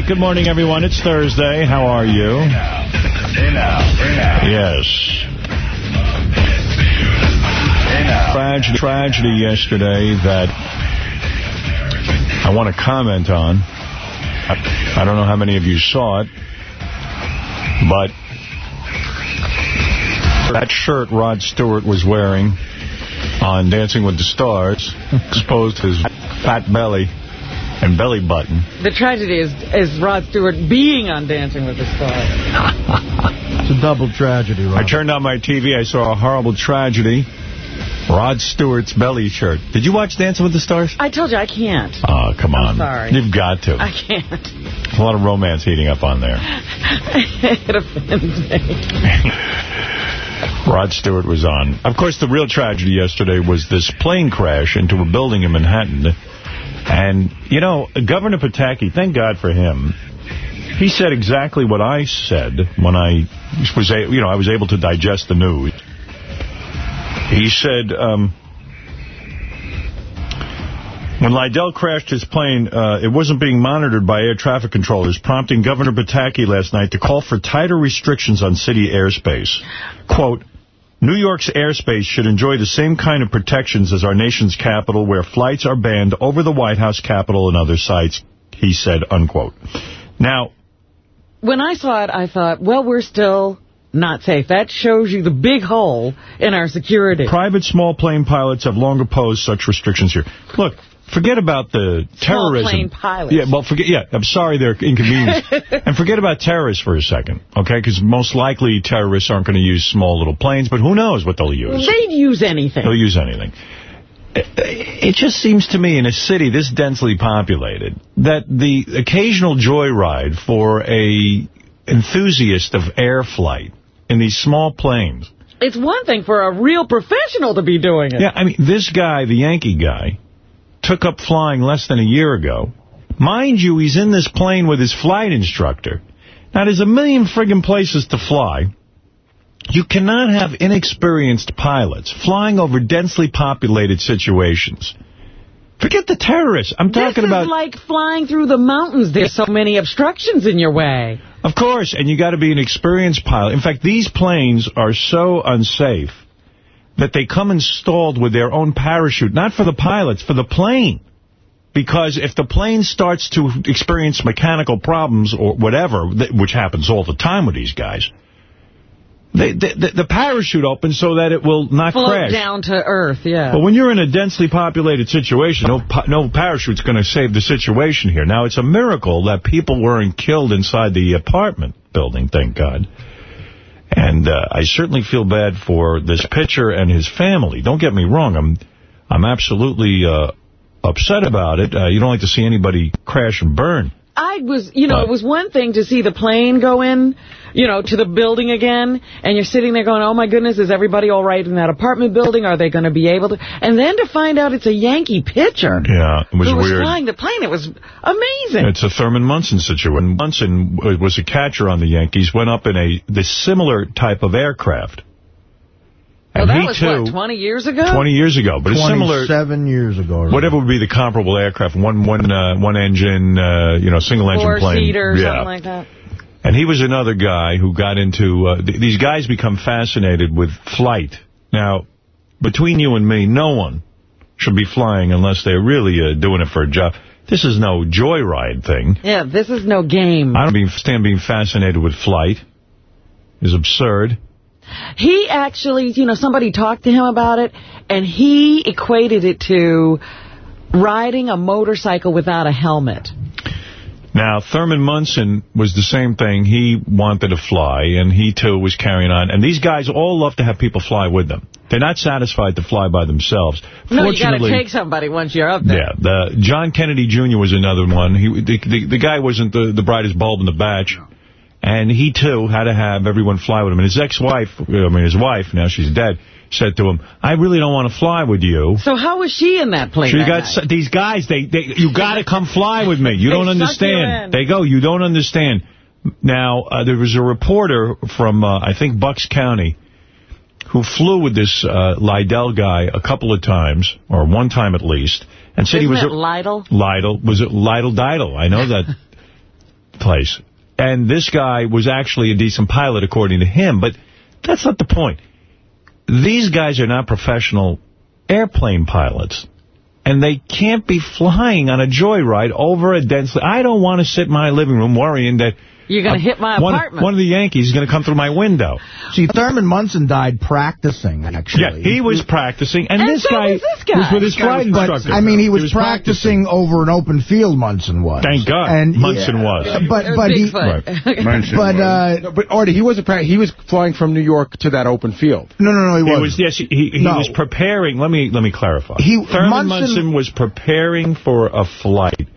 right, good morning, everyone. It's Thursday. How are you? Yes. Tragedy, tragedy yesterday that I want to comment on. I, I don't know how many of you saw it, but that shirt Rod Stewart was wearing on Dancing with the Stars exposed his fat belly and belly button. The tragedy is is Rod Stewart being on Dancing with the Stars. It's a double tragedy, Rod. I turned on my TV. I saw a horrible tragedy. Rod Stewart's belly shirt. Did you watch Dancing with the Stars? I told you I can't. Oh, come on. I'm sorry. You've got to. I can't. A lot of romance heating up on there. it offends me. Rod Stewart was on. Of course, the real tragedy yesterday was this plane crash into a building in Manhattan. And, you know, Governor Pataki, thank God for him, he said exactly what I said when I was, you know, I was able to digest the news. He said, um, when Lydell crashed his plane, uh, it wasn't being monitored by air traffic controllers, prompting Governor Pataki last night to call for tighter restrictions on city airspace. Quote, New York's airspace should enjoy the same kind of protections as our nation's capital, where flights are banned over the White House, Capitol, and other sites, he said, unquote. Now, when I saw it, I thought, well, we're still not safe. That shows you the big hole in our security. Private small plane pilots have long opposed such restrictions here. Look, forget about the terrorism. Yeah, well, forget. Yeah, I'm sorry they're inconvenienced. and forget about terrorists for a second, okay? Because most likely terrorists aren't going to use small little planes, but who knows what they'll use. They'd use anything. They'll use anything. It just seems to me in a city this densely populated that the occasional joyride for a enthusiast of air flight in these small planes. It's one thing for a real professional to be doing it. Yeah, I mean, this guy, the Yankee guy, took up flying less than a year ago. Mind you, he's in this plane with his flight instructor. Now, there's a million friggin' places to fly. You cannot have inexperienced pilots flying over densely populated situations. Forget the terrorists. I'm talking this about... is like flying through the mountains. There's so many obstructions in your way. Of course, and you got to be an experienced pilot. In fact, these planes are so unsafe that they come installed with their own parachute, not for the pilots, for the plane. Because if the plane starts to experience mechanical problems or whatever, which happens all the time with these guys, they, the, the parachute opens so that it will not Float crash. down to earth, yeah. But when you're in a densely populated situation, no no parachute's going to save the situation here. Now, it's a miracle that people weren't killed inside the apartment building, thank God. And uh, I certainly feel bad for this pitcher and his family. Don't get me wrong. I'm I'm absolutely uh, upset about it. Uh, you don't like to see anybody crash and burn. I was, you know, But- it was one thing to see the plane go in, you know, to the building again, and you're sitting there going, oh, my goodness, is everybody all right in that apartment building? Are they going to be able to? And then to find out it's a Yankee pitcher Yeah, it was who was weird. flying the plane. It was amazing. It's a Thurman Munson situation. Munson uh, was a catcher on the Yankees, went up in a this similar type of aircraft. Well, that he, was, too, what, 20 years ago? 20 years ago, but it's similar. 27 years ago. Rod. Whatever would be the comparable aircraft, one one uh, one engine, uh, you know, single engine plane. Four-seater, yeah. something like that. And he was another guy who got into, uh, th these guys become fascinated with flight. Now, between you and me, no one should be flying unless they're really uh, doing it for a job. This is no joyride thing. Yeah, this is no game. I don't be- stand being fascinated with flight. is absurd. He actually, you know, somebody talked to him about it, and he equated it to riding a motorcycle without a helmet. Now, Thurman Munson was the same thing. He wanted to fly, and he, too, was carrying on. And these guys all love to have people fly with them. They're not satisfied to fly by themselves. No, you got to take somebody once you're up there. Yeah, the John Kennedy Jr. was another one. He the, the, the guy wasn't the, the brightest bulb in the batch. And he, too, had to have everyone fly with him. And his ex-wife, I mean, his wife, now she's dead, said to him, I really don't want to fly with you. So how was she in that plane She got night? these guys. They, they you got to come fly with me. You don't you understand. in. They go. You don't understand. Now uh, there was a reporter from uh, I think Bucks County who flew with this uh, Lydell guy a couple of times, or one time at least, and said Isn't he was it a, was it Lidle Diddle. I know that place. And this guy was actually a decent pilot, according to him. But that's not the point. These guys are not professional airplane pilots. And they can't be flying on a joyride over a densely... I don't want to sit in my living room worrying that you're going to hit my one, apartment. One of the Yankees is going to come through my window. See, Thurman Munson died practicing, actually. Yeah, he was practicing. And, and this, so guy was, this guy was with his flight instructor. I mean, he was, he was practicing, practicing, over an open field, Munson was. Thank God and, Munson yeah, was. But, but he... Right. but, uh, no, but, Artie, he wasn't he was flying from New York to that open field. No, no, no, he, he was. Yes, he, he no. was preparing. Let me let me clarify. He, Thurman Munson, Munson was preparing for a flight.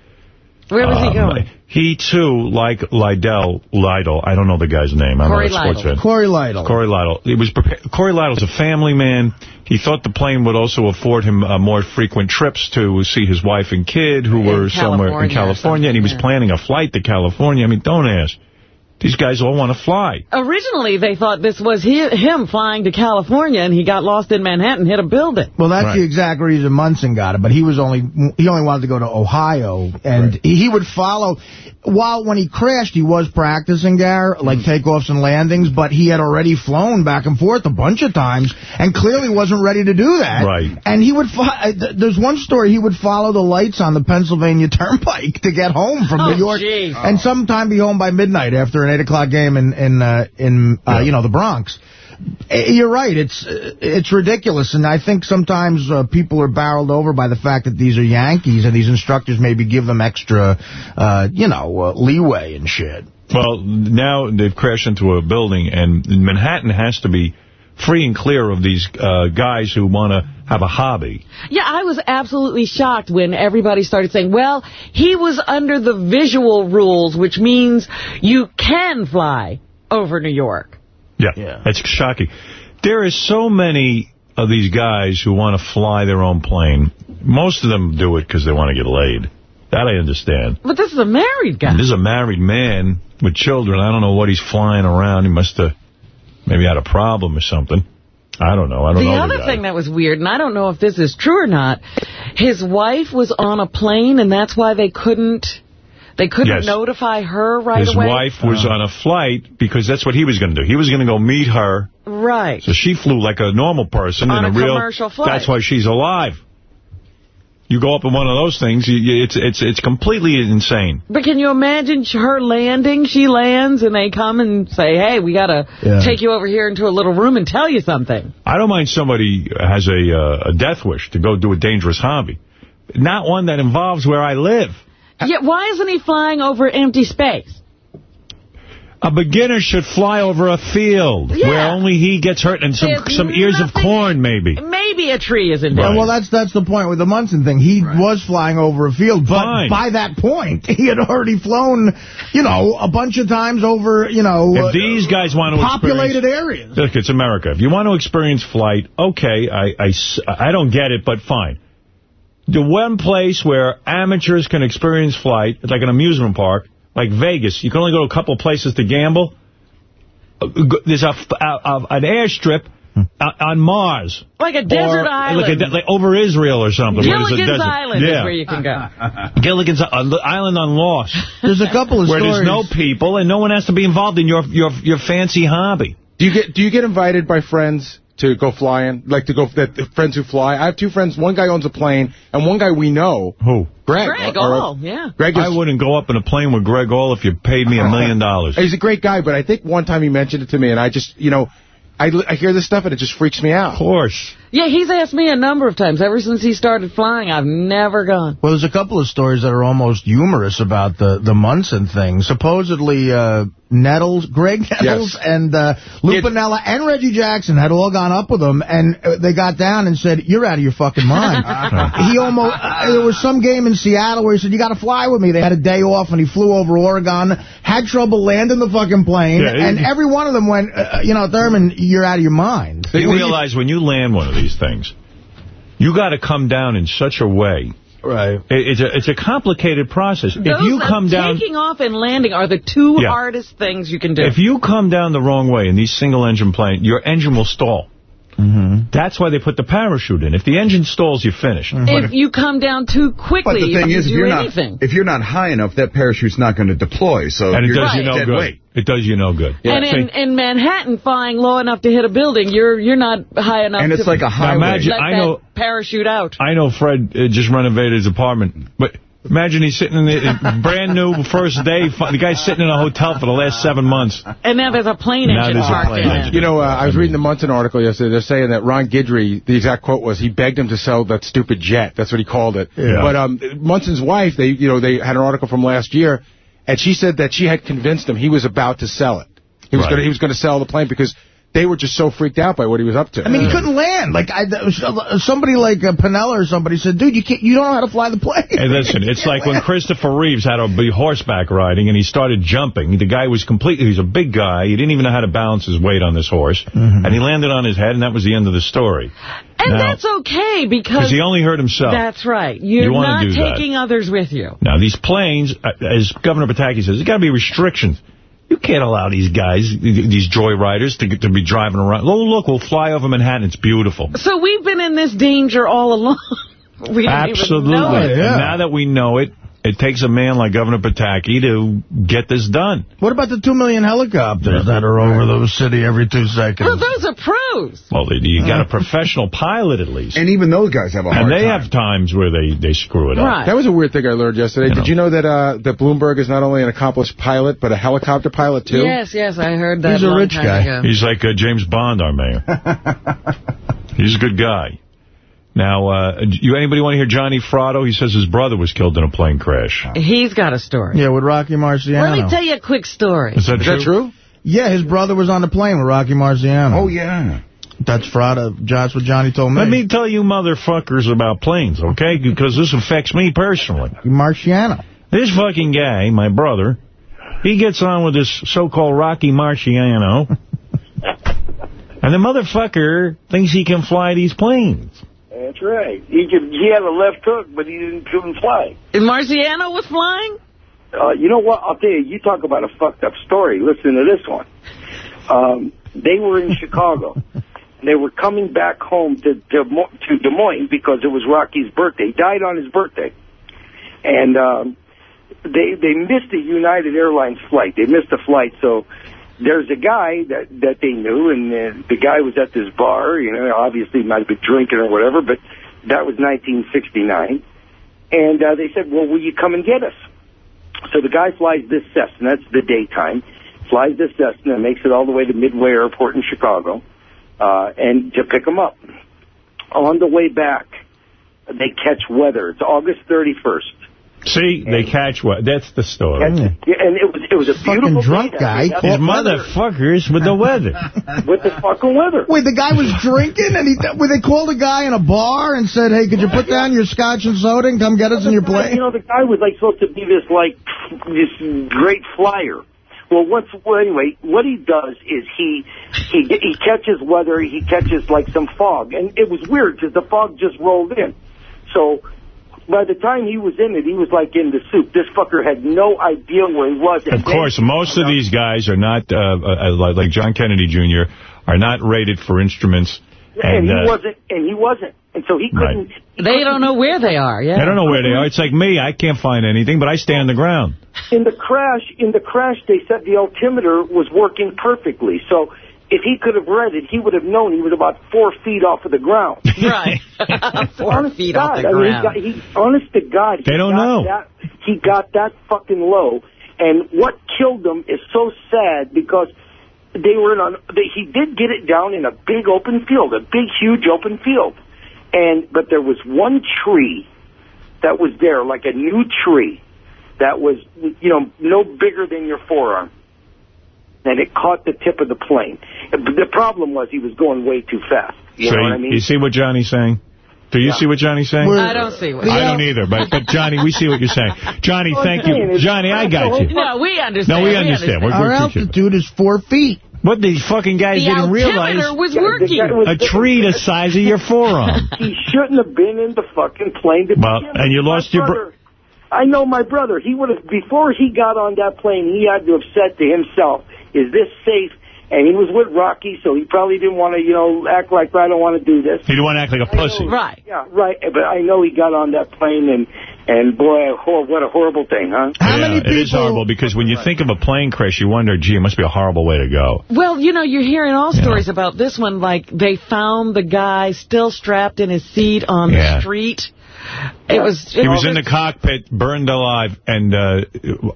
Where was um, he going? He, too, like Lydell, Lidle, I don't know the guy's name. I'm Cory not a sports Lidle. fan. Cory Lidle. Cory Lidle. He was Cory Lidle's a family man. He thought the plane would also afford him uh, more frequent trips to see his wife and kid who in were California somewhere in California, and he was yeah. planning a flight to California. I mean, don't ask. These guys all want to fly. Originally, they thought this was he, him flying to California, and he got lost in Manhattan, hit a building. Well, that's right. the exact reason Munson got it, but he was only he only wanted to go to Ohio, and right. he would follow. While when he crashed, he was practicing there, like mm. takeoffs and landings, but he had already flown back and forth a bunch of times, and clearly wasn't ready to do that. Right. And he would. There's one story he would follow the lights on the Pennsylvania Turnpike to get home from oh, New York, geez. and sometime be home by midnight after an eight o'clock game in in uh, in uh, yeah. you know the Bronx. You're right. It's it's ridiculous, and I think sometimes uh, people are barreled over by the fact that these are Yankees, and these instructors maybe give them extra, uh, you know, uh, leeway and shit. Well, now they've crashed into a building, and Manhattan has to be free and clear of these uh, guys who want to have a hobby. Yeah, I was absolutely shocked when everybody started saying, well, he was under the visual rules, which means you can fly over New York. Yeah, yeah. that's shocking. There are so many of these guys who want to fly their own plane. Most of them do it because they want to get laid. That I understand. But this is a married guy. And this is a married man with children. I don't know what he's flying around. He must have maybe had a problem or something. I don't know. I don't the know. Other the other thing that was weird, and I don't know if this is true or not, his wife was on a plane, and that's why they couldn't they couldn't yes. notify her right His away? His wife was oh. on a flight because that's what he was going to do. He was going to go meet her. Right. So she flew like a normal person on in a, a real commercial flight. That's why she's alive. You go up in one of those things, you, you, it's it's it's completely insane. But can you imagine her landing? She lands, and they come and say, hey, we got to yeah. take you over here into a little room and tell you something. I don't mind somebody has a, uh, a death wish to go do a dangerous hobby. Not one that involves where I live. Yeah, why isn't he flying over empty space? A beginner should fly over a field yeah. where only he gets hurt and some There's some ears of corn, maybe. Maybe a tree is in there. Right. Well, that's that's the point with the Munson thing. He right. was flying over a field, but Fine. by that point, he had already flown, you know, a bunch of times over, you know, if these guys want to populated areas. Look, it's America. If you want to experience flight, okay, I, I, I don't get it, but fine. The one place where amateurs can experience flight, like an amusement park, like Vegas. You can only go to a couple places to gamble. There's a, a, a an airstrip on Mars. Like a desert or, island. Like, a, like over Israel or something. Gilligan's Island yeah. is where you can go. Gilligan's uh, Island on Lost. There's a couple of where stories. there's no people and no one has to be involved in your your your fancy hobby. Do you get do you get invited by friends to go flying, like to go, that friends who fly. I have two friends. One guy owns a plane, and one guy we know. Who? Greg. Greg All, oh, yeah. Greg is, I wouldn't go up in a plane with Greg All if you paid me a million dollars. He's a great guy, but I think one time he mentioned it to me, and I just, you know, I, I hear this stuff, and it just freaks me out. Of course. Yeah, he's asked me a number of times. Ever since he started flying, I've never gone. Well, there's a couple of stories that are almost humorous about the, the Munson thing. Supposedly, uh, Nettles, Graig Nettles, Yes. and uh, Lou Piniella and Reggie Jackson had all gone up with him, and uh, they got down and said, you're out of your fucking mind. he almost, uh, there was some game in Seattle where he said, you got to fly with me. They had a day off, and he flew over Oregon, had trouble landing the fucking plane, Yeah, and every one of them went, uh, you know, Thurman, you're out of your mind. You realize when you land one of these things, you got to come down in such a way. Right. It- It's a it's a complicated process. if you are- come down, Taking off and landing are the two Yeah. hardest things you can do. if you come down the wrong way in these single engine planes, your engine will stall. Mm-hmm. That's why they put the parachute in. If the engine stalls, you're finished. If you come down too quickly, But the you thing can is, if do you're not if you're not high enough, that parachute's not going to deploy. So And it you're does you no dead good. weight. It does you no good. Yeah. And in, in Manhattan, flying low enough to hit a building, you're you're not high enough And it's to like a highway. imagine- I know- parachute out. I know Fred uh, just renovated his apartment, but imagine he's sitting in the brand new first day. The guy's sitting in a hotel for the last seven months. And now there's a plane Now engine there's a parked plane in there. engine. You know, uh, I was reading the Munson article yesterday. They're saying that Ron Guidry, the exact quote was, he begged him to sell that stupid jet. That's what he called it. Yeah. But um, Munson's wife, they, you know, they had an article from last year, and she said that she had convinced him he was about to sell it. He was Right. going to he was going to sell the plane because they were just so freaked out by what he was up to. I mean, he couldn't land. Like I, somebody like uh, Piniella or somebody said, "Dude, you can't. You don't know how to fly the plane." Hey, listen, it's like when Christopher Reeves had to be horseback riding and he started jumping. The guy was completely. He's a big guy. He didn't even know how to balance his weight on this horse. Mm-hmm. And he landed on his head, and that was the end of the story. And Now- that's okay because Because he only hurt himself. that's right. You're You not do that. taking others with you. Now, these planes, uh, as Governor Pataki says, there's got to be restrictions. You can't allow these guys, these joyriders, to, to be driving around. Oh, look, we'll fly over Manhattan. It's beautiful. So we've been in this danger all along. we didn't Absolutely. even know it. And Yeah. now that we know it, it takes a man like Governor Pataki to get this done. What about the two million helicopters that are over the city every two seconds? Well, seconds? those are pros. Well, they, you got a professional pilot at least. And even those guys have a hard time. And they time. have times where they, they screw it up. Right. That was a weird thing I learned yesterday. You Did know. you know that uh, that Bloomberg is not only an accomplished pilot, but a helicopter pilot, too? Yes, yes, I heard that He's a long rich guy. ago. He's like uh, James Bond, our mayor. He's a good guy. Now, uh, you anybody want to hear Johnny Fratto? He says his brother was killed in a plane crash. He's got a story. yeah, with Rocky Marciano. Let me tell you a quick story. Is that, Is true? that true? Yeah, his brother was on the plane with Rocky Marciano. Oh, yeah. That's Fratto. That's what Johnny told me. Let me tell you motherfuckers about planes, okay? Because this affects me personally. Marciano. This fucking guy, my brother, he gets on with this so-called Rocky Marciano. and the motherfucker thinks he can fly these planes. That's right. He could. He had a left hook, but he didn't couldn't fly. And Marciano was flying? Uh, you know what? I'll tell you. You talk about a fucked up story. Listen to this one. Um, they were in Chicago. They were coming back home to, to to Des Moines because it was Rocky's birthday. He died on his birthday, and um, they they missed a United Airlines flight. They missed a flight, so there's a guy that that they knew, and uh, the guy was at this bar. You know, obviously he might have been drinking or whatever, but that was 1969. And uh, they said, "Well, will you come and get us?" So the guy flies this Cessna. That's the daytime. Flies this Cessna, makes it all the way to Midway Airport in Chicago, uh, and to pick him up. On the way back, they catch weather. It's August 31st. See, they catch what? That's the story. Catch, yeah, and it was it was a Fucking beautiful drunk day. guy. These That weather- motherfuckers with the weather. with the fucking weather. Wait, the guy was drinking, and he where they called a guy in a bar and said, "Hey, could you put down your scotch and soda and come get us in your plane?" You know, the guy was like supposed to be this like this great flyer. Well, what's well, anyway? What he does is he he he catches weather. He catches like some fog, and it was weird because the fog just rolled in. So by the time he was in it, he was like in the soup. This fucker had no idea where he was. Of course, most of these guys are not, uh, uh, like like John Kennedy Jr., are not rated for instruments. and, And, he uh, wasn't, and he wasn't, and so he couldn't. he They don't know where they are, yeah. they don't know where they are. It's like me. I can't find anything, but I stay on the ground. in the crash, in the crash, they said the altimeter was working perfectly. So if he could have read it, he would have known he was about four feet off of the ground. Right. Four honest feet to off the I mean, he ground. got, he, honest to God, he They don't got know. That, he got that fucking low, and what killed him is so sad because they were in on. They, he did get it down in a big open field, a big, huge open field, and but there was one tree that was there, like a new tree, that was you know no bigger than your forearm. And it caught the tip of the plane. The problem was he was going way too fast. You so know you, what I mean? you see what Johnny's saying? Do you see what Johnny's saying? I don't see what. I don't either, but, but Johnny, we see what you're saying. Johnny, Well, thank you. Johnny, I got you. No, we understand. No, we understand. We're, Our we're teaching. altitude is four feet. What these fucking guys The didn't realize, altimeter was working. was- a tree the size of your forearm. he shouldn't have been in the fucking plane to Well, begin and you with. My lost your bro- brother- I know my brother. He would have before he got on that plane. He had to have said to himself, "Is this safe?" and he was with Rocky, so he probably didn't want to, you know, act like I don't want to do this. He didn't want to act like a pussy. Right. Yeah, right. But I know he got on that plane, and and boy, what a horrible thing, huh? How yeah, many It is horrible because when you think of a plane crash, you wonder, gee, it must be a horrible way to go. Well, you know, you're hearing all stories about this one, like they found the guy still strapped in his seat on Yeah. the street. It was. He was in the cockpit, burned alive, and uh,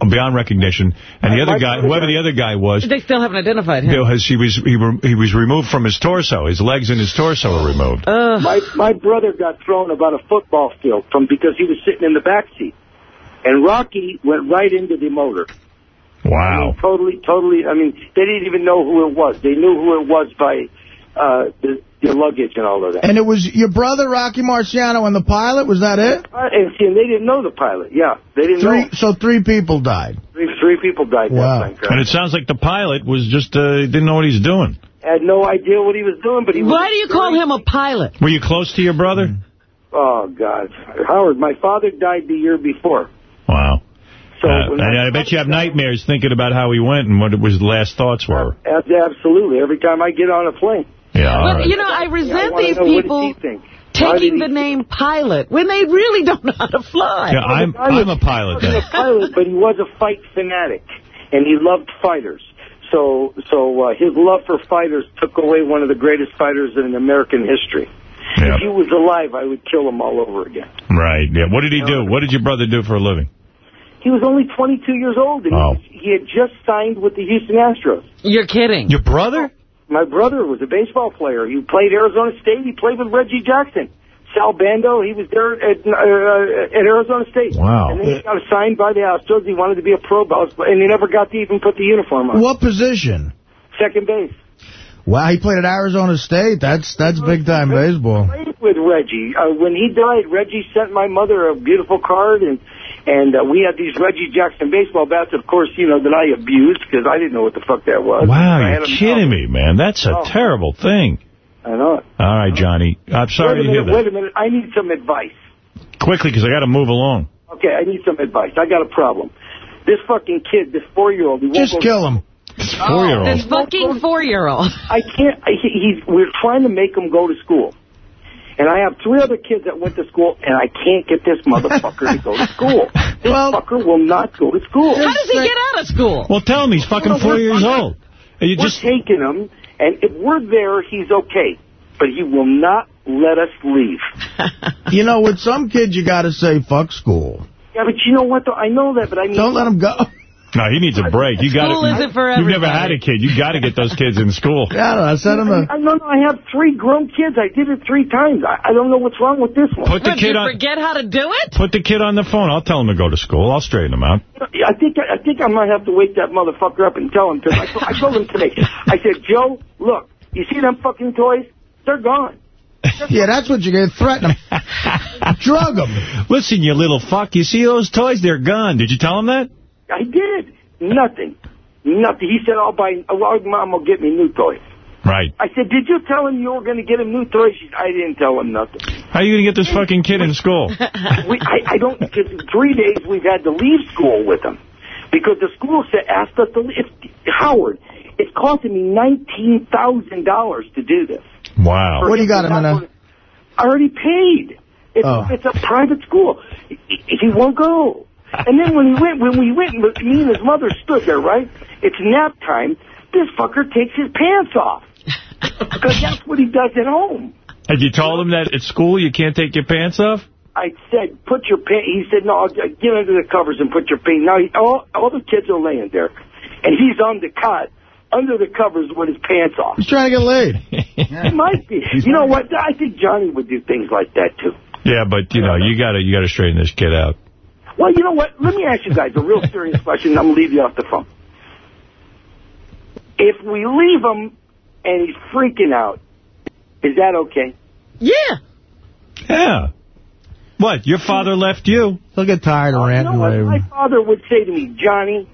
beyond recognition. And the other guy, whoever the other guy was, They still haven't identified him. Bill has he was he, re, he was removed from his torso. His legs and his torso were removed. Ugh. My my brother got thrown about a football field from because he was sitting in the back seat, and Rocky went right into the motor. I wow. mean, totally, totally. I mean, they didn't even know who it was. They knew who it was by uh, the, the luggage and all of that. And it was your brother, Rocky Marciano, and the pilot? Was that it? Uh, and see, and they didn't know the pilot. Yeah, they didn't Three. know. So three people died. Three, three people died Wow. that plane. And it sounds like the pilot was just uh, didn't know what he's doing. Had no idea what he was doing, but he was. Why do you call him a pilot? Were you close to your brother? Oh God, Howard, my father died the year before. Wow. So Uh, when and my I bet you have nightmares thinking about how he went and what his last thoughts were. Absolutely. Every time I get on a plane. Yeah, But, right. you know, I I resent wanna these people does he think? Why did taking the name pilot when they really don't know how to fly. Yeah, I'm I was- I'm a pilot He was a pilot, but he was a fight fanatic, and he loved fighters. So, so uh, his love for fighters took away one of the greatest fighters in American history. Yeah. If he was alive, I would kill him all over again. Right. Yeah. What did he do? What did your brother do for a living? He was only 22 years old, and Oh. he, he had just signed with the Houston Astros. You're kidding. Your brother? My brother was a baseball player. He played Arizona State. He played with Reggie Jackson. Sal Bando, he was there at, uh, at Arizona State. Wow. And then he got signed by the Astros. He wanted to be a pro ball, and he never got to even put the uniform on. What position? Second base. Wow, he played at Arizona State. That's that's big time baseball. Played with Reggie. Uh, when he died, Reggie sent my mother a beautiful card, and and uh, we had these Reggie Jackson baseball bats, of course, you know, that I abused because I didn't know what the fuck that was. Wow, you're kidding me, man. That's a Oh. terrible thing. I know it. All right, Johnny. I'm sorry wait to a hear minute, wait a minute. I need some advice. Quickly, because I got to move along. Okay, I need some advice. I got a problem. This fucking kid, this four-year-old, he Just kill him. This This four-year-old. This fucking four-year-old. I can't. I, he's. We're trying to make him go to school, and I have three other kids that went to school, and I can't get this motherfucker to go to school. This Well- fucker will not go to school. How does he get out of school? Well, tell him he's fucking No, four we're years fine. old. You We're just taking him, and if we're there, he's okay, but he will not let us leave. You know, with some kids, you got to say fuck school. Yeah, but you know what? Though I know that, but I mean, Don't let him go. No. He needs a break. You got School isn't for You've never had a kid. You got to get those kids in school. Yeah, I sent him a. I know. I have three grown kids. I did it three times. I, I don't know what's wrong with this one. Put the Did you kid on. forget how to do it? Put the kid on the phone. I'll tell him to go to school. I'll straighten him out. I think I think I might have to wake that motherfucker up and tell him because I, told- I told him today. I said, Joe, look, you see them fucking toys? They're gone. Yeah, that's what you're going to Threaten them. Drug them. Listen, you little fuck. You see those toys? They're gone. Did you tell him that? I did nothing, nothing. He said, "I'll buy. Well, mom will get me new toys." Right. I said, "Did you tell him you were going to get him new toys?" She said, I didn't tell him nothing. How are you going to get this fucking kid in school? we, I, I don't. Because three days we've had to leave school with him because the school said asked us to leave. It's, Howard, it's costing me nineteen thousand dollars to do this. Wow. What do you got him in a- I already paid. It's, Oh. it's a private school. He, he won't go. And then when we went, when we went, me and his mother stood there, right? It's nap time. This fucker takes his pants off because that's what he does at home. Had you told him that at school you can't take your pants off? I said, put your pants. He said, no, I'll get under the covers and put your pants. Now, he, all, all the kids are laying there, and he's on the cot under the covers with his pants off. He's trying to get laid. He might be. You know what? I think Johnny would do things like that, too. Yeah, but you know you got to you got to straighten this kid out. Well, you know what? Let me ask you guys a real serious question. and I'm going to leave you off the phone. If we leave him and he's freaking out, is that okay? Yeah. Yeah. What? Your father left you? He'll get tired of you ranting know what? away. My father would say to me, Johnny,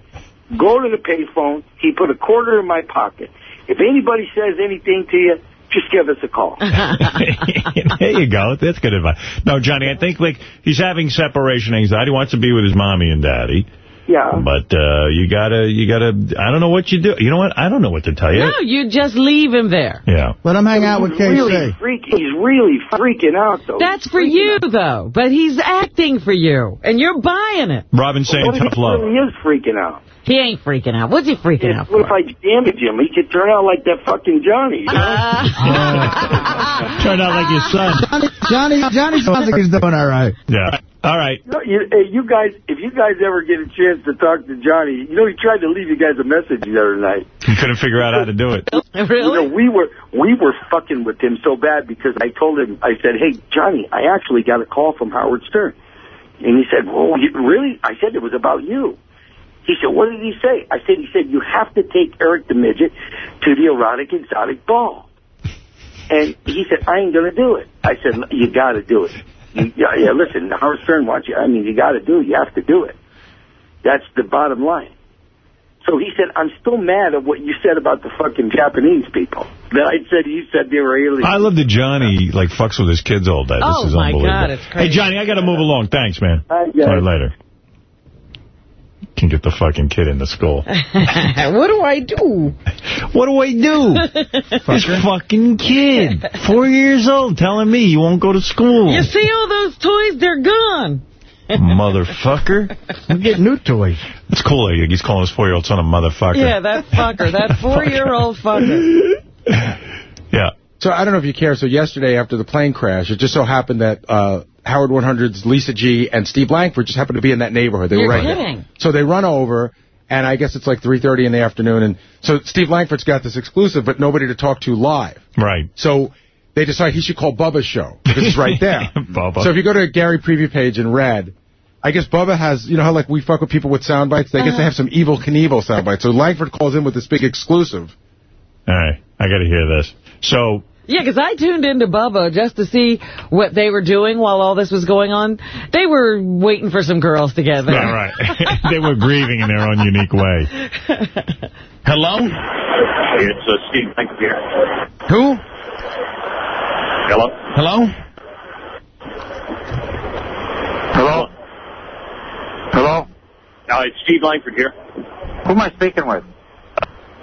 go to the payphone. He put a quarter in my pocket. If anybody says anything to you, just give us a call. there you go. That's good advice. No, Johnny, I think like he's having separation anxiety. He wants to be with his mommy and daddy. Yeah. But uh, you gotta, you gotta. I don't know what you do. You know what? I don't know what to tell you. No, you just leave him there. Yeah. Let him hang out with He's really KC. freak. He's really freaking out, though. That's He's for you, out. though. But he's acting for you, and you're buying it. Robin saying What if tough love. really is freaking out? He ain't freaking out. What's he freaking If- out what if? I damage him? He could turn out like that fucking Johnny. You know? Turned out like your son. Johnny, Johnny sounds like he's doing all right. Yeah. All right. You, know, you, hey, you guys, if you guys ever get a chance to talk to Johnny, you know he tried to leave you guys a message the other night. He couldn't figure out how to do it. You really? know, we were we were fucking with him so bad because I told him, I said, hey, Johnny, I actually got a call from Howard Stern. And he said, well, you, really? I said, it was about you. He said, what did he say? I said, he said, you have to take Eric the Midget to the erotic exotic ball. And he said, I ain't going to do it. I said, you got to do it. You, yeah, yeah, listen, Howard Stern wants you. I mean, you got to do it. You have to do it. That's the bottom line. So he said, I'm still mad at what you said about the fucking Japanese people. That I said, you said they were aliens. I love that Johnny like fucks with his kids all day. This Oh, is my unbelievable. God, it's crazy. Hey, Johnny, I got to move along. Thanks, man. All right, guys. All right, later. Can get the fucking kid into school. what do I do? What do I do? this fucking kid, four years old, telling me you won't go to school. You see all those toys? They're gone. Motherfucker. We get new toys. It's cool. He's calling his four-year-old son a motherfucker. Yeah, that fucker. That four-year-old fucker. Yeah. So I don't know if you care. So yesterday after the plane crash, it just so happened that uh, Howard 100's Lisa G and Steve Langford just happened to be in that neighborhood. They You're were right kidding. there. So they run over, and I guess it's like 3.30 in the afternoon. And so Steve Langford's got this exclusive, but nobody to talk to live. Right. So they decide he should call Bubba's show because it's right there. Bubba. So if you go to a Gary preview page in red, I guess Bubba has, you know how like we fuck with people with sound bites? They guess they have some Evel Knievel sound bites. So Langford calls in with this big exclusive. All right. I got to hear this. So Yeah, because I tuned into Bubba just to see what they were doing while all this was going on. They were waiting for some girls to get there. All right. they were grieving in their own unique way. Hello? It's uh, Steve Langford here. Who? Hello? Hello? Hello? Hello? Uh, it's Steve Langford here. Who am I speaking with?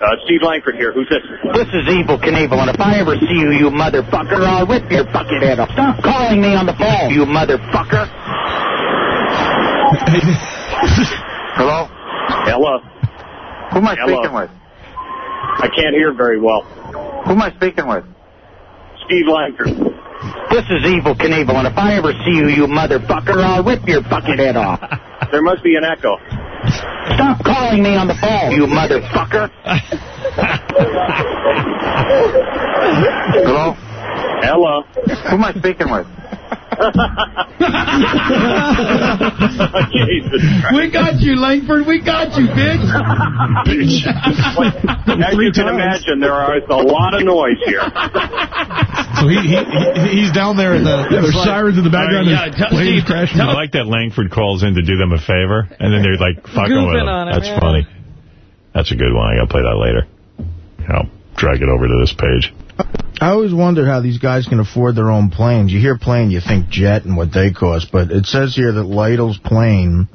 Uh, Steve Langford here. Who's this? This is Evel Knievel, and if I ever see you, you motherfucker, I'll rip your fucking head off. Stop calling me on the phone, you motherfucker. Hello? Hello? Who am I Hello. speaking with? I can't hear very well. Who am I speaking with? Steve Langford. This is Evel Knievel, and if I ever see you, you motherfucker, I'll rip your fucking head off. There must be an echo. Stop calling me on the phone, you motherfucker. Hello? Hello? Who am I speaking with? Jesus Christ. We got you, Langford. We got you, bitch. Bitch. As you can imagine, there are a lot of noise here. So he, he, he he's down there in the there's sirens in the background. Uh, yeah, tell planes Steve, crashing. I like that Langford calls in to do them a favor, and then they're like fucking with him. on him, That's yeah. funny. That's a good one. I got to play that later. I'll drag it over to this page. I always wonder how these guys can afford their own planes. You hear plane, you think jet and what they cost, but it says here that Lidle's plane,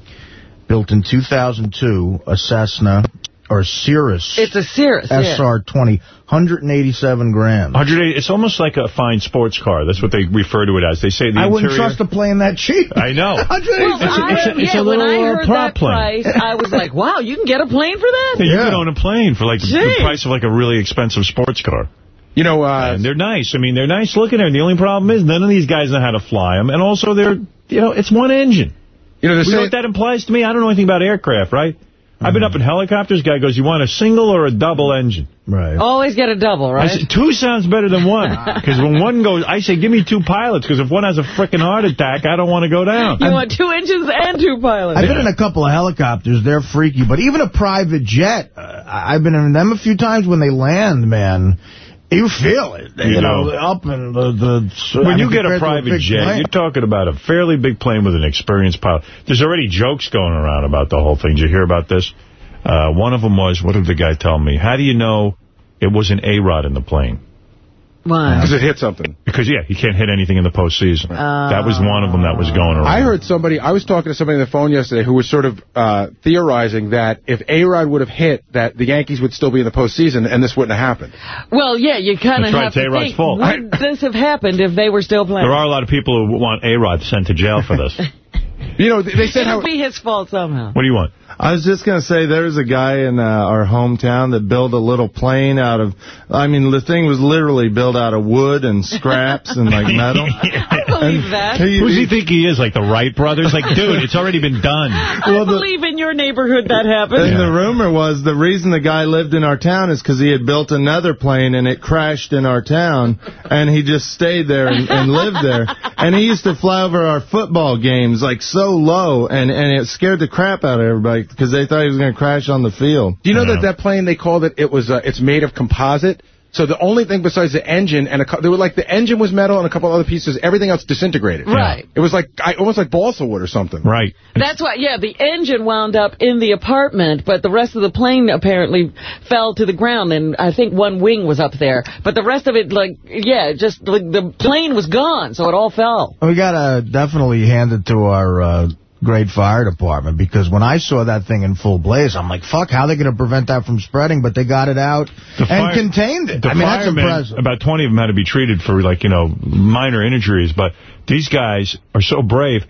built in 2002, a Cessna, or Cirrus It's a Cirrus, yeah. SR-20, 187 grand. 180. It's almost like a fine sports car. That's what they refer to it as. They say the I wouldn't trust a plane that cheap. I know. 187 Well, I, it's a- it's yeah, a when little, I uh, heard prop that plane. price, I was like, wow, you can get a plane for that? Yeah, you Yeah. can own a plane for like the Gee. price of like a really expensive sports car. You know, uh, And they're nice. I mean, they're nice looking there. And the only problem is none of these guys know how to fly them. And also, they're, you know, it's one engine. you know, You know what that implies to me? I don't know anything about aircraft, right? I've been up in helicopters. Guy goes, you want a single or a double engine? Right. Always get a double, I right? said, two sounds better than one. Because when one goes, I say, give me two pilots. Because if one has a freaking heart attack, I don't want to go down. you want two engines and two pilots. I've been in a couple of helicopters. They're freaky. But even a private jet, uh, I've been in them a few times when they land, man. You feel it. You, You know, do. up in the... the When I you mean, get a private big jet, plane. you're talking about a fairly big plane with an experienced pilot. There's already jokes going around about the whole thing. Did you hear about this? Uh, one of them was, what did the guy tell me? How do you know it was an A-Rod in the plane? Why? Because it hit something. Because, yeah, he can't hit anything in the postseason. Oh. that was one of them that was going around. I heard somebody, I was talking to somebody on the phone yesterday who was sort of uh, theorizing that if A-Rod would have hit, that the Yankees would still be in the postseason and this wouldn't have happened. Well, yeah, you kind of right, have it's to think, fault. would this have happened if they were still playing? There are a lot of people who want A-Rod sent to jail for this. You know, they said It'll how... be his fault somehow. What do you want? I was just going to say there's a guy in uh, our hometown that built a little plane out of, I mean, the thing was literally built out of wood and scraps and like metal. I believe that. He- Who does he think he is? Like the Wright brothers? Like, dude, it's already been done. I believe in your neighborhood that happened. And the rumor was the reason the guy lived in our town is because he had built another plane and it crashed in our town, and he just stayed there and, and lived there. And he used to fly over our football games like so low, and, and it scared the crap out of everybody because they thought he was going to crash on the field. Do you know that that plane, they called it, it was, uh, it's made of composite? So the only thing besides the engine and a, cou- they were like the engine was metal and a couple other pieces, everything else disintegrated. Right. It was like I, almost like balsa wood or something. Right. That's why, yeah, the engine wound up in the apartment, but the rest of the plane apparently fell to the ground, and I think one wing was up there. But the rest of it, like, yeah, just like the plane was gone, so it all fell. We got to definitely hand it to our uh, great fire department because when I saw that thing in full blaze, I'm like, fuck, how are they going to prevent that from spreading? But they got it out The and fire- contained it. The I mean, that's impressive. about 20 of them had to be treated for, like, you know, minor injuries. But these guys are so brave.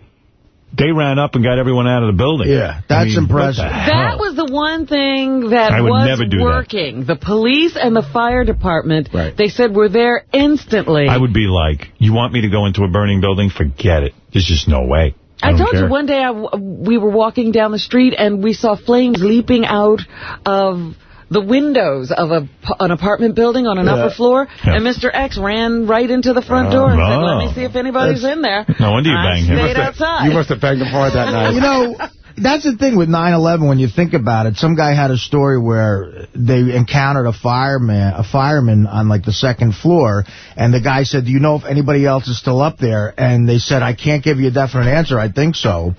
They ran up and got everyone out of the building. Yeah, I that's mean, impressive. That was the one thing that I would was never do that. working. The police and the fire department, Right. they said were there instantly. I would be like, you want me to go into a burning building? Forget it. There's just no way. I, I don't told care. you one day I w we were walking down the street and we saw flames leaping out of the windows of a, an apartment building on an upper floor, Yeah. and Mr. X ran right into the front door and said, let me Oh. see if anybody's in there. No wonder you I banged him. stayed outside. You must have banged him hard that night. You know, that's the thing with 9/11 when you think about it. Some guy had a story where they encountered a fireman, a fireman on like the second floor, and the guy said, "Do you know if anybody else is still up there?" And they said, "I can't give you a definite answer. I think so."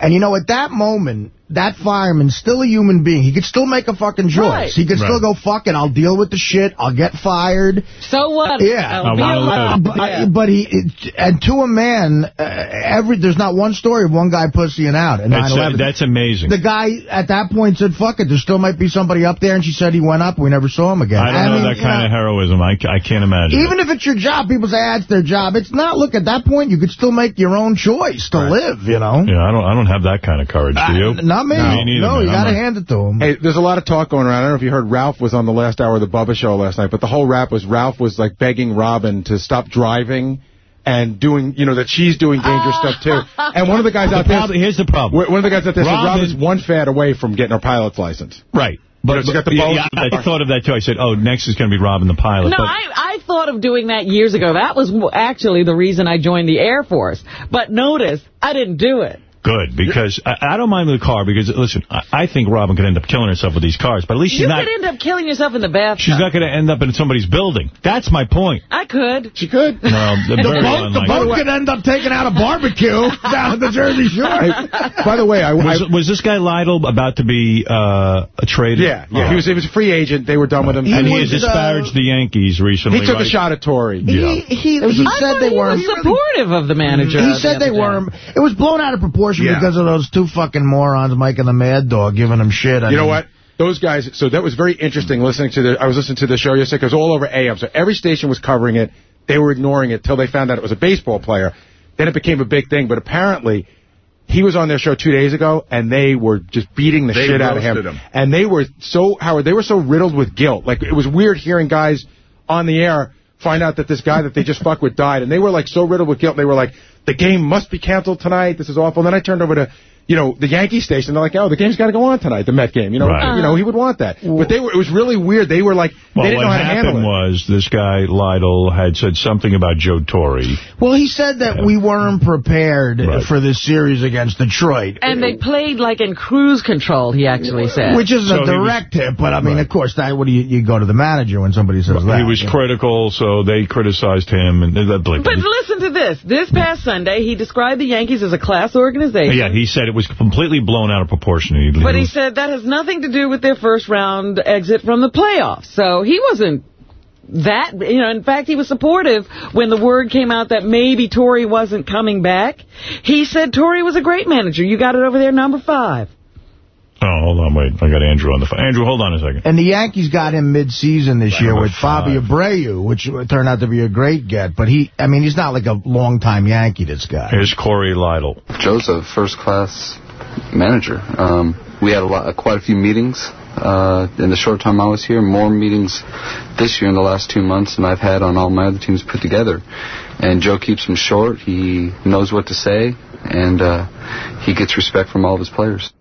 And you know, at that moment. That fireman's still a human being. He could still make a fucking choice. Right. He could still go, fuck it, I'll deal with the shit. I'll get fired. So what? Yeah. I'll I be wanna But, Yeah. but he, it, and to a man, uh, every there's not one story of one guy pussying out at That's, 9/11. that's amazing. The guy at that point said, fuck it, there still might be somebody up there, and she said he went up, we never saw him again. I don't know mean, that kind know, of heroism. I, I can't imagine. Even if it's your job, people say, ah, it's their job. It's not. Look, at that point, you could still make your own choice to live, you know? Yeah, I don't. I don't have that kind of courage. Do you? Uh, not me. Me neither, no, you got to hand it to him. Hey, there's a lot of talk going around. I don't know if you heard Ralph was on the last hour of the Bubba show last night, but the whole rap was Ralph was like begging Robin to stop driving and doing, you know, that she's doing dangerous stuff too. And one of the guys The out there, problem- here's the problem. one of the guys out there said Robin's one fad away from getting her pilot's license. Right. But she got the yeah, yeah, I thought of that too. I said, oh, next is going to be Robin the pilot. No, but I, I thought of doing that years ago. That was actually the reason I joined the Air Force. But notice, I didn't do it. Good, because I, I don't mind the car, because, listen, I, I think Robin could end up killing herself with these cars, but at least she's you not could end up killing yourself in the bathtub. she's not going to end up in somebody's building. That's my point. I could. She could. No, the, the boat, the boat could end up taking out a barbecue down at the Jersey Shore. Hey, by the way, I, Was, I was this guy Lidle about to be uh, traded? yeah, yeah, Oh. he was he was a free agent. They were done with him. and he was, has uh, disparaged the Yankees recently. he took right? a shot at Torre. Yeah. He, he, he I said thought they he were. was supportive of the manager. He the said they other day. were. It was blown out of proportion Yeah. because of those two fucking morons, Mike and the Mad Dog, giving them shit. I You know what? Those guys, so that was very interesting listening to the, I was listening to the show yesterday, because all over AM, so every station was covering it. They were ignoring it till they found out it was a baseball player. Then it became a big thing, but apparently he was on their show two days ago, and they were just beating the They shit out of him. him. And they were so, Howard, they were so riddled with guilt. Like, it was weird hearing guys on the air find out that this guy that they just fucked with died, and they were like so riddled with guilt, they were like, the game must be canceled tonight, this is awful. And then I turned over to, you know, the Yankee station, they're like, oh, the game's got to go on tonight, the Met game, you know, Right. you know, he would want that. But they were, it was really weird. They were like, Well, they didn't know how to handle it. what happened it. was this guy, Lidle, had said something about Joe Torre. Well, he said that we weren't prepared Right. for this series against Detroit. And they played like in cruise control, he actually said. Which is So a he was- direct tip, but I mean, Right. of course, that what do you, you go to the manager when somebody says that. He was you know? critical, so they criticized him. and that But listen to this. This past Sunday, he described the Yankees as a class organization. Yeah, he said it was completely blown out of proportion. He, But he said that has nothing to do with their first round exit from the playoffs. So he wasn't that, you know, in fact, he was supportive when the word came out that maybe Torre wasn't coming back. He said Torre was a great manager. You got it over there, number five. Oh, hold on, wait. I got Andrew on the phone. Andrew, hold on a second. And the Yankees got him mid-season this year Number with Bobby five. Abreu, which turned out to be a great get. But he, I mean, he's not like a long-time Yankee, this guy. Here's Cory Lidle. Joe's a first-class manager. Um, we had a lot, quite a few meetings uh, in the short time I was here. More meetings this year in the last two months than I've had on all my other teams put together. And Joe keeps them short. He knows what to say, and uh, he gets respect from all of his players.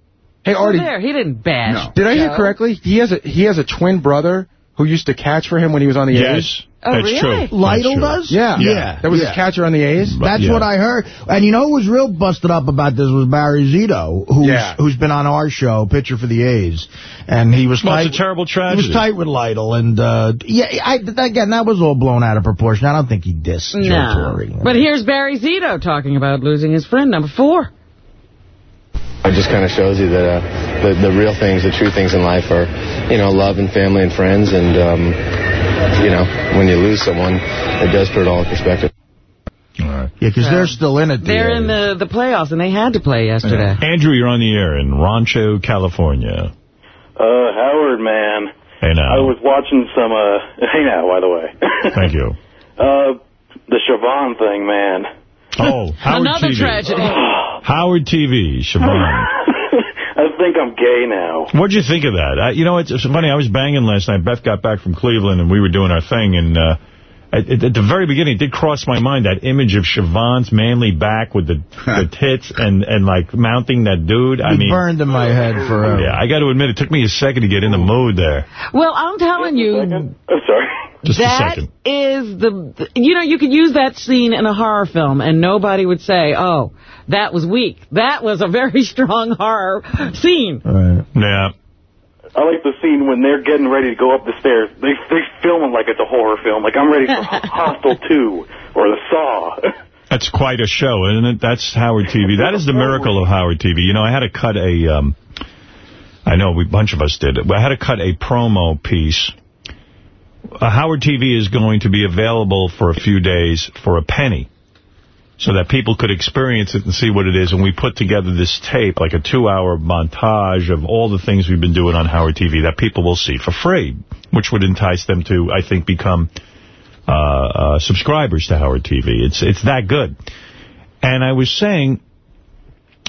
Hey, Artie, there, he didn't bash. did I hear correctly? He has a he has a twin brother who used to catch for him when he was on the Yes, A's. Oh, that's really? true. Lidle That's true. does? Yeah, Yeah. That was Yeah. his catcher on the A's. That's yeah. what I heard. And you know who was real busted up about this was Barry Zito, who's, Yeah. who's been on our show, pitcher for the A's. And he was Well, tight. it's a terrible tragedy. He was tight with Lidle. And, uh, yeah, I, again, that was all blown out of proportion. I don't think he dissed Joe No. Torre. But here's Barry Zito talking about losing his friend, number four. It just kind of shows you that uh, the, the real things, the true things in life are, you know, love and family and friends. And, um, you know, when you lose someone, it does put it all in perspective. All right. Yeah, because they're still in it. the They're in the, the playoffs, and they had to play yesterday. Andrew, you're on the air in Rancho, California. Uh, Howard, man. Hey now. I was watching some, uh, hey now, by the way. Thank you. Uh, the Siobhan thing, man. Oh, Howard Another TV. tragedy. Howard TV, Siobhan. I think I'm gay now. What'd you think of that? I, you know, it's, it's funny. I was banging last night. Beth got back from Cleveland, and we were doing our thing. And uh, at, at the very beginning, it did cross my mind that image of Siobhan's manly back with the, the tits and, and like mounting that dude. I He mean, burned in my head forever. yeah, I got to admit, it took me a second to get in the mood there. Well, I'm telling you, I'm sorry. Just a second. is the, the- you know, you could use that scene in a horror film, and nobody would say, oh, that was weak. That was a very strong horror scene. Right. Yeah. I like the scene when they're getting ready to go up the stairs. They they film it like it's a horror film. Like I'm ready for Hostel 2 or The Saw. That's quite a show, isn't it? That's Howard TV. That is the miracle of Howard TV. You know, I had to cut a, um, I know a bunch of us did it, but I had to cut a promo piece. Uh, Howard TV is going to be available for a few days for a penny so that people could experience it and see what it is. And we put together this tape, like a two-hour montage of all the things we've been doing on Howard TV that people will see for free, which would entice them to, I think, become uh, uh, subscribers to Howard TV. It's it's that good. And I was saying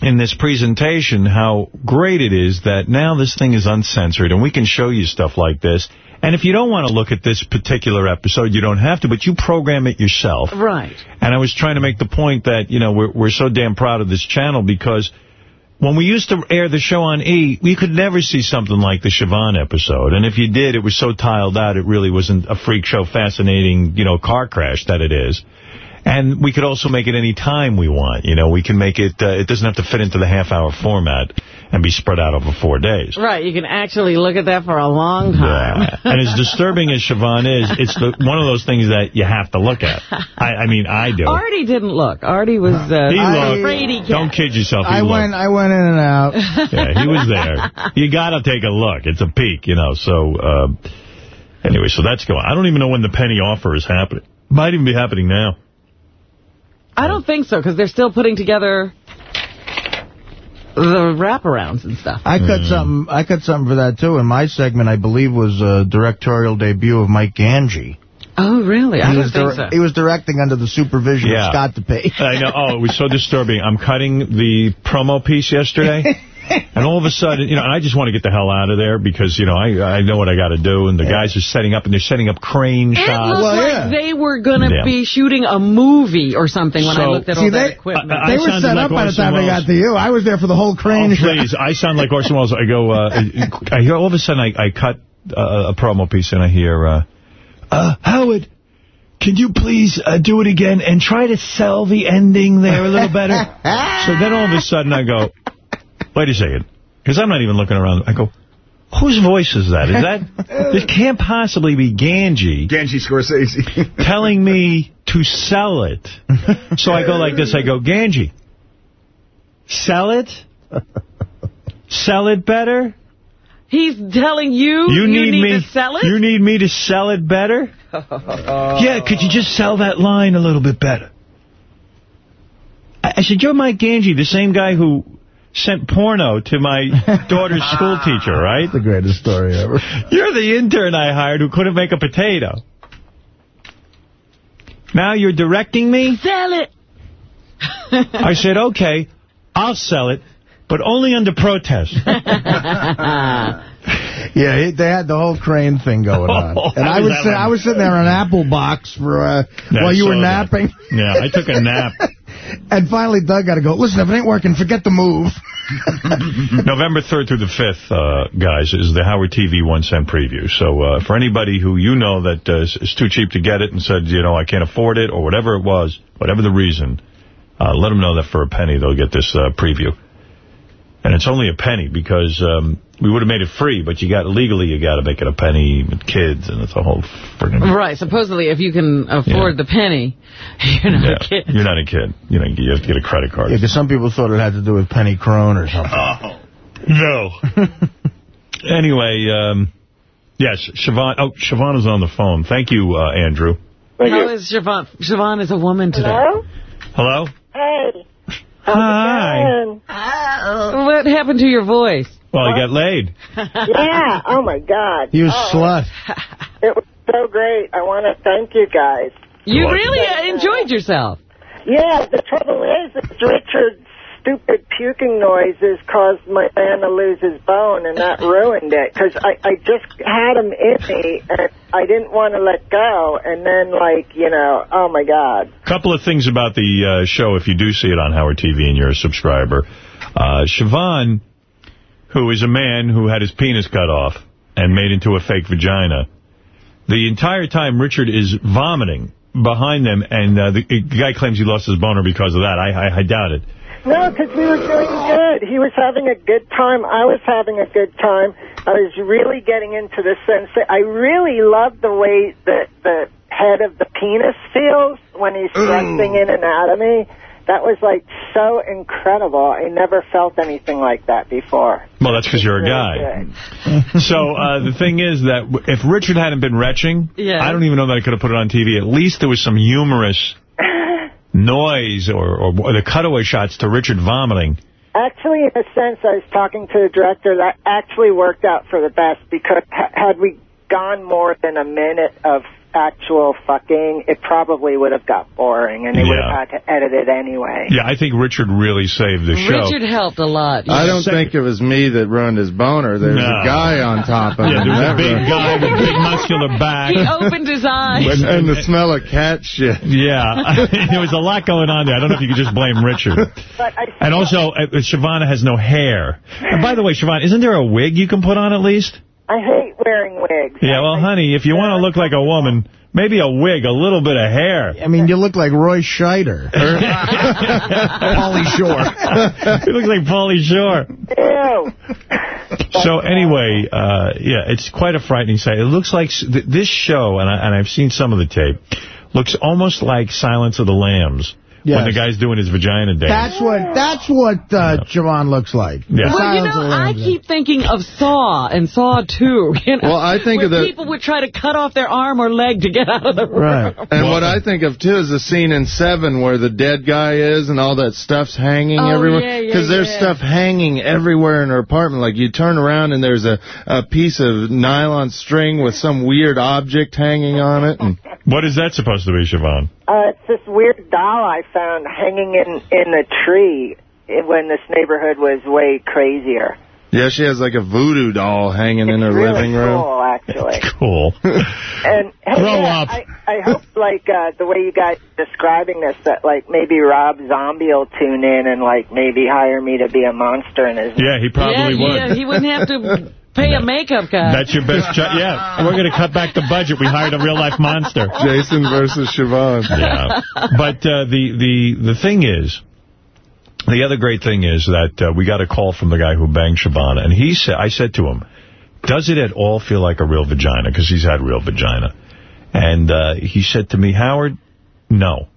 in this presentation how great it is that now this thing is uncensored and we can show you stuff like this. And if you don't want to look at this particular episode, you don't have to, but you program it yourself. Right. And I was trying to make the point that, you know, we're, we're so damn proud of this channel because when we used to air the show on E, we could never see something like the Siobhan episode. And if you did, it was so tiled out, it really wasn't a freak show, fascinating, you know, car crash that it is. And we could also make it any time we want. You know, we can make it, uh, it doesn't have to fit into the half-hour format and be spread out over four days. Right, you can actually look at that for a long time. Yeah. and as disturbing as Siobhan is, it's the, one of those things that you have to look at. I, I mean, I do. Artie didn't look. Artie was uh, He looked. afraid he Don't kid yourself. He I looked. went, I went in and out. Yeah, he was there. You got to take a look. It's a peek, you know. So, uh, anyway, so that's going. I don't even know when the penny offer is happening. Might even be happening now. I don't think so, because they're still putting together the wraparounds and stuff. I cut hmm. something. I cut something for that too. In my segment, I believe was a directorial debut of Mike Gange. Oh, really? I he don't was think so. He was directing under the supervision Yeah. of Scott DePace. I know. Oh, it was so disturbing. I'm cutting the promo piece yesterday. And all of a sudden, you know, and I just want to get the hell out of there because, you know, I I know what I got to do. And the guys are setting up, and they're setting up crane It shots. looked like they were going to Yeah. be shooting a movie or something when I looked at See, all they- that equipment. I- I they were set like up by the Orson time they Welles. got to you. I was there for the whole crane Oh, shot. please. I sound like Orson Welles. I go, uh, I hear all of a sudden I, I cut uh, a promo piece and I hear, uh, uh, Howard, can you please uh, do it again and try to sell the ending there a little better? so then all of a sudden I go, wait a second, because I'm not even looking around. I go, whose voice is that? Is that, this can't possibly be Gange. Gange Scorsese. telling me to sell it. So I go like this. I go, Gange, sell it? Sell it better? He's telling you You need, need me to sell it? You need me to sell it better? yeah, could you just sell that line a little bit better? I, I said, you're Mike Gange, the same guy who sent porno to my daughter's school teacher, right? the greatest story ever. You're the intern I hired who couldn't make a potato. Now you're directing me? Sell it. I said, okay, I'll sell it, but only under protest. Yeah, he, they had the whole crane thing going on. Oh, and I was was, sit. I was sitting there on an apple box for uh, Yeah, while you were saw that. napping. Yeah, I took a nap. And finally, Doug got to go, listen, if it ain't working, forget the move. November 3rd through the 5th, uh, guys, is the Howard TV one cent preview. So uh, for anybody who you know that uh, is is too cheap to get it and said, you know, I can't afford it or whatever it was, whatever the reason, uh, let them know that for a penny they'll get this uh, preview. And it's only a penny because um, we would have made it free, but you got legally you got to make it a penny with kids, and it's a whole friggin' Right, supposedly if you can afford the penny, you're not Yeah, a kid. You're not a kid. You know, you have to get a credit card. Yeah, because some people thought it had to do with Penny Crone or something. Oh, No. anyway, um, yes, Siobhan. Oh, Siobhan is on the phone. Thank you, uh, Andrew. How is Siobhan? Siobhan is a woman today. Hello? Hello? Hey. Hi. What happened to your voice? Well, he got laid. yeah. Oh, my God. You oh, slut. It was so great. I want to thank you guys. You really uh, enjoyed yourself. Yeah, the trouble is, is Richard's stupid puking noises caused my man to lose his bone, and that ruined it. Because I, I just had him in me, and I didn't want to let go. And then, like, you know, oh, my God. A couple of things about the uh, show, if you do see it on Howard TV and you're a subscriber. Uh, Siobhan, who is a man who had his penis cut off and made into a fake vagina, the entire time Richard is vomiting behind them, and uh, the, the guy claims he lost his boner because of that. I, I, I doubt it. No, because we were doing good. He was having a good time. I was having a good time. I was really getting into the sense that I really love the way that the head of the penis feels when he's thrusting in anatomy. That was, like, so incredible. I never felt anything like that before. Well, that's because you're a guy. so uh, the thing is that if Richard hadn't been retching, Yeah. I don't even know that I could have put it on TV. At least there was some humorous noise or, or the cutaway shots to Richard vomiting. Actually, in a sense, I was talking to the director. That actually worked out for the best because had we gone more than a minute of actual fucking, it probably would have got boring, and they would have had to edit it anyway. Yeah, I think Richard really saved the show. Richard helped a lot. I don't think it was me that ruined his boner. There's No. a guy on top of Yeah, him. there was a Never- big guy with a big muscular back. He opened his eyes. and, and the smell of cat shit. Yeah, there was a lot going on there. I don't know if you could just blame Richard. But I And also, uh, Shavana has no hair. And by the way, Shavana, isn't there a wig you can put on at least? I hate wearing wigs. Yeah, well, honey, if you want to look like a woman, maybe a wig, a little bit of hair. I mean, you look like Roy Scheider. Pauly Shore. he looks like Pauly Shore. Ew. So anyway, uh, yeah, it's quite a frightening sight. It looks like th this show, and, I, and I've seen some of the tape, looks almost like Silence of the Lambs. When the guy's doing his vagina dance. That's what that's what uh, Javon looks like. Yeah. Well, you know, I keep thinking of Saw and Saw 2. You know, Well, I think of the- people would try to cut off their arm or leg to get out of the room. Right. And what I think of, too, is the scene in Seven where the dead guy is and all that stuff's hanging Oh, everywhere. yeah, yeah, Because there's yeah. stuff hanging everywhere in her apartment. Like, you turn around and there's a, a piece of nylon string with some weird object hanging on it. And What is that supposed to be, Siobhan? Uh, it's this weird doll I found hanging in, in a tree when this neighborhood was way crazier. Yeah, she has like a voodoo doll hanging in her really living room. cool, actually. Cool. And hey, Grow yeah, up. I, I hope, like, uh, the way you guys are describing this, that, like, maybe Rob Zombie will tune in and, like, maybe hire me to be a monster in his... Yeah, he probably yeah, would. Yeah, he wouldn't have to pay a makeup guy. That's your best shot. Yeah, we're going to cut back the budget. We hired a real-life monster. Jason versus Siobhan. Yeah. But uh, the, the, the thing is, the other great thing is that uh, we got a call from the guy who banged Shabana, and he said, I said to him, does it at all feel like a real vagina? Because he's had real vagina. And uh, he said to me, Howard, no.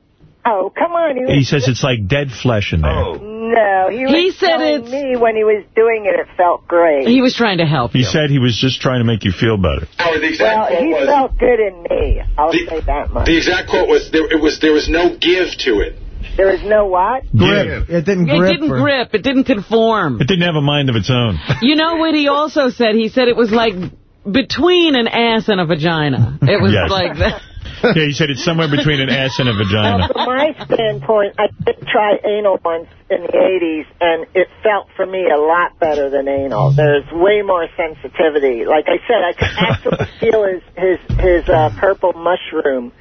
Oh, come on. You, He says it's like dead flesh in there. No, No, he was He said telling it's- me when he was doing it, it felt great. He was trying to help He you. said he was just trying to make you feel better. Howard, the exact well, quote he was, felt good in me. I'll The- say that much. the exact quote was, there, it was, there was no give to it. There was no what? Grip. It didn't grip. It didn't for- grip. It didn't conform. It didn't have a mind of its own. You know what he also said? He said it was like between an ass and a vagina. It was Yes. like that. yeah, he said it's somewhere between an ass and a Well, vagina. from my standpoint, I did try anal once in the 80s, and it felt for me a lot better than anal. There's way more sensitivity. Like I said, I could actually feel his his his uh, purple mushroom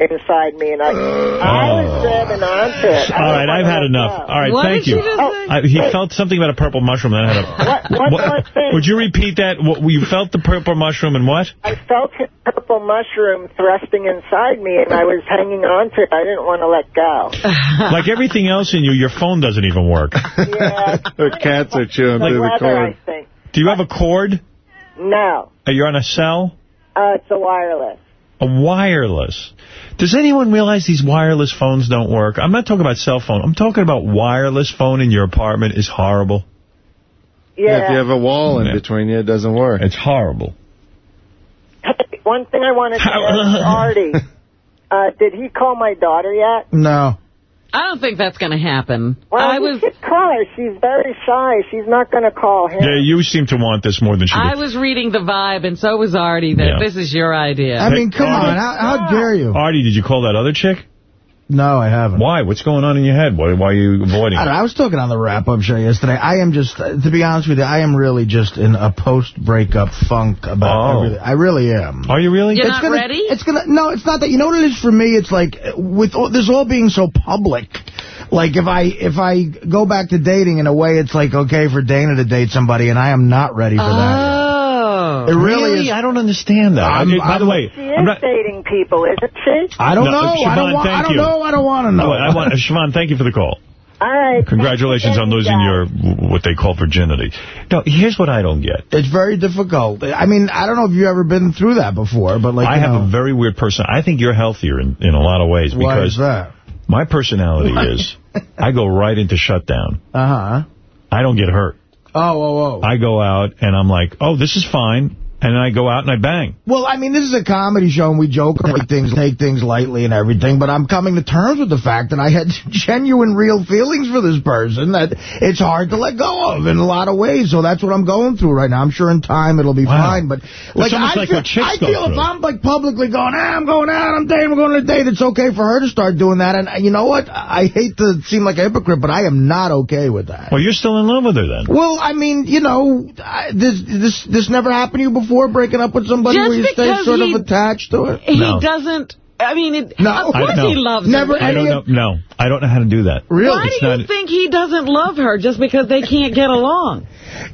inside me, and I I was grabbing onto it. All right, I've had enough. go. All right, thank you. I, he felt something about a purple mushroom. And I had a, What- one thing. Would you repeat that? What, you felt the purple mushroom and what? I felt his purple mushroom thrusting inside me, and I was hanging on to it. I didn't want to let go. like everything else in you, your phone doesn't even work. Yeah, The cats are chewing the through the weather, I cord. think. Do you have a cord? No, Are you on a cell? uh, it's a wireless. A wireless. Does anyone realize these wireless phones don't work? I'm not talking about cell phone. I'm talking about wireless phone in your apartment is horrible. Yeah, if you have a wall in Yeah. between you, it doesn't work. It's horrible. One thing I wanted to ask Artie. Uh, did he call my daughter yet? No. I don't think that's going to happen. Well, I was should call her. She's very shy. She's not going to call him. Yeah, you seem to want this more than she I did. was reading the vibe, and so was Artie, that Yeah. this is your idea. I mean, come on. How, how dare you? Artie, did you call that other chick? No, I haven't. Why? What's going on in your head? Why, why are you avoiding I, know, it? I was talking on the wrap-up show yesterday. I am just, uh, to be honest with you, I am really just in a post-breakup funk about Oh. everything. I really am. Are you really? You're it's not gonna, ready? It's gonna no, it's not that. You know what it is for me? It's like with all, this all being so public. Like if I if I go back to dating in a way, it's like okay for Dana to date somebody, and I am not ready for that. Oh. It really is. I don't understand that. I'm- I- by the I'm- way, She I'm not... dating people, isn't she? I don't No, know. I don't want. I thank don't you. know. I don't want to know. Oh, I want, Siobhan, thank you for the call. All right. Congratulations on losing your, what they call virginity. No, here's what I don't get. It's very difficult. I mean, I don't know if you've ever been through that before, but like I you have know, a very weird person. I think you're healthier in, in a lot of ways why because is that? my personality Why? is I go right into shutdown. Uh huh. I don't get hurt. Oh, oh, oh. I go out and I'm like, oh, this is fine. And then I go out and I bang. Well, I mean, this is a comedy show, and we joke and take things, take things lightly and everything, but I'm coming to terms with the fact that I had genuine, real feelings for this person that it's hard to let go of in a lot of ways, so that's what I'm going through right now. I'm sure in time it'll be Wow. fine, but like, I like feel, I feel if. I'm like publicly going, ah, I'm going out, I'm dating, we're going on a date, it's okay for her to start doing that, and uh, you know what? I hate to seem like a hypocrite, but I am not okay with that. Well, you're still in love with her then. Well, I mean, you know, I, this this this never happened to you before, breaking up with somebody Just where you stay sort he- of attached to it? He No. doesn't... I mean, it, No. of course don't he loves Never her. I don't know. No, I don't know how to do that. Really? Why It's do you not- think he doesn't love her just because they can't get along?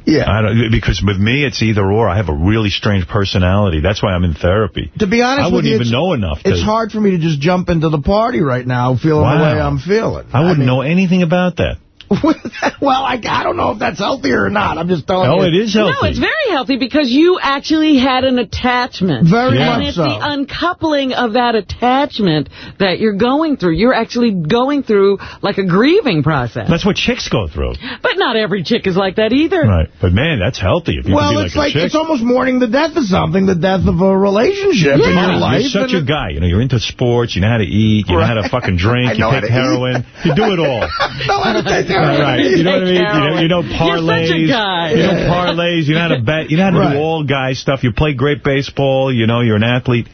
Yeah. I don't, because with me, it's either or. I have a really strange personality. That's why I'm in therapy. To be honest I with wouldn't you, even know enough. To, It's hard for me to just jump into the party right now feeling the way I'm feeling. I wouldn't mean, know anything about that. well, I, I don't know if that's healthy or not. I'm just telling Oh, you. it is healthy. No, it's very healthy because you actually had an attachment. Very Yeah. And it's so. the uncoupling of that attachment that you're going through. You're actually going through like a grieving process. That's what chicks go through. But not every chick is like that either. Right. But, man, that's healthy if you well, can be it's like like, it's almost mourning the death of something, the death of a relationship in Yeah. your life. You're such and a guy. You know, you're into sports. You know how to eat. You know how to fucking drink. I You know take to eat. heroin. You do it all. No, I don't think All right. You know what I mean? You know, you know You're parlays. such a guy. You know parlays. You know how to bet. You know how to Right. do all guy stuff. You play great baseball. You know, you're an athlete.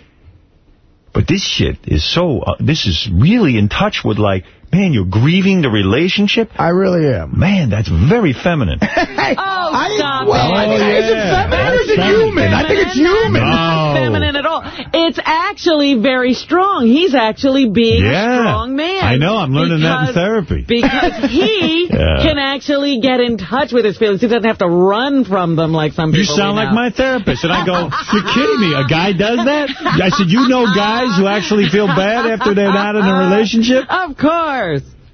But this shit is so, uh, this is really in touch with like, man, you're grieving the relationship? I really am. Man, that's very feminine. Hey, Oh, I, stop well, it. I think, oh, Is it yeah. feminine or is it That's human? I think it's human. That's not feminine at all. It's actually very strong. He's actually being Yeah. a strong man. I know, I'm learning that in therapy. Because he Yeah. can actually get in touch with his feelings. He doesn't have to run from them like some people You sound like my therapist. And I go, you're kidding me. A guy does that? I said, you know guys who actually feel bad after they're not in a relationship? Of course.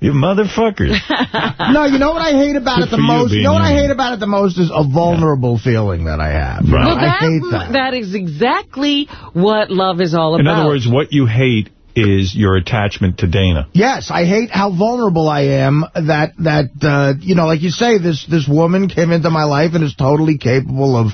You motherfuckers. No, you know what I hate about Good it the for you most? You know what I hate about it the most is a vulnerable feeling that I have. Right. Well, I that, hate that. that is exactly what love is all about. In other words, what you hate is your attachment to Dana. Yes, I hate how vulnerable I am that, that uh, you know, like you say, this this woman came into my life and is totally capable of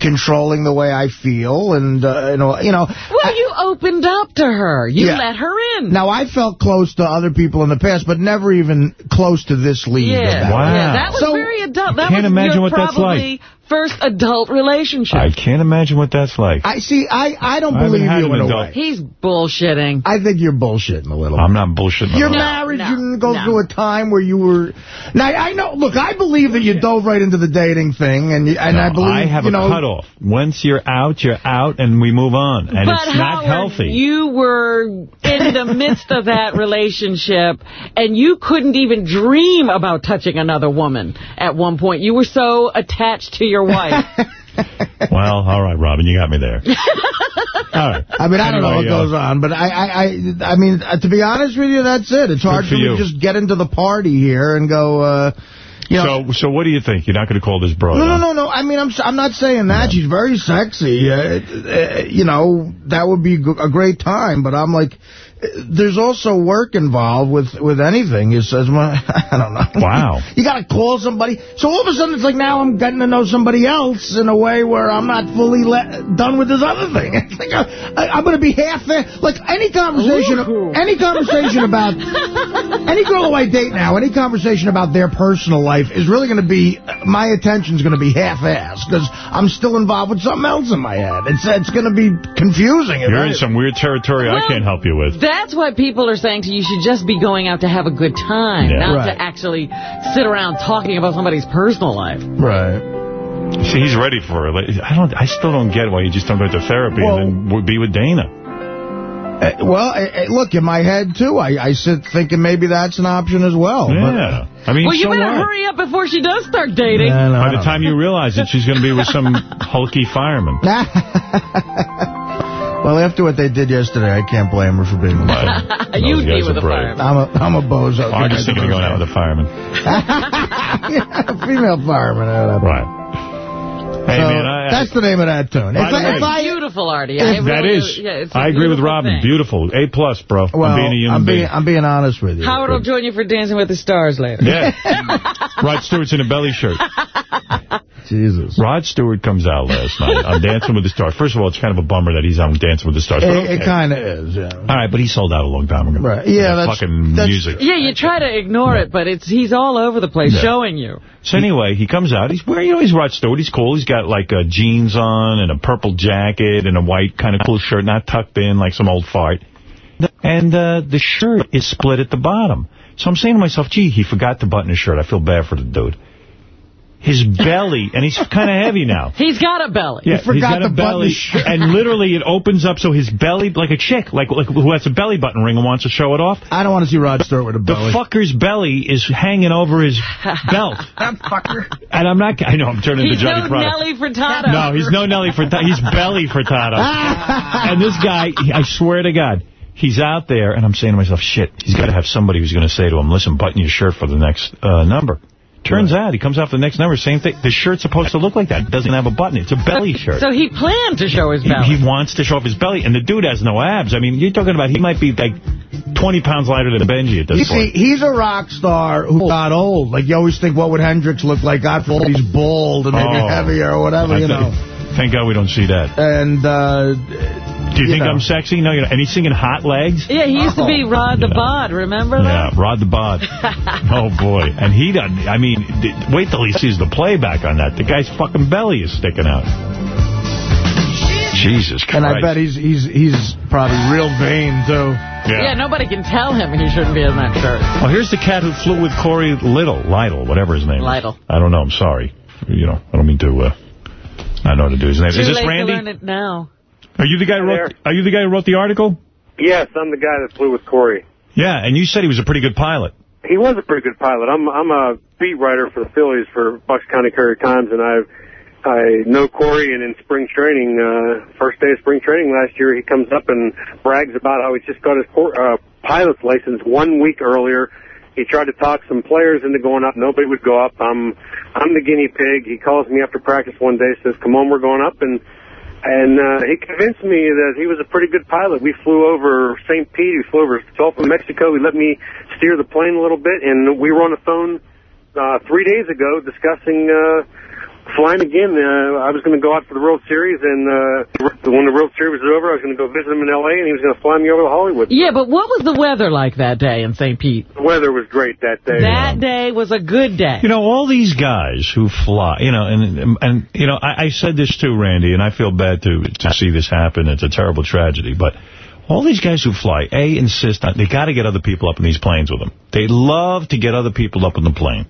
controlling the way I feel. And, uh, you know, you know Well, you opened up to her. You Yeah. let her in. now, I felt close to other people in the past, but never even close to this league. of Yeah, that. yeah, that was So- very adult. That can't was imagine your what that's probably first adult relationship. I can't imagine what that's like. I see. I I don't I believe you an in a adult. way. He's bullshitting. I think you're bullshitting a little. I'm not bullshitting. Your at marriage, no, you didn't go no. through a time where you were... Now, I know, look, I believe that you dove right into the dating thing, and and No, I believe, I have you a know... cutoff. Once you're out, you're out, and we move on. And but it's not Howard, healthy. you were in the midst of that relationship, and you couldn't even dream about touching another woman at one point. You were so attached to your wife. Well, all right, Robin, you got me there. all right. I mean, I don't know what uh, goes on, but I, I, I, I mean, uh, to be honest with you, that's it. It's hard for for me you. to just get into the party here and go, uh, you know... So, so what do you think? You're not going to call this broad? No, no, huh? no, no. I mean, I'm I'm not saying that. She's very sexy. Uh, uh, you know, that would be a great time. But I'm like, there's also work involved with with anything. It says, well, I don't know. Wow. You got to call somebody. So all of a sudden, it's like now I'm getting to know somebody else in a way where I'm not fully le done with this other thing. It's like I, I'm going to be half there. Like any conversation, any conversation about any girl who I date now, any conversation about their personal life is really going to be, my attention's going to be half-assed because I'm still involved with something else in my head. It's it's going to be confusing. You're in anything. some weird territory I can't help you with. That's what people are saying to you. You should just be going out to have a good time, Yeah. not Right. to actually sit around talking about somebody's personal life. Right. See, he's ready for it. I don't. I still don't get why you just don't go to therapy Well- and then w- be with Dana. Uh, well, uh, uh, look, in my head, too, I, I sit thinking maybe that's an option as well. Yeah. I mean, well, you so better what? hurry up before she does start dating. Yeah, no, By the don't time you realize it, she's going to be with some hulky fireman. well, after what they did yesterday, I can't blame her for being with Right. You'd be guys with are a brave. fireman. I'm a, I'm a bozo. I'm just thinking of going out with a fireman. yeah, female fireman. Right. Hey, So, man, I, that's the name of that tune. By If the I, if way- I, beautiful, Artie. If I that really- is. yeah, it's a I agree with Robin. thing. Beautiful. A plus, bro. well, I'm being a human I'm being. being, I'm being honest with you. Howard will join you for Dancing with the Stars later. Yeah. Rod Stewart's in a belly shirt. Jesus. Rod Stewart comes out last night on Dancing with the Stars. First of all, it's kind of a bummer that he's on Dancing with the Stars. but It, okay. kind of is, yeah. All right, but he sold out a long time ago. Right. Yeah, That that's- fucking that's- music. Yeah, you try to ignore it, but it's he's all over the place Yeah. showing you. So anyway, he comes out. He's wearing, you know, he's Rod Stewart. He's cool. He's got like uh, jeans on and a purple jacket and a white kind of cool shirt, not tucked in like some old fart. And uh, the shirt is split at the bottom. So I'm saying to myself, gee, he forgot to button his shirt. I feel bad for the dude. His belly, and he's kind of heavy now. He's got a belly. Yeah, forgot he's got to a belly, and literally it opens up so his belly, like a chick, like, like who has a belly button ring and wants to show it off. I don't want to see Rod Stewart with a belly. The fucker's belly is hanging over his belt. that fucker. And I'm not, I know, I'm turning He's into Johnny no Fratto. Nelly Furtado. No, he's no Nelly Furtado. He's Belly Furtado. and this guy, I swear to God, he's out there, and I'm saying to myself, shit, he's got to have somebody who's going to say to him, listen, button your shirt for the next uh, number. Turns out, he comes off the next number, same thing. The shirt's supposed to look like that. It doesn't have a button. It's a belly shirt. So he planned to show his belly. he wants to show off his belly, and the dude has no abs. I mean, you're talking about he might be like 20 pounds lighter than Benji at You this see, he's a rock star who got old. Like, you always think, what would Hendrix look like? God forbid he's bald and maybe Oh. heavier or whatever, I you know. Thank God we don't see that. And, uh... Do you, you think know. I'm sexy? No, you're not. And he's singing Hot Legs? yeah, he used to be Rod the Bod, remember that? Yeah. Rod the Bod. oh, boy. And he doesn't, I mean, wait till he sees the playback on that. The guy's fucking belly is sticking out. Jesus Christ. And I bet he's he's he's probably real vain, too. Yeah. yeah, nobody can tell him he shouldn't be in that shirt. Well, here's the cat who flew with Cory Little, Lidle, whatever his name is. Lidle. is. I don't know. I'm sorry. You know, I don't mean to, uh, I know how to do his name. Too is this late Randy? to learn it now. Are you the guy who wrote, are you the guy who wrote the article? Yes, I'm the guy that flew with Cory. Yeah, and you said he was a pretty good pilot. He was a pretty good pilot. I'm I'm a beat writer for the Phillies for Bucks County Courier Times, and I I know Cory, and in spring training, uh, first day of spring training last year, he comes up and brags about how he just got his uh, pilot's license one week earlier. He tried to talk some players into going up. Nobody would go up. I'm I'm the guinea pig. He calls me after practice one day, says, "Come on, we're going up," and And uh, he convinced me that he was a pretty good pilot. We flew over St. Pete, we flew over Gulf of Mexico. He let me steer the plane a little bit, and we were on the phone uh, three days ago discussing uh, flying again. Uh, I was going to go out for the World Series, and uh, when the World Series was over, I was going to go visit him in L.A., and he was going to fly me over to Hollywood. Yeah, but what was the weather like that day in St. Pete? The weather was great that day. That day was a good day. You know, all these guys who fly, you know, and, and you know, I, I said this too, Randy, and I feel bad to, to see this happen. It's a terrible tragedy, but all these guys who fly, A, insist on, they got to get other people up in these planes with them. They love to get other people up in the plane.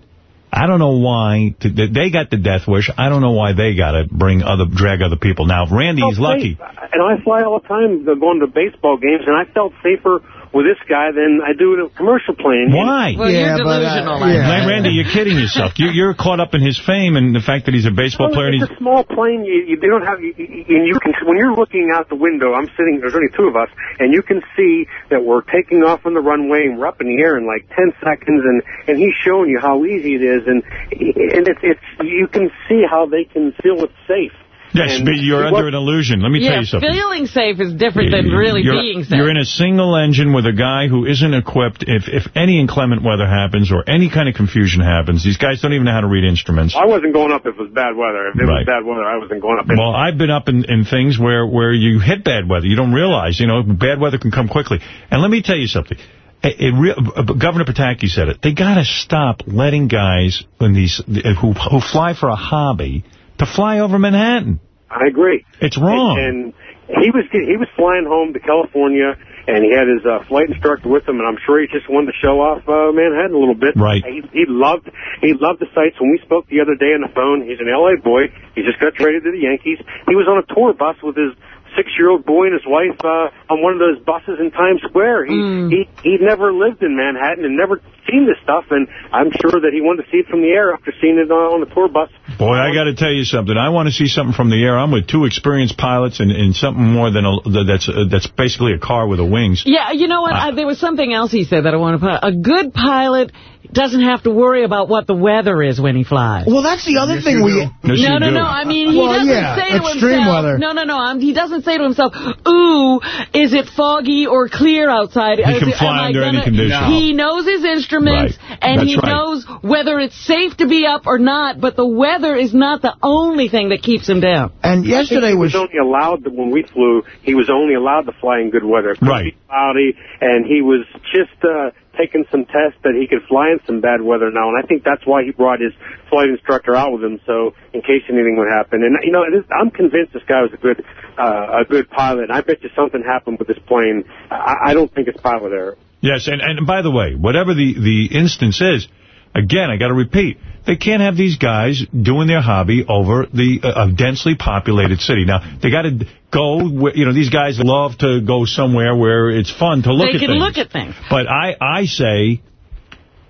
I don't know why. to, They got the death wish. I don't know why they got to bring other, drag other people. Now, if Randy's lucky. And I fly all the time uh, going to baseball games, and I felt safer with this guy than I do in a commercial plane. Why? Well, you're delusional. I Hey, Randy, you're kidding yourself. You, you're caught up in his fame and the fact that he's a baseball Well, player. And it's he's, a small plane. You, you don't have, you, you- and you can when you're looking out the window. I'm sitting. There's only two of us, and you can see that we're taking off on the runway and we're up in the air in like 10 seconds, and and he's showing you how easy it is, and and it's it's you can see how they can feel it's safe. Yes, And but you're he under an illusion. Let me yeah, tell you something. feeling safe is different than really you're, being safe. You're in a single engine with a guy who isn't equipped. If if any inclement weather happens or any kind of confusion happens, these guys don't even know how to read instruments. I wasn't going up if it was bad weather. If it Right. was bad weather, I wasn't going up. Well, I've been up in, in things where, where you hit bad weather. You don't realize, you know, bad weather can come quickly. And let me tell you something. It, it re uh, Governor Pataki said it. They got to stop letting guys when these who who fly for a hobby to fly over Manhattan. I agree. It's wrong. And, and he was he was flying home to California, and he had his uh, flight instructor with him, and I'm sure he just wanted to show off uh, Manhattan a little bit. Right. He, he loved he loved the sights. When we spoke the other day on the phone, he's an L.A. boy. He just got traded to the Yankees. He was on a tour bus with his six-year-old boy and his wife uh, on one of those buses in Times Square. He Hmm. he he'd never lived in Manhattan and never seen this stuff, and I'm sure that he wanted to see it from the air after seeing it uh, on the tour bus. Boy, I got to tell you something. I want to see something from the air. I'm with two experienced pilots and, and something more than a, that's uh, that's basically a car with a wings. Yeah, you know what? I, there was something else he said that I want to put. A good pilot doesn't have to worry about what the weather is when he flies. Well, that's the other thing we... Yes, no, you no, no. I mean, he Well, doesn't yeah, say to extreme himself. weather. No, no, no. Um, he doesn't say to himself, "Ooh, is it foggy or clear outside?" He Is can it- fly under any gonna-" condition. He knows his instruments, Right. and That's he right. knows whether it's safe to be up or not. But the weather is not the only thing that keeps him down. And I think yesterday he was... was only allowed to, when we flew. He was only allowed to fly in good weather. Right. cloudy, and he was just uh, taking some tests that he could fly in some bad weather now. And I think that's why he brought his flight instructor out with him, so in case anything would happen. And you know, is, I'm convinced this guy was a good uh, a good pilot. And I bet you something happened with this plane. I, I don't think it's pilot error. Yes, and, and by the way, whatever the, the instance is, again, I got to repeat, they can't have these guys doing their hobby over the uh, a densely populated city. Now, they got to go, where, you know, these guys love to go somewhere where it's fun to look at. things. they can look at things. But I, I say,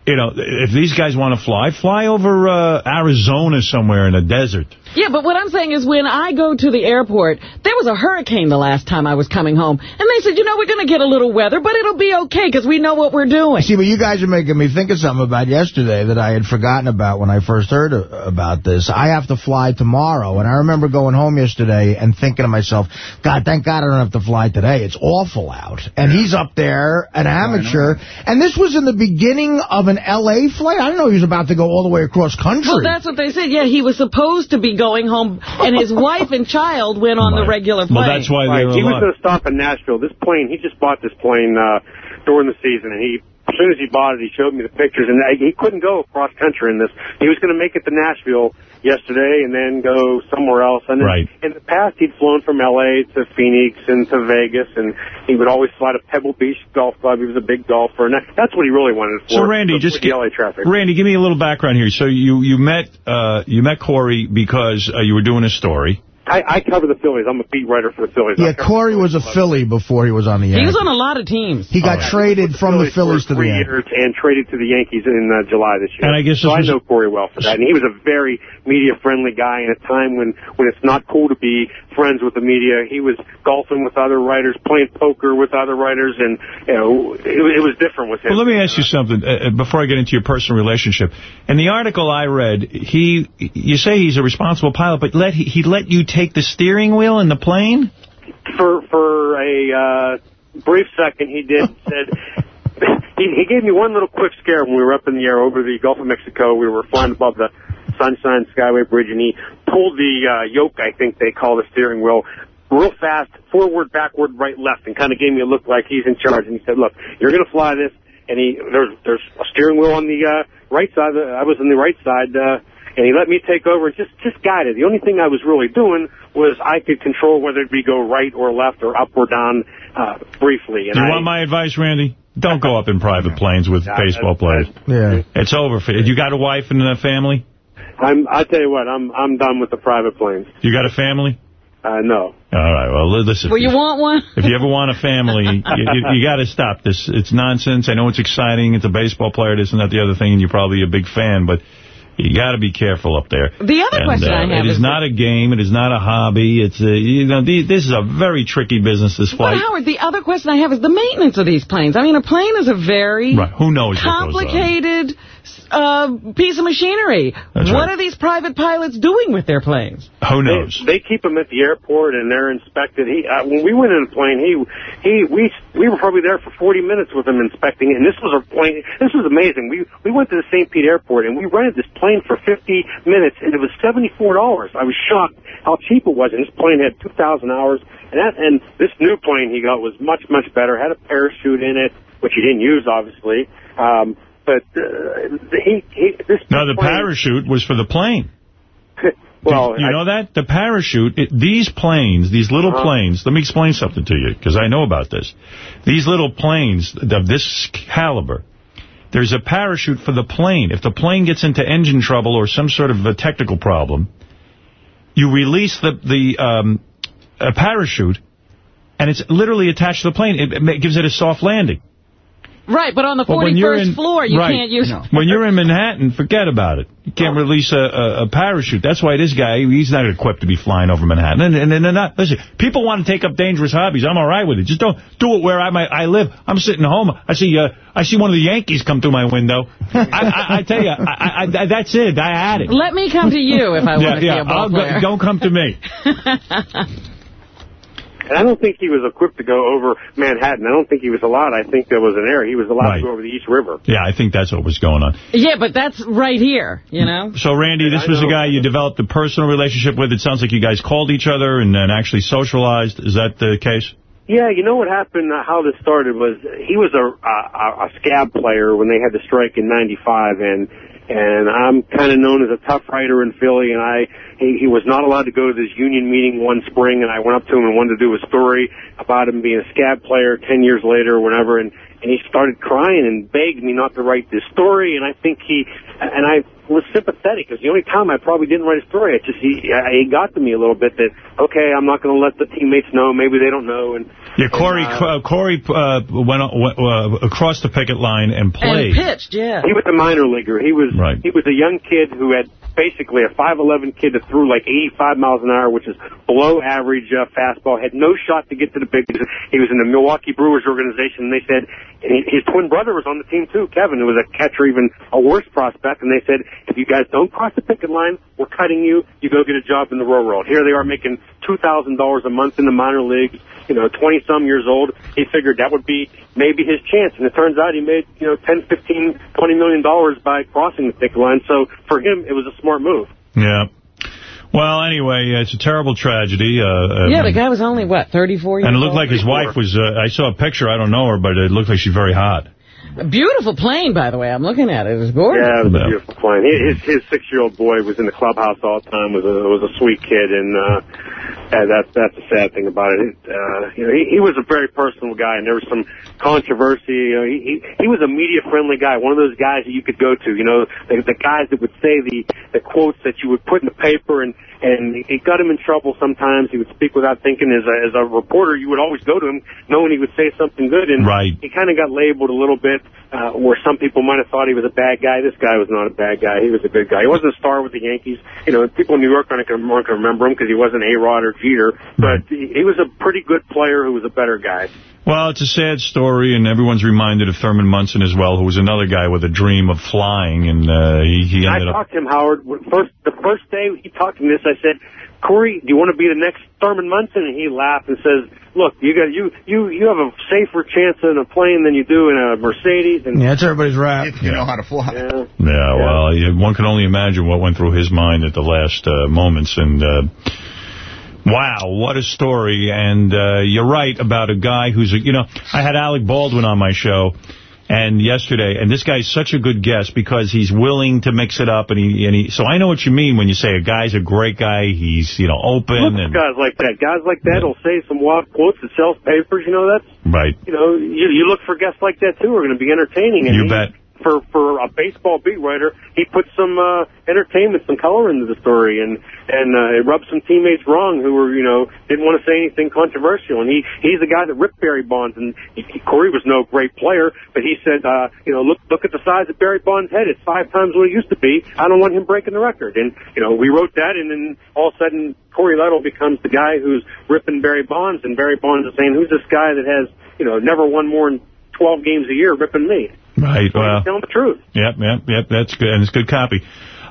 you know, if these guys want to fly, fly over uh, Arizona somewhere in a desert. Yeah, but what I'm saying is when I go to the airport, there was a hurricane the last time I was coming home. And they said, you know, we're going to get a little weather, but it'll be okay because we know what we're doing. See, but you guys are making me think of something about yesterday that I had forgotten about when I first heard about this. I have to fly tomorrow, and I remember going home yesterday and thinking to myself, God, thank God I don't have to fly today. It's awful out. And he's up there, an amateur, and this was in the beginning of an L.A. flight? I didn't know he was about to go all the way across country. Well, that's what they said. Yeah, he was supposed to be going home, and his wife and child went on the regular plane. Right. He was going to stop in Nashville. This plane, he just bought this plane uh, during the season, and he, as soon as he bought it, he showed me the pictures, and he couldn't go across country in this. He was going to make it to Nashville yesterday, and then go somewhere else. And Right. in the past, he'd flown from L.A. to Phoenix and to Vegas, and he would always fly to Pebble Beach Golf Club. He was a big golfer, and that, that's what he really wanted for. So Randy, for just the LA traffic. Randy, give me a little background here. So you you met uh, you met Cory because uh, you were doing a story. I, I cover the Phillies. I'm a beat writer for the Phillies. Yeah, Cory was a Philly before he was on the Yankees. He was on a lot of teams. He got traded from the Phillies to the three Yankees. years and traded to the Yankees in uh, July this year. And I guess so I know Cory well for that. And he was a very media-friendly guy in a time when, when it's not cool to be friends with the media. He was golfing with other writers, playing poker with other writers, and you know, it, it was different with him. Well, let me ask you something uh, uh, before I get into your personal relationship. In the article I read, he you say he's a responsible pilot, but let he, he let you take the steering wheel in the plane? For for a uh, brief second, he did said. He, he gave me one little quick scare when we were up in the air over the Gulf of Mexico. We were flying above the Sunshine Skyway Bridge, and he pulled the uh, yoke, I think they call the steering wheel, real fast, forward, backward, right, left, and kind of gave me a look like he's in charge. And he said, look, you're going to fly this. And he there's there's a steering wheel on the uh, right side. I was on the right side, uh, and he let me take over and just just guide it. The only thing I was really doing was I could control whether it be go right or left or up or down uh, briefly. And you I, want my advice, Randy? Don't go up in private planes with baseball players. Yeah. It's over. for You got a wife and a family? I'm I tell you what, I'm I'm done with the private planes. You got a family? Uh, no. All right, well, li- listen. Well, you want one? If you ever want a family, you, you, you got to stop this. It's nonsense. I know it's exciting. It's a baseball player, this and that, the other thing, and you're probably a big fan, but you got to be careful up there. The other And, question uh, I have It is is not a game. It is not a hobby. It's a, you know, the, this is a very tricky business, this But flight. Howard, the other question I have is the maintenance of these planes. I mean, a plane is a very Right, who knows what goes on. complicated uh, piece of machinery. That's what right. are these private pilots doing with their planes? Who knows? They, they keep them at the airport and they're inspected. He uh, when we went in the plane, he he we we were probably there for 40 minutes with him inspecting it. And this was a plane. This was amazing. We we went to the St. Pete Airport and we rented this plane for 50 minutes and it was 74 dollars. I was shocked how cheap it was. And this plane had 2,000 hours. And that and this new plane he got was much much better. Had a parachute in it, which he didn't use obviously. Um, but uh, he, he this No, the plane- parachute was for the plane. well, you I- know that? The parachute, it, these planes, these little Uh-huh. planes, let me explain something to you, because I know about this. These little planes of this caliber, there's a parachute for the plane. If the plane gets into engine trouble or some sort of a technical problem, you release the, the um, a parachute, and it's literally attached to the plane. It, it gives it a soft landing. Right, but on the when 41st in- floor, you right. can't use... When you're in Manhattan, forget about it. You can't release a, a, a parachute. That's why this guy, he's not equipped to be flying over Manhattan. And, and, and they're not, listen, people want to take up dangerous hobbies. I'm all right with it. Just don't do it where I might, I live. I'm sitting home. I see uh, I see one of the Yankees come through my window. I, I, I tell you, I, I, I, that's it. I had it. Let me come to you if I yeah, want to yeah. see a ball I'll go- don't come to me. And I don't think he was equipped to go over Manhattan. I don't think he was allowed. I think there was an error. He was allowed Right. to go over the East River. Yeah, I think that's what was going on. Yeah, but that's right here, you know? So, Randy, this I was a know. guy you developed a personal relationship with. It sounds like you guys called each other and, and actually socialized. Is that the case? Yeah, you know what happened, uh, how this started was he was a, a, a scab player when they had the strike in 95 and, and I'm kind of known as a tough writer in Philly and I, he, he was not allowed to go to this union meeting one spring and I went up to him and wanted to do a story about him being a scab player 10 years later or whatever and, and he started crying and begged me not to write this story and I think he, and I was sympathetic because the only time I probably didn't write a story, it just, he, uh, he got to me a little bit that, okay, I'm not going to let the teammates know, maybe they don't know and, Yeah, Cory And, uh, Cory uh, went, on- went uh, across the picket line and played. And pitched, yeah. He was a minor leaguer. He was Right. he was a young kid who had basically a 5'11 kid that threw like 85 miles an hour, which is below average uh, fastball. Had no shot to get to the big. leagues. He was in the Milwaukee Brewers organization, and they said and his twin brother was on the team too, Kevin, who was a catcher, even a worse prospect. And they said, if you guys don't cross the picket line, we're cutting you. You go get a job in the real world. Here they are making two thousand dollars a month in the minor leagues. You know, 20 some years old. He figured that would be maybe his chance. And it turns out he made, you know, 10, 15, 20 million dollars by crossing the picket line. So for him, it was a smart move. Yeah. Well, anyway, it's a terrible tragedy. Uh, Yeah, um, the guy was only, what, 34 years old? And it looked old? like his wife was, uh, I saw a picture, I don't know her, but it looked like she's very hot. A beautiful plane, by the way. I'm looking at it. It was gorgeous. Yeah, it was a beautiful plane. His his six year old boy was in the clubhouse all the time. was a was a sweet kid, and uh, yeah, that's that's the sad thing about it. Uh, you know, he, he was a very personal guy, and there was some controversy. You know, he, he he was a media friendly guy, one of those guys that you could go to. You know, the, the guys that would say the the quotes that you would put in the paper, and and it got him in trouble sometimes. He would speak without thinking. As a as a reporter, you would always go to him knowing he would say something good, and Right. he kind of got labeled a little bit uh, where some people might have thought he was a bad guy. This guy was not a bad guy. He was a good guy. He wasn't a star with the Yankees. You know, people in New York aren't going to remember him because he wasn't A-Rod or Jeter. But he, he was a pretty good player who was a better guy. Well, it's a sad story, and everyone's reminded of Thurman Munson as well, who was another guy with a dream of flying, and uh, he, he I ended up... talked to him, Howard. First, the first day he talked to me this, I said, Cory, do you want to be the next Thurman Munson? And he laughed and says, look, you got you you you have a safer chance in a plane than you do in a Mercedes. And Yeah, that's everybody's rap. You know how to fly. Yeah. Yeah, well, you- one can only imagine what went through his mind at the last uh, moments. And uh, wow, what a story. And uh, you're right about a guy who's, a, you know, I had Alec Baldwin on my show. And yesterday, and this guy's such a good guest because he's willing to mix it up, and he, and he. So I know what you mean when you say a guy's a great guy. He's, you know, open Look and guys like that. Guys like that will say some wild quotes that sells papers. You know, that's right. you know, you, you look for guests like that too. Who are going to be entertaining. And You bet. For for a baseball beat writer, he put some uh, entertainment, some color into the story, and and uh, it rubbed some teammates wrong who were you know didn't want to say anything controversial. And he he's the guy that ripped Barry Bonds, and he, Cory was no great player, but he said, uh, you know, look look at the size of Barry Bonds' head. It's five times what it used to be. I don't want him breaking the record. And you know, we wrote that, and then all of a sudden Cory Little becomes the guy who's ripping Barry Bonds, and Barry Bonds is saying, who's this guy that has you know never won more than 12 games a year ripping me? Right. Well, He's telling the truth. Yep, yep, yep. That's good, and it's good copy.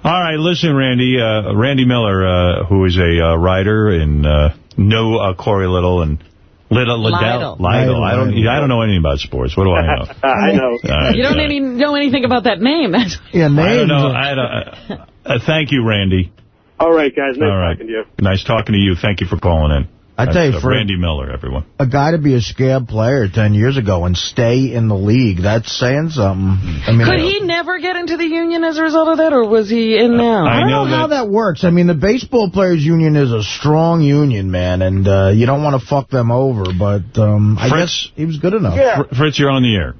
All right, listen, Randy. Uh, Randy Miller, uh, who is a uh, writer and uh, know uh, Cory Little and Little Liddell. Lytle. Lytle. I don't. I don't know anything about sports. What do I know? I know. All right, You don't any, know anything about that name. That's Yeah, I don't names. know. I don't, uh, uh, thank you, Randy. All right, guys. Nice All right. talking to you. Nice talking to you. Thank you for calling in. I tell you, uh, for- Randy Miller, everyone. a guy to be a scab player 10 years ago and stay in the league, that's saying something. I mean, Could he never get into the union as a result of that, or was he in now? I don't know, how that works. I mean, the baseball players union is a strong union, man, and uh, you don't want to fuck them over, but um, I Fritz? guess he was good enough. Yeah. Fr- Fritz, you're on the air.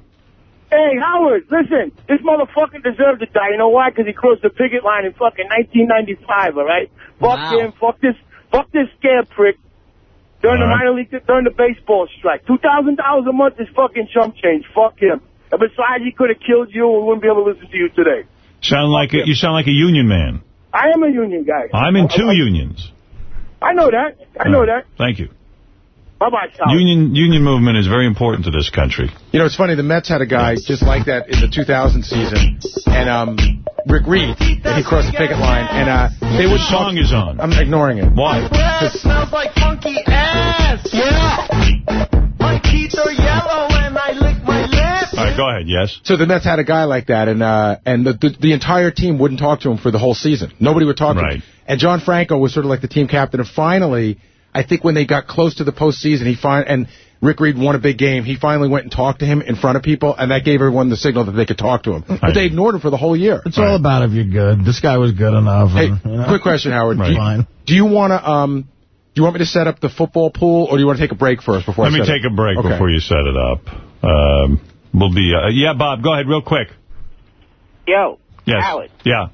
Hey, Howard, listen, this motherfucker deserves to die. You know why? Because he crossed the picket line in fucking 1995, all right? Fuck Wow. him, fuck this, fuck this scab prick. During All the right. minor league, during the baseball strike. $2,000 a month is fucking chump change. Fuck him. And besides, he could have killed you and we wouldn't be able to listen to you today. Sound like a, you sound like a union man. I am a union guy. I'm in two I, unions. I know that. I know that. Thank you. Bye-bye, Sal. Union union movement is very important to this country. You know, it's funny. The Mets had a guy just like that in the 2000 season, and um, Rick Reed, and he crossed the picket line, and uh, they would What song is on? I'm ignoring it. Why? It smells like funky ass. Yeah. My teeth are yellow and I lick my lips. All right, go ahead. Yes. So the Mets had a guy like that, and uh, and the, the the entire team wouldn't talk to him for the whole season. Nobody would talk to Right. him. And John Franco was sort of like the team captain. And finally, I think when they got close to the postseason, he fin- and Rick Reed won a big game. He finally went and talked to him in front of people, and that gave everyone the signal that they could talk to him. But they ignored him for the whole year. It's all about if you're good. This guy was good enough. Hey, and, you know. quick question, Howard. Do you, do you want to um, do you want me to set up the football pool, or do you want to take a break first before Let I me take it? a break Okay. before you set it up. Um, we'll be. Uh, yeah, Bob. Go ahead, real quick. Yo, Yes. Howard, Yeah.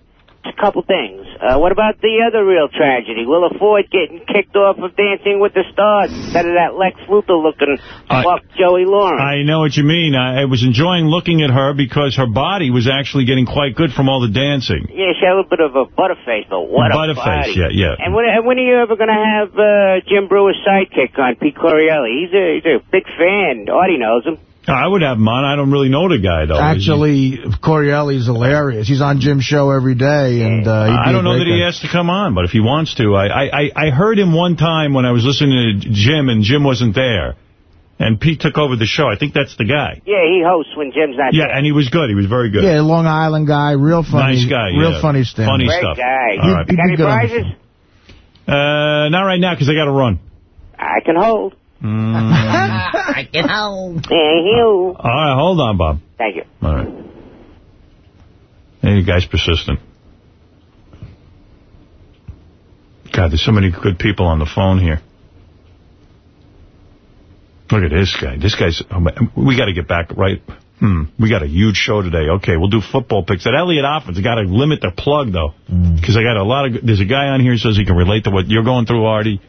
A couple things. Uh, what about the other real tragedy? Willa Ford getting kicked off of Dancing with the Stars instead of that Lex Luthor looking I- fuck Joey Lawrence? I know what you mean. I, I was enjoying looking at her because her body was actually getting quite good from all the dancing. yeah, she had a little bit of a butterface, but what a Butterface, body. yeah, yeah. And when, and when are you ever going to have uh, Jim Breuer's sidekick on, Pete Correale? He's a, he's a big fan. Artie knows him. I would have him on. I don't really know the guy, though. Actually, Correale's hilarious. He's on Jim's show every day, and uh, he'd I don't know great that he has to come on, but if he wants to, I, I, I- I heard him one time when I was listening to Jim, and Jim wasn't there. And Pete took over the show. I think that's the guy. Yeah, he hosts when Jim's not Yeah, and he was good. He was very good. Yeah, Long Island guy, real funny. Nice guy, Real yeah. funny stand. Funny Great stuff. guy. All right. Got any good on the prizes? Uh, not right now, because I got to run. I can hold. Mm. I can hold. Thank you. All right, hold on, Bob. Thank you. All right. Hey, you guy's persistent. God, there's so many good people on the phone here. Look at this guy. This guy's... We got to get back right... Hmm. We got a huge show today. Okay, we'll do football picks. That Elliot Offen's, got to limit the plug, though. Because I got a lot of... There's a guy on here who says he can relate to what you're going through, Artie.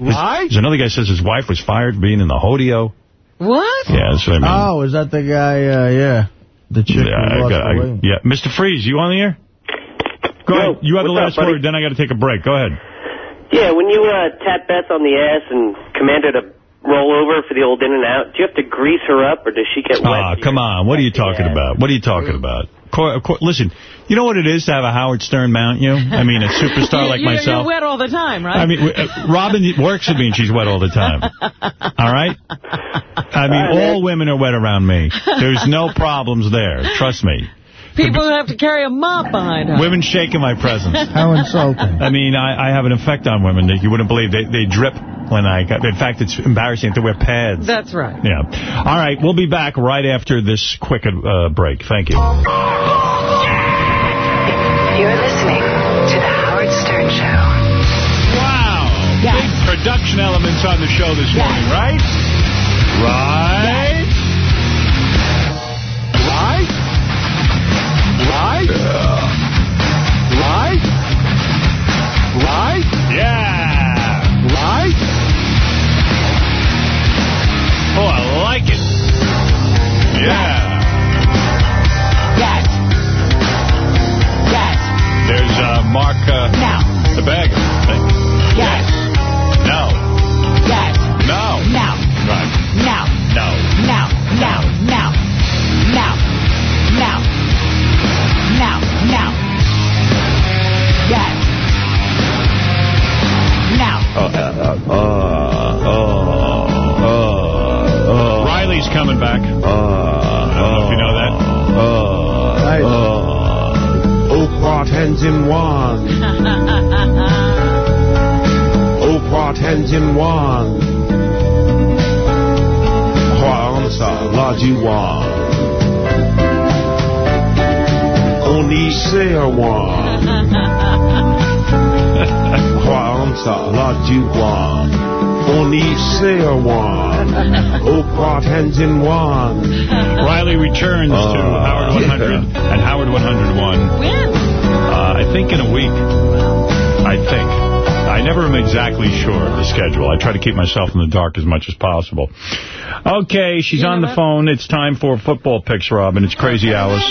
There's, there's another guy says his wife was fired for being in the hodeo. What? Yeah, that's what I mean. Oh, is that the guy? Uh, yeah, the chick. Yeah, who I lost got- the I- yeah. Mr. Freeze, you on the air? Go ahead. You have the last up, word, then I got to take a break. Go ahead. Yeah, when you uh, tapped Beth on the ass and commanded a roll over for the old in and out? Do you have to grease her up, or does she get wet? Ah, come on. What are you talking about? What are you talking about? Co- co- Listen, you know what it is to have a Howard Stern mount you? I mean, a superstar like you're, myself. You're wet all the time, right? I mean, uh, Robin works with me and she's wet all the time. All right? I mean, all women are wet around me. There's no problems there. Trust me. People have to carry a mop behind her. Women shake in my presence. How insulting. I mean, I, I have an effect on women that you wouldn't believe. They, they drip when I... In fact, it's embarrassing to wear pads. That's right. Yeah. All right, we'll be back right after this quick uh, break. Thank you. Production elements on the show this morning, right? Right? Right? Right? Right? Right? Yeah. Right? Oh, I like it. Yeah. Yes. Yes. There's uh, Mark uh, No. the bagger. Yes. No. Yes. No. No. Right. No. No. No. No. No. No. No. No. No. Yes. No. Oh, uh, uh, oh, oh, Riley's coming back. Uh, I don't know if you know that. Oh, quart hands in one. Oh, quart hands in one brought Henjin Wan. Huang Sa La Ji Oni Huang Sa La Ji Oni oh, Riley returns uh, to oh, Howard 100 and Howard 101. When? Uh, I think in a week. I think. I never am exactly sure of the schedule. I try to keep myself in the dark as much as possible. Okay, she's on the phone. It's time for football picks, Robin. It's Crazy Alice.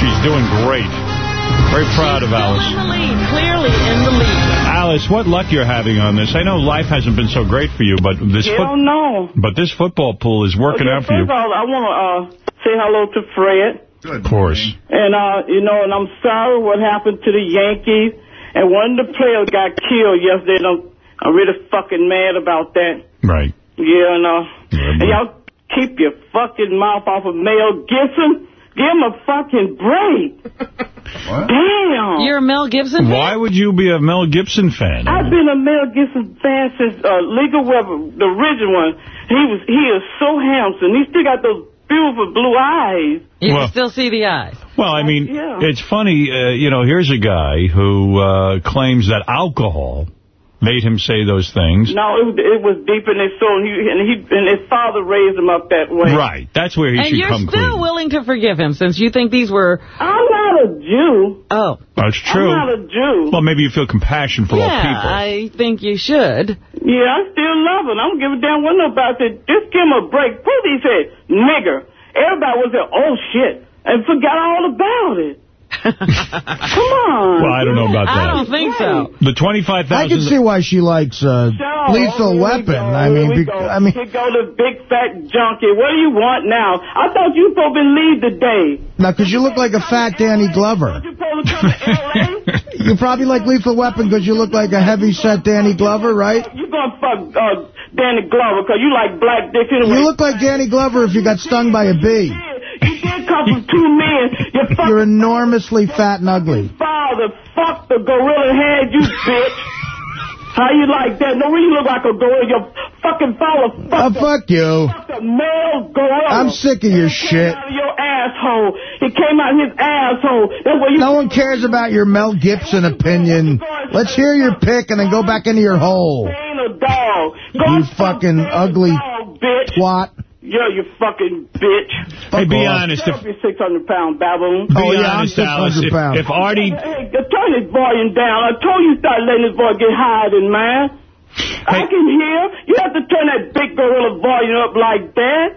She's doing great. Very proud of Alice. In the lead, clearly in the lead. Alice, what luck you're having on this. I know life hasn't been so great for you, but this Hell foot- no. but this football pool is working Okay, out for you. First of all, I want to uh, say hello to Fred. Of course. And, uh, you know, and I'm sorry what happened to the Yankees. And one of the players got killed yesterday. And I'm, I'm really fucking mad about that. Right. Yeah, and, uh, and y'all keep your fucking mouth off of Mel Gibson. Give him a fucking break. Damn. You're a Mel Gibson fan? Why would you be a Mel Gibson fan? I've been a Mel Gibson fan since uh, Legal Weather, the original one. He was he is so handsome. He still got those beautiful blue eyes. You Well- can still see the eyes. Well, I mean, Yeah. it's funny, uh, you know, here's a guy who uh, claims that alcohol made him say those things. No, it, was- it was deep in his soul, and he and he and his father raised him up that way. Right. That's where he And should come clean. And you're still willing to forgive him since you think these were... I'm not a Jew. Oh. That's true. I'm not a Jew. Well, maybe you feel compassion for all yeah, people. I think you should. Yeah, I still love him. I don't give a damn what nobody said. Just give him a break. Police said, nigger. Everybody was there, oh shit, and forgot all about it. Come on. Well, I don't know about that. I don't think so. The 25,000... I can see why she likes uh, Oh, Lethal here we Weapon. I mean, we bec- go. I mean, Here go the big fat junkie. What do you want now? I thought you supposed to leave today. now, because you look like a fat Danny Glover. You supposed to come to L.A.? You probably like Lethal Weapon because you look like a heavy-set Danny Glover, right? you gonna fuck uh, Danny Glover because you like black dick anyway. You look like Danny Glover if you got stung by a bee. You did come from two men. Your fucking You're enormously fat and ugly. father fuck the gorilla head, you bitch. How you like that? No, you look like a gorilla. Your fucking father Oh, fucked uh, fuck you. a male gorilla. I'm sick of your shit. out of your asshole. It came out his asshole. That's what you No one cares about your Mel Gibson opinion. Let's hear your pick and then go back into your hole. dog. You fucking ugly dog, bitch. twat. Yeah, you fucking bitch. Hey, be off. honest. Shut If, up, you 600 pound baboon. be Oh, yeah, I'm honest, Alice. 600 If, pounds. if Artie... Hey, turn his volume down. I told you start letting this boy get higher than mine. I can hear. You have to turn that big gorilla volume up like that.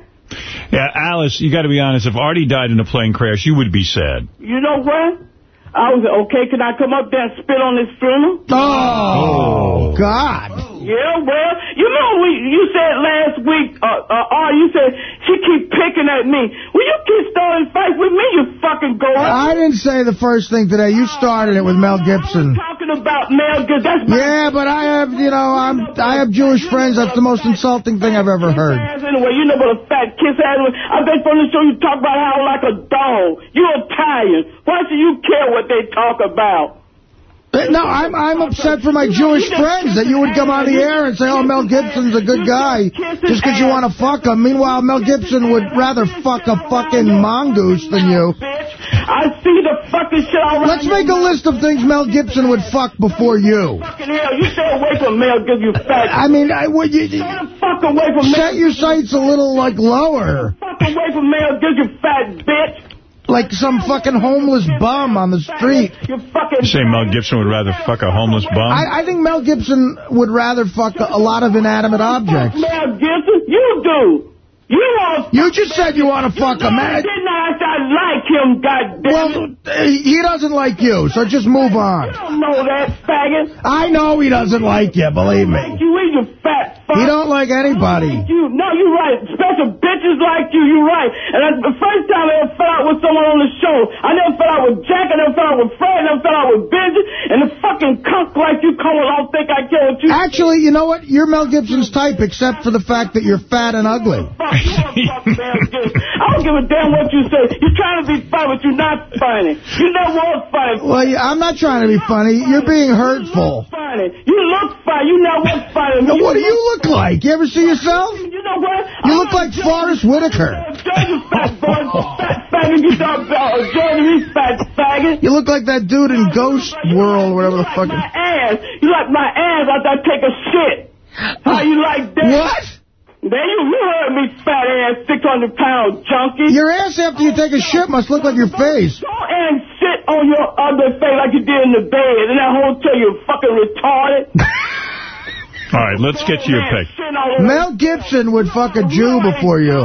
Yeah, Alice, you got to be honest. If Artie died in a plane crash, you would be sad. You know what? I was okay. Can I come up there and spit on his funeral? Oh, God. Yeah, well, you know, we, you said last week, uh, uh, oh, you said she keep picking at me. Well, you keep starting fights with me, you fucking go I didn't say the first thing today. You started it with Mel Gibson. talking about Mel Gibson. Yeah, but I have, you know, I'm I have Jewish friends. That's the most insulting thing I've ever heard. ass anyway. You know what a fat kiss ass was. I bet from the show you talk about how like a dog. You're Italian. Why should you care what they talk about? Uh, No, I'm I'm upset for my Jewish friends that you would come on the air and say, oh, Mel Gibson's a good guy just because you want to fuck him. Meanwhile, Mel Gibson would rather fuck a fucking mongoose than you. I see the fucking shit all right. Let's make a list of things Mel Gibson would fuck before you. Fucking hell, you stay away from Mel Gibson, you fat. I mean, I would you fuck away from set your sights a little like lower, Fuck away from Mel Gibson, you fat bitch. Like some fucking homeless bum on the street. You fucking. Say Mel Gibson would rather fuck a homeless bum? I, I think Mel Gibson would rather fuck a, a lot of inanimate objects. Mel Gibson, you do. You want. You just said you want to fuck a I man. didn't I said I like him, goddamn. Well, uh, he doesn't like you, so just move on. I don't know that faggot. I know he doesn't like you, believe me. You eat you fat fuck. He don't like anybody. You, no, you're right. Special bitches like you, you're right. And that's the first time I ever fell out with someone on the show. I never fell out with Jack, I never fell out with Fred, I never fell out with Benji, and the fucking cunt like you come along think I care what you Actually, you know what? You're Mel Gibson's type, except for the fact that you're fat and ugly. Fuck, you wanna fuck damn good. I don't give a damn what you say. You're trying to be funny, but you're not funny. You never was funny. Well, yeah, I'm not trying to be funny. You're being hurtful. Funny. You look funny. You never was funny. Now, what do you look like? You ever see yourself? You know what? You look like Forest Whitaker. Jordan, fat boy, fat faggot. You talk Jordan, he's fat faggot. You look like that dude in Ghost World, whatever the fuck. My ass. You like my ass after I take a shit. How you like that? What? There you, you heard me, fat ass, 600 pound junkie. Your ass after you take a shit must look like your face. Go and sit on your ugly face like you did in the bed in that hotel, you fucking retarded. All right, let's get to your pick. Mel Gibson would fuck a Jew before you.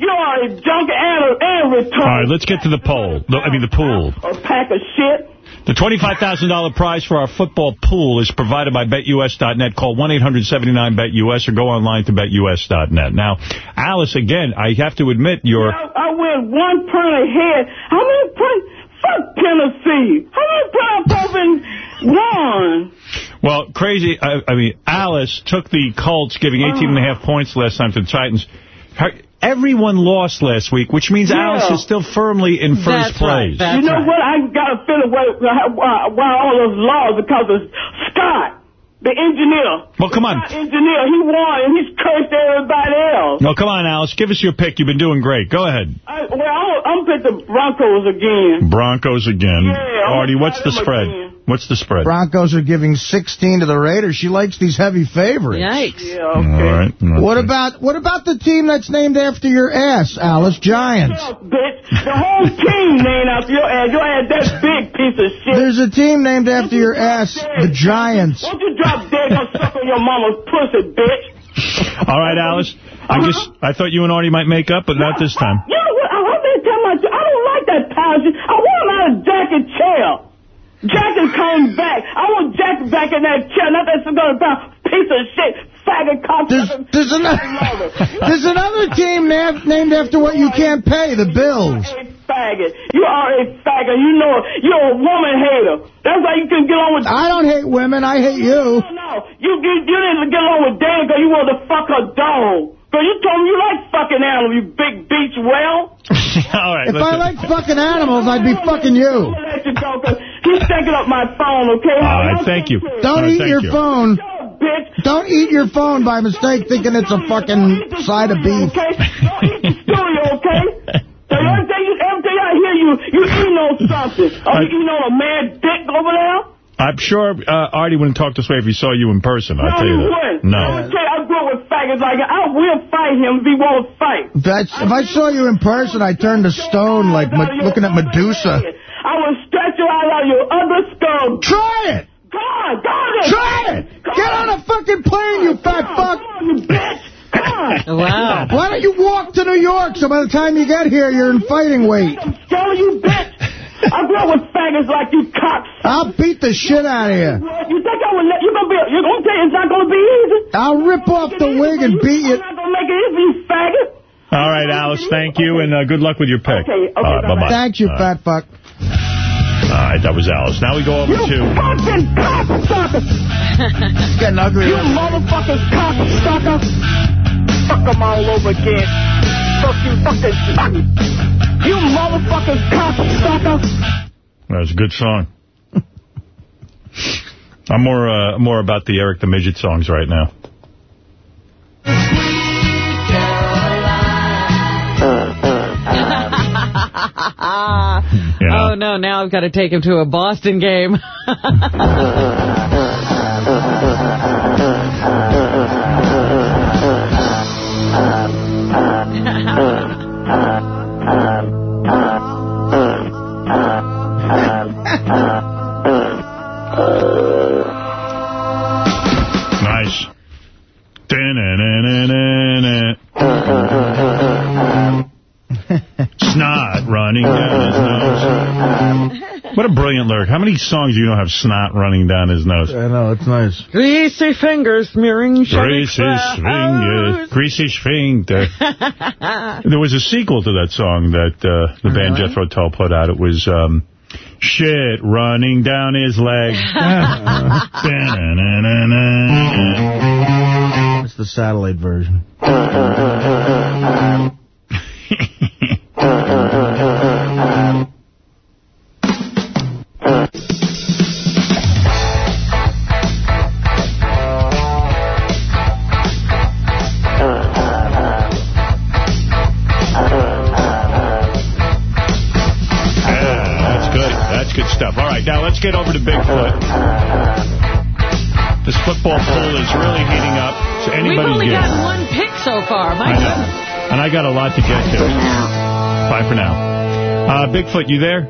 You are a junkie and a and All retarded. right, let's get to the poll. The- I mean, the pool. A pack of shit. The $25,000 prize for our football pool is provided by BetUS.net. Call 1-800-79-BET-US or go online to BetUS.net. Now, Alice, again, I have to admit, you're... I, I win one point ahead. How many points? Fuck Tennessee. How many points I've been won? Well, crazy. I, I mean, Alice took the Colts, giving 18 and a half points last time to the Titans. Her, everyone lost last week, which means Yeah. Alice is still firmly in first place. you know what? I got a feeling why, why, why all those laws because of Scott, the engineer. Well, come on. Scott engineer, he won and he's cursed everybody else. No, come on, Alice. Give us your pick. You've been doing great. Go ahead. I, well, I'm, I'm pick the Broncos again. Broncos again. Yeah, Artie, what's the spread? again. What's the spread? Broncos are giving 16 to the Raiders. She likes these heavy favorites. Yikes. Yeah, All right. What about what about the team that's named after your ass, Alice? Giants. Bitch, the whole team named after your ass. Your ass, that big piece of shit. There's a team named after your ass, the Giants. Won't you drop dead and suck on your mama's pussy, bitch? All right, Alice. I guess I thought you and Artie might make up, but not this time. You know what? I want to tell my I don't like that power shit. I want him out of Jack and chair. Jack is coming back. I want Jack back in that chair, not that 600 pound piece of shit, faggot cock. There's, there's, another, there's another team na named after what you can't pay, the Bills. You a faggot. You are a faggot. You know it. You're a woman hater. That's why you can get on with... I don't hate women. I hate you. No, no. You, you, you didn't get along with Dan because you wanted to fuck her dog. Because you told me you like fucking animals, you big beach whale. All right. If I like fucking animals, I'd be fucking you. Let you go, 'cause he's taking up my phone, okay? All right, thank you. Don't All right, eat your you. phone. Bitch. Don't eat your phone by mistake thinking it's a fucking side of beef. Okay? Don't eat the studio, okay? So every day, you, every day I hear you, you eating on something. Are you eating on a man dick over there? I'm sure uh, Artie wouldn't talk this way if he saw you in person. I'll tell you he that. wouldn't. No. Okay, I grew up with faggots like that. I will fight him if he won't fight. That's, if I saw you in person, I'd turn to stone like me- looking at Medusa. I will stretch you out of your other skull. Try it! God, God, Try it! Get on a fucking plane, you fat fuck! you bitch! Wow. Why don't you walk to New York so by the time you get here, you're in fighting weight? Tell you bitch! I grew up with faggots like you cocks. I'll beat the shit out of you. You think I would let you gonna be? You gonna take It's not going to be easy. I'll rip off the wig and beat you. I'm not going to make it easy, you faggot. All right, Alice, thank you, and uh, good luck with your pick. Okay, okay, All right, bye-bye. Thanks, you All fat fuck. All right, that was Alice. Now we go over You to... fucking cocksucker. It's getting ugly. You motherfucking cocksucker. Fuck them all over again. Fuck you suck. You motherfucking cocksucker. That was a good song. I'm more uh, more about the Eric the Midget songs right now. Oh, no, now I've got to take him to a Boston game. running down uh, uh, his uh, nose. What a brilliant lyric. How many songs do you know have snot running down his nose? I know, it's nice. Greasy fingers smearing Greasy finger, greasy finger. There was a sequel to that song that uh, the band Really? Jethro Tull put out. It was um, Shit Running Down His Leg. It's the satellite version. Yeah, that's good. That's good stuff. All right, now let's get over to Bigfoot. This football pool is really heating up. So We've only game. gotten one pick so far. I My know. goodness. And I got a lot to get to. Bye for now. Uh, Bigfoot, you there?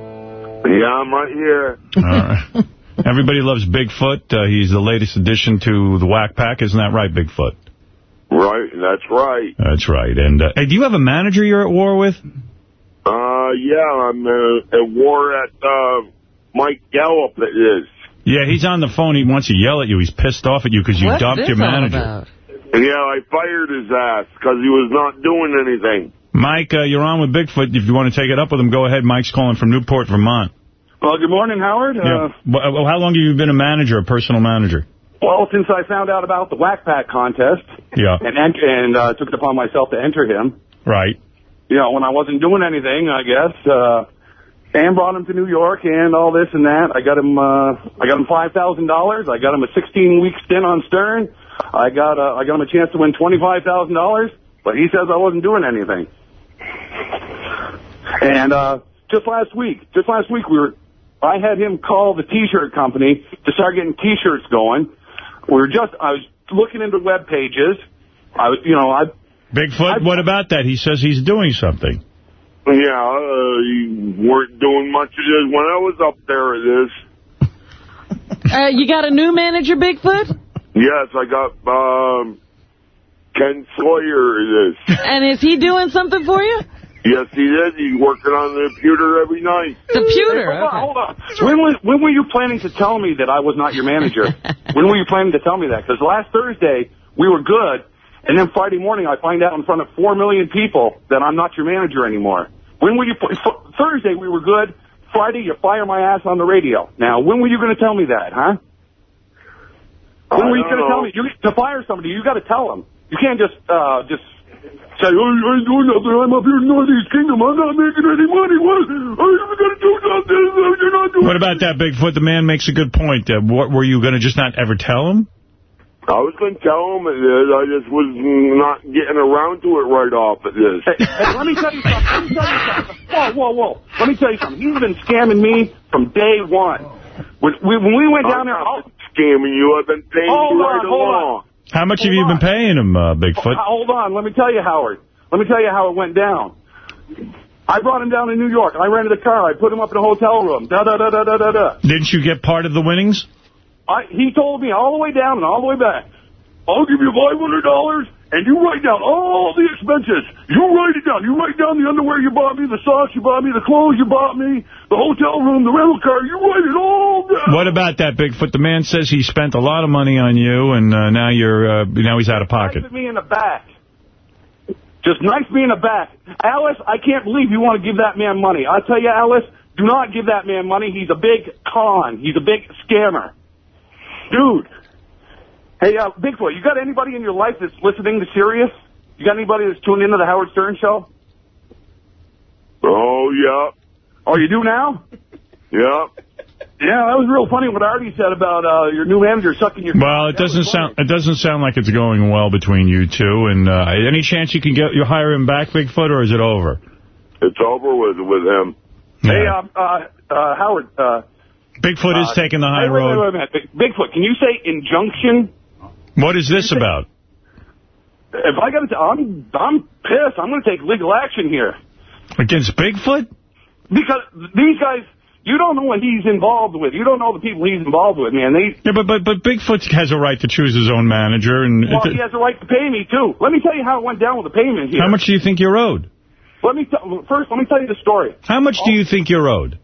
Yeah, I'm right here. All right. Everybody loves Bigfoot. Uh, he's the latest addition to the Whack Pack. Isn't that right, Bigfoot? Right, that's right. That's right. And uh, hey, do you have a manager you're at war with? Uh, yeah, I'm uh, at war at uh, Mike Gallup. It is. Yeah, he's on the phone. He wants to yell at you. He's pissed off at you because you What's dumped this your all manager. about? Yeah, I fired his ass because he was not doing anything. Mike, uh, you're on with Bigfoot. If you want to take it up with him, go ahead. Mike's calling from Newport, Vermont. Well, good morning, Howard. yeah. Uh, Well, how long have you been a manager, a personal manager? well, since I found out about the Whack Pack contest Yeah. and and uh, took it upon myself to enter him, Right. you know, when I wasn't doing anything, I guess, uh, Sam brought him to New York and all this and that. I got him, uh, I got him five thousand dollars. I got him a sixteen week stint on Stern. I got, uh, I got him a chance to win twenty five thousand dollars, but he says I wasn't doing anything. And uh, just last week, just last week, we were, I had him call the T-shirt company to start getting T-shirts going. We were just, I was looking into web pages. I was, you know, I Bigfoot, what about that? He says he's doing something. Yeah, uh, you weren't doing much of this when I was up there. It is. Uh, you got a new manager, Bigfoot? Yes, I got um, Ken Sawyer. It is. And is he doing something for you? Yes, he is. He's working on the computer every night. Computer, Hey, hold on, hold on. When, was, when were you planning to tell me that I was not your manager? when were you planning to tell me that? Because last Thursday, we were good, and then Friday morning, I find out in front of four million people that I'm not your manager anymore. When were you... Thursday, we were good. Friday, you fire my ass on the radio. Now, when were you going to tell me that, huh? When I were you going to tell me? You, to fire somebody, you got to tell them. You can't just, uh, just say, oh, I ain't doing nothing. I'm up here in Northeast Kingdom. I'm not making any money. What? I'm going to do something. You're not doing What about that, Bigfoot? The man makes a good point. Uh, what, were you going to just not ever tell him? I was going to tell him it is. I just was not getting around to it right off at this. Hey, let me tell you something. Let me tell you something. Whoa, whoa, whoa. Let me tell you something. He's been scamming me from day one. When we, when we went down there... I'm scamming you. I've been paying Hold you on, right hold on. along. How much have you been paying him, uh, Bigfoot? Hold on. Let me tell you, Howard. Let me tell you how it went down. I brought him down to New York. I rented a car. I put him up in a hotel room. Da da da da da da da. Didn't you get part of the winnings? I, he told me all the way down and all the way back. I'll give you five hundred dollars and you write down all the expenses. You write it down. You write down the underwear you bought me, the socks you bought me, the clothes you bought me, the hotel room, the rental car. You write it all down. What about that, Bigfoot? The man says he spent a lot of money on you, and uh, now you're uh, now he's out of pocket. Knife me in the back. Just knife me in the back. Alice, I can't believe you want to give that man money. I tell you, Alice, do not give that man money. He's a big con. He's a big scammer. Dude. Hey, uh, Bigfoot, you got anybody in your life that's listening to Sirius? You got anybody that's tuned into the Howard Stern show? Oh, yeah. Oh, you do now? Yeah. Yeah, that was real funny what Artie said about uh, your new manager sucking your... Well, it doesn't sound it doesn't sound like it's going well between you two. And uh, any chance you can get you hire him back, Bigfoot, or is it over? It's over with with him. Hey, um, uh, uh, Howard. Uh, Bigfoot is uh, taking the high wait, road. Wait, wait. Big- Bigfoot, can you say injunction? What is this about? If I got to, I'm I'm pissed. I'm going to take legal action here Against Bigfoot? Because these guys. You don't know what he's involved with. You don't know the people he's involved with, man. They Yeah, but but but Bigfoot has a right to choose his own manager. And well, he has a right to pay me too. Let me tell you how it went down with the payment here. how much do you think you're owed? Let me first. Let me tell you the story. How much do you think you're owed?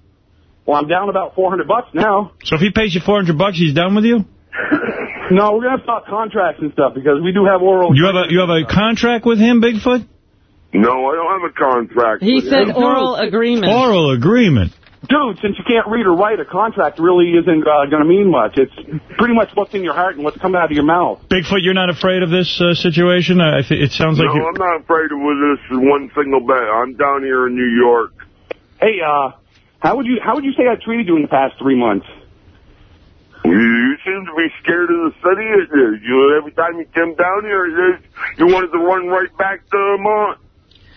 Well, I'm down about 400 bucks now. So if he pays you 400 bucks, he's done with you. No, we're gonna have to talk contracts and stuff because we do have oral. You have a you have a contract with him, Bigfoot? No, I don't have a contract. He said oral agreement. Oral agreement. Dude, since you can't read or write, a contract really isn't uh, going to mean much. It's pretty much what's in your heart and what's coming out of your mouth. Bigfoot, you're not afraid of this uh, situation? I I th it sounds like No. I'm not afraid of this one single bit. I'm down here in New York. Hey, uh, how would you how would you say I treated you in the past three months? You seem to be scared of the city. You every time you came down here, you wanted to run right back to Vermont.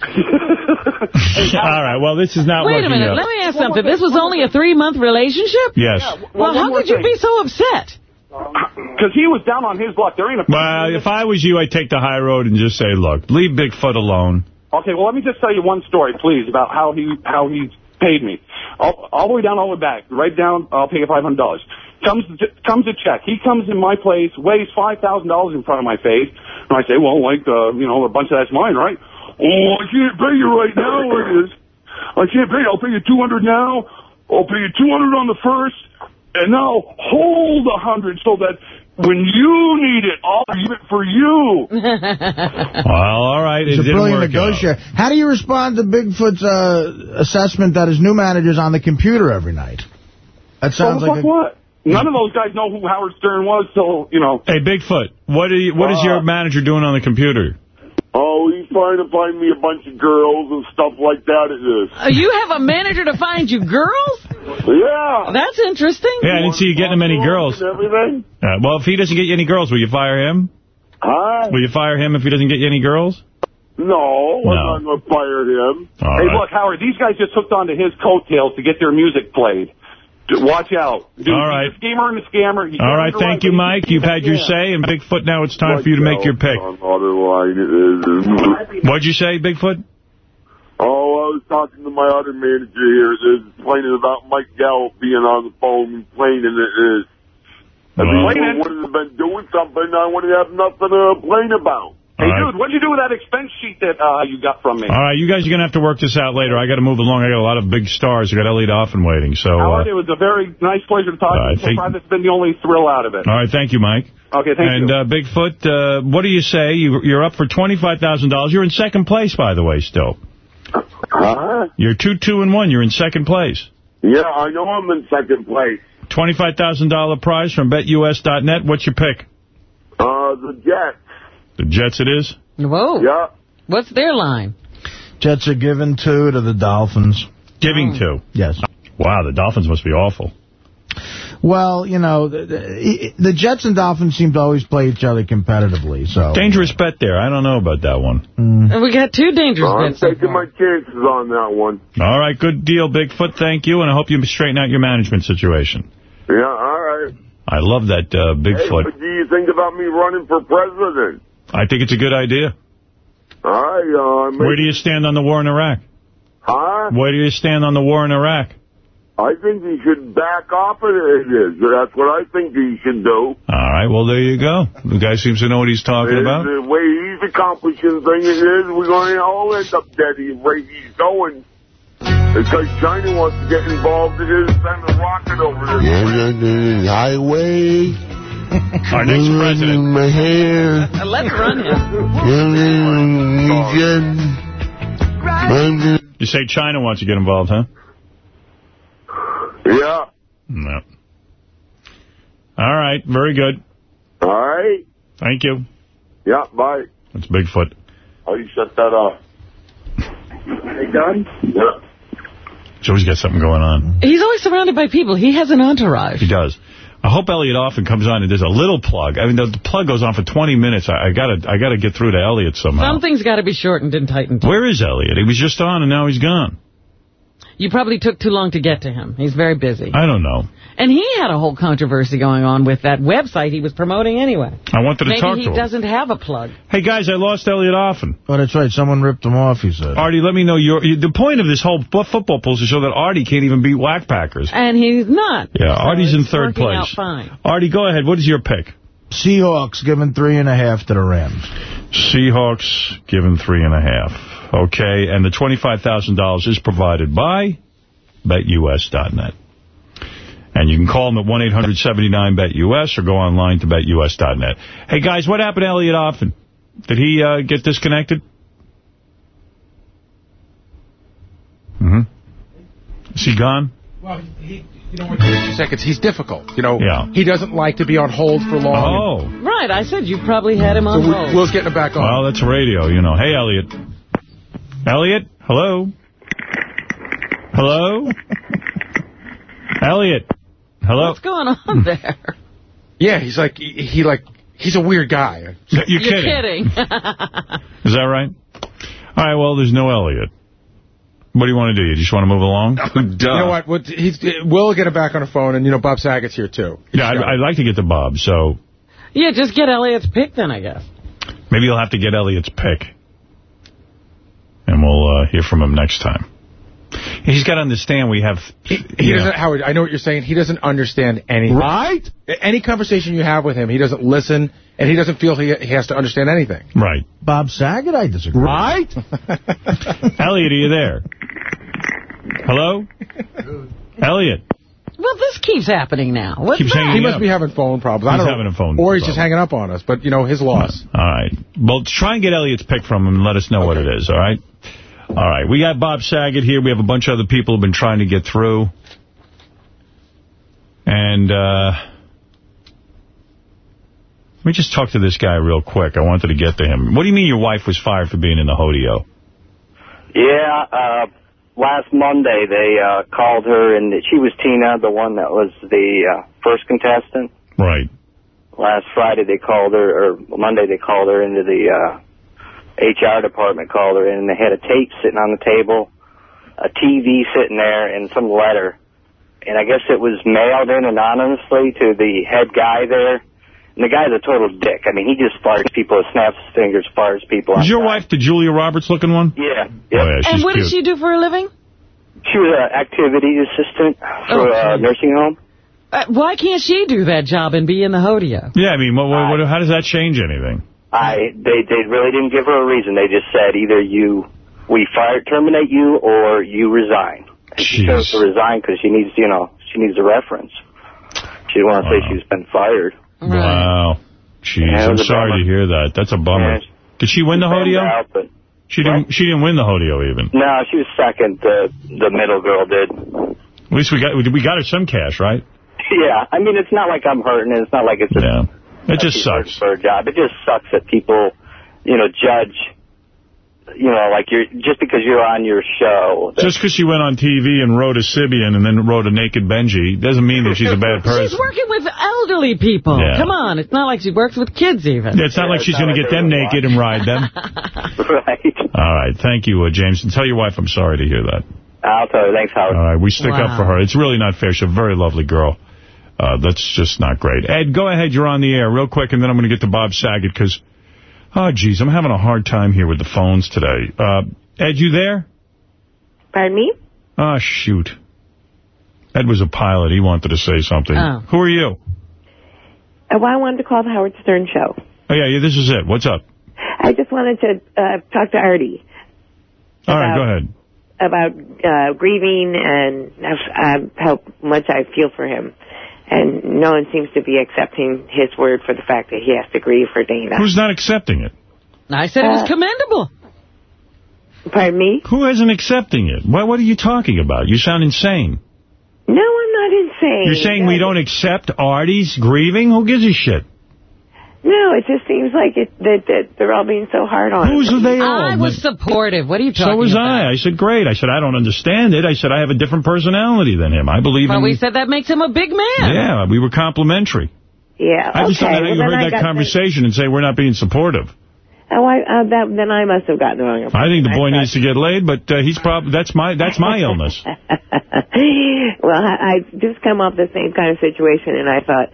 All right, well, this is not Wait a minute. out. Let me ask something. This was only a three-month relationship? Yes. Well, how could you be so upset? Because he was down on his luck. There ain't a... Well, if I was you, I'd take the high road and just say, look, leave Bigfoot alone. Okay, well, let me just tell you one story, please, about how he how he paid me. All, all the way down, all the way back. Right down, I'll pay you $500. Comes comes a check. He comes in my place, weighs $5,000 in front of my face. And I say, well, like, uh, you know, a bunch of that's mine, right? Oh, I can't pay you right now. It is. I can't pay. I'll pay you 200 now. I'll pay you 200 on the first. And now hold a 100 so that when you need it, I'll leave it for you. Well, all right, He's it a didn't brilliant work out. negotiator. How do you respond to Bigfoot's uh, assessment that his new manager's on the computer every night? That sounds Well, like fuck a... what? None of those guys know who Howard Stern was, so, you know. Hey, Bigfoot, what, are you, what is your manager doing on the computer? Oh, he's trying to find me a bunch of girls and stuff like that. It is. Uh, you have a manager to find you girls? Yeah. That's interesting. Yeah, I didn't see you getting him any girls. Everything. Uh, well, if he doesn't get you any girls, will you fire him? Huh? Will you fire him if he doesn't get you any girls? No, No. I'm not going to fire him. All hey, right. look, Howard, these guys just hooked onto his coattails to get their music played. Watch out. Dude, All right. Schemer and a scammer. He's All right, thank you, Mike. You've had your say, and Bigfoot, now it's time for you to make your pick. On other line. What'd you say, Bigfoot? Oh, I was talking to my other manager here, is complaining about Mike Gallup being on the phone, and complaining it is. If he Well- wouldn't have been doing something, I wouldn't have nothing to complain about. Hey, All right. dude, what'd you do with that expense sheet that uh, you got from me? All right, you guys are going to have to work this out later. I got to move along. I got a lot of big stars. I got Elliot Offen waiting. So, uh, it was a very nice pleasure to talk Uh, to you. So thank- far, that's been the only thrill out of it. all right, thank you, Mike. Okay, thank and you. uh, Bigfoot, uh, what do you say? You, you're up for $25,000. You're in second place, by the way, still. Huh? You're two, two, and one. You're in second place. Yeah, I know I'm in second place. $25,000 prize from BetUS.net. What's your pick? Uh, the Jets. The Jets it is? Whoa. Yeah. What's their line? Jets are giving two to the Dolphins. Giving two. Yes. Wow, the Dolphins must be awful. Well, you know, the, the, the Jets and Dolphins seem to always play each other competitively. So Dangerous bet there. I don't know about that one. And we got two dangerous bets. I'm bets so taking my chances on that one. All right, good deal, Bigfoot. Thank you, and I hope you straighten out your management situation. Yeah, all right. I love that uh, Hey, Bigfoot. what do you think about me running for president? I think it's a good idea. All right, uh, Where do you stand on the war in Iraq? Huh? Where do you stand on the war in Iraq? I think he should back off of it. That's what I think he should do. All right, well, there you go. The guy seems to know what he's talking about. The way he's accomplishing things is we're going to all end up dead the rate he's going. Because China wants to get involved in this, send a rocket over this. Highway. Our next president. My hair. Uh, let's run him. You say China wants to get involved, huh? Yeah. No. All right, very good. All right. Thank you. Yeah, bye. That's Bigfoot. Oh, you shut that off. Hey, done? Yeah. He's always got something going on. He's always surrounded by people. He has an entourage. He does. I hope Elliot Offen comes on and there's a little plug. I mean, the, the plug goes on for 20 minutes. I, I gotta, I gotta get through to Elliot somehow. Something's got to be shortened and tightened. Where is Elliot? He was just on and now he's gone. You probably took too long to get to him. He's very busy. I don't know. And he had a whole controversy going on with that website he was promoting anyway. I wanted to Maybe talk to him. Maybe he doesn't have a plug. Hey, guys, I lost Elliot Offen. Oh, that's right. Someone ripped him off, he said. Artie, let me know your... The point of this whole football poll is to show that Artie can't even beat Whack Packers. And he's not. Yeah, Artie's in it's third working out place. fine. Artie, go ahead. What is your pick? Seahawks giving three and a half to the Rams. Seahawks given three and a half. Okay, and the $25,000 is provided by BetUS.net. And you can call them at 1-800-79-BET-US or go online to BetUS.net. Hey, guys, what happened to Elliot Offen? Did he uh, get disconnected? Mm-hmm. Is he gone? Well, he, you know, in seconds, he's difficult. You know, Yeah. he doesn't like to be on hold for long. Oh. Right, I said you probably had him on we, hold. Will's getting him back on. Well, that's radio, you know. Hey, Elliot. Elliot? Hello? Hello? Elliot? Hello? What's going on hmm. there? Yeah, he's like, he, he like, he's a weird guy. You're, You're kidding. kidding. Is that right? All right, well, there's no Elliot. What do you want to do? You just want to move along? You know what? what he's, Will will get him back on the phone, and, you know, Bob Saget's here, too. Yeah, I'd, I'd like to get to Bob, so yeah, just get Elliot's pick then, I guess. maybe you'll have to get Elliot's pick. And we'll uh, hear from him next time. He's got to understand we have... He doesn't, Howard, I know what you're saying. He doesn't understand anything. Right? Any conversation you have with him, he doesn't listen, and he doesn't feel he, he has to understand anything. Right. Bob Saget, I disagree. Right? Elliot, are you there? Hello? Elliot. Well, this keeps happening now. What's Keeps that? hanging He up. must be having phone problems. I He's don't know. having a phone Or he's just hanging up on us, but, you know, his loss. All right. Well, try and get Elliot's pick from him and let us know what it is, all right? All right. We got Bob Saget here. We have a bunch of other people who have been trying to get through. And uh, let me just talk to this guy real quick. I wanted to get to him. What do you mean your wife was fired for being in the hodeo? Yeah, uh, last Monday they uh, called her, and she was Tina, the one that was the uh, first contestant. Right. Last Friday they called her, or Monday they called her into the uh, HR department, called her in, and they had a tape sitting on the table, a TV sitting there, and some letter. And I guess it was mailed in anonymously to the head guy there. And the guy's a total dick. I mean, he just farts people, snaps his fingers, farts people. Is your wife the Julia Roberts looking one? Yeah. Oh, yeah, and what cute. does she do for a living? She was an activity assistant for a nursing home. Uh, why can't she do that job and be in the hodeo? Yeah, I mean, what, what, what, how does that change anything? I they they really didn't give her a reason. They just said either you we fire terminate you or you resign. And she chose to resign because she needs you know she needs a reference. She didn't want to say she's been fired. Wow. Jeez, Yeah, I'm sorry bummer. to hear that. That's a bummer. Yeah. Did she win the Found hodeo? out, but She didn't. She didn't win the hodeo even. no, she was second. The the middle girl did. At least we got we got her some cash, right? Yeah, I mean it's not like I'm hurting. It's not like it's a, Yeah. It just sucks. for a job. It just sucks that people, you know, judge. You know, like you're just because you're on your show. Just because she went on TV and wrote a Sybian and then wrote a naked Benji doesn't mean that she's a bad person. She's working with elderly people. Yeah. Come on, it's not like she works with kids even. Yeah, it's not like she's going to get them naked and ride them. right. All right. Thank you, uh, James. And tell your wife I'm sorry to hear that. I'll tell you. Thanks, Howard. All right. We stick up for her. It's really not fair. She's a very lovely girl. Uh, that's just not great. Ed, go ahead. You're on the air real quick, and then I'm going to get to Bob Saget because, oh, geez, I'm having a hard time here with the phones today. Uh, Ed, you there? Pardon me? Oh, shoot. Ed was a pilot. He wanted to say something. Oh. Who are you? Uh, well, I wanted to call the Howard Stern show. Oh, yeah, yeah, this is it. What's up? I just wanted to uh, talk to Artie All right, About- go ahead. about uh, grieving and uh, how much I feel for him. And no one seems to be accepting his word for the fact that he has to grieve for Dana. Who's not accepting it? I said it was Uh, commendable. Pardon me? Who isn't accepting it? What, what are you talking about? You sound insane. No, I'm not insane. You're saying we don't accept Artie's grieving? Who gives a shit? No, it just seems like it, that, that they're all being so hard on Who's him. they all? I was supportive. What are you talking about? So was about? I. I said, great. I said, I don't understand it. I said, I have a different personality than him. I believe But in... we said that makes him a big man. Yeah, we were complimentary. Yeah, I just okay. don't know how you well, then I heard that got conversation and say we're not being supportive. Oh, I, uh, that, then I must have gotten the wrong I think the boy needs to get laid, but uh, he's probably that's my that's my illness. well, I, I just come off the same kind of situation, and I thought,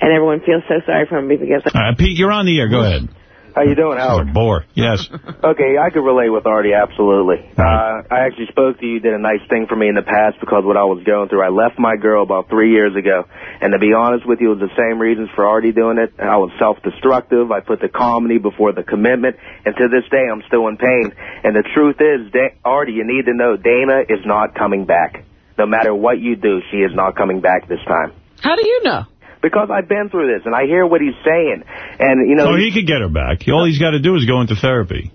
and everyone feels so sorry for me because Uh, Pete, you're on the air. Go ahead. How you doing, This is Howard? a bore. Yes. Okay, I could relate with Artie, absolutely. Uh, I actually spoke to you, did a nice thing for me in the past because what I was going through. I left my girl about three years ago, and to be honest with you, it was the same reasons for Artie doing it. I was self-destructive. I put the comedy before the commitment, and to this day, I'm still in pain. And the truth is, da- Artie, you need to know Dana is not coming back. No matter what you do, she is not coming back this time. How do you know? Because I've been through this, and I hear what he's saying. And, you know... oh, he could get her back. All he's got to do is go into therapy.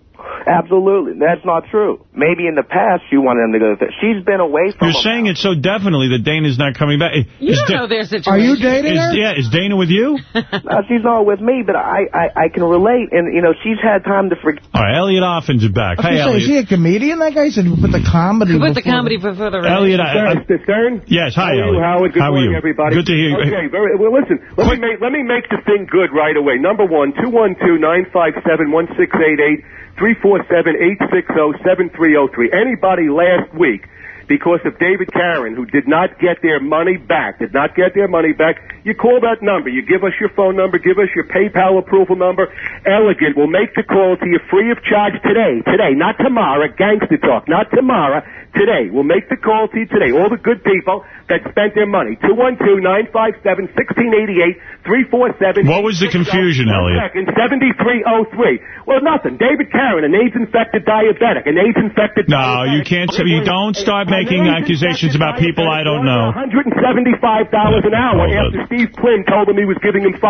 Absolutely. That's not true. Maybe in the past you wanted him to go to She's been away from You're him. saying it so definitely that Dana's not coming back. You Is don't Da- know their situation. Are you dating is, her? Yeah, is Dana with you? Uh, she's not with me, but I, I, I can relate. And, you know, she's had time to forget. All right, Elliot Offen's back. I was Hey, gonna say, is he a comedian? That guy said put the comedy. Put the comedy before the Elliot, I, I, Stern? yes, hi, How are you, Elliot. Howard? Good How are morning, you? everybody. Good to hear you. Okay, very, well, listen, let me, make, let me make the thing good right away. Number one, 212-957-1688, 347-860-7303. Anybody last week, because of David Karen, who did not get their money back, did not get their money back, you call that number. You give us your phone number, give us your PayPal approval number. Elegant will make the call to you free of charge today. Today, not tomorrow. Gangster talk, not tomorrow. Today. We'll make the call to you today. All the good people that spent their money. 212-957-1688, 347... What was the confusion, Elliot? Second, 7303. Well, nothing. David Karen, an AIDS-infected diabetic, an AIDS-infected No, you can't. You don't start making accusations about people I don't know. $175 an hour after Steve Quinn told him he was giving him 5%.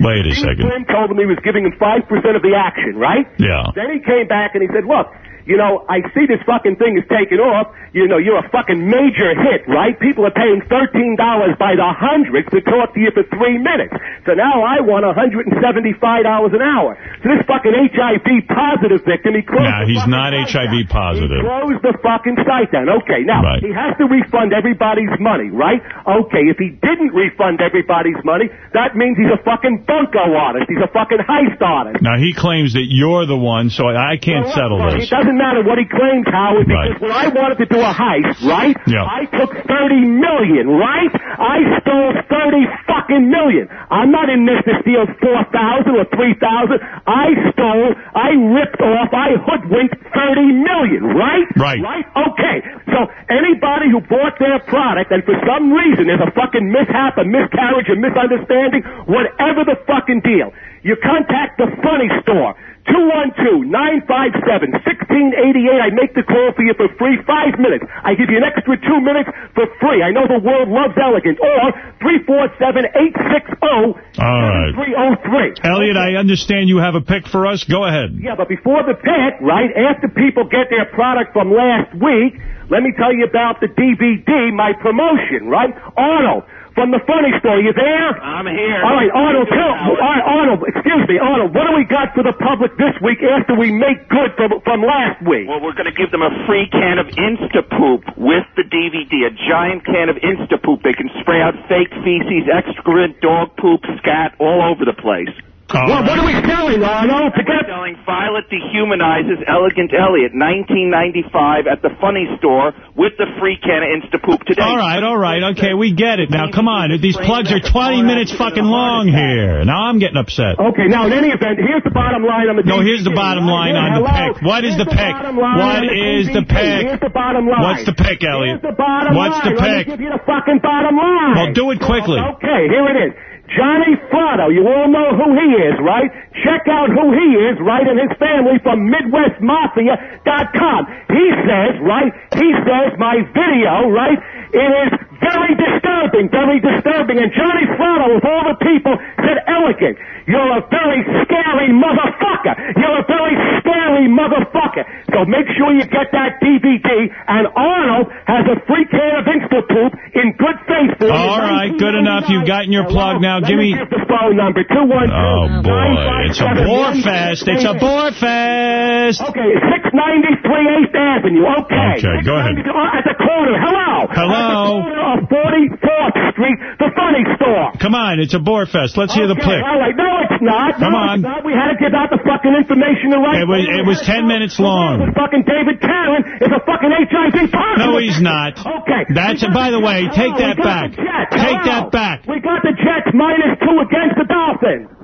Wait a Steve second. Quinn told him he was giving him 5% of the action, right? Yeah. Then he came back and he said, look, you know, I see this fucking thing is taking off. You know, you're a fucking major hit, right? People are paying $13 by the hundreds to talk to you for three minutes. So now I want $175 an hour. So this fucking HIV positive victim, he closed Nah, the he's not HIV down. positive. He closed the fucking site down. Okay, now, Right. he has to refund everybody's money, right? Okay, if he didn't refund everybody's money, that means he's a fucking bunko artist. He's a fucking heist artist. Now, he claims that you're the one, so I can't settle this. It doesn't matter what he claims, Howard, because Right. when I wanted to do a heist, right? Yeah. I took 30 million, right? I stole 30 fucking million. I'm not in this to steal 4,000 or 3,000. I stole, I ripped off, I hoodwinked 30 million, right? Right. Right? Okay. So anybody who bought their product and for some reason there's a fucking mishap, a miscarriage, a misunderstanding, whatever the fucking deal, you contact the funny store. 212-957-1688. I make the call for you for free. Five minutes. I give you an extra two minutes for free. I know the world loves elegant. Or 347-860-7303. Elliot, I understand you have a pick for us. Go ahead. Yeah, but before the pick, right, after people get their product from last week, let me tell you about the DVD, my promotion, right? Arnold, from the funny store, you there? I'm here. All right, Arnold, tell, all right, Arnold, excuse me, Arnold, what do we got for the public this week after we make good from, from last week? Well, we're going to give them a free can of Instapoop with the DVD, a giant can of Instapoop. They can spray out fake feces, excrement, dog poop, scat all over the place. Well, what are we selling, Arnold? Forget Selling Violet Dehumanizes Elegant Elliot, 1995 at the Funny Store with the free can of Instapoop today. All right, all right, okay, we get it. Now, come on, these plugs are 20 minutes fucking long here. Now I'm getting upset. Okay, now in any event, here's the bottom line on the No, DVD. here's the bottom line on the pick. What is the pick? bottom line What on the is the DVD. pick? Here's the bottom line. What's the pick, Elliot? Here's the bottom What's line. the Let pick? me give you the fucking bottom line. Well, do it quickly. Okay, here it is. Johnny Fratto, you all know who he is, right? Check out who he is, right, and his family from MidwestMafia.com. He says, right, he says my video, right, it is very disturbing, very disturbing. And Johnny Fratto, of all the people, said, elegant, you're a very scary motherfucker. You're a very scary motherfucker. So make sure you get that DVD. And Arnold has a free can of Instapoop in good faith for you. All right, good enough. You've gotten your plug now. Give me... Give the phone number, 212 Oh, boy. It's a bore fest. It's a bore fest. Okay, 693 8th Avenue. Okay. Okay, go ahead. 693 oh, uh, At the corner. Hello. Hello. At the corner of 44th Street, the funny store. Come on, it's a bore fest. Let's hear the Okay, pick. All right, no, it's not. Come no, on. Not. We had to give out the fucking information the right It was, it was 10 minutes long. Fucking David Karen is a fucking HIV positive. No, he's not. Okay. That's, by the way, take that back. Take that back. We got the Jets minus two against the Dolphins.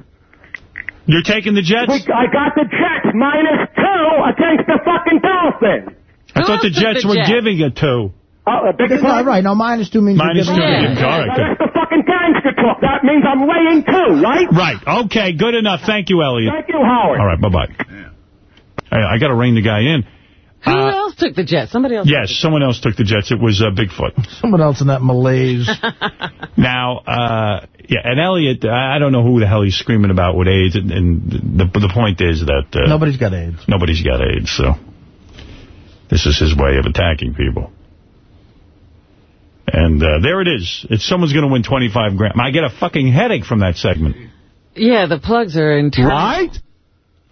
You're taking the Jets? We, I got the Jets minus two against the fucking Dolphins. I thought the Jets were giving it to. Oh, a big No, right, no, minus two means Minus you're two. giving it. All right, good. That's the fucking gangster talk. That means I'm laying two, right? Right. Okay, good enough. Thank you, Elliot. Thank you, Howard. All right, bye-bye. I, I got to rein the guy in. Who Uh, else took the jet? Somebody else. Yes, someone else took the Jets. It was uh, Bigfoot. Someone else in that malaise. Now, uh, yeah, and Elliot, I I don't know who the hell he's screaming about with AIDS, and, and the the point is that... Uh, Nobody's got AIDS. Nobody's got AIDS, so this is his way of attacking people. And uh, there it is. It's someone's going to win 25 grand. I get a fucking headache from that segment. Yeah, the plugs are in. Right?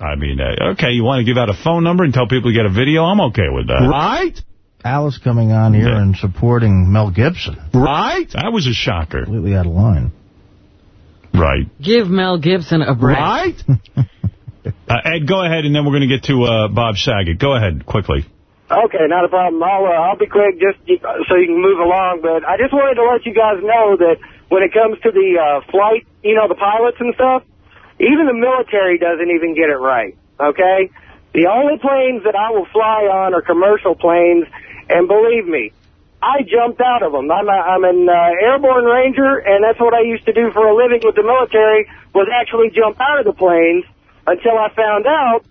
I mean, uh, okay, you want to give out a phone number and tell people to get a video? I'm okay with that. Right? Alice coming on here and supporting Mel Gibson. Right? That was a shocker. Completely out of line. Right. Give Mel Gibson a break. Right? uh, Ed, go ahead, and then we're going to get to uh, Bob Saget. Go ahead, quickly. Okay, not a problem. I'll uh, I'll be quick, just so you can move along. But I just wanted to let you guys know that when it comes to the uh, flight, you know, the pilots and stuff, even the military doesn't even get it right. Okay, the only planes that I will fly on are commercial planes, and believe me, I jumped out of them. I'm a, I'm an uh, airborne ranger, and that's what I used to do for a living with the military was actually jump out of the planes until I found out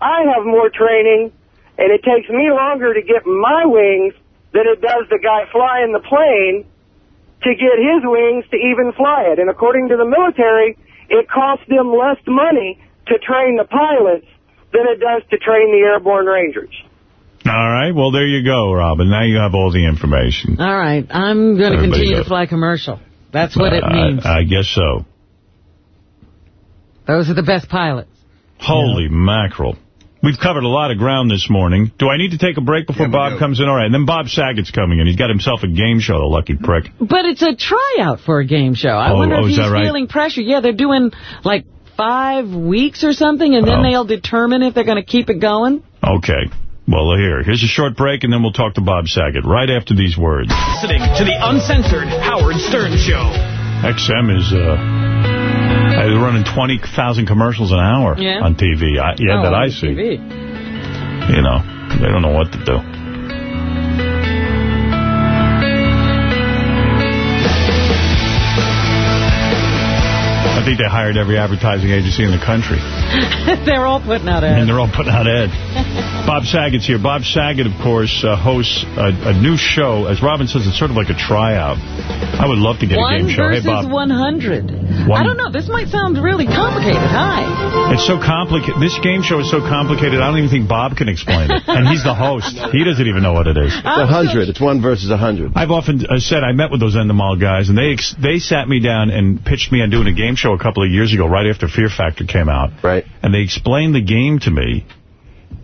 I have more training, and it takes me longer to get my wings than it does the guy flying the plane to get his wings to even fly it. And according to the military, it costs them less money to train the pilots than it does to train the airborne rangers. All right, well, there you go, Robin. Now you have all the information. All right, I'm going to continue go. to fly commercial. That's what it Uh, means. I guess so. Those are the best pilots. Holy mackerel. We've covered a lot of ground this morning. Do I need to take a break before Bob comes in? All right, and then Bob Saget's coming in. He's got himself a game show, the lucky prick. But it's a tryout for a game show. I Oh, wonder oh, if he's right? feeling pressure. Yeah, they're doing like five weeks or something, and then Oh. they'll determine if they're going to keep it going. Okay. Well, here. Here's a short break, and then we'll talk to Bob Saget right after these words. Listening to the uncensored Howard Stern Show. XM is uh, they're running 20,000 commercials an hour Yeah? on TV. I, yeah, Oh, that I see. TV. You know, they don't know what to do. Think they hired every advertising agency in the country. they're all putting out ads. And they're all putting out ads. Bob Saget's here. Bob Saget, of course, uh, hosts a, a new show. As Robin says, it's sort of like a tryout. I would love to get a One game show. Hey, versus Bob. 100. One- I don't know. This might sound really complicated. Hi. It's so complicated. This game show is so complicated, I don't even think Bob can explain it. And he's the host. He doesn't even know what it is. It's 100. It's one versus a hundred. I've often uh, said I met with those Endemol guys, and they ex they sat me down and pitched me on doing a game show a couple of years ago, right after Fear Factor came out. Right. And they explained the game to me,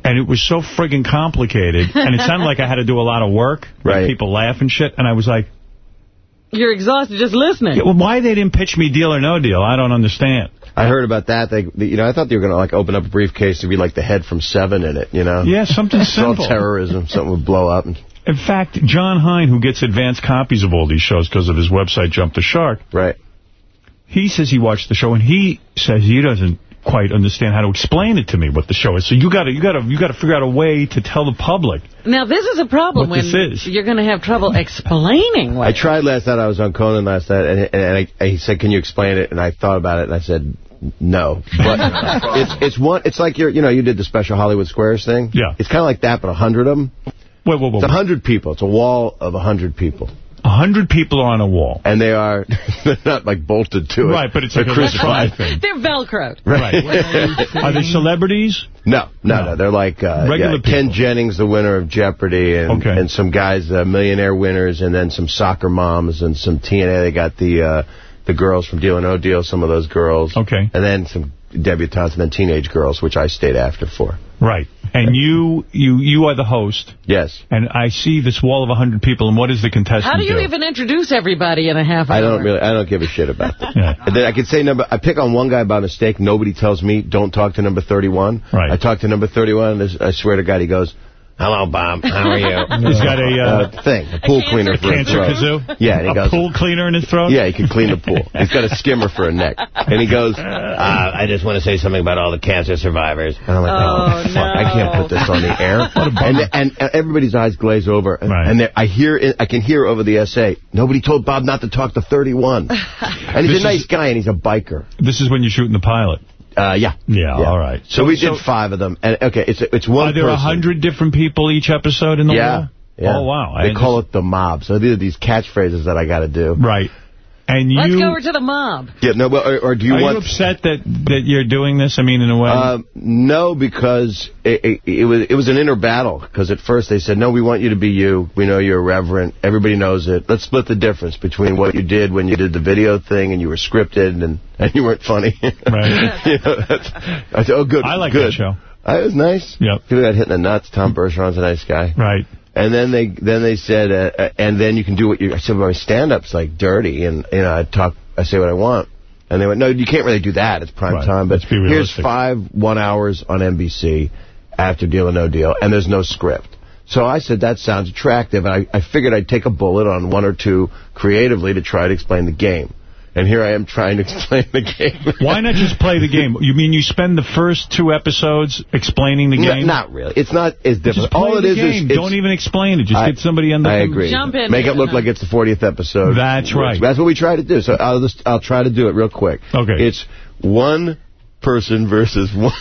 and it was so friggin' complicated, and it sounded like I had to do a lot of work, make Right. people laugh and shit, and I was like, You're exhausted just listening. Yeah, well, why they didn't pitch me Deal or No Deal, I don't understand. I heard about that. They, you know, I thought they were going to like open up a briefcase to be like the head from Seven in it. You know? Yeah, something It's all simple. terrorism. Something would blow up. In fact, Jon Hein, who gets advanced copies of all these shows because of his website, Jump the Shark, right? He says he watched the show, and he says he doesn't quite understand how to explain it to me what the show is. So you got to you got to you got to figure out a way to tell the public. Now, this is a problem What when you're going to have trouble explaining what I tried last night. I was on Conan last night, and, and I, he said, "Can you explain it?" And I thought about it, and I said, "No." But it's it's one. It's like you're you know you did the special Hollywood Squares thing. Yeah. It's kind of like that, but a hundred of them. Wait, wait, wait. It's a hundred people. It's a wall of a hundred people. A hundred people are on a wall. And they are they're not like bolted to it. Right, but it's They're like a crucified. thing. They're Velcroed. Right. Are they celebrities? No, no, no. They're like uh, Regular yeah, Ken Jennings, the winner of Jeopardy, and, and some guys, uh, millionaire winners, and then some soccer moms and some TNA. They got the uh, the girls from Deal or No Deal, some of those girls. Okay. And then some debutantes and then teenage girls, which I stayed after for. Right. And you you you are the host. Yes. And I see this wall of a 100 people, and what does the contestant How do you even introduce everybody in a half hour? I don't really, I don't give a shit about that. And then I can say number, I pick on one guy by mistake. Nobody tells me, don't talk to number 31. Right. I talk to number 31, and I swear to God, he goes, hello, Bob, how are you? He's got a, uh, thing, a pool cleaner for his cancer throat. kazoo? Yeah, and he a goes, pool cleaner in his throat? yeah, he can clean the pool. He's got a skimmer for a neck. And he goes, uh, I just want to say something about all the cancer survivors. And I'm like, oh, fuck, I can't put this on the air. and, and, and everybody's eyes glaze over. And, and I hear, I can hear over the essay, nobody told Bob not to talk to 31. And he's This a nice is- guy, and he's a biker. This is when you're shooting the pilot. Uh, yeah. Yeah, all right. So, we So- did five of them. And okay, it's it's one Are there a 100 different people each episode in the yeah. wall? Yeah. Oh, wow. They I call it the mob. So these are these catchphrases that I got to do. Right. And you... Let's go over to the mob. Yeah, no, but, or, or do you are want... you upset that, that you're doing this? I mean, in a way... Um, no, because it, it, it was it was an inner battle. Because at first they said, no, we want you to be you. We know you're reverent. Everybody knows it. Let's split the difference between what you did when you did the video thing and you were scripted and, and you weren't funny. Right. you know, that's, I said, oh, good. I like good. that show. Uh, it was nice. Yep. People got hit in the nuts. Tom Bergeron's a nice guy. Right. And then they then they said, uh, uh, and then you can do what you. I said, my stand-up's like dirty, and you know, I talk, I say what I want. And they went, no, you can't really do that. It's prime Right. time. But here's five one hours on NBC after Deal or No Deal, and there's no script. So I said, that sounds attractive. And I, I figured I'd take a bullet on one or two creatively to try to explain the game. And here I am trying to explain the game. Why not just play the game? You mean you spend the first two episodes explaining the No, game? not really. It's not as difficult. Just play All it the is game. is Don't even explain it. Just I- get somebody on the... I agree. Jump in Make it look like it's the 40th episode. That's right. That's what we try to do. So I'll just I'll try to do it real quick. Okay. It's one person versus one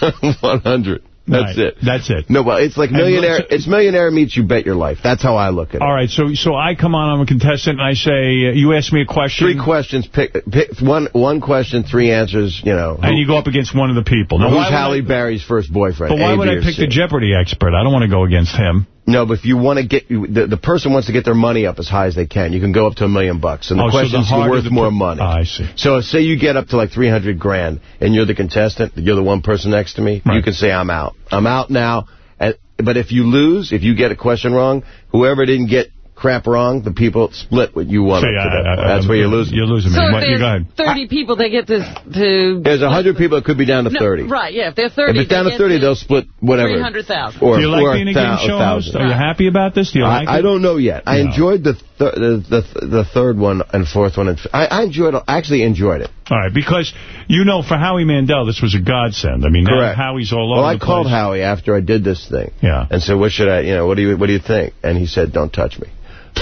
100. That's Right. it. That's it. No, well, it's like millionaire. let's- It's millionaire meets you bet your life. That's how I look at it. All right, so so I come on, I'm a contestant, and I say, uh, you ask me a question, Three questions. Pick, pick one one question, three answers. You know. and you go up against one of the people. Now, who's Halle I- Berry's first boyfriend? But why A, would B, I pick the Jeopardy expert? I don't want to go against him. No, but if you want to get the the person wants to get their money up as high as they can, you can go up to a million bucks, and the Oh, so the questions are worth more money. Ah, I see. So say you get up to like 300 grand, and you're the contestant, you're the one person next to me, you can say I'm out. I'm out now. And, but if you lose, if you get a question wrong, whoever didn't get crap wrong, the people split what you won. See, to I- that. I- That's I'm- where you're losing. You're losing me. So What- you go ahead. there's 30 people, they get this to... There's 100 people, it could be down to No, 30. Right, yeah. If they're 30, If it's down to get 30, they'll split whatever. 300,000. Or, Do you like or being a game show host? Are you happy about this? Do you like I, I it? don't know yet. I No. enjoyed the, th the the the third one and fourth one. And f I I enjoyed. I actually enjoyed it. All right, because, you know, for Howie Mandel, this was a godsend. I mean, now Correct. Howie's all over Well, I the called place. Howie after I did this thing. Yeah. And said, "What should I? You know, what do you what do you think?" And he said, "Don't touch me."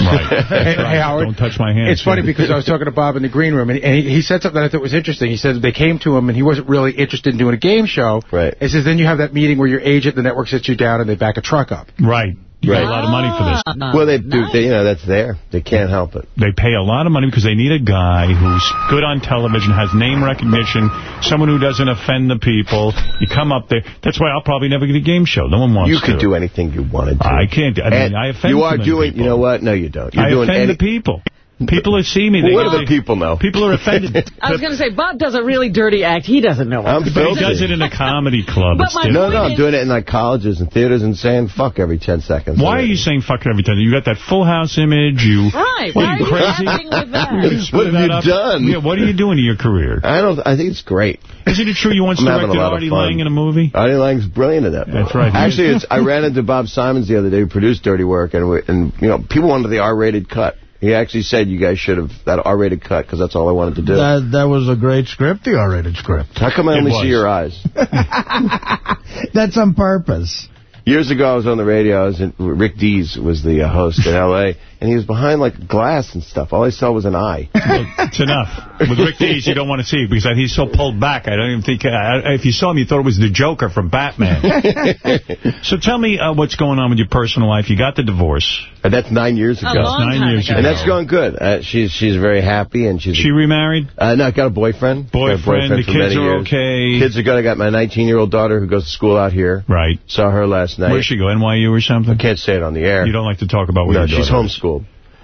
Right. Hey, hey, Howard. Don't touch my hands. It's funny because I was talking to Bob in the green room, and, and he, he said something that I thought was interesting. He said they came to him, and he wasn't really interested in doing a game show. Right. He says then you have that meeting where your agent, the network, sits you down, and they back a truck up. Right. You Right. got a lot of money for this. Ah. well, they do. They, you know, that's there. They can't help it. They pay a lot of money because they need a guy who's good on television, has name recognition, someone who doesn't offend the people. You come up there. That's why I'll probably never get a game show. No one wants You to. could do anything you wanted to. I can't. I mean, And I offend You are doing. people. You know what? No, you don't. You're I doing offend any, the people. People that see me, they What do the people know? People are offended. I was going to say, Bob does a really dirty act. He doesn't know. I'm it. But he does it in a comedy club. But my. No, no, I'm doing it in like colleges and theaters and saying fuck every 10 seconds. Why are you saying fuck every time? You got that full house image. You Right. What Why are are you you crazy? with that? What have That you up? done? Yeah, what are you doing to your career? I don't. I think it's great. Isn't it true you once I'm having a directed lot of Artie fun. Lang in a movie? Artie Lang's brilliant at that. That's right. Actually, it's, I ran into Bob Simonds the other day, who produced Dirty Work, and we, and you know people wanted the R-rated cut. He actually said you guys should have that R-rated cut because that's all I wanted to do. That that was a great script, the R-rated script. How come I It only was. see your eyes? That's on purpose. Years ago, I was on the radio. I was in, Rick Dees was the uh, host in L.A., and he was behind, like, glass and stuff. All I saw was an eye. Well, it's enough. With Rick Dees, you don't want to see it because he's so pulled back. I don't even think... I, if you saw him, you thought it was the Joker from Batman. so tell me uh, what's going on with your personal life. You got the divorce. And that's nine years ago. A long nine time years ago. And that's going good. Uh, she's she's very happy, and she's... She remarried? Uh, no, I got a boyfriend. Got a Boyfriend, the kids are years. okay. Kids are good. I got my 19-year-old daughter who goes to school out here. Right. Saw her last night. Where'd she go, NYU or something? Can't say it on the air. You don't like to talk about where no, your she's daughter is. homeschooled.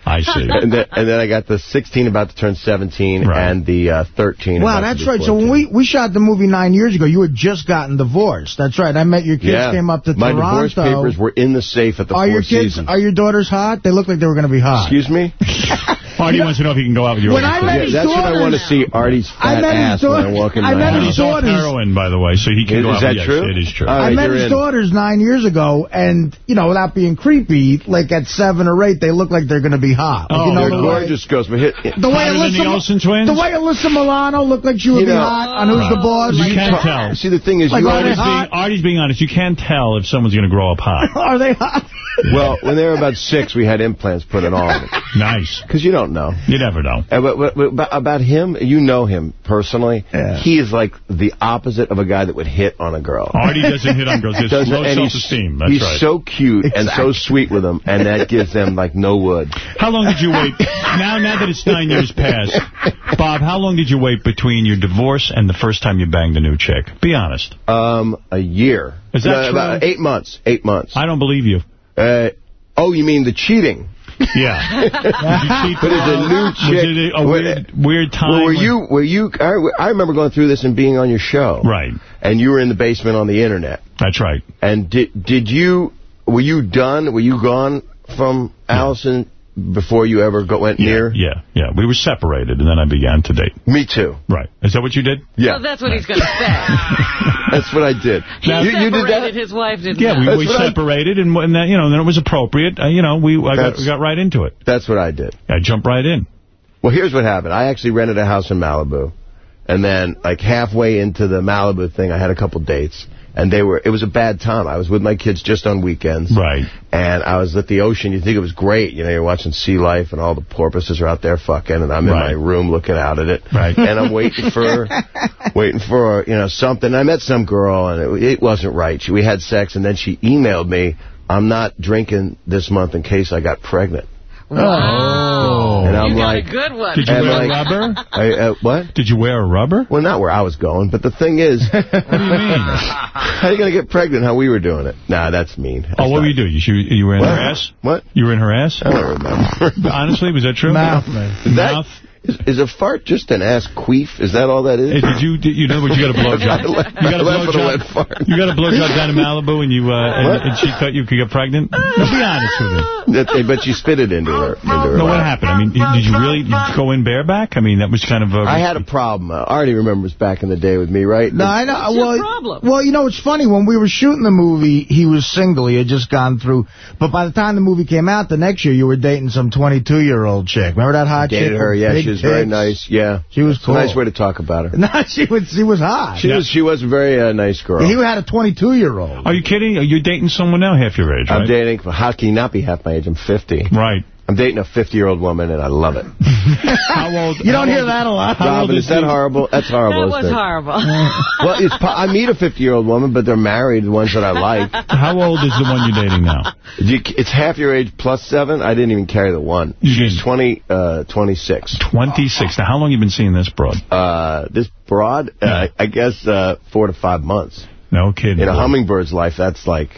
I see. and, then, and then I got the 16 about to turn 17 Right. and the uh, 13 Wow, about to that's be right. So when we, we shot the movie nine years ago, you had just gotten divorced. That's right. I met your kids, yeah. came up to My Toronto. divorce papers were in the safe at the Are Four your kids, Seasons. are your daughters hot? They look like they were going to be hot. Excuse me? Artie wants to know if he can go out with your When older I kids. met Yeah, his that's what I want to daughters- see, Artie's I fat met his ass when I daughter- walk in I my met his house. He's off daughters- heroin, by the way, so he can Is- go is out. that yes, true? It is true. All I right, met you're his in. daughters nine years ago, and, you know, without being creepy, like at seven or eight, they look like they're going to be hot. Like, Oh, you know, They're the way, gorgeous girls, but hit, the way Hotter than the Alyssa, Olsen twins? the way Alyssa Milano looked like she would You be know- hot on Who's uh, the Boss. You Like, can't tell. See, the thing is, Like, you are they always Artie's being, hot? Artie's being honest. You can't tell if someone's going to grow up hot. Are they hot? well, when they were about six, we had implants put in all of them. Nice. Because you don't know. You never know. Uh, but, but, but about- him, you know him personally. Yeah. He is like the opposite of a guy that would hit on a girl. Artie doesn't hit on girls. Doesn't- low he's- self-esteem. That's he's right. so cute and so sweet with them, and that gives them like no wood. How long did you wait? now, now that it's nine years past, Bob, how long did you wait between your divorce and the first time you banged a new chick? Be honest. Um, a year. Is that No? About eight months. Eight months. I don't believe you. Uh, oh, you mean the cheating? Yeah. Did you cheat But it's a new Was it a, a weird, weird time? Well, were you, were you, I, I remember going through this and being on your show. Right. And you were in the basement on the internet. That's right. And did, did you, were you done, were you gone from Allison before you ever go, went Yeah, near? yeah, yeah. We were separated, and then I began to date. Me too. Right. Is that what you did? Yeah. Well, that's what he's going to say. That's what I did. He you, you did separated that? his wife, didn't Yeah, we, we what I- separated, and, and that, you know, then it was appropriate. Uh, you know, we I got, we got right into it. That's what I did. I jumped right in. Well, here's what happened. I actually rented a house in Malibu. And then, like, halfway into the Malibu thing, I had a couple dates. And they were, it was a bad time. I was with my kids just on weekends. Right. And I was at the ocean. You think it was great. You know, you're watching sea life and all the porpoises are out there fucking. And I'm in my room looking out at it. Right. And I'm waiting for, waiting for, you know, something. I met some girl and it, it wasn't right. She, we had sex and then she emailed me, I'm not drinking this month in case I got pregnant. Wow. And I'm you got like, a good one. Did you wear like- rubber? I, uh, what? Did you wear a rubber? Well, not where I was going, but the thing is, What do you mean? how are you going to get pregnant how we were doing it? Nah, that's mean. That's oh, what were you doing? You, you were in What? her ass? What? You were in her ass? I don't remember. Honestly, was that true? Mouth, man. That- Mouth? Is, is a fart just an ass queef? Is that all that is? Hey, did you, did, you know what, you got a blowjob. I You got a I laugh at a blowjob. You got a blowjob down in Malibu and you, uh, What? and, and she thought you could get pregnant? No, be honest with me. That- but you spit it into her. Into her No, what happened? I mean, did you really go in bareback? I mean, that was kind of a... I had a problem. Uh, Artie remembers back in the day with me, right? No, I know. What's your well, problem? well, you know, it's funny. When we were shooting the movie, he was single. He had just gone through. But by the time the movie came out the next year, you were dating some 22-year-old chick. Remember that hot chick? Dated her, with yeah. big She was very tits? nice. Yeah. She was a cool. nice way to talk about her. No, she was, she was hot. She was she was a very uh, nice girl. He had a 22-year-old. Are you kidding? Are you dating someone now half your age, I'm dating, how can you not be half my age? I'm 50. Right. I'm dating a 50-year-old woman, and I love it. How old? You don't how hear that a lot. How Robin, is that the- horrible? That's horrible. That was isn't it? horrible. Well, it's, I meet a 50-year-old woman, but they're married, the ones that I like. How old is the one you're dating now? You, it's half your age plus seven. I didn't even carry the one. You She's 20, uh, 26. 26. Now, how long you been seeing this broad? Uh, this broad, uh, I guess, uh, four to five months. No kidding. In a hummingbird's life, that's like,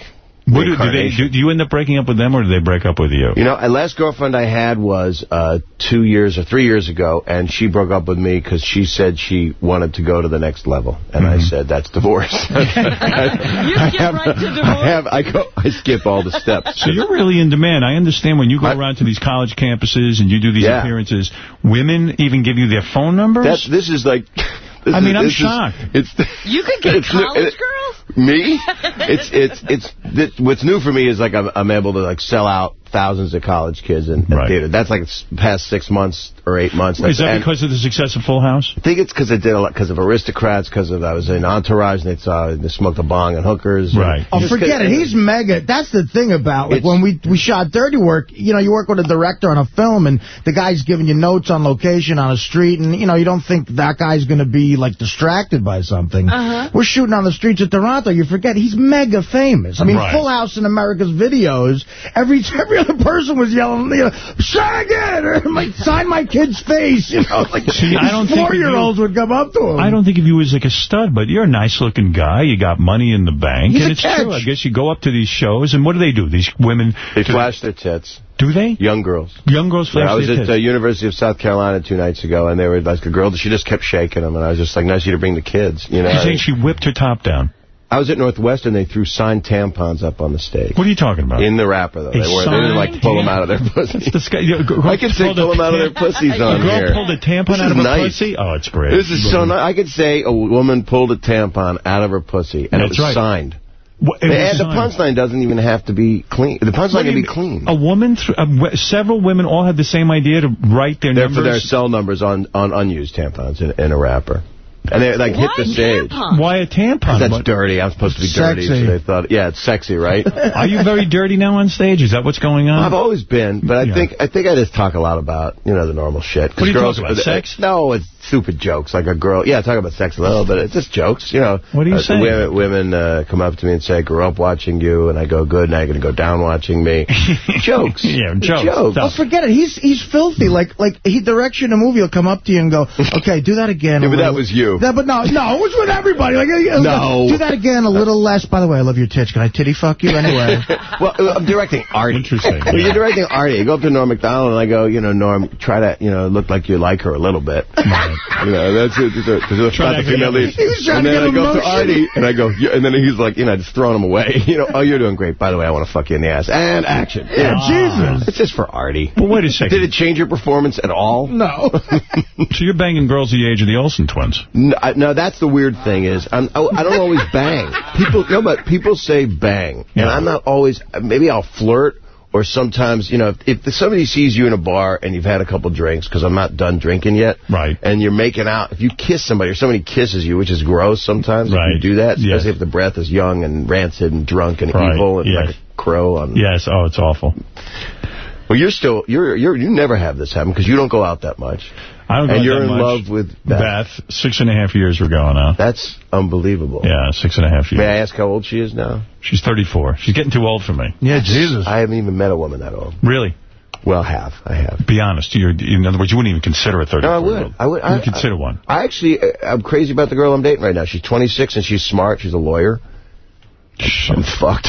What do, they, do, do you end up breaking up with them, or do they break up with you? You know, the last girlfriend I had was uh, two years or three years ago, and she broke up with me because she said she wanted to go to the next level. And I said, that's divorce. You skip right to divorce. I have, I go, I skip all the steps. So you're really in demand. I understand when you go around to these college campuses and you do these Yeah. appearances, women even give you their phone numbers? That's, this is like... This I mean, is, I'm this is- shocked. it's You could get It's new- college it- girls? Me? It's it's it's th what's new for me is like I'm, I'm able to like sell out thousands of college kids in, in Right. theater. That's like past six months or eight months. Is that And because of the success of Full House? I think it's because I did a lot because of aristocrats, because of I was in Entourage and they saw they smoked a bong and hookers. and Right. Oh, just forget 'cause- it. He's mega. That's the thing about, like, when we we shot Dirty Work, you know, you work with a director on a film, and the guy's giving you notes on location on a street, and, you know, you don't think that guy's going to be, like, distracted by something. Uh-huh. We're shooting on the streets of Toronto. You forget, he's mega famous. I mean, Right. Full House in America's videos, every every other person was yelling, you know, Shaggy! Or, like, sign my kid's face, you know. Like, See, I don't think four-year-olds would come up to him. I don't think of you as like a stud, but you're a nice-looking guy. You got money in the bank. He's and a it's catch. true. I guess you go up to these shows, and what do they do? These women... They flash their tits. Do they? Young girls. Young girls flash I was at tits. the University of South Carolina two nights ago, and they were like a girl. She just kept shaking them, and I was just like, "Nice of you to bring the kids." You know. You're saying she whipped her top down. I was at Northwestern. And they threw signed tampons up on the stage. What are you talking about? In the wrapper, though. A They, were, they didn't like pull them out of their That's pussies. disgusting. I could say pull them out of their pussies A on girl here. pulled a tampon out of her pussy? Oh, it's great. This is so nice. I could say a woman pulled a tampon out of her pussy, and it was right. signed. Was and the punchline doesn't even have to be clean. The punchline can be clean. A woman, uh, w- several women all had the same idea to write their They're numbers. for their cell numbers on, on unused tampons in, in a wrapper. And they like hit Why the stage. tampons? Why a tampon? That's What- dirty. I'm supposed to be dirty, so they thought, yeah, it's sexy, right? Are you very dirty now on stage? Is that what's going on? I've always been, but I Yeah. think I think I just talk a lot about you know the normal shit. What do you girls, talk about, sex? No, it's stupid jokes. Like a girl, yeah, talk about sex a little, but it's just jokes. You know, What do you uh, saying? Women, women uh, come up to me and say, "I grew up watching you," and I go, "Good." Now you're gonna go down watching me. jokes. Yeah, jokes. Jokes. Oh, forget it. He's he's filthy. Like like he directs you in a movie. He'll come up to you and go, "Okay, do that again." Yeah, but that was you. That, but no, no, it was with everybody. Like, No. do that again a little less. By the way, I love your tits. Can I titty fuck you anyway? well, uh, I'm directing Artie. Interesting. Well, you're directing Artie. You go up to Norm Macdonald, and I go, you know, Norm, try to, you know, look like you like her a little bit. You know, that's it. Because it's Try not to the female get- lead. He was trying And then get I go to. Artie and I go, yeah, and then he's like, you know, just throwing him away. You know, oh, you're doing great. By the way, I want to fuck you in the ass. And action. Yeah, Jesus. It's just for Artie. But wait a second. Did it change your performance at all? No. So you're banging girls the age of the Olsen twins. No, I- no, that's the weird thing is I'm, I, I don't always bang. People, no, but people say bang, and Yeah. I'm not always. Maybe I'll flirt, or sometimes, you know, if, if somebody sees you in a bar and you've had a couple drinks because I'm not done drinking yet, Right. And you're making out. If you kiss somebody or somebody kisses you, which is gross sometimes, Right. if you do that, Yes. if the breath is young and rancid and drunk and Right. evil and Yes. like a crow on. Yes. Oh, it's awful. Well, you're still you're you're you never have this happen because you don't go out that much. I don't go and out you're that in much. love with Beth. Beth. Six and a half years we're going now. That's unbelievable. Yeah, six and a half years. May I ask how old she is now? She's 34. She's getting too old for me. yeah, Jesus. I haven't even met a woman that old. Really? Well, have. I have. Be honest. You're, in other words, you wouldn't even consider a 34 No, I would. I would. You I, would consider one. I actually, uh, I'm crazy about the girl I'm dating right now. She's 26 and she's smart. She's a lawyer. I'm fucked.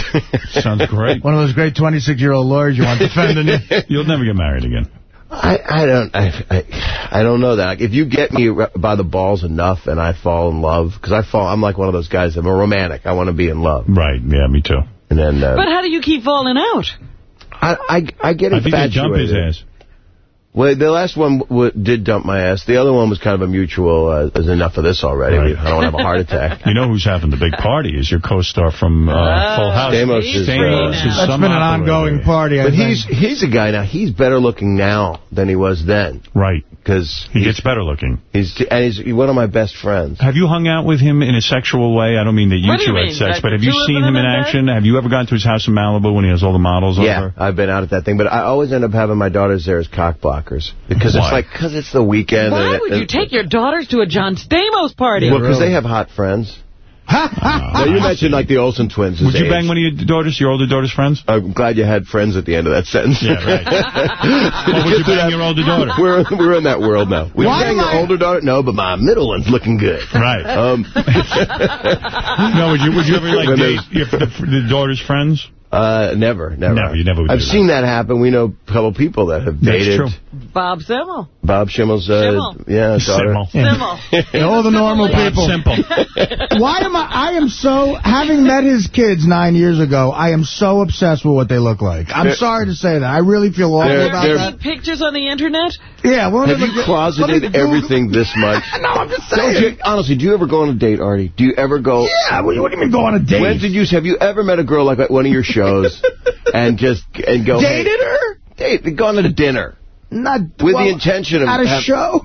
Sounds great. One of those great 26-year-old lawyers you want defending you. You'll never get married again. I, I don't I, I I don't know that. Like, if you get me by the balls enough and I fall in love, because I fall, I'm like one of those guys. I'm a romantic. I want to be in love. Right. Yeah, me too. And then uh, But how do you keep falling out? I, I I get I think they jump his ass. Well, the last one w did dump my ass. The other one was kind of a mutual, uh, there's enough of this already. Right. I don't want to have a heart attack. You know who's having the big party is your co-star from uh, Full House. Stamos he's is, Stamos is That's some been an operator. ongoing party, I But think. he's he's a guy now. He's better looking now than he was then. Right. Because He gets better looking. he's and he's one of my best friends. Have you hung out with him in a sexual way? I don't mean that you What two you had mean? sex, Like but have you seen him in in bed? action? Have you ever gone to his house in Malibu when he has all the models Yeah, over? I've been out at that thing, but I always end up having my daughters there as cock blockers because Why? it's like because it's the weekend. Why and- would you take your daughters to a John Stamos party? Well, because they have hot friends. now, you mentioned like the Olsen twins. Would you bang one of your daughters, your older daughter's friends? I'm glad you had friends at the end of that sentence. Yeah, right. or would you bang your older daughter? We're we're in that world now. Would you Why bang am your I- older daughter? No, but my middle one's looking good. Right. Um, No, would you would you ever like date your, the, the daughter's friends? Uh, never, never. Never, you never would I've do that. seen that happen. We know a couple people that have That's dated true. Bob Simmel. Bob Schimmel's, uh, Schimmel. yeah, daughter. Simmel. All the normal Simple people. Simple. Why am I? I am so having met his kids nine years ago. I am so obsessed with what they look like. I'm They're- sorry to say that. I really feel awful They're- about they're- that. Pictures on the internet? Yeah. Well, Have you let closeted everything this much? no, I'm just Don't saying. you, honestly, do you ever go on a date, Artie? Do you ever go... Yeah, what, what do you mean go on a date? When did you... Have you ever met a girl like one of your shows and just... and go... hey, Dated her? Date, gone to dinner Not with well, the intention of... at a show.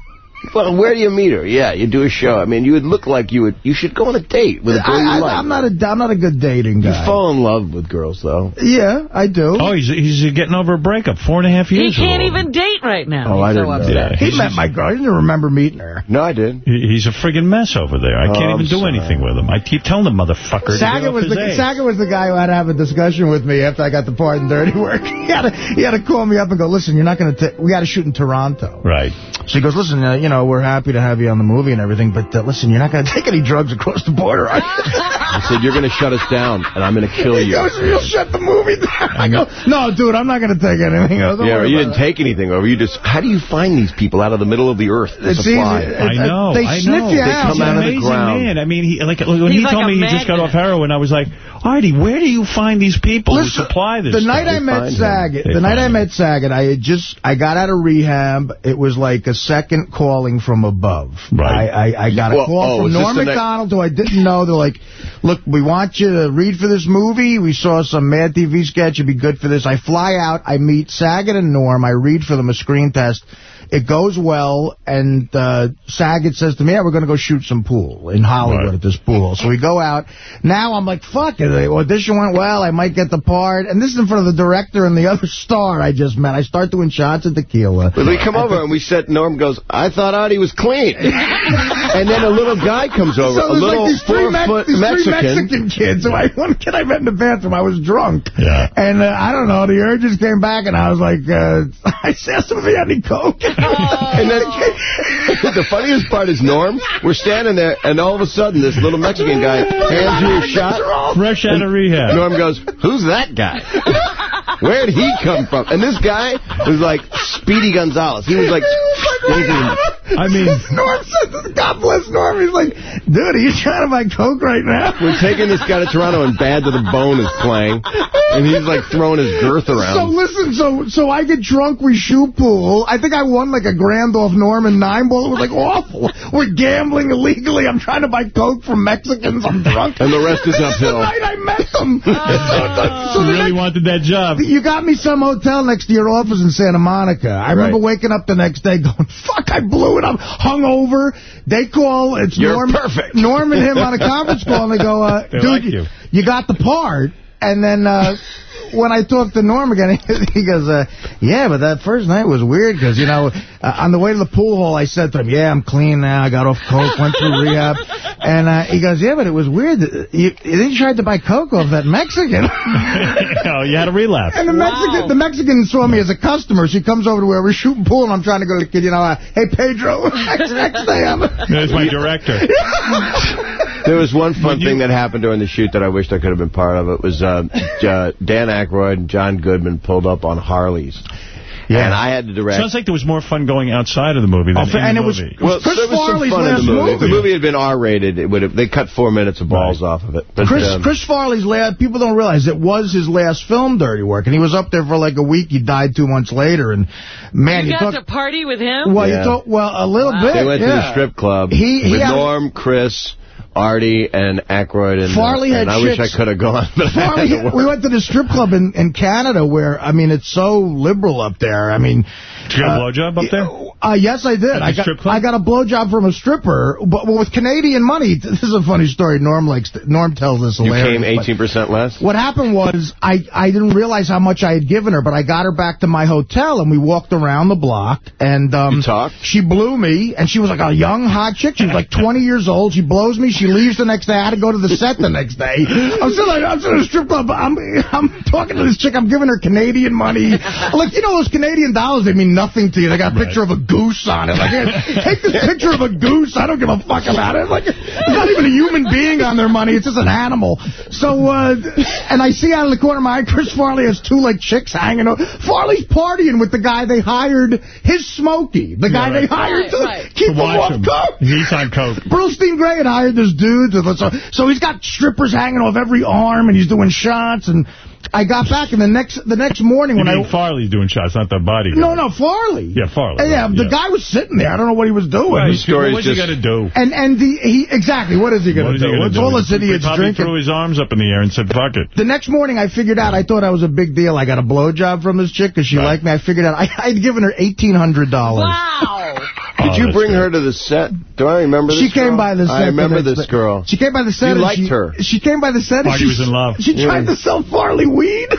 Well, where do you meet her? Yeah, you do a show. I mean, you would look like you would. You should go on a date with a girl I, you like. am not a I'm not a good dating guy. you fall in love with girls, though. Yeah, I do. Oh, he's he's getting over a breakup. Four and a half years. He can't old. even date right now. Oh, He's I so didn't know upset. that. He met my girl. I didn't remember meeting her. No, I did. He- He's a friggin' mess over there. I Oh, can't even I'm do sorry. anything with him. I keep telling the motherfucker to get Saget was his the ass. Saget was the guy who had to have a discussion with me after I got the part in Dirty Work. he had to he had to call me up and go, listen, you're not going to. We got to shoot in Toronto. Right. So he goes, listen, uh, you know, we're happy to have you on the movie and everything, but uh, listen, you're not going to take any drugs across the border. are you?" I said, you're going to shut us down, and I'm going to kill he you. goes, you'll shut the movie down. I go, no, dude, I'm not going to take anything. Goes, "Don't Yeah, you didn't take anything over. You just. How do you find these people out of the middle of the earth? to It's supply? easy. I know. They I sniff know. you They out. come out of the amazing ground. man. I mean, he like when He's he like told a me he just got off heroin, I was like, Artie, where do you find these people Listen, who supply this? The stuff? night I met find. Saget, the night I met Saget, I had just, I got out of rehab. It was like a second from above. Right. I, I, I got a Well, call oh, from Norm Macdonald, who I didn't know. They're like, look, we want you to read for this movie. We saw some Mad TV sketch. You'd be good for this. I fly out. I meet Saget and Norm. I read for them a screen test. It goes well, and uh, Saget says to me, yeah, we're going to go shoot some pool in Hollywood Right. at this pool. So we go out. Now I'm like, fuck, it. the audition went well. I might get the part. And this is in front of the director and the other star I just met. I start doing shots of tequila. But we come over and we said, Norm goes, I thought Artie was clean. and then a little guy comes over, So a little like these three, four-foot these three Mexican. Mexican kids. So I, one kid I met in the bathroom, I was drunk. Yeah. And uh, I don't know, the urges came back, and I was like, uh, I asked him if he had any coke. And then the funniest part is Norm, we're standing there, and all of a sudden this little Mexican guy hands you a shot. Fresh out of rehab. Norm goes, who's that guy? Where'd he come from? And this guy was like Speedy Gonzalez. He was like... Oh I mean, Norm said, God bless Norm. He's like, dude, are you trying to buy coke right now? We're taking this guy to Toronto, and Bad to the Bone is playing, and he's like throwing his girth around. So listen, so so I get drunk, we shoot pool. I think I won like a grand off Norm and nine ball. It was like awful. We're gambling illegally. I'm trying to buy coke from Mexicans. I'm drunk. And the rest is This uphill. the night I met them. so you really next- wanted that job. You got me some hotel next to your office in Santa Monica. I remember waking up the next day going, fuck, I blew it. I'm hungover. They call. It's You're Norm, perfect. Norm and him on a conference call, and they go, uh, dude, like you. you. you got the part. And then uh, when I talked to Norm again, he goes, uh, yeah, but that first night was weird because, you know, uh, on the way to the pool hall, I said to him, yeah, I'm clean now. I got off coke, went through rehab. And uh, he goes, yeah, but it was weird. You, then you tried to buy coke off that Mexican. oh, you had a relapse. And the Mexican, the Mexican saw me as a customer. She comes over to where we're shooting pool, and I'm trying to go to the kid, you know, uh, hey, Pedro, next, next day I'm... There's my director. There was one fun thing that happened during the shoot that I wished I could have been part of. It was uh, uh, Dan Aykroyd and John Goodman pulled up on Harleys. Yeah. And I had to direct. Sounds like there was more fun going outside of the movie than Oh, in and the it was- movie. it was Chris there was some Farley's fun in the last movie. movie. If the movie had been R-rated, it would have. They cut four minutes of balls off of it. But, Chris um, Chris Farley's last, people don't realize it was his last film, Dirty Work, and he was up there for like a week. He died two months later, and man, You you got talk. to party with him? Well, Yeah. you talk. Well, a little Wow. bit. they went to yeah. the strip club He- he with had- Norm, Chris, Artie, and Aykroyd. And, Farley uh, had and I wish I could have gone, but Farley, we went to the strip club in, in Canada where, I mean, it's so liberal up there. I mean... Did you get a blowjob up there? Uh, yes, I did. At the I got strip club? I got a blowjob from a stripper, but with Canadian money. This is a funny story. Norm likes to, Norm tells this You hilarious. came 18% less? What happened was I, I didn't realize how much I had given her, but I got her back to my hotel, and we walked around the block. And um, You talked? She blew me, and she was like a young, hot chick. She was like 20 years old. She blows me. She She leaves the next day. I had to go to the set the next day. I'm still like, I'm still in a strip club. I'm, I'm talking to this chick. I'm giving her Canadian money. Like, you know, those Canadian dollars, they mean nothing to you. They got a picture of a goose on it. Like, take this picture of a goose. I don't give a fuck about it. Like, it's not even a human being on their money. It's just an animal. So, uh, and I see out of the corner of my eye, Chris Farley has two, like, chicks hanging out. Farley's partying with the guy they hired, his Smokey. The guy Yeah, right. they hired to Right, right. keep To him watch off him. coke. He's on coke. Brillstein Grey had hired this dude. To, so, so he's got strippers hanging off every arm, and he's doing shots. And I got back, and the next the next morning You when mean I... Farley's doing shots, not the bodyguard. No, no, Farley. Yeah, Farley. Yeah, right, the guy was sitting there. I don't know what he was doing. Well, He- he's- what's he got to do? and and the, he exactly what is he going to is do? What's all this idiots probably drinking? threw his arms up in the air and said, fuck it. The next morning, I figured out. I thought I was a big deal. I got a blowjob from this chick because she liked me. I figured out I, I'd given her eighteen hundred dollars. Wow. Did you bring her to the set? Do I remember this She came girl? by the set. I remember this girl. She came by the set. You liked she, her. She came by the set. and Marty she, was in love. She Yeah. tried to sell Farley weed.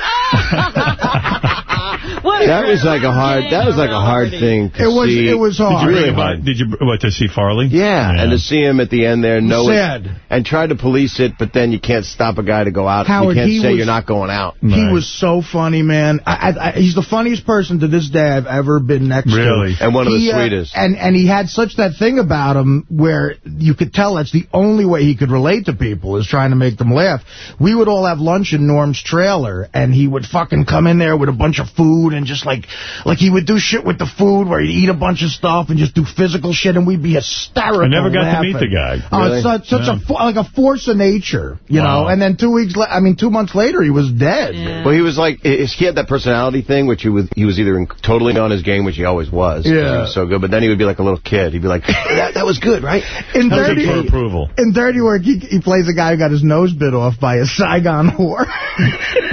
What a That was like a hard. That was like a hard thing to It was- see. it was hard. Did hard. you Really hard. Did you, what, to see Farley? Yeah, and to see him at the end there, know Sad. it, and try to police it, but then you can't stop a guy to go out. Howard, you can't he say was- you're not going out. He Right. was so funny, man. I, I, I, he's the funniest person to this day I've ever been next Really? to. And one of the He, uh, sweetest. and and he had such that thing about him where you could tell that's the only way he could relate to people is trying to make them laugh. We would all have lunch in Norm's trailer, and he would fucking come in there with a bunch of food and just like like he would do shit with the food where he'd eat a bunch of stuff and just do physical shit, and we'd be hysterical. I never got to meet the guy. Oh, Really? it's such, such Yeah. a like a force of nature, you Wow. know. And then two weeks, la- I mean, two months later, he was dead. Well, he was like, he he had that personality thing, which he was, he was either in, totally on his game, which he always was. Yeah. He was so good, but then he would be like a little kid. He'd be like, that, that was good, right? In That was Dirty, for approval. in Dirty Work, he, he plays a guy who got his nose bit off by a Saigon whore.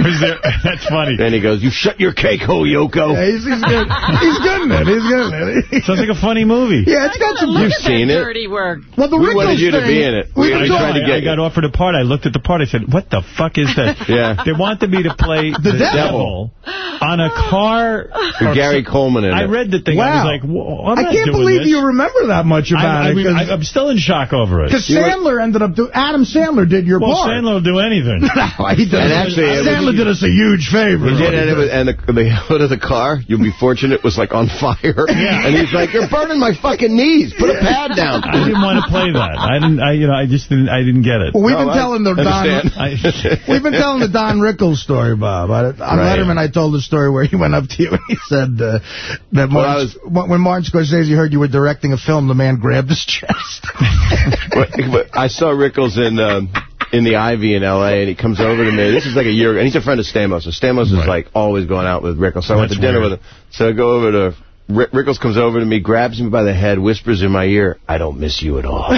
Was there, that's funny. Then he goes, you shut your cake hole, Yoko. yeah, he's, he's good. He's good in it. He's good in it. Sounds like a funny movie. yeah, it's got some. You've at seen it. dirty work. Well, the We Rickles wanted you to be in it. We We were I, tried to get I got offered a part. I looked at the part. I said, what the fuck is that? Yeah. They wanted me to play the, devil. on a car. With Gary Coleman in I it. read the thing. I Wow. was like, "Whoa, I'm I can't doing believe this." you remember that much I, about I, it. mean, I, I'm still in shock over it. Because Sandler ended up doing. Adam Sandler did your Well, part. Sandler will do anything. no, he did. And actually, Sandler did us a huge favor. He did, and, it was, and the, the hood of the car, you'll be fortunate, was like on fire. Yeah. And he's like, you're burning my fucking knees. Put a pad down. I didn't want to play that. I didn't. I you know. I just didn't. I didn't get it. Well, we've No, been I telling the Don. I, We've been telling the Don Rickles story, Bob. I, on Right. Letterman, I told the story where he went up to you and he said uh, that Well, I Martin, when Martin Scorsese heard you were directing a film, the man grabbed his chest. But- but I saw Rickles in um, in the Ivy in L.A., and he comes over to me. This is like a year ago, and he's a friend of Stamos. So Stamos is like always going out with Rickles. So I went to dinner weird. with him. So I go over to Rickles comes over to me, grabs me by the head, whispers in my ear, "I don't miss you at all,"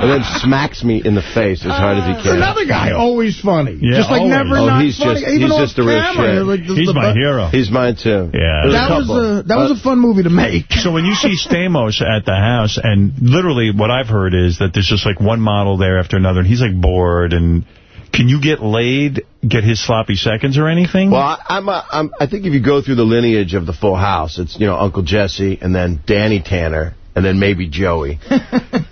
and then smacks me in the face as hard as he uh, can. Another guy, always funny. Yeah, just like always. never Oh, not he's funny. just- Even he's just a real shit. like, he's the my hero. He's mine too. Yeah. There's a That was a that was a uh, fun movie to make. So when you see Stamos at the house, and literally what I've heard is that there's just like one model there after another, and he's like bored, and can you get laid, get his sloppy seconds or anything? Well, I, I'm, a, I'm, I think if you go through the lineage of the Full House, it's, you know, Uncle Jesse and then Danny Tanner and then maybe Joey.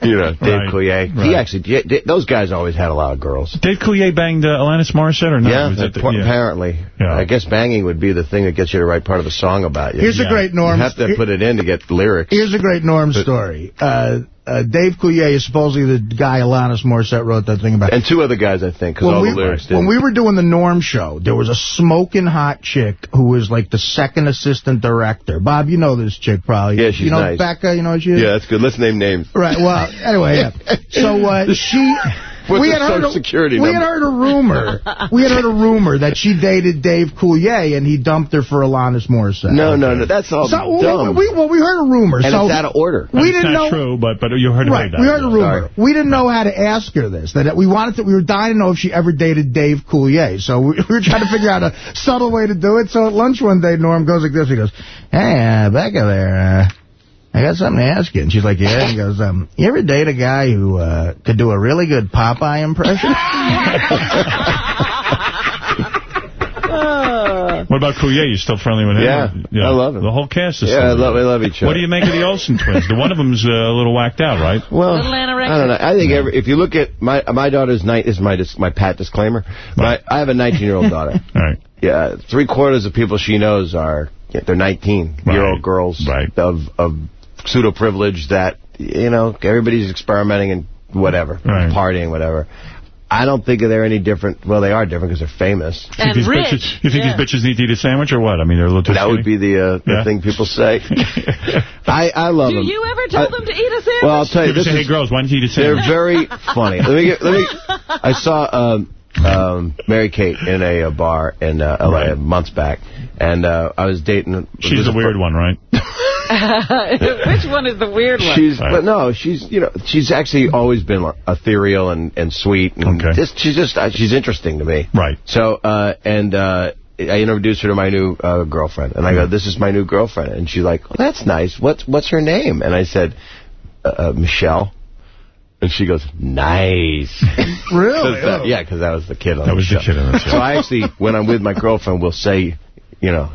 you know, Dave Right, Coulier. right. He actually, yeah, th- those guys always had a lot of girls. Dave Coulier banged uh, Alanis Morissette or not? yeah, Was that the- yeah. apparently. Yeah. I guess banging would be the thing that gets you to write part of a song about you. Here's a great Norm. You have to put it in to get lyrics. Here's a great Norm story. Uh, uh, Dave Coulier is supposedly the guy Alanis Morissette wrote that thing about. And two other guys, I think, because all we, the lyrics when we were doing the Norm show, there was a smoking hot chick who was like the second assistant director. Bob, you know this chick probably. Yeah, she's You know nice. Becca, you know what she is? Yeah, that's good. Let's name names. Right, well, anyway, yeah. So, uh, she... What's we her had heard a, security we had heard a rumor. we had heard a rumor that she dated Dave Coulier and he dumped her for Alanis Morissette. No, no, no. That's all So, dumb. well, we, well, we heard a rumor. and so it's out of order. we It's didn't not know. true, but but you heard Right, about that. we heard a rumor. Sorry. We didn't know how to ask her this. That we wanted to. We were dying to know if she ever dated Dave Coulier. So we, we were trying to figure out a subtle way to do it. So at lunch one day, Norm goes like this. He goes, "Hey, uh, Becca, there, uh, I got something to ask you." And she's like, "Yeah." And he goes, um, "You ever date a guy who uh, could do a really good Popeye impression?" What about Coulier? You still friendly with him? Yeah, I love him. The whole cast is Yeah, I love, I love each other. What do you make of the Olsen twins? The one of them's uh, a little whacked out, right? Well, I don't know. I think every, if you look at my my daughter's night this is my dis, my pat disclaimer, but I, I have a 19 year old daughter. right. Yeah, three quarters of people she knows are yeah, they're 19 year old girls right. of of pseudo privilege that you know everybody's experimenting and whatever, Right. partying, whatever. I don't think they're any different. Well, they are different because they're famous. You think, these bitches, you think these bitches need to eat a sandwich or what? I mean, they're a little too That would be the uh, the Yeah. thing people say. I I love Do them. you ever tell I- them to eat a sandwich? Well, I'll tell you, People this say, is, hey, girls, why don't you eat a sandwich? they're very funny. Let me get, let me. I saw um, um, Mary Kate in a, uh bar in uh, L.A. months back, and uh, I was dating. She's the weird one, right? Which one is the weird one? She's, but no, she's, you know, she's actually always been like, ethereal and, and sweet. And just, she's just, uh, she's interesting to me. Right. So, uh, and, uh, I introduced her to my new uh, girlfriend, and I go, "This is my new girlfriend," and she's like, well, "That's nice. What's what's her name?" And I said, uh, uh, "Michelle," and she goes, "Nice." Really? 'Cause that- yeah, because that was the kid on That the was the show. kid on the show. So I actually, when I'm with my girlfriend, will say, you know,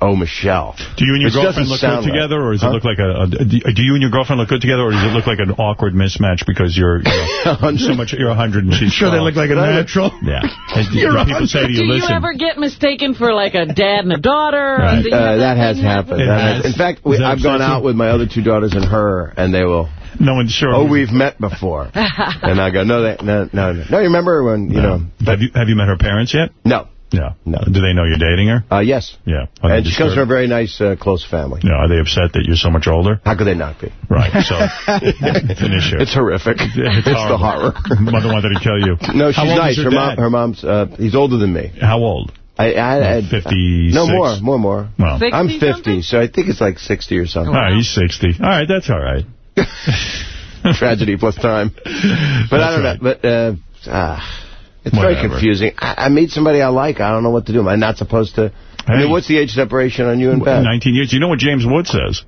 "Oh, Michelle." Do you and your Which girlfriend look good together, or does Huh? it look like a, a? Do you and your girlfriend look good together, or does it look like an awkward mismatch because you're, you're so much you're hundred and she's Sure, they look like a natural. Yeah. And do- You're do a people say to you, Do you, you listen. ever get mistaken for like a dad and a daughter? Right. Do you have Uh, that has happened. It That has. has- In fact, we, I've gone out with my other two daughters and her, and they will. No one's sure. Oh, we've met before. and I go, no, that, no, no, no. No, you remember when you know? Have you have you met her parents yet? No. Yeah. No. Do they know you're dating her? Uh, yes. Yeah. Are And she comes from a very nice, uh, close family. Yeah. Are they upset that you're so much older? How could they not be? Right. So it's an issue. It's horrific. It's the horror. Mother wanted to kill you. No, she's nice. Her, mom, her mom's, uh, he's older than me. How old? I, I, I 56? No, more, more, more. Well. 60 I'm 50, something? so I think it's like 60 or something. All right, he's 60. All right, that's all right. Tragedy plus time. But I don't right. know. But uh, ah, it's very confusing. I, I meet somebody I like. I don't know what to do. Am I not supposed to? I mean, what's the age separation on you and Beth? 19 years. You know what James Wood says?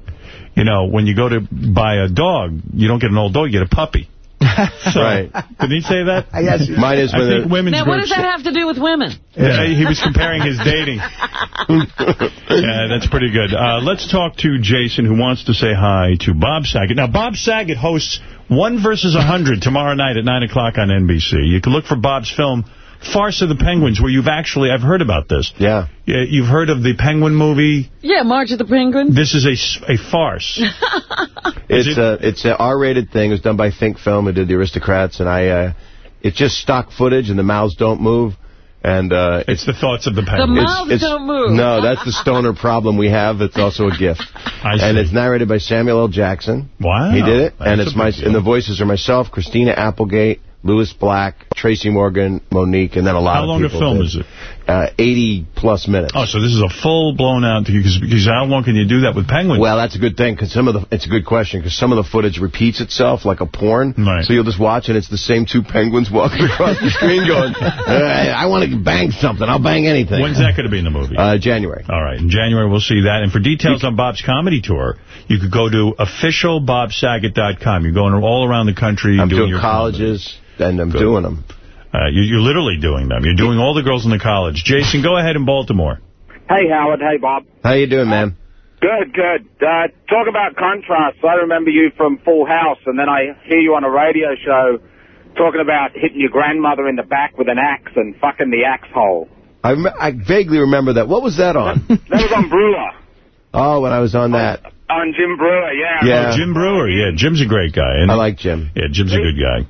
You know, when you go to buy a dog, you don't get an old dog, you get a puppy. So, Right. Did he say that? I guess. Mine is I think they're- women's Now, what groups... does that have to do with women? Yeah, he was comparing his dating. yeah, that's pretty good. Uh, let's talk to Jason, who wants to say hi to Bob Saget. Now, Bob Saget hosts One versus a Hundred tomorrow night at 9 o'clock on NBC. You can look for Bob's film, Farce of the Penguins, where you've actually, I've heard about this. Yeah. Yeah, You've heard of the Penguin movie. Yeah, March of the Penguins. This is a, a farce. It's it- a it's an R-rated thing. It was done by Think Film, who did The Aristocrats, and I. Uh, it's just stock footage, and the mouths don't move. And uh, It's the thoughts of the penguins. The penguin. mouths don't move. No, that's the stoner problem we have. It's also a gift. I and it's narrated by Samuel L. Jackson. Wow. He did it, That's and it's my deal. and the voices are myself, Christina Applegate, Lewis Black, Tracy Morgan, Mo'Nique, and then a lot How of people. How long a film did. is it? Uh, 80 plus minutes. Oh, so this is a full blown out because because how long can you do that with penguins? Well, that's a good thing because some of the it's a good question because some of the footage repeats itself like a porn. Right. So you'll just watch and it's the same two penguins walking across the screen going, "Uh, "I want to bang something. I'll bang anything." When's that going to be in the movie? Uh, January. All right, in January we'll see that. And for details on Bob's comedy tour, you could go to officialbobsaget.com. You're going all around the country. I'm doing doing your colleges and I'm doing them. Uh, you, you're literally doing them. You're doing all the girls in the college. Jason, go ahead in Baltimore. Hey, Howard. Hey, Bob. How you doing, man? Good, good. Uh, talk about contrast. I remember you from Full House, and then I hear you on a radio show talking about hitting your grandmother in the back with an axe and fucking the axe hole. I, I vaguely remember that. What was that on? That was on Breuer, oh, when I was on that. on Jim Breuer, yeah. Yeah. Oh, Jim Breuer. Yeah, Jim's a great guy. And I like Jim. Yeah, Jim's a good guy.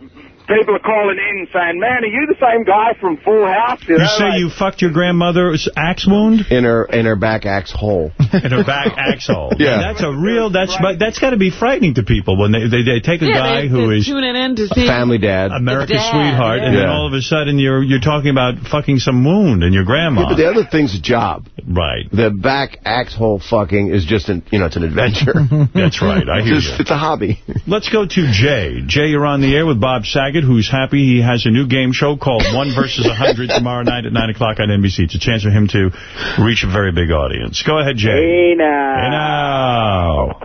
People are calling in saying, man, are you the same guy from Full House? You, You know, say like- you fucked your grandmother's axe wound? In her in her back axe hole. In her back axe hole. Yeah. That's a real, that's but that's got to be frightening to people when they, they, they take a yeah, guy they, who they're is tuning in to see. Family dad. America's dad, sweetheart, yeah. and then all of a sudden you're you're talking about fucking some wound in your grandma. Yeah, but the other thing's a job. Right. The back axe hole fucking is just an you know it's an adventure. That's right. I hear Just- you. It's a hobby. Let's go to Jay. Jay, you're on the air with Bob Saget, who's happy he has a new game show called One versus a Hundred tomorrow night at 9 o'clock on NBC. It's a chance for him to reach a very big audience. Go ahead, Jay. Hey, now. Hey, now.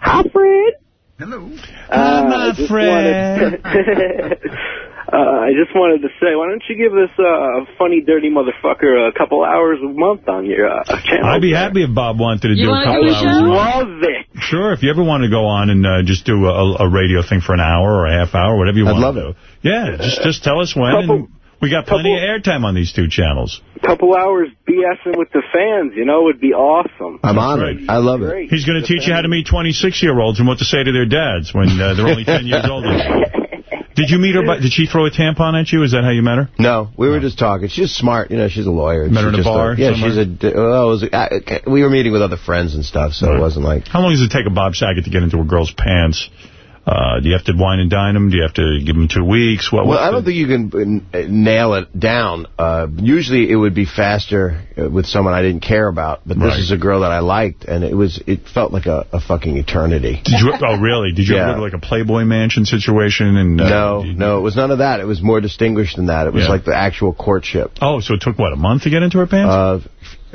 Hi, Fred. Hello. Uh, my friend. wanted- Uh, I just wanted to say, why don't you give this uh, funny, dirty motherfucker a couple hours a month on your uh, channel? I'd be happy if Bob wanted to You do a couple do a hours. show? Love it. Sure, if you ever want to go on and uh, just do a, a radio thing for an hour or a half hour, whatever you I'd want love to do. Yeah, just just tell us when. and we got plenty of airtime on these two channels. A couple hours BSing with the fans, you know, would be awesome. I'm honored. I love it. He's going to teach you how to meet 26-year-olds and what to say to their dads when uh, they're only 10 years older. Did you meet her? By, did she throw a tampon at you? Is that how you met her? No, we were just talking. She's smart. You know, she's a lawyer. Met her in a just bar yeah, somewhere? she's a... Well, was, uh, we were meeting with other friends and stuff, so it wasn't like... How long does it take a Bob Saget to get into a girl's pants? Uh, do you have to wine and dine them? Do you have to give them two weeks? What, Well, I don't think you can uh, nail it down. Uh, usually it would be faster uh, with someone I didn't care about, but this Right. is a girl that I liked, and it was it felt like a, a fucking eternity. Did you? Oh, really? Did you Yeah. ever go to like a Playboy Mansion situation? And uh, no, no, it was none of that. It was more distinguished than that. It was Yeah. like the actual courtship. Oh, so it took what a month to get into her pants?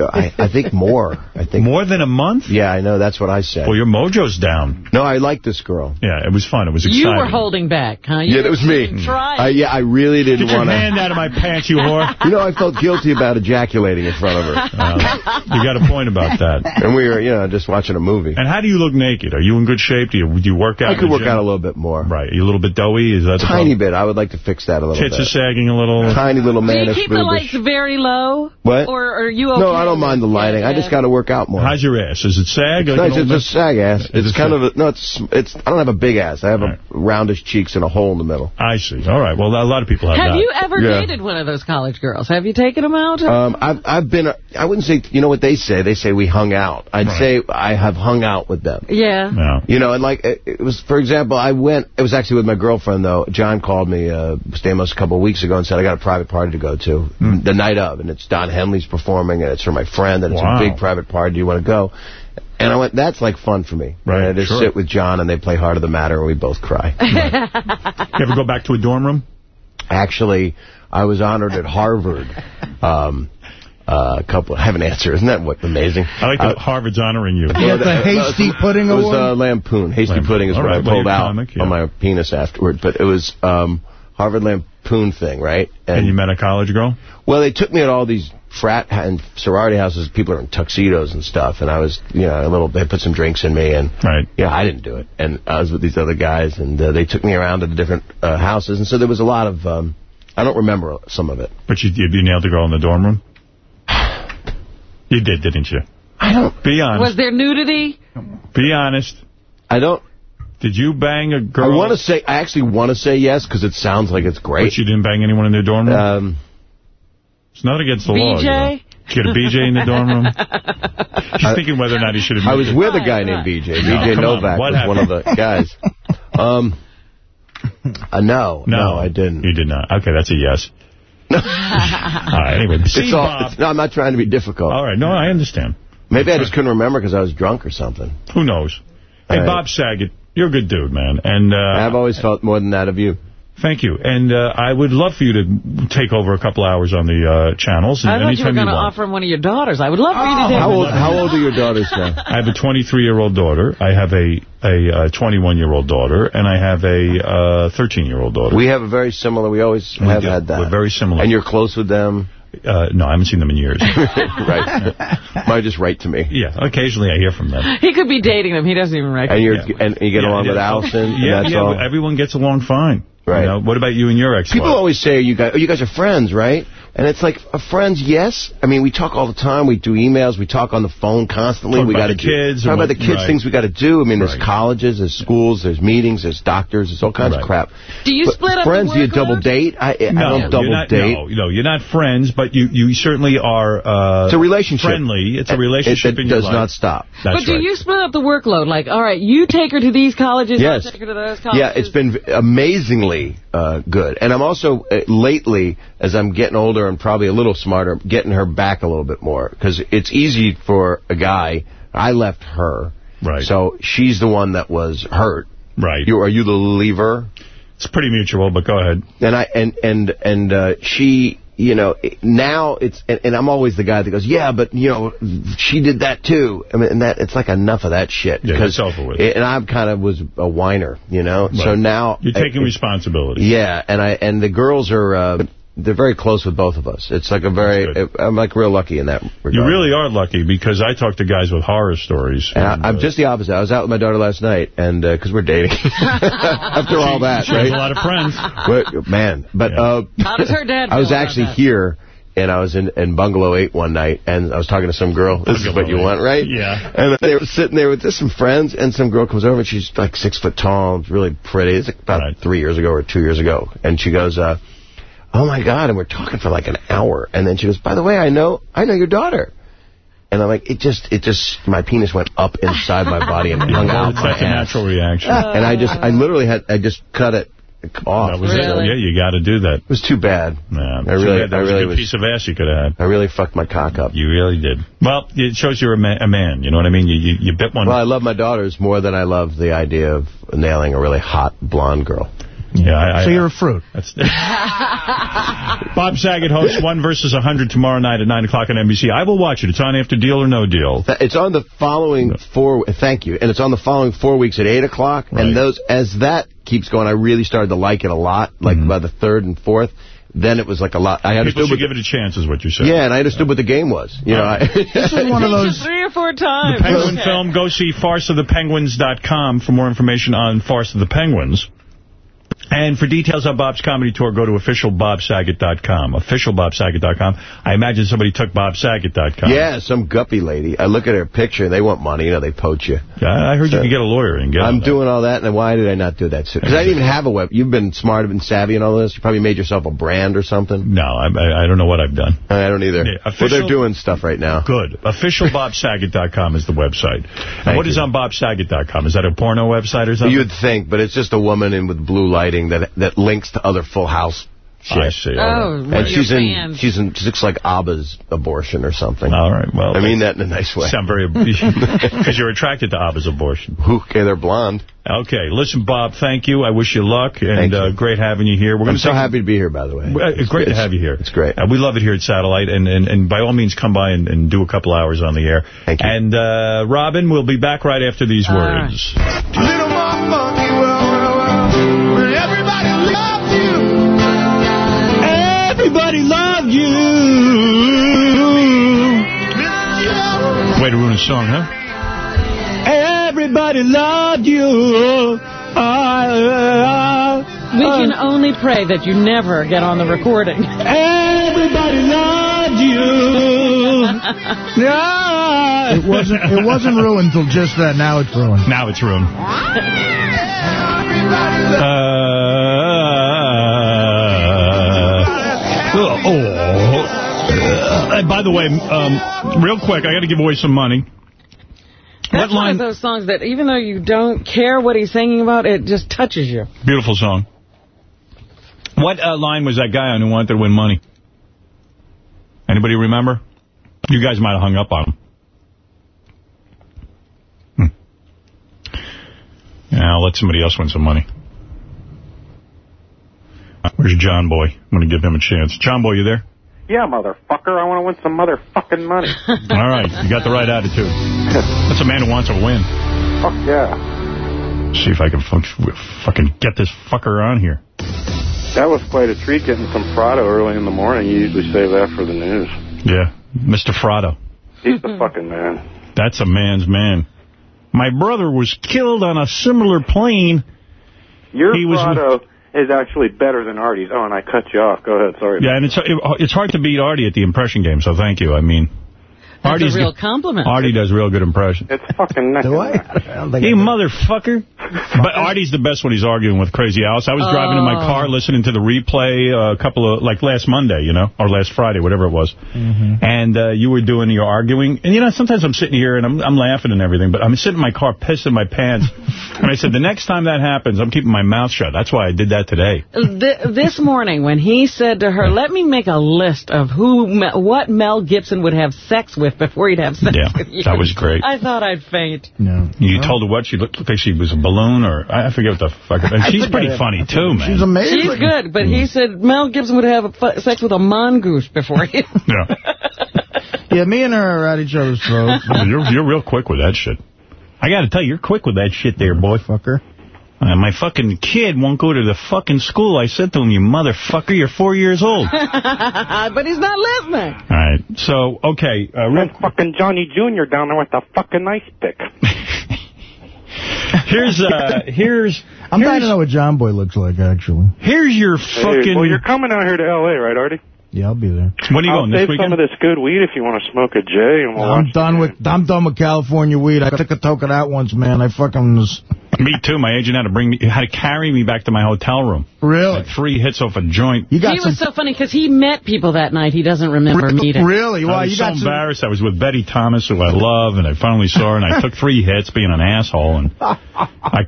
I, I think more. I think more than a month. Yeah, I know. That's what I said. Well, your mojo's down. No, I like this girl. Yeah, it was fun. It was exciting. You were holding back, huh? You yeah, that was me. Try. I, yeah, I really didn't want to. Get your want to. hand out of my pants, you whore. You know, I felt guilty about ejaculating in front of her. Uh, you got a point about that. And we were, you know, just watching a movie. And how do you look naked? Are you in good shape? Do you do you work out? I could work gym? out a little bit more. Right. Are you a little bit doughy? Is that the Tiny bit. I would like to fix that a little Tits bit. are sagging a little. Tiny little Do you manish keep the lights very low? What? Or are you okay? No, I don't mind the lighting. I just got to work out more. How's your ass? Is it sag? It's Like nice. It's a sag ass. Is It's it kind sag? of a, no. It's it's. I don't have a big ass. I have a roundish cheeks and a hole in the middle. I see. All right. Well, a lot of people have, Have that. you ever Yeah. dated one of those college girls? Have you taken them out? Um, I've I've been. I wouldn't say. You know what they say? They say we hung out. I'd Right. say I have hung out with them. yeah. No. You know, and like it, it was, for example, I went. It was actually with my girlfriend though. John called me, uh, Stamos, a couple of weeks ago and said I got a private party to go to Hmm. the night of, and it's Don Henley's performing, and it's for my friend, and it's Wow. a big private party. Do you want to go? And I went, that's like fun for me. Right, And I just sure. sit with John, and they play Heart of the Matter, and we both cry. You ever go back to a dorm room? Actually, I was honored at Harvard. Um, uh, a couple. I have an answer. Isn't that what amazing? I like that Uh, Harvard's honoring you. You got the Hasty Pudding Award? It was Award? uh, Lampoon. Hasty Lampoon. Pudding is All what right, I pulled out comic, yeah. on my penis afterward. But it was um, Harvard Lampoon thing, right? And you met a college girl? Well, they took me at all these frat and sorority houses. People are in tuxedos and stuff, and I was, you know, a little. They put some drinks in me, and right. yeah, I didn't do it. And I was with these other guys, and uh, they took me around to the different uh, houses, and so there was a lot of. Um, I don't remember some of it. But you, you nailed the girl in the dorm room? You did, didn't you? I don't. Be honest. Was there nudity? Be honest. I don't. Did you bang a girl? I want to say. I actually want to say yes because it sounds like it's great. But you didn't bang anyone in their dorm room? Um, it's not against the law. you know. BJ? Get a BJ in the dorm room? He's thinking whether or not he should have I was it. with a guy named BJ. No, BJ come on, Novak what was one of the guys. Um, uh, no, no, I didn't. You did not. Okay, that's a yes. all right, anyway. See, It's all, Bob. it's- no, I'm not trying to be difficult. All right, no, I understand. Maybe I just couldn't remember because I was drunk or something. Who knows? Hey, All right. Bob Saget, you're a good dude, man. And uh, I've always felt more than that of you. Thank you. And uh, I would love for you to take over a couple hours on the uh, channels. I thought you were going to offer him one of your daughters. I would love for you to take How old, how old are your daughters now? I have a 23-year-old daughter. I have a a 21-year-old daughter, and I have a 13-year-old daughter. We have a very similar, we always We have do. had that. We're very similar. And you're close with them? Uh, no, I haven't seen them in years. right. Might just write to me. Yeah, occasionally I hear from them. He could be dating them. He doesn't even recognize And, you're, them. and you get Yeah, along with Allison? and Yeah, that's yeah, all? everyone gets along fine. Right. You know, what about you and your ex-wife? People always say, you guys, oh, you guys are friends, right? And it's like, uh, friends, yes. I mean, we talk all the time. We do emails. We talk on the phone constantly. Talk we about gotta the do- kids Talk about what- the kids, right. things we got to do. I mean, there's Right. colleges, there's schools, there's meetings, there's doctors, there's all kinds Right. of crap. Do you But split up the Friends, do you double date? I, I No, don't you're double not, date. No, no, you're not friends, but you, you certainly are uh, It's a relationship. friendly. It's a It- relationship it, in your does life. not stop. That's but do you split up the workload? Like, all right, you take her to these colleges, Yes. I'll take her to those colleges. Yeah, it's been amazingly uh, good. And I'm also, uh, lately, as I'm getting older and probably a little smarter, getting her back a little bit more. Because it's easy for a guy. I left her. Right. So she's the one that was hurt. Right. You Are you the lever? It's pretty mutual, but go ahead. And I and and and uh, she you know, now it's, and, and I'm always the guy that goes, yeah, but, you know, she did that too. I mean, and that, it's like enough of that shit. Yeah, because it's over with. And I kind of was a whiner, you know? So now. You're taking responsibility. Yeah, and I and the girls are, uh, they're very close with both of us. It's like a very, I'm like real lucky in that regard. You really are lucky because I talk to guys with horror stories. And I, I'm just the opposite. I was out with my daughter last night, and because we're dating, after all that, She has right? a lot of friends. But, man, but uh, How does her dad I was actually here, and I was in, in Bungalow 8 one night, and I was talking to some girl. This is what you want, right? Yeah. And they were sitting there with just some friends, and some girl comes over, and she's like six foot tall, really pretty. It's like about three years ago or two years ago. And she goes, uh, oh, my God, and we're talking for like an hour. And then she goes, by the way, I know I know your daughter. And I'm like, it just, it just, my penis went up inside my body and hung out my like a ass. natural reaction. And I just, I literally had, I just cut it off. That was it. Yeah, you got to do that. It was too bad. Yeah, I really, that I was really a good was. piece of ass you could have had. I really fucked my cock up. You really did. Well, it shows you're a, ma a man. You know what I mean? You, you you bit one. Well, I love my daughters more than I love the idea of nailing a really hot blonde girl. Yeah, I, So I, you're a fruit. That's Bob Saget hosts One versus a 100 tomorrow night at 9 o'clock on NBC. I will watch it. It's on after Deal or No Deal. It's on the following four. Thank you, and it's on the following four weeks at eight o'clock. And those, as that keeps going, I really started to like it a lot. Like mm-hmm. by the third and fourth, then it was like a lot. I People understood. should give it a chance, is what you're saying. yeah, and I understood what the game was. You know, I, This is one of those. Three or four times. The Penguin Okay. film, go see farceofthepenguins.com for more information on Farce of the Penguins. And for details on Bob's comedy tour, go to officialbobsaget.com. Officialbobsaget.com. I imagine somebody took bobsaget.com. yeah, some guppy lady. I look at her picture. And they want money. You know, they poach you. I heard you can get a lawyer and get I'm that. doing all that, and why did I not do that? Because I didn't even have a web. You've been smart and savvy and all this. You probably made yourself a brand or something. No, I, I, I don't know what I've done. I don't either. Yeah, well, they're doing stuff right now. Good. Officialbobsaget.com is the website. And Thank what is you. on bobsaget.com? Is that a porno website or something? You'd think, but it's just a woman in with blue lighting that that links to other Full House shit. I see. Oh, right. one And she's in, she's in, she looks like Abba's abortion or something. All right. Well, I mean that in a nice way. sound very because you're attracted to Abba's abortion. Okay, they're blonde. Okay, listen, Bob. Thank you. I wish you luck, and Thank you. uh, great having you here. We're I'm so take- happy to be here, by the way. Uh, It's great to have you here. It's great. Uh, we love it here at Satellite, and, and, and by all means, come by and, and do a couple hours on the air. Thank you. And, uh, Robin, we'll be back right after these All words. Everybody loves you. Everybody loved you. Way to ruin a song, huh? Everybody loved you. We can only pray that you never get on the recording. Everybody loved you. It wasn't. It wasn't ruined until just that. Now it's ruined. Now it's ruined. Uh, oh. By the way, um, real quick, I got to give away some money. That's one of those songs that even though you don't care what he's singing about, it just touches you. Beautiful song. What uh, line was that guy on who wanted to win money? Anybody remember? You guys might have hung up on him. Hmm. Yeah, I'll let somebody else win some money. Where's John Boy? I'm going to give him a chance. John Boy, you there? Yeah, motherfucker. I want to win some motherfucking money. All right, you got the right attitude. That's a man who wants to win. Fuck yeah. See if I can fucking get this fucker on here. That was quite a treat getting some Fratto early in the morning. You usually save that for the news. Yeah, Mr. Fratto. He's the fucking man. That's a man's man. My brother was killed on a similar plane. Your He was- Fratto is actually better than Artie's. Oh, and I cut you off. Go ahead. Sorry. Yeah, and it's it's hard to beat Artie at the impression game, so thank you. I mean, That's Artie's a real compliment. Artie does real good impressions. It's fucking neck Do I? I don't think You I motherfucker. But Artie's the best when he's arguing with Crazy Alice. I was driving in my Oh. car listening to the replay uh, a couple of, like last Monday, you know, or last Friday, whatever it was. And uh, you were doing your arguing. And, you know, sometimes I'm sitting here and I'm, I'm laughing and everything, but I'm sitting in my car pissing my pants. and I said, the next time that happens, I'm keeping my mouth shut. That's why I did that today. Th this morning, when he said to her, let me make a list of who, what Mel Gibson would have sex with with before he'd have sex Yeah, with you. that was great. I thought I'd faint. No. You told her what? She looked like she was a balloon, or I I forget what the fuck. And she's pretty funny, too, man. She's amazing. She's good, but he mm. said Mel Gibson would have a sex with a mongoose before he... Yeah. Yeah, me and her are at each other's throats. you're, you're real quick with that shit. I got to tell you, you're quick with that shit there, boy. Fucker. Uh, my fucking kid won't go to the fucking school. I said to him, you motherfucker, you're four years old. but he's not listening. All right. So, okay. Uh, real, Fucking Johnny Jr. down there with the fucking ice pick. here's, uh, here's, I'm trying to know what John Boy looks like, actually. here's your Hey, fucking... well, you're coming out here to L.A., right, Artie? Yeah, I'll be there. when are you I'll going, this save some of this good weed if you want to smoke a J. And we'll I'm done with I'm done with California weed. I took a toke of that once, man. I fucking was Me too. My agent had to bring me, had to carry me back to my hotel room. really. Had three hits off a joint. You got He some was so funny because he met people that night he doesn't remember meeting. really. Well, I was you so got some. embarrassed. I was with Betty Thomas, who I love, and I finally saw her, and I took three hits being an asshole, and I,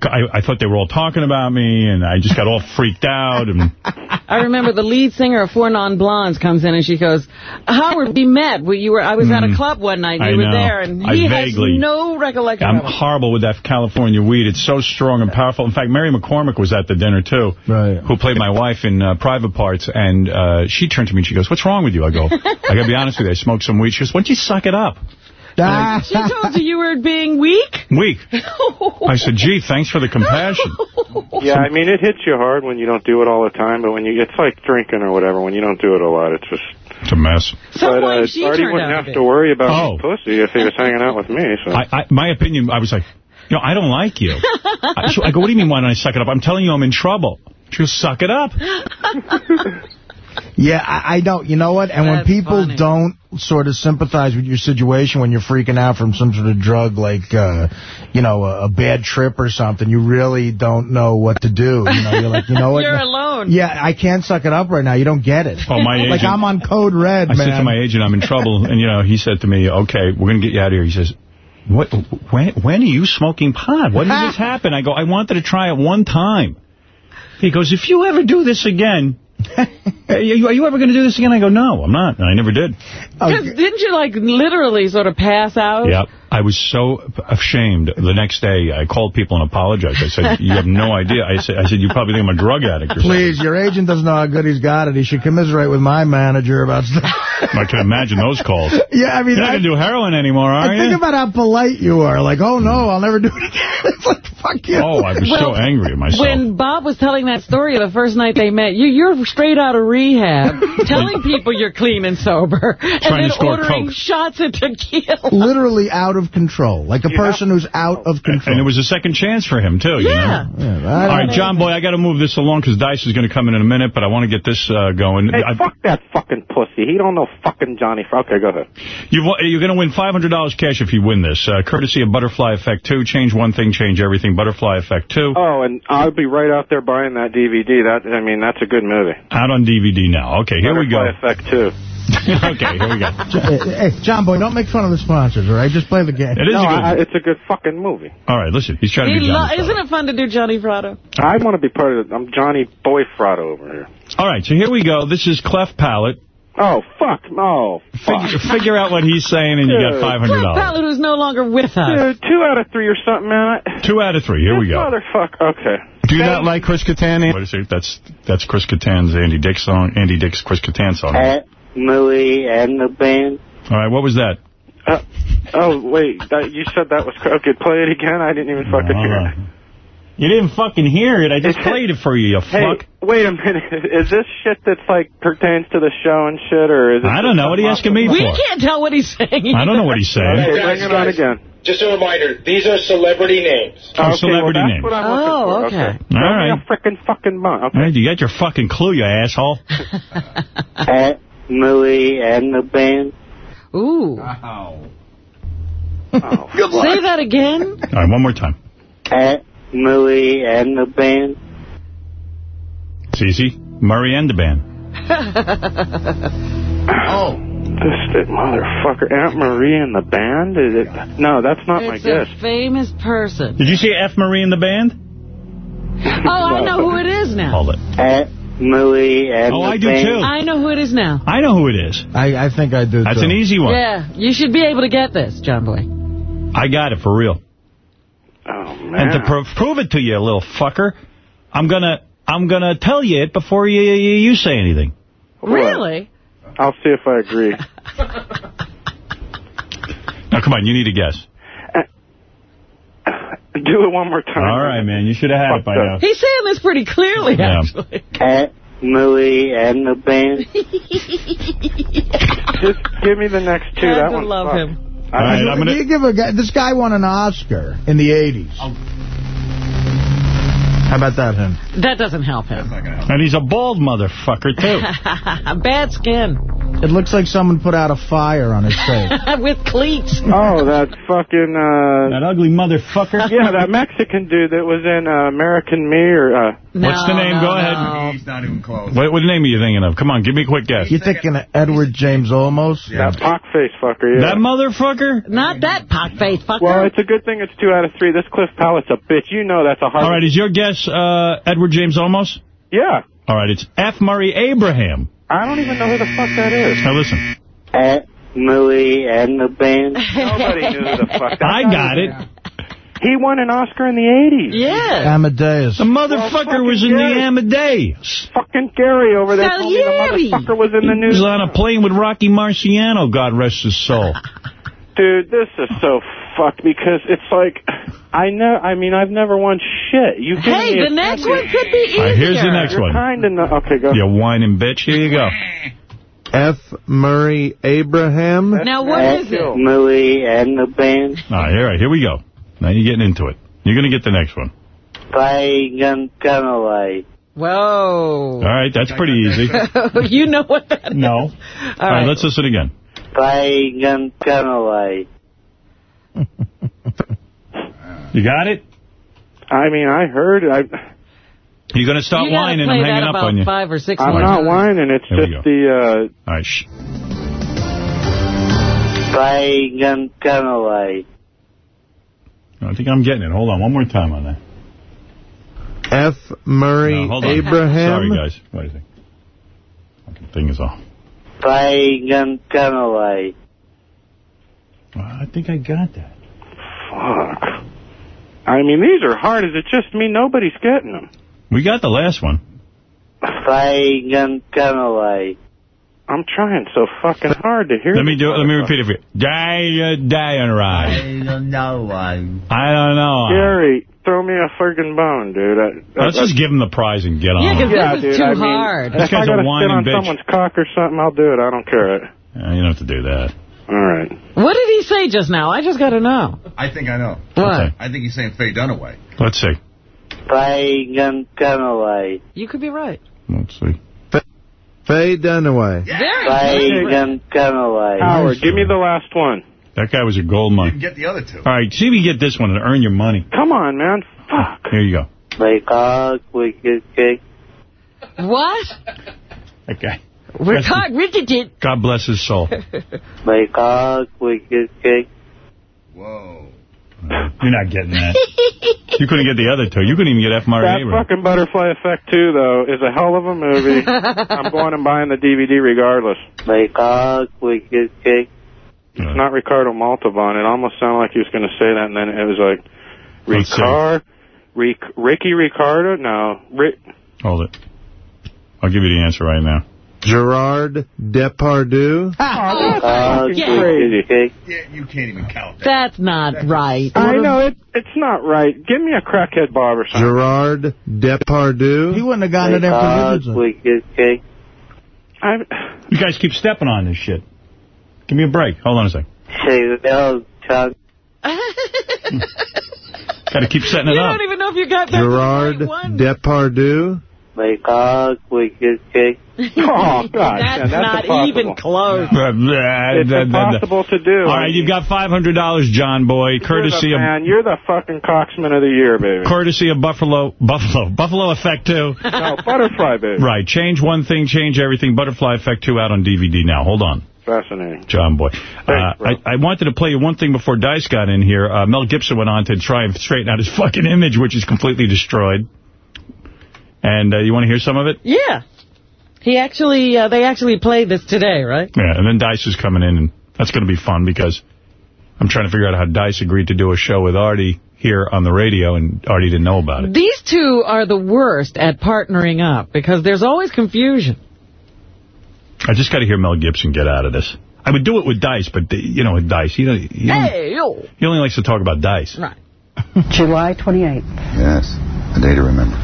I, I thought they were all talking about me, and I just got all freaked out. And I remember the lead singer of Four Non Blondes comes in and she goes, Howard, we met. We, you were. I was at a Mm. club one night. I You were know. there, and I he vaguely- has no recollection I'm of horrible with that California weed. It's so strong and powerful. In fact, Mary McCormack was at the dinner, too, Right. who played my wife in uh, Private Parts, and uh, she turned to me and she goes, what's wrong with you? I go, I got to be honest with you, I smoked some weed. She goes, why don't you suck it up? Ah, She told you you were being weak? Weak. I said, gee, thanks for the compassion. Yeah, I mean, it hits you hard when you don't do it all the time, but when you, it's like drinking or whatever. When you don't do it a lot, it's just. It's a mess. So but why uh, she Artie turned wouldn't have to to worry about Oh. pussy if he was hanging out with me. So. I, I, my opinion, I was like, you know, I don't like you. I, so I go, what do you mean, why don't I suck it up? I'm telling you I'm in trouble. She goes, suck it up. Yeah, I, I don't. You know what? And when people funny. don't sort of sympathize with your situation when you're freaking out from some sort of drug like, uh, you know, a, a bad trip or something, you really don't know what to do. You know, you're like, you know what? You're alone. Yeah, I can't suck it up right now. You don't get it. Oh, my agent. like I'm on code red, I man. said to my agent, I'm in trouble. And, you know, he said to me, okay, we're going to get you out of here. He says, what? when, when are you smoking pot? When did this happen? I go, I wanted to try it one time. He goes, if you ever do this again, are you, are you ever going to do this again? I go, no, I'm not. I never did. Because didn't you, like, literally sort of pass out? Yeah. I was so ashamed. The next day, I called people and apologized. I said, you have no idea. I said, I said, you probably think I'm a drug addict or something. Please, your agent doesn't know how good he's got it. He should commiserate with my manager about stuff. I can imagine those calls. yeah, I mean, You're not going to do heroin anymore, are I you? think about how polite you are. Like, oh, no, I'll never do it again. it's like, fuck you. Oh, I was so angry at myself. When Bob was telling that story of the first night they met, you, you're straight out of rehab, telling people you're clean and sober, and then to score ordering Coke. shots of tequila. Literally out of control. Like a person who's out of control. And it was a second chance for him, too. Yeah. You know? Yeah, I All John Boy, I got to move this along because Dice is going to come in in a minute, but I want to get this uh, going. Hey, I- fuck that fucking pussy. He don't know fucking Johnny. Okay, go ahead. You've, won- you're going to win $500 cash if you win this, uh, courtesy of Butterfly Effect 2. Change one thing, change everything. Butterfly Effect 2. Oh, and I'll be right out there buying that DVD. That I mean, that's a good movie. Out on DVD now. Okay, here we go. Butterfly Effect too. okay, here we go. Hey, John Boy, don't make fun of the sponsors, all right? Just play the game. It is no, a good I, it's a good fucking movie. All right, listen. He's trying to be lo- Johnny isn't it fun to do Johnny Fratto? I want to be part of it. I'm Johnny Boy Fratto over here. All right, so here we go. This is Cleft Palate. Oh fuck! Oh fuck! Figure, figure out what he's saying, and you Dude. got $500. Pallet, who's no longer with us. Dude, two out of three or something, man. I, Two out of three. Here we go. Motherfucker. Okay. Do you not like Chris Kattan? What is it? That's that's Chris Kattan's Andy Dick song. Andy Dick's Chris Kattan song. Pat, Millie, and the band. All right, what was that? Uh, oh wait, that, you said that was okay. Play it again. I didn't even fucking All hear right. it. You didn't fucking hear it. I just it- played it for you, you Hey, fuck. wait a minute. Is this shit that's like pertains to the show and shit, or is it? I don't know. What are you asking me We for? We can't tell what he's saying. I don't know what he's saying. Okay, bring it on again. Just a reminder, these are celebrity names. Oh, okay, celebrity well, names. what I'm Oh, looking for. okay. Throw All me a frickin' fucking bun. Okay. All right, you got your fucking clue, you asshole. Pat, Millie, and the band. Ooh. Oh, Say that again. All right, one more time. Pat, Millie, and the band. It's easy. Murray and the band. oh. This that motherfucker, Aunt Marie and the band? Is it? No, that's not my guess. It's a famous person. Did you see F. Marie and the band? Oh, I know who it is now. Hold it. Pat, Millie and Oh, I do band. too. I know who it is now. I know who it is. I, I think I do, That's too. an easy one. Yeah, you should be able to get this, John Boy. I got it for real. Oh, man. And to pro prove it to you, little fucker, I'm gonna I'm gonna tell you it before you you, you say anything. Really? I'll see if I agree. Now, come on, you need a guess. Do it one more time. All right, man, you should have had it by now. He's saying this pretty clearly, Yeah. actually. At Millie and the band. Just give me the next two. I that would one's love fucked. him. All right, I'm gonna. You give a guy, this guy won an Oscar in the 80s. How about that, him? That doesn't help him. And he's a bald motherfucker too. Bad skin. It looks like someone put out a fire on his face. With cleats. Oh, that fucking, uh... That ugly motherfucker. Yeah, that Mexican dude that was in uh, American Me or, uh... What's the name? Go ahead. He's not even close. What, what name are you thinking of? Come on, give me a quick guess. You're thinking of Edward James Olmos? That pock-face fucker, yeah. That motherfucker? Not that pot-faced fucker. Well, it's a good thing it's two out of three. This Cliff Pallet's a bitch. You know that's a hard... All right, is your guess uh, Edward James Olmos? Yeah. All right, it's F. Murray Abraham. I don't even know who the fuck that is. Now listen. At Millie and the band. Nobody knew who the fuck that I got it. was. He won an Oscar in the 80s. Yeah. Amadeus. The motherfucker was in the Amadeus. Fucking Gary over there told me the motherfucker was in the news. He was on a plane with Rocky Marciano, God rest his soul. Dude, this is so fucked because it's like, I know, I mean, I've never won shit. You give Hey, me a the next one could be easier. All right, here's the next You're one. kind of, okay, go. You whining bitch. Here you go. F. Murray Abraham. Now, what At is it? Millie and the band. All right, all right, here we go. Now you're getting into it. You're going to get the next one. Pagan Canalite. Whoa. All right, that's pretty easy. you know what that is. No. All right, right. let's listen again. Pagan Canalite. You got it? I mean, I heard, I, You're going to stop You whining. play I'm hanging up on you. five or six I'm more not whining. It's Here we just the, uh, All right, shh. Pagan Canalite. I think I'm getting it. Hold on, one more time on that. F. Murray No, hold on. Abraham. Sorry, guys. Wait a second. Fucking thing is off. Pagan Canalite. Well, I think I got that. fuck. I mean, these are hard. Is it just me? Nobody's getting them. We got the last one. Pagan Canalite. I'm trying so fucking hard to hear Let me do it. Let me repeat it for you. Die, uh, die on ride. I don't know why. I don't know. Gary, throw me a friggin' bone, dude. I, Let's just give him the prize and get on. Yeah, 'cause yeah, this is dude, too I mean, hard. This If guy's I a gotta sit whining on bitch. someone's cock or something, I'll do it. I don't care. Uh, you don't have to do that. All right. What did he say just now? I just got to know. I think I know. What? Okay. I think he's saying Faye Dunaway. Let's see. Pagan Dunaway. You could be right. Let's see. Faye Dunaway. Very Pagan Canalite. Howard, give me the last one. That guy was a gold You mine. can get the other two. All right, see if you get this one and earn your money. Come on, man. Fuck. Here you go. My cock wicked kick. What? Okay. We're Rest in- Richard. God bless his soul. My cock wicked kick. Whoa. You're not getting that. You couldn't get the other two. You couldn't even get F. Murray That Abraham. fucking Butterfly Effect 2, though, is a hell of a movie. I'm going and buying the DVD regardless. My cock wicked kick. It's not Ricardo Montalban. It almost sounded like he was going to say that, and then it was like, Let's. Ricard, Ric, Ricky Ricardo? No, Rick. Hold it. I'll give you the answer right now. Gerard Depardieu. Oh, oh, cock fucking yeah. crazy. Yeah, you can't even count that. That's not right. I know, it. it's not right. Give me a crackhead Bob or something. Gerard Depardieu. He wouldn't have gotten it after cock Richardson. wicked kick. I'm, You guys keep stepping on this shit. Give me a break. Hold on a second. Say no, Chuck. Got to keep setting it You up. don't even know if you got that Gerard right one. Depardieu. My cock wicked kick. oh, God. That's, yeah, that's not impossible. even close. It's impossible to do. All right, you've got $500, John Boy, You're courtesy the of man. You're the fucking cocksman of the year, baby. courtesy of Buffalo Buffalo Buffalo Effect 2. no, Butterfly, baby. Right, change one thing, change everything. Butterfly Effect 2 out on DVD now. Hold on. Fascinating. John Boy. Uh, I, I wanted to play you one thing before Dice got in here. Uh, Mel Gibson went on to try and straighten out his fucking image, which is completely destroyed. And uh, you want to hear some of it? Yeah. He actually, uh, they actually played this today, right? Yeah, and then Dice is coming in, and that's going to be fun because I'm trying to figure out how Dice agreed to do a show with Artie here on the radio, and Artie didn't know about it. These two are the worst at partnering up because there's always confusion. I just got to hear Mel Gibson get out of this. I would do it with Dice, but, the, you know, with Dice, he, he, only, Hey, yo. he only likes to talk about Dice. Right. July 28th. Yes, a day to remember.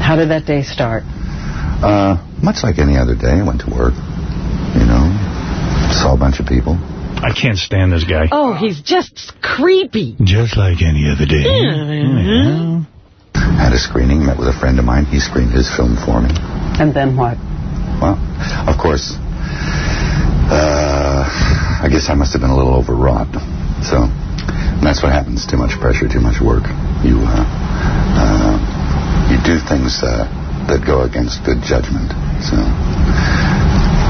How did that day start? Uh, much like any other day, I went to work. You know, saw a bunch of people. I can't stand this guy. Oh, he's just creepy. Just like any other day. Mhm. Had a screening, met with a friend of mine. He screened his film for me. And then what? Well, of course, uh, I guess I must have been a little overwrought. So that's what happens. Too much pressure, too much work. You, uh, uh, you do things uh, that go against good judgment. So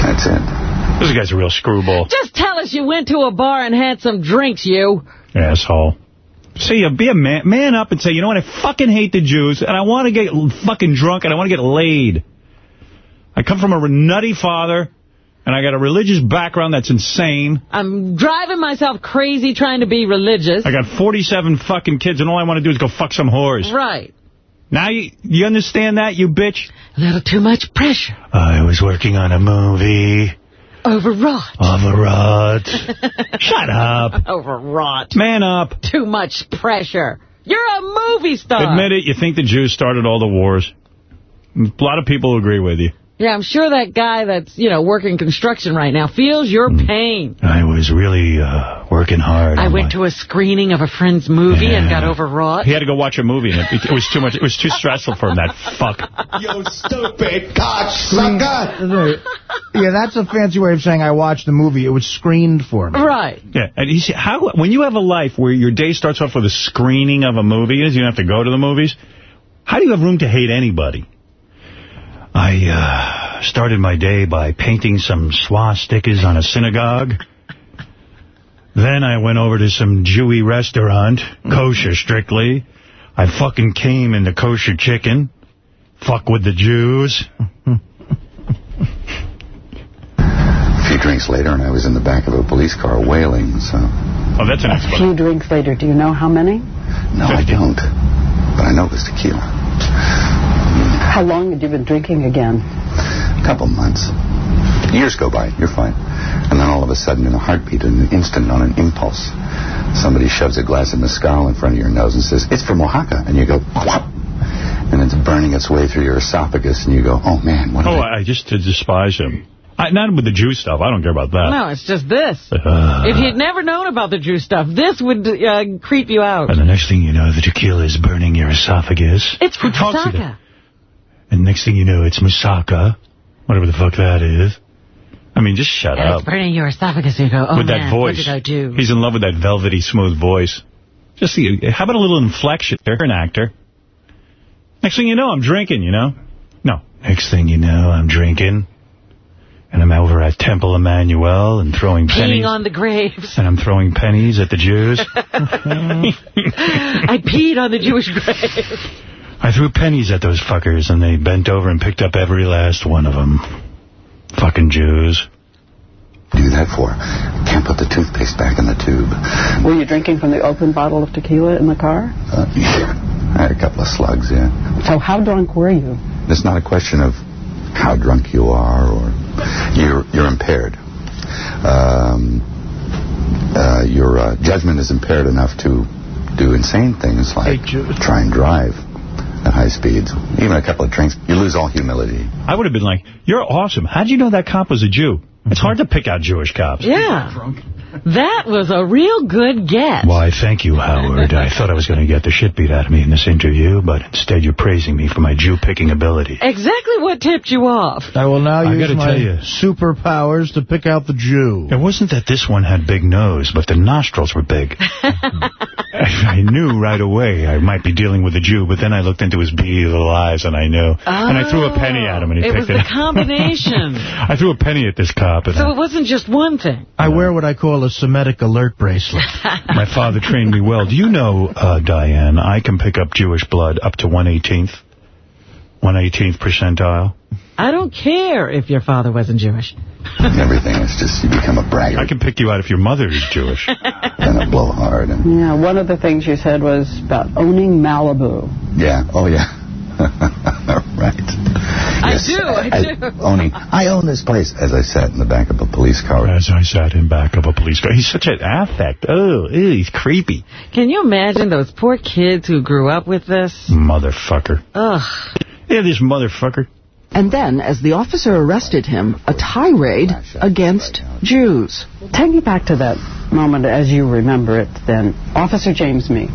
that's it. This guy's a real screwball. Just tell us you went to a bar and had some drinks, you. Asshole. See, uh, be a man, man up and say, you know what, I fucking hate the Jews, and I want to get fucking drunk, and I want to get laid. I come from a nutty father, and I got a religious background that's insane. I'm driving myself crazy trying to be religious. I got 47 fucking kids, and all I want to do is go fuck some whores. Right. Now you, you understand that, you bitch? A little too much pressure. I was working on a movie. Overwrought. Overwrought. Shut up. Overwrought. Man up. Too much pressure. You're a movie star. Admit it, you think the Jews started all the wars. A lot of people agree with you. Yeah, I'm sure that guy that's, you know, working construction right now feels your Hmm. pain. I was really uh, working hard. I on went to a screening of a friend's movie and got overwrought. He had to go watch a movie, and it, it was too much. It was too stressful for him. That fuck. You stupid cocksucker. yeah, that's a fancy way of saying I watched the movie. It was screened for me. Right. Yeah, and you see how when you have a life where your day starts off with a screening of a movie, as you don't have to go to the movies. How do you have room to hate anybody? I uh, started my day by painting some swastikas on a synagogue. Then I went over to some Jewy restaurant, kosher strictly. I fucking came into kosher chicken. Fuck with the Jews. A few drinks later, and I was in the back of a police car wailing. So Oh, that's an A few drinks later, do you know how many? no, I don't. But I know it was tequila. How long had you been drinking again? A couple months. Years go by, you're fine. And then all of a sudden, in a heartbeat, in an instant, on an impulse, somebody shoves a glass of mezcal in front of your nose and says, it's from Oaxaca. And you go, "Whap." and it's burning its way through your esophagus, and you go, oh, man, what Oh, I... I just to despise him. I, not with the Jew stuff. I don't care about that. No, it's just this. Uh, if you'd never known about the Jew stuff, this would uh, creep you out. and the next thing you know, the tequila is burning your esophagus. It's Who talks Oaxaca. And next thing you know, it's moussaka, whatever the fuck that is. I mean, just shut up. it's burning your esophagus. You go, oh, with man, that voice. what did I do? He's in love with that velvety, smooth voice. Just see, how about a little inflection? You're an actor. Next thing you know, I'm drinking, you know? No. Next thing you know, I'm drinking. And I'm over at Temple Emmanuel and throwing pennies. Peeing on the graves. And I'm throwing pennies at the Jews. I peed on the Jewish grave. I threw pennies at those fuckers, and they bent over and picked up every last one of them. Fucking Jews. do that for? Can't put the toothpaste back in the tube. Were you drinking from the open bottle of tequila in the car? Uh, yeah. I had a couple of slugs, yeah. So how drunk were you? It's not a question of how drunk you are or you're you're impaired. Um, uh, your uh, judgment is impaired enough to do insane things like try and drive at high speeds. Even a couple of drinks, you lose all humility. I would have been like, you're awesome. How'd you know that cop was a Jew? It's hard to pick out Jewish cops. Yeah. That was a real good guess. Why, thank you, Howard. I thought I was going to get the shit beat out of me in this interview, but instead you're praising me for my Jew-picking ability. Exactly what tipped you off. I will now I use my tell you. superpowers to pick out the Jew. It wasn't that this one had big nose, but the nostrils were big. I, I knew right away I might be dealing with a Jew, but then I looked into his beady little eyes and I knew. and I threw a penny at him and he oh, It picked was it the combination. I threw a penny at this cop and so it wasn't just one thing. I wear what I call a Semitic alert bracelet. my father trained me well. Do you know, uh, Diane, I can pick up Jewish blood up to 118th? 118th percentile. I don't care if your father wasn't Jewish. Everything is just, you become a braggart. I can pick you out if your mother is Jewish. and a blowhard. And, Yeah, one of the things you said was about owning Malibu. yeah, oh yeah. right. I do, I do. owning, I own this place as I sat in the back of a police car. As I sat in back of a police car. He's such an affect. Oh, ew, he's creepy. Can you imagine those poor kids who grew up with this? Motherfucker. Ugh. Yeah, this motherfucker. And then, as the officer arrested him, a tirade against Jews. Take me back to that moment as you remember it then. Officer James Mee.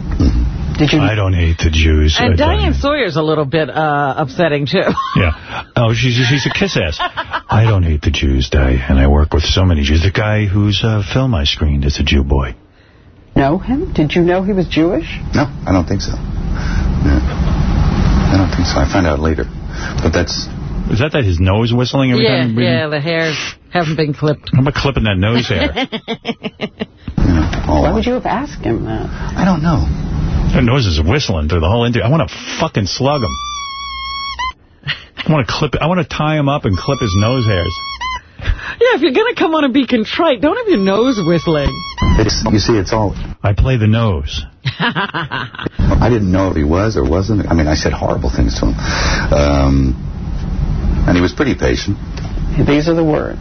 Did you... I don't hate the Jews. And I don't. Diane Sawyer's a little bit uh, upsetting, too. Yeah. Oh, she's she's a kiss ass. I don't hate the Jews, Diane. And I work with so many Jews. The guy whose uh, film I screened is a Jew boy. Know him? Did you know he was Jewish? No, I don't think so. No. I don't think so. I found out later. But that's... Is that that his nose whistling every yeah, time? yeah, yeah, the hairs haven't been clipped. I'm about clipping that nose hair. Oh, Why would you have asked him that? I don't know. That nose is whistling through the whole interview. I want to fucking slug him. I want to clip. I want to tie him up and clip his nose hairs. Yeah, if you're going to come on and be contrite, don't have your nose whistling. It's, you see, it's all... I play the nose. I didn't know if he was or wasn't. I mean, I said horrible things to him. Um, and he was pretty patient. These are the words.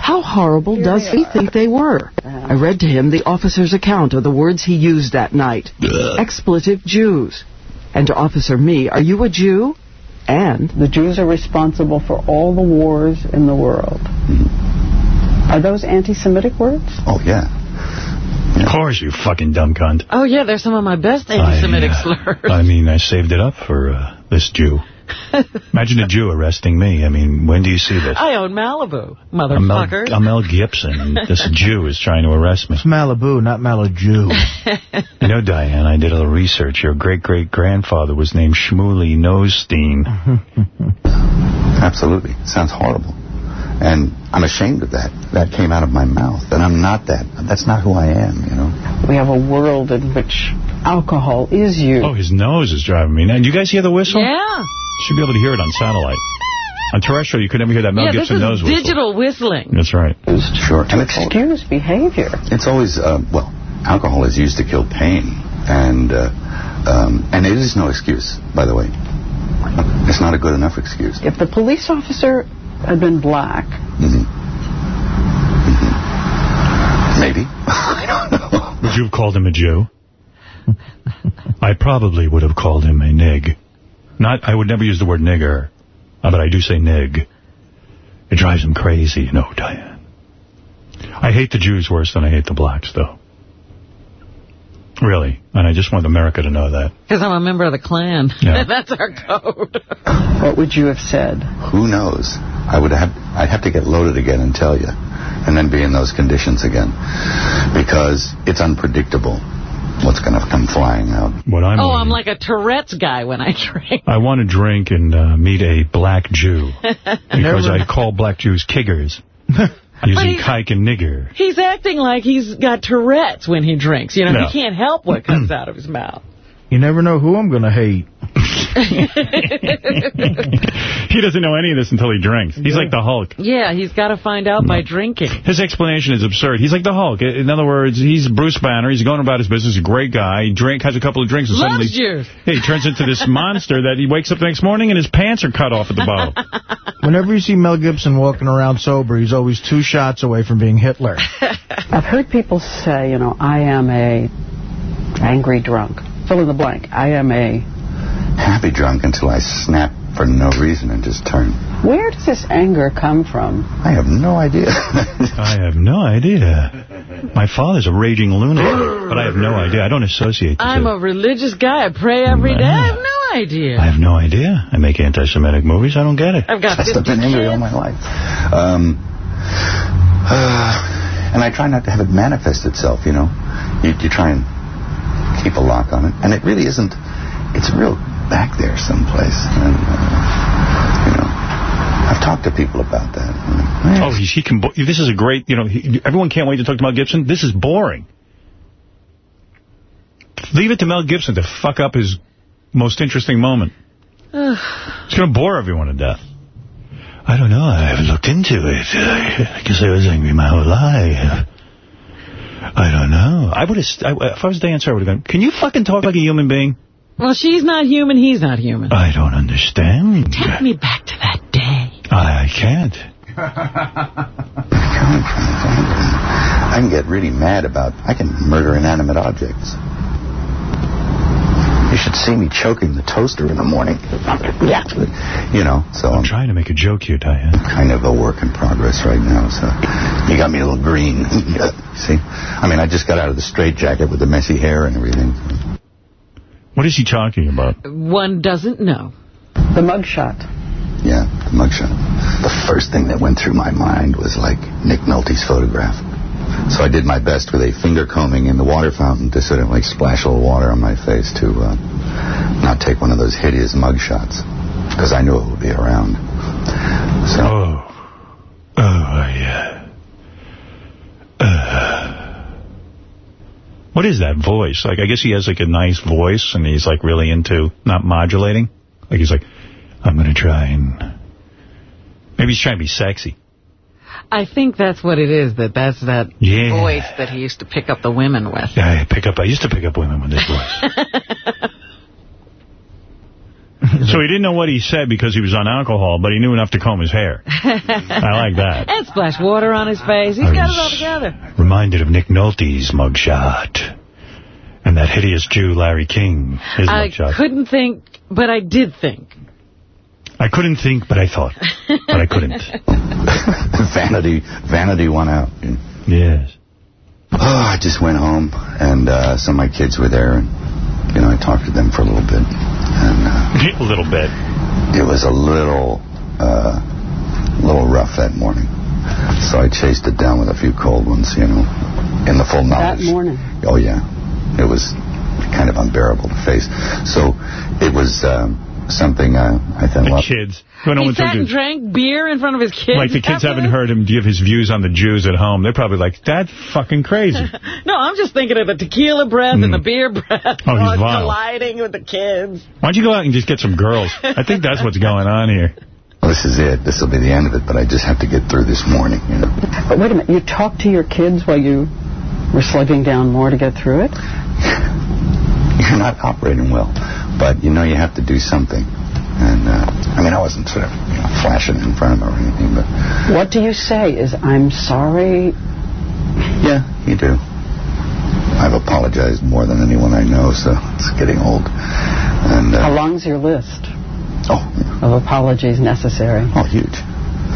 How horrible does he think they were? I read to him the officer's account of the words he used that night. Expletive Jews. And to Officer Mee, are you a Jew? And The Jews are responsible for all the wars in the world. Are those anti-Semitic words? Oh, yeah. Of course, you fucking dumb cunt. Oh, yeah, they're some of my best anti-Semitic uh, slurs. I mean, I saved it up for uh, this Jew. Imagine a Jew arresting me. I mean, when do you see this? I own Malibu, I'm Mel. I'm Mel Gibson, this Jew is trying to arrest me. It's Malibu, not Malajew. You know, Diane, I did a little research. Your great-great-grandfather was named Shmuley Nosestein. Absolutely. Sounds horrible. And I'm ashamed of that. That came out of my mouth. And I'm not that. That's not who I am, you know. We have a world in which alcohol is used. Oh, his nose is driving me. Now, do you guys hear the whistle? Yeah. Should be able to hear it on satellite. On terrestrial, you could never hear that Mel yeah, this Gibson is nose whistle. digital whistling. That's right. Sure. And it's, Excuse behavior. it's always, uh, well, alcohol is used to kill pain. And, uh, um, and it is no excuse, by the way. It's not a good enough excuse. If the police officer had been black, Mm-hmm. Maybe. I don't know. Would you have called him a Jew? I probably would have called him a nig. Not, I would never use the word nigger, uh, but I do say nig. It drives him crazy, you know, Diane. I hate the Jews worse than I hate the blacks, though. Really. And I just want America to know that. Because I'm a member of the Klan. Yeah. That's our code. what would you have said? Who knows? I would have, I'd have to get loaded again and tell you. And then be in those conditions again. Because it's unpredictable what's going to come flying out. What I'm oh, I'm like a Tourette's guy when I drink. I want to drink and uh, meet a black Jew. because I call black Jews kiggers. Using he's- kike and nigger. He's acting like he's got Tourette's when he drinks. You know, No. he can't help what comes out of his mouth. You never know who I'm going to hate. He doesn't know any of this until he drinks. He's like the Hulk. Yeah, he's got to find out by drinking. His explanation is absurd. He's like the Hulk. In other words, he's Bruce Banner. He's going about his business. He's a great guy. He drink, has a couple of drinks, and Loves suddenly Yeah, he turns into this monster that he wakes up the next morning and his pants are cut off at the bottom. Whenever you see Mel Gibson walking around sober, he's always two shots away from being Hitler. I've heard people say, you know, I am a angry drunk. Fill in the blank. I am a... Happy drunk until I snap for no reason and just turn. Where does this anger come from? I have no idea. I have no idea. My father's a raging lunatic, but I have no idea. I don't associate the I'm two. a religious guy. I pray every day. I have no idea. I have no idea. I make anti-Semitic movies. I don't get it. I've got I've been angry all my life. Um, uh, and I try not to have it manifest itself, you know. You, you try and keep a lock on it. And it really isn't, it's real back there someplace. And, uh, you know, I've talked to people about that. Oh, he, he can. This is a great. You know, he, everyone can't wait to talk to Mel Gibson. This is boring. Leave it to Mel Gibson to fuck up his most interesting moment. It's going to bore everyone to death. I don't know. I haven't looked into it. I guess I was angry my whole life. I don't know. I would have. If I was the answer, I would have gone. Can you fucking talk like a human being? Well, she's not human, he's not human. I don't understand. Take me back to that day. I, I can't. I can get really mad about, I can murder inanimate objects. You should see me choking the toaster in the morning. Yeah. You know, so I'm, I'm trying to make a joke here, Diane. kind of a work in progress right now, so you got me a little green. see? I mean, I just got out of the straitjacket with the messy hair and everything. What is he talking about? One doesn't know. The mugshot. Yeah, the mugshot. The first thing that went through my mind was like Nick Nolte's photograph. So I did my best with a finger combing in the water fountain to sort of like splash a little water on my face to uh, not take one of those hideous mug shots. Because I knew it would be around. So, Oh. Oh, yeah. Uh. What is that voice? Like, I guess he has, like, a nice voice, and he's, like, really into not modulating. Like, he's like, I'm going to try and... Maybe he's trying to be sexy. I think that's what it is, that that's that Yeah. voice that he used to pick up the women with. Yeah, I pick up. I used to pick up women with this voice. so he didn't know what he said because he was on alcohol, but he knew enough to comb his hair. I like that. And splash water on his face. He's I got it all together. Reminded of Nick Nolte's mugshot. And that hideous Jew, Larry King, his I mugshot. couldn't think, but I did think. I couldn't think, but I thought. But I couldn't. vanity, vanity won out. Yes. Oh, I just went home, and uh, some of my kids were there, and you know, I talked to them for a little bit, and uh, a little bit. It was a little, uh, little rough that morning. So I chased it down with a few cold ones, you know, in the full knowledge. That morning. Oh yeah, it was kind of unbearable to face. So it was um, something uh, I thought. The well, kids. Went home He and sat and you- drank beer in front of his kids. Like the kids haven't this? heard him give his views on the Jews at home. They're probably like, that's fucking crazy. No, I'm just thinking of the tequila breath and the beer breath. Oh, he's vile. colliding with the kids. Why don't you go out and just get some girls? I think that's what's going on here. well, this is it. This will be the end of it. But I just have to get through this morning, you know. But wait a minute, you talked to your kids while you were slugging down more to get through it? You're not operating well, but you know you have to do something. And uh, I mean, I wasn't sort of you know, flashing in front of her or anything, but What do you say? Is I'm sorry? yeah, you do. I've apologized more than anyone I know, so it's getting old. And How uh, long's your list oh, of apologies necessary? oh, huge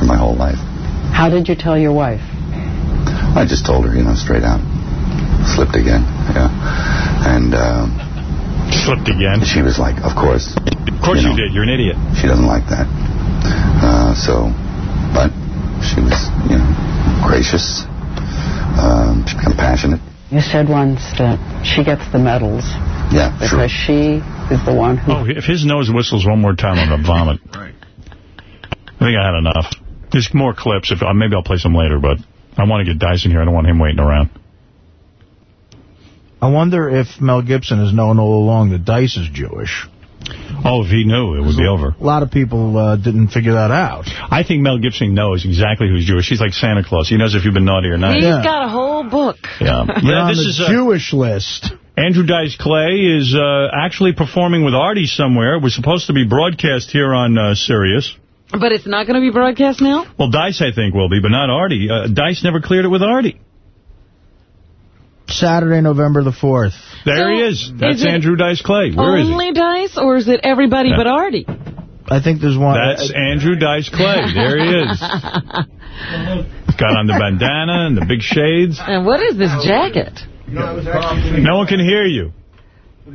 for my whole life. How did you tell your wife? I just told her, you know, straight out. Slipped again, yeah. And um, Slipped again. she was like, of course. Of course you, know, did. You're an idiot. She doesn't like that. Uh, so, but she was, you know, gracious, um, compassionate. You said once that she gets the medals Yeah, sure. because she is the one who... Oh, if his nose whistles one more time, I'm going to vomit. Right. I think I had enough. There's more clips. If uh, Maybe I'll play some later, but I want to get Dyson here. I don't want him waiting around. I wonder if Mel Gibson has known all along that Dice is Jewish. Oh, if he knew, it would be over. A lot of people uh, didn't figure that out. I think Mel Gibson knows exactly who's Jewish. He's like Santa Claus. He knows if you've been naughty or nice. He's got a whole book. Yeah. You're Yeah, on this the is uh, Jewish list. Andrew Dice Clay is uh, actually performing with Artie somewhere. It was supposed to be broadcast here on uh, Sirius. But it's not going to be broadcast now? Well, Dice, I think, will be, but not Artie. Uh, Dice never cleared it with Artie. Saturday, November the 4th. There So, he oh, is. That's is Andrew Dice Clay. Where is he? Only Dice, or is it everybody Yeah. but Artie? I think there's one. That's Andrew Dice Clay. There he is. Got on the bandana and the big shades. And what is this jacket? No one can hear you. Oh,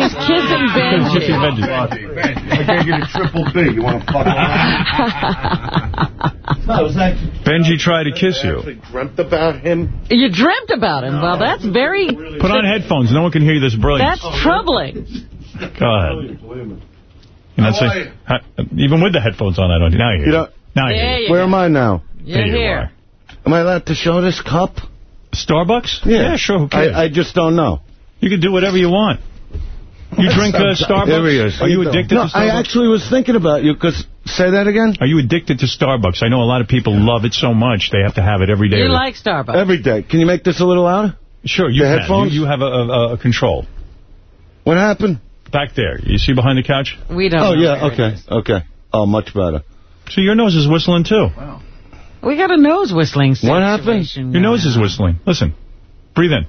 he's kissing Benji. Kissing Benji. I gave you the triple B. You want to fuck around? Benji tried to kiss you. dreamt about him. You dreamt about him. Well, that's very... Put on headphones. No one can hear you this brilliant. That's troubling. Go ahead. You're not even with the headphones on, I don't. Now I hear You you. know, Now I hear you. you where am I now? You're There you here. Am I allowed to show this cup? Starbucks? Yeah. sure. Who cares? I, I just don't know. you can do whatever you want. You drink uh, Starbucks? There he is. Are you addicted no, to Starbucks? I actually was thinking about you, because, say that again? Are you addicted to Starbucks? I know a lot of people love it so much they have to have it every day. You like Starbucks? Every day. Can you make this a little louder? Sure, you The can. headphones? You, you have a, a, a control. What happened? Back there. You see behind the couch? We don't Oh, know yeah, okay, okay. Oh, much better. So your nose is whistling, too. Wow. We got a nose whistling situation. What happened? situation Your nose is whistling. Listen. Breathe in.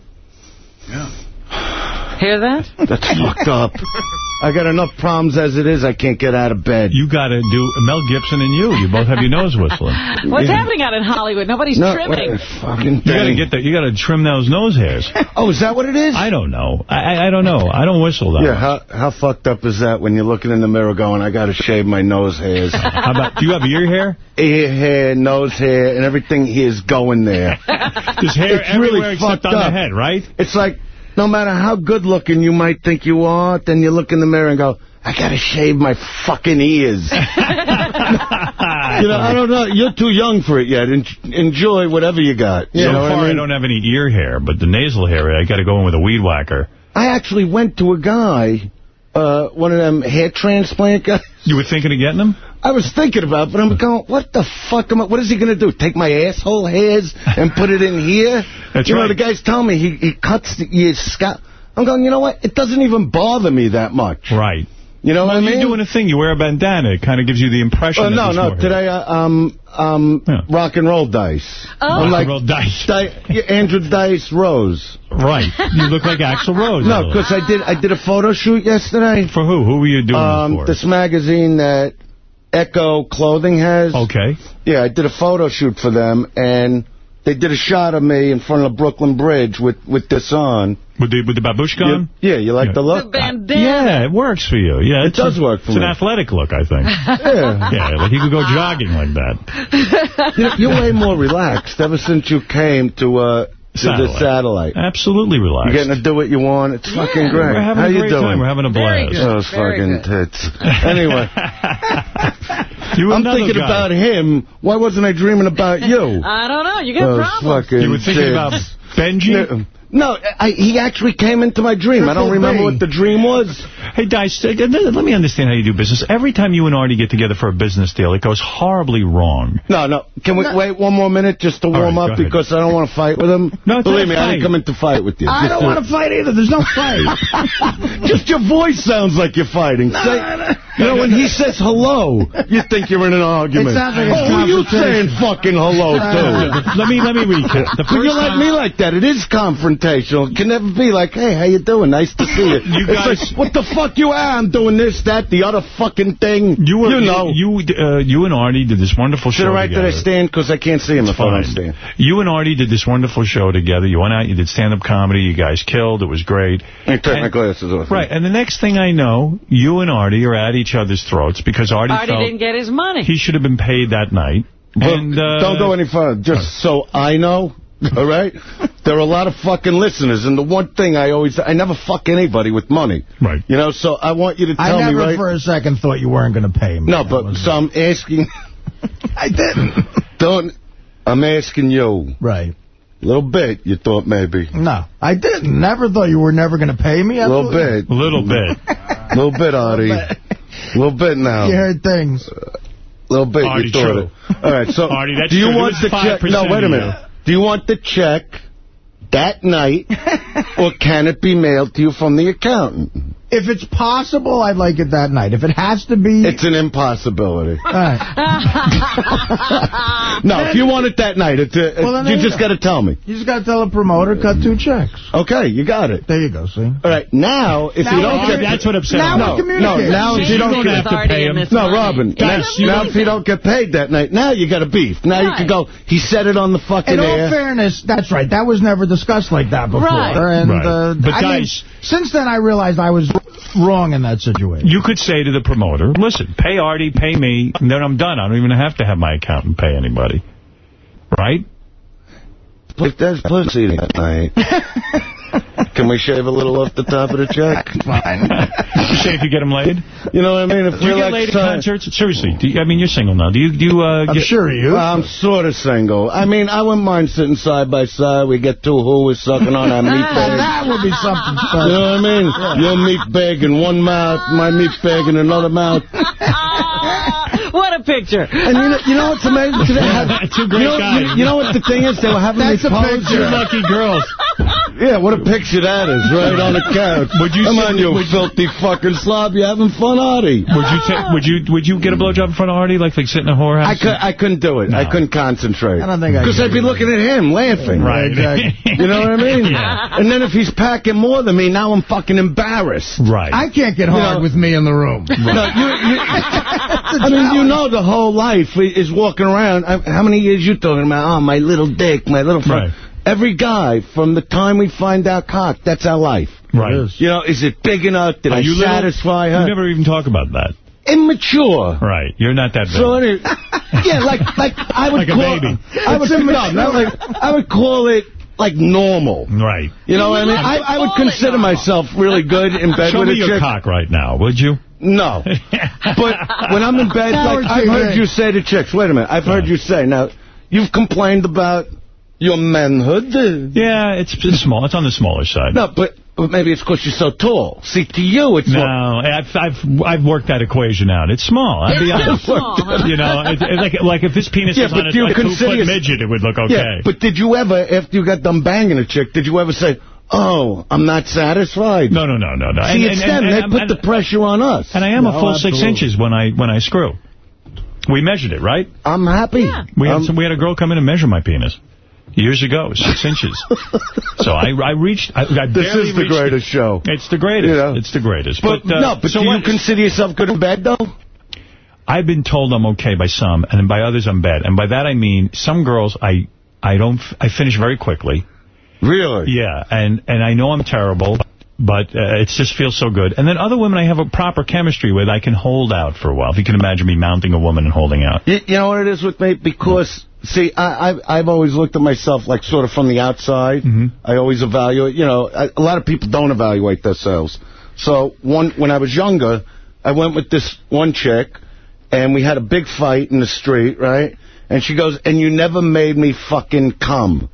Yeah. Hear that? That's fucked up. I got enough problems as it is. I can't get out of bed. You got to do Mel Gibson and you. You both have your nose whistling. What's Yeah. happening out in Hollywood? Nobody's No, trimming. what a fucking You got to get that. You got to trim those nose hairs. Oh, is that what it is? I don't know. I I, I don't know. I don't whistle that. Yeah, much. how how fucked up is that when you're looking in the mirror going, I got to shave my nose hairs? How about? Do you have ear hair? Ear hair, nose hair, and everything here is going there. There's hair It's really everywhere except fucked on the head, right? It's like, no matter how good looking you might think you are, then you look in the mirror and go, I got to shave my fucking ears. you know, I don't know. You're too young for it yet. En enjoy whatever you got. You so know far, I I, don't have any ear hair, but the nasal hair, I got to go in with a weed whacker. I actually went to a guy, uh, one of them hair transplant guys. You were thinking of getting them? I was thinking about it, but I'm going, what the fuck am I, what is he going to do? Take my asshole hairs and put it in here? That's you know, the guy's telling me he, he cuts the, your scalp. I'm going, you know what? It doesn't even bother me that much. Right. You know what I mean? You're doing a thing. You wear a bandana. It kind of gives you the impression Oh, no, no. Today, uh, um, um, rock and roll dice. Oh. I'm Rock like and roll dice. Di Andrew Dice Rose. Right. You look like Axl Rose. No, because I did I did a photo shoot yesterday. For who? Who were you doing Um, for? this magazine that Ecko Clothing has. Okay. Yeah, I did a photo shoot for them, and they did a shot of me in front of the Brooklyn Bridge with, with this on. With the, with the babushka You- on? yeah, you like Yeah. the The look? bandana. Yeah, it works for you. Yeah, It does a- work for you. It's me. an athletic look, I think. Yeah. yeah, like you could go jogging like that. You're, you're way more relaxed ever since you came to uh, to the Satellite. satellite. Absolutely relaxed. You're getting to do what you want. It's fucking great. We're having How a you great doing? time. We're having a blast. good. Those Very fucking good. tits. Anyway, You I'm thinking guy. about him. Why wasn't I dreaming about you? I don't know. You got Those problems. fucking You were thinking tits. about Benji? No, I, he actually came into my dream. I don't remember B. what the dream was. Hey, Dice, uh, let me understand how you do business. Every time you and Artie get together for a business deal, it goes horribly wrong. No, no. Can we wait one more minute just to warm right, up because I don't want to fight with him? No, it's Believe not me, a I didn't come in to fight with you. I Just don't want to fight either. There's no fight. Just your voice sounds like you're fighting. Say, you know, when he says hello, you think you're in an argument. It sounds like it's oh, you saying fucking hello to? let me let me recap. The first you let me like that, it is confrontational. It can never be like, hey, how you doing? Nice to see you. You it's guys- like, what the fuck you are? I'm doing this, that, the other fucking thing. You were you know. you uh, you and Artie did this wonderful to show the right that together. I stand because I can't see him if I don't stand. You and Artie did this wonderful show together. You went out, you did stand-up comedy. You guys killed. It was great. I took my glasses off. Right, and the next thing I know, you and Artie are at each other's throats because Artie, Artie felt didn't get his money. he should have been paid that night. But and uh, don't go any further. Just so I know, all right? There are a lot of fucking listeners, and the one thing I always... I never fuck anybody with money. Right. You know, so I want you to tell me, I never right? for a second thought you weren't going to pay me. No, but was- so I'm asking... I didn't. Don't... I'm asking you. Right. A little bit, you thought maybe. No, I didn't. Never thought you were never going to pay me. A little bit. a little bit. A little bit, Artie. A little bit now. You heard things. A little bit, Artie, you thought true. it. All right, so Artie, that's do you true. Want the check? 5% No, wait a minute. Do you want the check that night, or can it be mailed to you from the accountant? If it's possible, I'd like it that night. If it has to be... It's an impossibility. All right. No, if you want it that night, it's a, Well, then you there you just got to tell me. You just got to tell a promoter, cut two checks. Okay, you got it. There you go, see? All right, now, if Now you don't get... commu- That's what upset Now me. we're no, no, now if you You don't don't get... have to pay him. No, Robin, now, Guys, you now don't- if you don't get paid that night, now you got a beef. Now you can go, he said it on the fucking In all air. fairness, that's right. That was never discussed like that before. Right. And, Right. Uh, But I mean, guys- since then I realized I was wrong in that situation. You could say to the promoter, listen, pay Artie, pay me, and then I'm done. I don't even have to have my accountant pay anybody. Right? If there's pussy that night, Can we shave a little off the top of the check? Fine. Say if you get him laid? You know what I mean? If Do you we're get like laid at concerts? Seriously, do you, I mean, you're single now. Do you, do you, uh, I'm get... sure you. I'm sort of single. I mean, I wouldn't mind sitting side by side. We get two whoos sucking on our meat bag. that would be something You know what I mean? Your meat bag in one mouth, my meat bag in another mouth. what a picture. And you know, you know what's amazing? They have, Two great you know, guys. You, you know what the thing is? They were having That's me a pose. picture. Two lucky girls. Yeah, what a picture that is, right on the couch. Would you Come sit- on, you would- filthy fucking slob. You having fun, Artie? Would you ta- would you would you get a blowjob in front of Artie, like like sit in a whorehouse? I, could, I couldn't do it. I couldn't concentrate. I don't think I Because I'd be looking at him, laughing. Right. Exactly. you know what I mean? Yeah. And then if he's packing more than me, now I'm fucking embarrassed. Right. I can't get hard know- with me in the room. No, you, you, I mean, you know the whole life is walking around. I- How many years you talking about? Oh, my little dick, my little friend. Right. Every guy, from the time we find out cock, that's our life. Right. You know, is it big enough? Did Are I you little? satisfy her? You never even talk about that. Immature. Right. You're not that big. So anyway, yeah, like like I would Like a call, baby. I would no, not like I would call it like normal. Right. You know what I mean? I, I would consider myself really good in bed Show with me your cock right now, would you? No. But when I'm in bed, like I've heard you say to chicks, wait a minute, I've heard you say, now, you've complained about your manhood. Yeah, it's, it's small. It's on the smaller side. No, but, but maybe it's because you're so tall. See, to you, it's No, I've I've I've worked that equation out. It's small. I'll be It's honest. small, huh? You know, it, it- like like if this penis Yeah, was on a, a two-foot midget, it would look okay. Yeah, but did you ever, after you got done banging a chick, did you ever say, oh, I'm not satisfied? no, no, no, no, no. See, it's them. they put and- the pressure on us. and I am a No, full six inches when I when I screw. We measured it, right? I'm happy. Yeah. We had Um, some, we had a girl come in and measure my penis years ago, six inches. So I I reached. I, I This is the greatest show. It's the greatest. You know. It's the greatest. But, uh, no, but so do you consider yourself good in bed, though? I've been told I'm okay by some, and by others I'm bad. And by that I mean some girls I I don't f- I finish very quickly. Really? Yeah, and and I know I'm terrible, but uh, it just feels so good. And then other women I have a proper chemistry with, I can hold out for a while. If you can imagine me mounting a woman and holding out. You, you know what it is with me? Because, see, I, I've, I've always looked at myself like sort of from the outside. Mm-hmm. I always evaluate, you know, I, a lot of people don't evaluate themselves. So one when I was younger, I went with this one chick, and we had a big fight in the street, right? And she goes, and you never made me fucking come.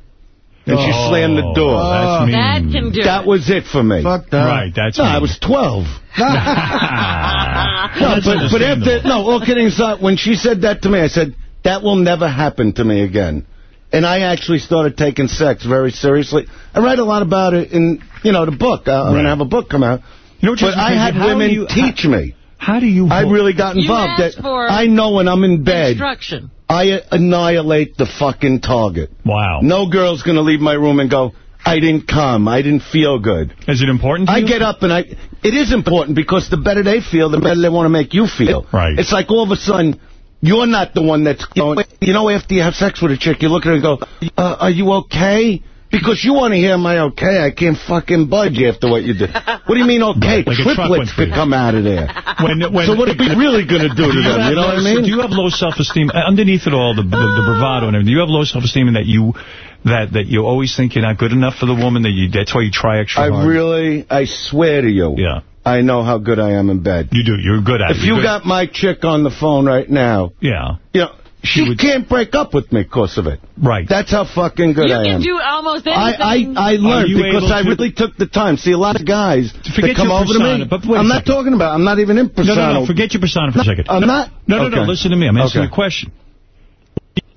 And she Oh, slammed the door. that's mean. That can do That it. was it for me. Fuck that. Right, that's No, mean. I was 12. Ah. No, but, but after, no, all kidding aside, when she said that to me, I said, that will never happen to me again. And I actually started taking sex very seriously. I write a lot about it in, you know, the book. I'm going to have a book come out. You know But I had women you- teach me. How do you... I really got You involved. asked that for I know when I'm in bed, Instruction. I annihilate the fucking target. Wow. No girl's going to leave my room and go, I didn't come. I didn't feel good. Is it important to I you? get up and I... It is important because the better they feel, the better they want to make you feel. Right. It's like all of a sudden, you're not the one that's... You know, you know after you have sex with a chick, you look at her and go, uh, are you okay? Because you want to hear my okay. I can't fucking budge after what you did. What do you mean okay? Right, like a truck went Triplets could come out of there. When, when, so what are we really going to do to them? You know what I mean? Do you have low self-esteem? Uh, Underneath it all, the, the, the bravado and everything, do you have low self-esteem in that you that that you always think you're not good enough for the woman, that you that's why you try extra I hard? I really, I swear to you, Yeah. I know how good I am in bed. You do. You're good at it. If You're good- got my chick on the phone right now, Yeah. you know, she can't break up with me because of it. Right. That's how fucking good you I can do almost I, anything. I, I learned you because able I to- really took the time. See, a lot of guys Forget that come your over to persona, me. but wait a I'm not talking about. I'm not even in No, persona. no, no. Forget your persona for a second. I'm no, not? No, no, no. Listen to me. I'm asking Okay. a question.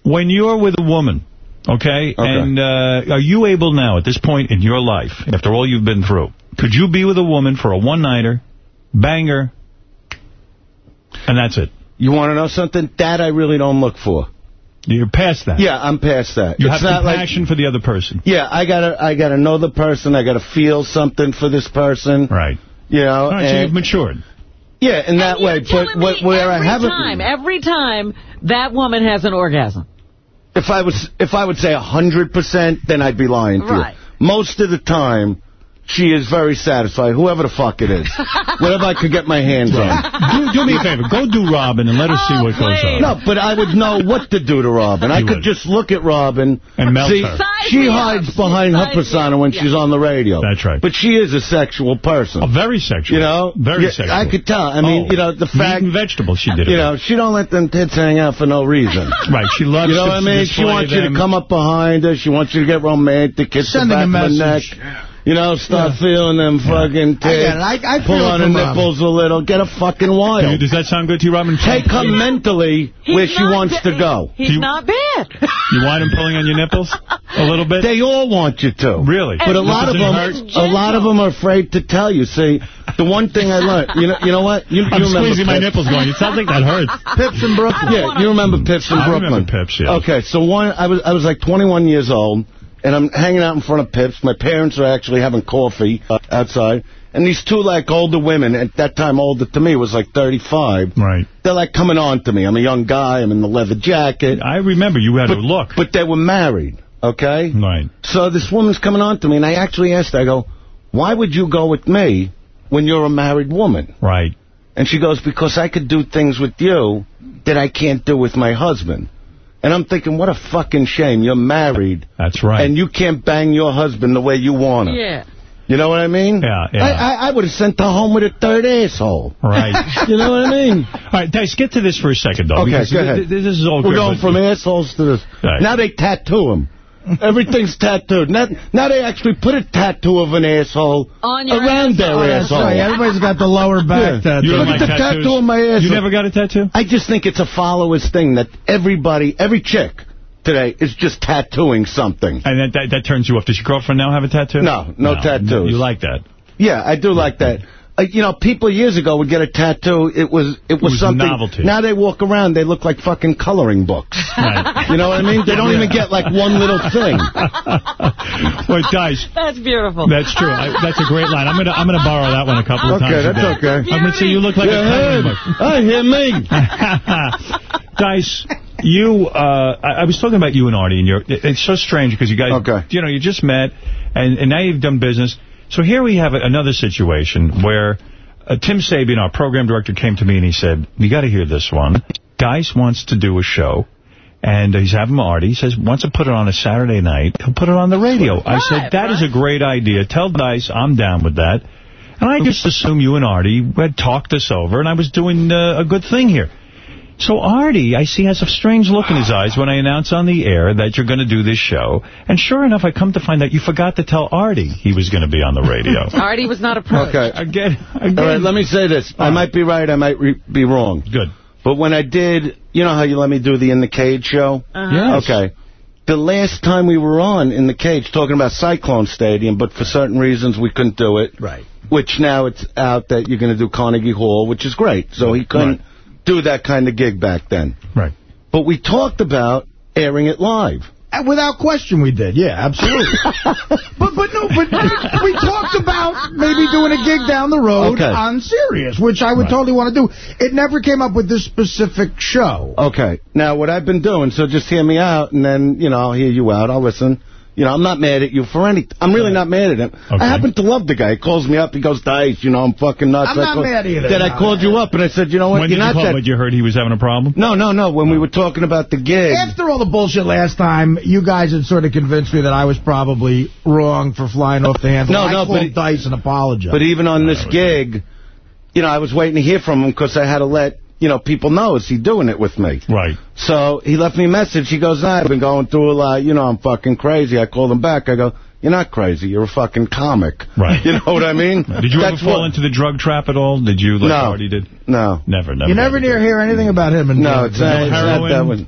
When you're with a woman, okay, and uh, are you able now, at this point in your life, after all you've been through, could you be with a woman for a one-nighter, bang her, and that's it? You want to know something? That I really don't look for. You're past that. Yeah, I'm past that. You it's have not like compassion for the other person. Yeah, I gotta, I gotta know the person. I gotta feel something for this person. Right. You know, All right, so you've matured. yeah, in that And way. But what, me where I every haven't, time, every time that woman has an orgasm. if I was, if I would say hundred percent, then I'd be lying to Right. you. Most of the time, she is very satisfied, whoever the fuck it is. Whatever I could get my hands on. do, do me a favor. Go do Robin and let us see oh, what goes on. No, but I would know what to do to Robin. I could would. just look at Robin. And melt see, her. Size She me up. hides behind her Size me persona when Yeah. she's on the radio. That's right. But she is a sexual person. A very sexual. You know? Very Yeah, sexual. I could tell. I mean, Oh, you know, the meat fact... and vegetables she did it You know, she don't let them tits hang out for no reason. Right, she loves You know what I mean? She wants you to come up behind her. She wants you to get romantic, kiss Sending the a message. of her neck. You know, start feeling them fucking tits. I. I- pull on for nipples a little. Get a fucking you- wild. Does that sound good to you, Robin? Take her mentally He's where she wants to go. He's you- not bad. You want him pulling on your nipples a little bit? They all want you to. Really? But a lot of them, a lot of them are afraid to tell you. See, the one thing I learned, you know, you know what? You, you I'm remember squeezing my nipples going. It sounds like that hurts. Pips in Brooklyn. Yeah, you remember Pips in I Brooklyn. remember Pips, yes. Okay, so one, I was I was like 21 years old, and I'm hanging out in front of Pips. My parents are actually having coffee uh, outside, and these two like older women, at that time older to me, was like 35. Right. They're like coming on to me. I'm a young guy. I'm in the leather jacket. I remember you had but, a look. But they were married, okay? Right. So this woman's coming on to me, and I actually asked her, I go, why would you go with me when you're a married woman? Right. And she goes, because I could do things with you that I can't do with my husband. And I'm thinking, what a fucking shame. You're married. That's right. And you can't bang your husband the way you want to. Yeah. You know what I mean? Yeah, yeah. I, I, I would have sent her home with a third asshole. Right. You know what I mean? All right, Dice, get to this for a second, though. Okay, go ahead. th- th- This is all We're good. going from assholes to this. Right. Now they tattoo them. Everything's tattooed. Now, now they actually put a tattoo of an asshole On your around their Oh, asshole. right. Everybody's got the lower back Yeah. tattoo. You Look like at the tattoos? tattoo on my asshole. You never got a tattoo? I just think it's a follower's thing that everybody, every chick today is just tattooing something. And that, that, that turns you off. Does your girlfriend now have a tattoo? No, no tattoos. You like that? Yeah, I do like that. Uh, you know, people years ago would get a tattoo. It was it was, was something. novelty. Now they walk around, they look like fucking coloring books. Right. You know what I mean? They don't even get like one little thing. Wait, Dice, That's beautiful. that's true. I, that's a great line. I'm gonna I'm gonna borrow that one a couple of Okay, times. a that's day. okay. I'm gonna say you look like a coloring book. I hear me. Dice, you, uh, I, I was talking about you and Artie, and you're, it- it's so strange because you guys, Okay. you know, you just met, and, and now you've done business. So here we have another situation where uh, Tim Sabean, our program director, came to me and he said, you got to hear this one. Dice wants to do a show. And he's having Artie. He says, wants to put it on a Saturday night. He'll put it on the radio. I said, that is a great idea. Tell Dice I'm down with that. And I just assume you and Artie had talked this over, and I was doing uh, a good thing here. So Artie, I see, has a strange look in his eyes when I announce on the air that you're going to do this show. And sure enough, I come to find out you forgot to tell Artie he was going to be on the radio. Artie was not approached. Okay. Again, again. All right, let me say this. I might be right, I might re be wrong. Good. But when I did, you know how you let me do the In the Cage show? Uh-huh. Yes. Okay. The last time we were on In the Cage talking about Cyclone Stadium, but for certain reasons we couldn't do it. Right. Which now it's out that you're going to do Carnegie Hall, which is great. So he couldn't Right. Do that kind of gig back then. Right. But we talked about airing it live. Uh, Without question, we did. Yeah, absolutely. but but no, but we talked about maybe doing a gig down the road Okay. on Sirius, which I would Right. totally want to do. It never came up with this specific show. Okay. Now, what I've been doing, so just hear me out, and then, you know, I'll hear you out. I'll listen. You know, I'm not mad at you for anything. I'm really not mad at him. Okay. I happen to love the guy. He calls me up. He goes, Dice, you know, I'm fucking nuts. I'm I not call- mad either. Then I No. called you up, and I said, you know what, When you're did you call that... when you heard he was having a problem? No, no, no. When we were talking about the gig... After all the bullshit last time, you guys had sort of convinced me that I was probably wrong for flying off the handle. No, I no, called but it- Dice and apologized. But even on this gig, you know, I was waiting to hear from him because I had to let, you know, people know, is he doing it with me? Right. So he left me a message. He goes, nah, I've been going through a lot. You know, I'm fucking crazy. I called him back. I go, you're not crazy. You're a fucking comic. Right. You know what I mean? Did you ever fall what- into the drug trap at all? Did you, like No. Artie did? No. Never, never. you never near hear anything about him. And No, it's not, it's not heroin? that one.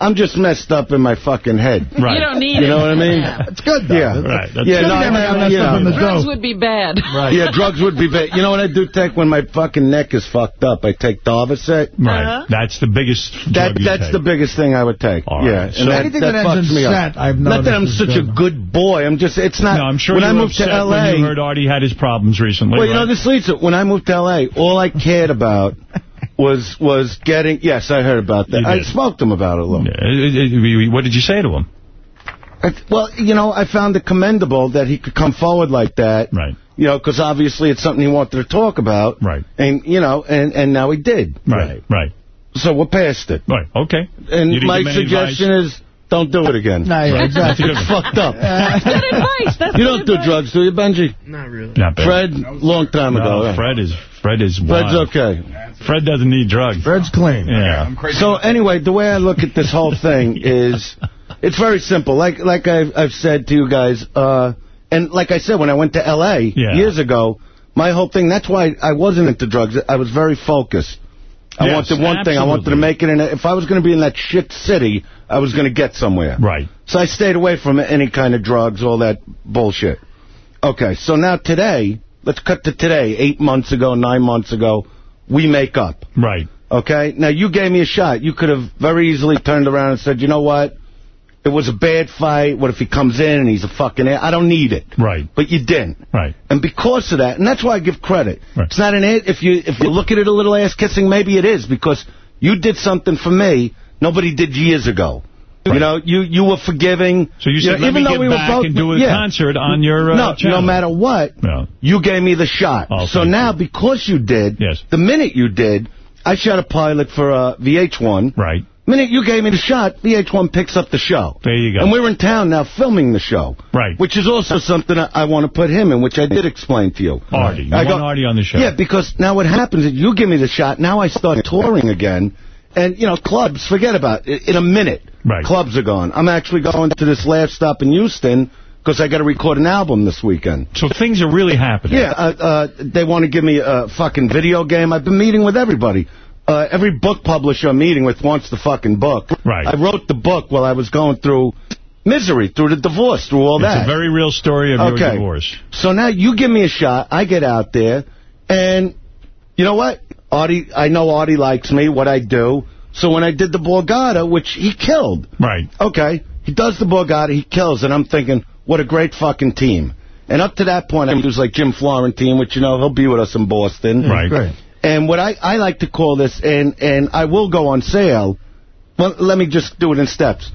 I'm just messed up in my fucking head. Right. You don't need You it. You know what I mean? Yeah. It's good, though. Yeah. Right. That's Yeah, Good no, I- got I- messed you up in know. the Drugs dope. would be bad. Right. Yeah, drugs would be bad. You know what I do take when my fucking neck is fucked up? I take Darvocet. Right. Uh-huh. That's the biggest That you that's take. the biggest thing I would take. All yeah, right. and So- that, Anything that that ends fucks in me set, up. I've Not that I'm noticed is such a good. good boy. I'm just. It's not. No, I'm sure when you I were moved to L.A. when you heard Artie had his problems recently. Well, you know, this leads to when I moved to L.A. All I cared about was was getting. Yes, I heard about that. I did. spoke to him about it a little. Yeah, what did you say to him? I- Well, you know, I found it commendable that he could come forward like that. Right. You know, because obviously it's something he wanted to talk about. Right. And, you know, and, and now he did. Right, right. So we're past it. Right, okay. And my give any suggestion is don't do it again. No, yeah, exactly. It's fucked up. That's good advice. That's you don't do advice. drugs, do you, Benji? Not really. Not bad. Fred, long time No, ago. Fred is Fred is Fred's wild. okay. Fred doesn't need drugs. Fred's clean. Yeah. So anyway, the way I look at this whole thing is, it's very simple. Like like I've, I've said to you guys, uh, and like I said when I went to L.A. Yeah. years ago, my whole thing. That's why I wasn't into drugs. I was very focused. I Yes, wanted one thing. I wanted to make it in. A, if I was going to be in that shit city, I was going to get somewhere. Right. So I stayed away from any kind of drugs, all that bullshit. Okay, so now today, let's cut to today, eight months ago, nine months ago, we make up. Right. Okay? Now, you gave me a shot. You could have very easily turned around and said, you know what? It was a bad fight. What if he comes in and he's a fucking... ass? I don't need it. Right. But you didn't. Right. And because of that, and that's why I give credit. Right. It's not an... a- If you if you look at it a little ass-kissing, maybe it is, because you did something for me nobody did years ago. You know, you you were forgiving. So you said, know, let me even though get we back were both, and do a yeah. concert on your uh, no, channel. no matter what, you gave me the shot. Oh, so now, because you did, Yes. the minute you did, I shot a pilot for uh, VH1. Right. The minute you gave me the shot, VH1 picks up the show. There you go. And we're in town now filming the show. Right. Which is also something I, I want to put him in, which I did explain to you. Artie. You I want Artie on the show. Yeah, because now what happens is you give me the shot, now I start touring again. And, you know, clubs, forget about it. In a minute, Right. clubs are gone. I'm actually going to this last stop in Houston because I got to record an album this weekend. So things are really happening. Yeah, uh, uh, they want to give me a fucking video game. I've been meeting with everybody. Uh, every book publisher I'm meeting with wants the fucking book. Right. I wrote the book while I was going through misery, through the divorce, through all It's that. a very real story of your Okay. divorce. So now you give me a shot. I get out there, and you know what? Artie, I know Artie likes me, what I do. So when I did the Borgata, which he killed, Right. okay, he does the Borgata, he kills, and I'm thinking, what a great fucking team. And up to that point, I was like Jim Florentine, which, you know, he'll be with us in Boston. Right. Great. And what I, I like to call this, and, and I will go on sale, well, let me just do it in steps.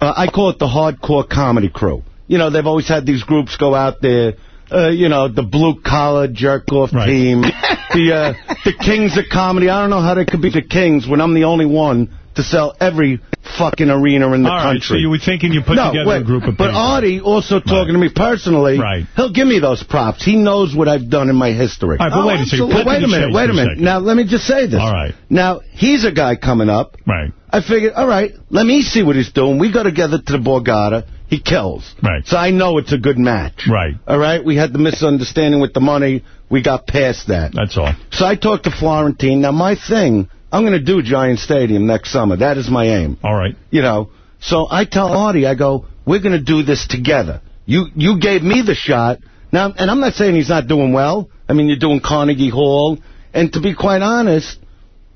Uh, I call it the hardcore comedy crew. You know, they've always had these groups go out there, uh, you know, the blue-collar jerk-off Right. team, the uh, the kings of comedy. I don't know how they could be the kings when I'm the only one to sell every fucking arena in the All right, country. so you were thinking you put no, together wait, a group of people. But. Artie, also talking to me personally, Right. he'll give me those props. He knows what I've done in my history. All right, but wait a second. Well, Cut to wait a minute, wait a a minute. Now, let me just say this. All right. Now, he's a guy coming up. Right. I figured, all right, let me see what he's doing. We go together to the Borgata. He kills. Right. So I know it's a good match. Right. All right? We had the misunderstanding with the money. We got past that. That's all. So I talked to Florentine. Now, my thing, I'm going to do Giant Stadium next summer. That is my aim. All right. You know, so I tell Artie, I go, we're going to do this together. You you gave me the shot. Now, and I'm not saying he's not doing well. I mean, you're doing Carnegie Hall. And to be quite honest,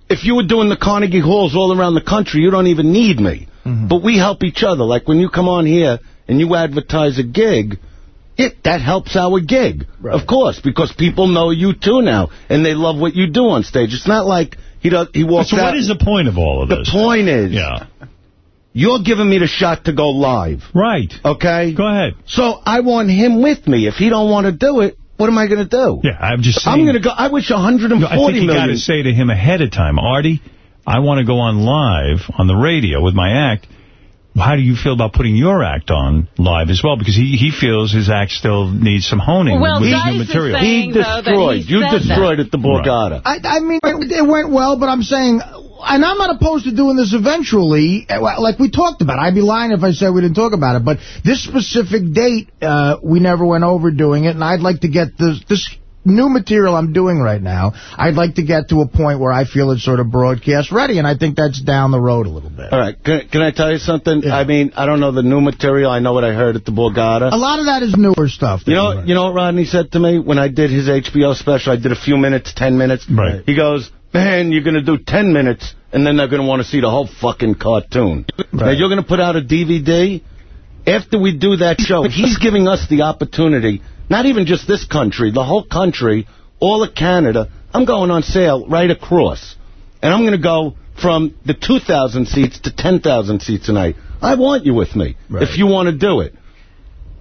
if you were doing the Carnegie Halls all around the country, you don't even need me. Mm-hmm. But we help each other. Like when you come on here and you advertise a gig, it that helps our gig. Of course, because people know you too now, and they love what you do on stage. It's not like he does. He walks So out. what is the point of all of this? the point is, Yeah. you're giving me the shot to go live. Right. Okay? Go ahead. So I want him with me. If he don't want to do it, what am I going to do? Yeah, I'm just saying. I'm going to go. I wish 140 No, I think you got to say to him ahead of time, Artie, I want to go on live on the radio with my act. How do you feel about putting your act on live as well? Because he, he feels his act still needs some honing Well, with his Dice new material. saying, He though, that destroyed. he You said destroyed that. at the Borgata. I, I mean, it, it went well, but I'm saying, and I'm not opposed to doing this eventually, uh, like we talked about. I'd be lying if I said we didn't talk about it, but this specific date, uh, we never went over doing it, and I'd like to get this, this new material I'm doing right now, I'd like to get to a point where I feel it's sort of broadcast ready, and I think that's down the road a little bit. All right. Can, can I tell you something? I mean, I don't know the new material. I know what I heard at the Borgata. A lot of that is newer stuff. You know, you know what Rodney said to me when I did his HBO special? I did a few minutes, 10 minutes. Right. He goes, man, you're going to do 10 minutes, and then they're going to want to see the whole fucking cartoon. Right. Now, you're going to put out a DVD? After we do that show, he's giving us the opportunity, not even just this country, the whole country, all of Canada. I'm going on sale right across. And I'm going to go from the 2,000 seats to 10,000 seats tonight. I want you with me if you want to do it.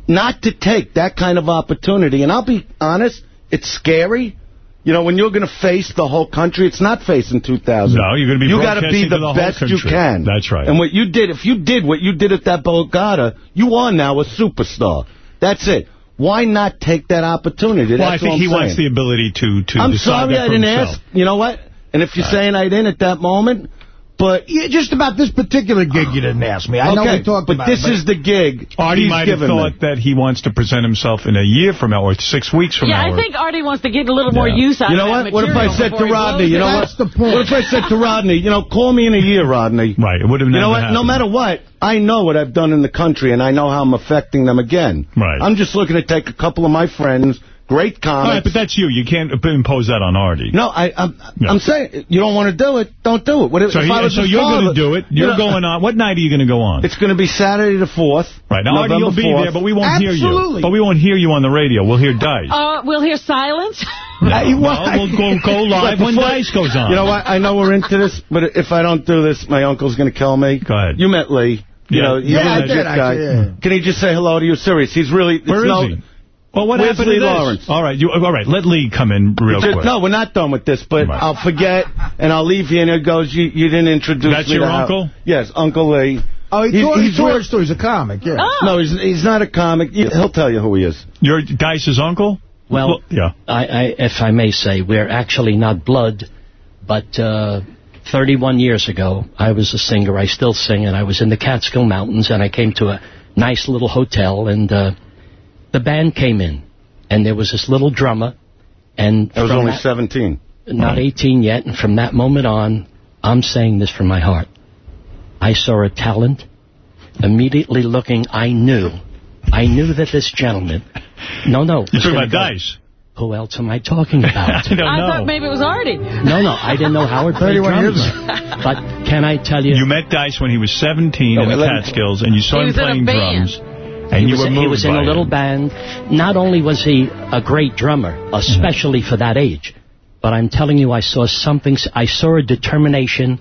Not to take that kind of opportunity. And I'll be honest, it's scary. You know, when you're going to face the whole country, it's not facing 2000. No, you're going to be You got to be the, the best you can. That's right. And what you did, if you did what you did at that Borgata, you are now a superstar. That's it. Why not take that opportunity? Well, I think he I'm wants saying. the ability to, to I'm sorry I didn't himself. ask. You know what? And if you're saying I didn't at that moment, but... Yeah, just about this particular gig you didn't ask me. I know we talked about, but about this it. is the gig Artie might have thought me. that he wants to present himself in a year from now or six weeks from Yeah, now. I think Artie wants to get a little more use out of You know of what? What if I said to Rodney, you know it. what? That's the point. What if I said to Rodney, you know, call me in a year, Rodney. Right, it would have You never know what? No matter what, I know what I've done in the country, and I know how I'm affecting them again. Right. I'm just looking to take a couple of my friends, great All comics. right, but that's you. You can't impose that on Artie. no, I, I'm, No. I'm saying, you don't want to do it, don't do it. What So, if he- I was so you're going to do it. you You're know, going on. What night are you going to go on? It's going to be Saturday the 4th. Right. Now, Artie, you'll be 4th. there, but we won't hear you. Absolutely. But we won't hear you on the radio. We'll hear Dice. Uh, we'll hear silence. No, well, we'll go, go live But when before- Dice goes on. You know what? I know we're into this, but if I don't do this, my uncle's going to kill me. Go ahead. You met Lee. You Yeah. know, he's Yeah, a I legit did, guy. actually, yeah. Can he just say hello to you? Serious. He's really... Where is no, he? Well, what Where's happened Lee to this? Lawrence? All right, you, all right. Let Lee come in real Just- quick. no, we're not done with this, but Right. I'll forget, and I'll leave you, and it goes, you, you didn't introduce That's me your to how- uncle? Yes, Uncle Lee. Oh, he He's- he he's told too. He's a comic, yeah. Oh. No, he's he's not a comic. He'll tell you who he is. You're Dice's uncle? Well, yeah. I, I, if I may say, we're actually not blood, but uh, 31 years ago, I was a singer. I still sing, and I was in the Catskill Mountains, and I came to a nice little hotel, and uh, the band came in, and there was this little drummer, and I was only that- 17. not 18 yet, and from that moment on, I'm saying this from my heart. I saw a talent. Immediately looking, I knew. I knew that this gentleman. No, no. You're talking about go- Dice. Who else am I talking about? I don't I thought maybe it was Artie. no, no, I didn't know Howard played 31 drums. But can I tell you? You met Dice when he was 17 No, in the Catskills, and you saw He him was in a playing band. drums. And he you was, were moved he was in a little it. band. Not only was he a great drummer, especially for that age, but I'm telling you, I saw something. I saw a determination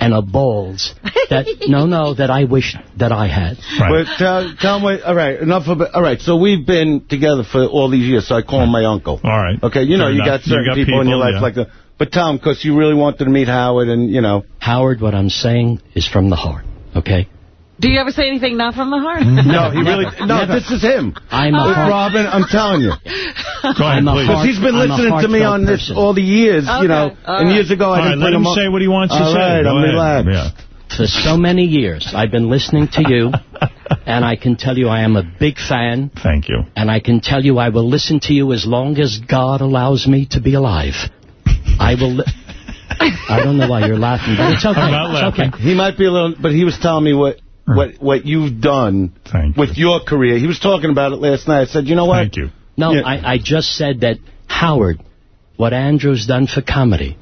and a balls that no, no, that I wish that I had. Right. But uh, tell me, all right, enough of it. All right, so we've been together for all these years, so I call him my uncle. All right. Okay, you know, Fair you got certain got people, in your life yeah. like that. But Tom, him, because you really wanted to meet Howard, and, you know. Howard, what I'm saying is from the heart. Okay. Do you ever say anything not from the heart? No, he really, no, this is him. I'm a oh, heart- Robin, I'm telling you. Go ahead, I'm please. Because he's been I'm listening to me heartfelt on this person. all the years, Okay, you know. all And right. years ago, I didn't let bring him say what he wants to All say. right, Go I'm ahead. relaxed. Yeah. For so many years, I've been listening to you, and I can tell you I am a big fan, Thank you. and I can tell you I will listen to you as long as God allows me to be alive. I will. Li- I don't know why you're laughing, but it's okay. I'm not It's laughing. okay. He might be a little, but he was telling me what what what you've done Thank with your career. He was talking about it last night. I said, you know what? Thank you. No, Yeah. I, I just said that Howard, what Andrew's done for comedy,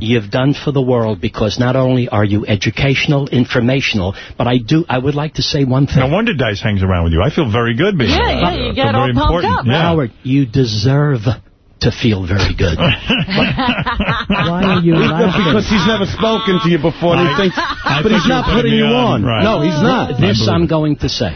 you've done for the world because not only are you educational, informational, but I do. I would like to say one thing. No wonder Dice hangs around with you. I feel very good being Yeah, yeah, you. you get all very pumped important. up. Yeah. Howard, you deserve to feel very good. Why are you laughing? Because he's never spoken to you before, and he thinks, I but he's not putting putting you on. on. Right. No, he's not. This I'm going to say.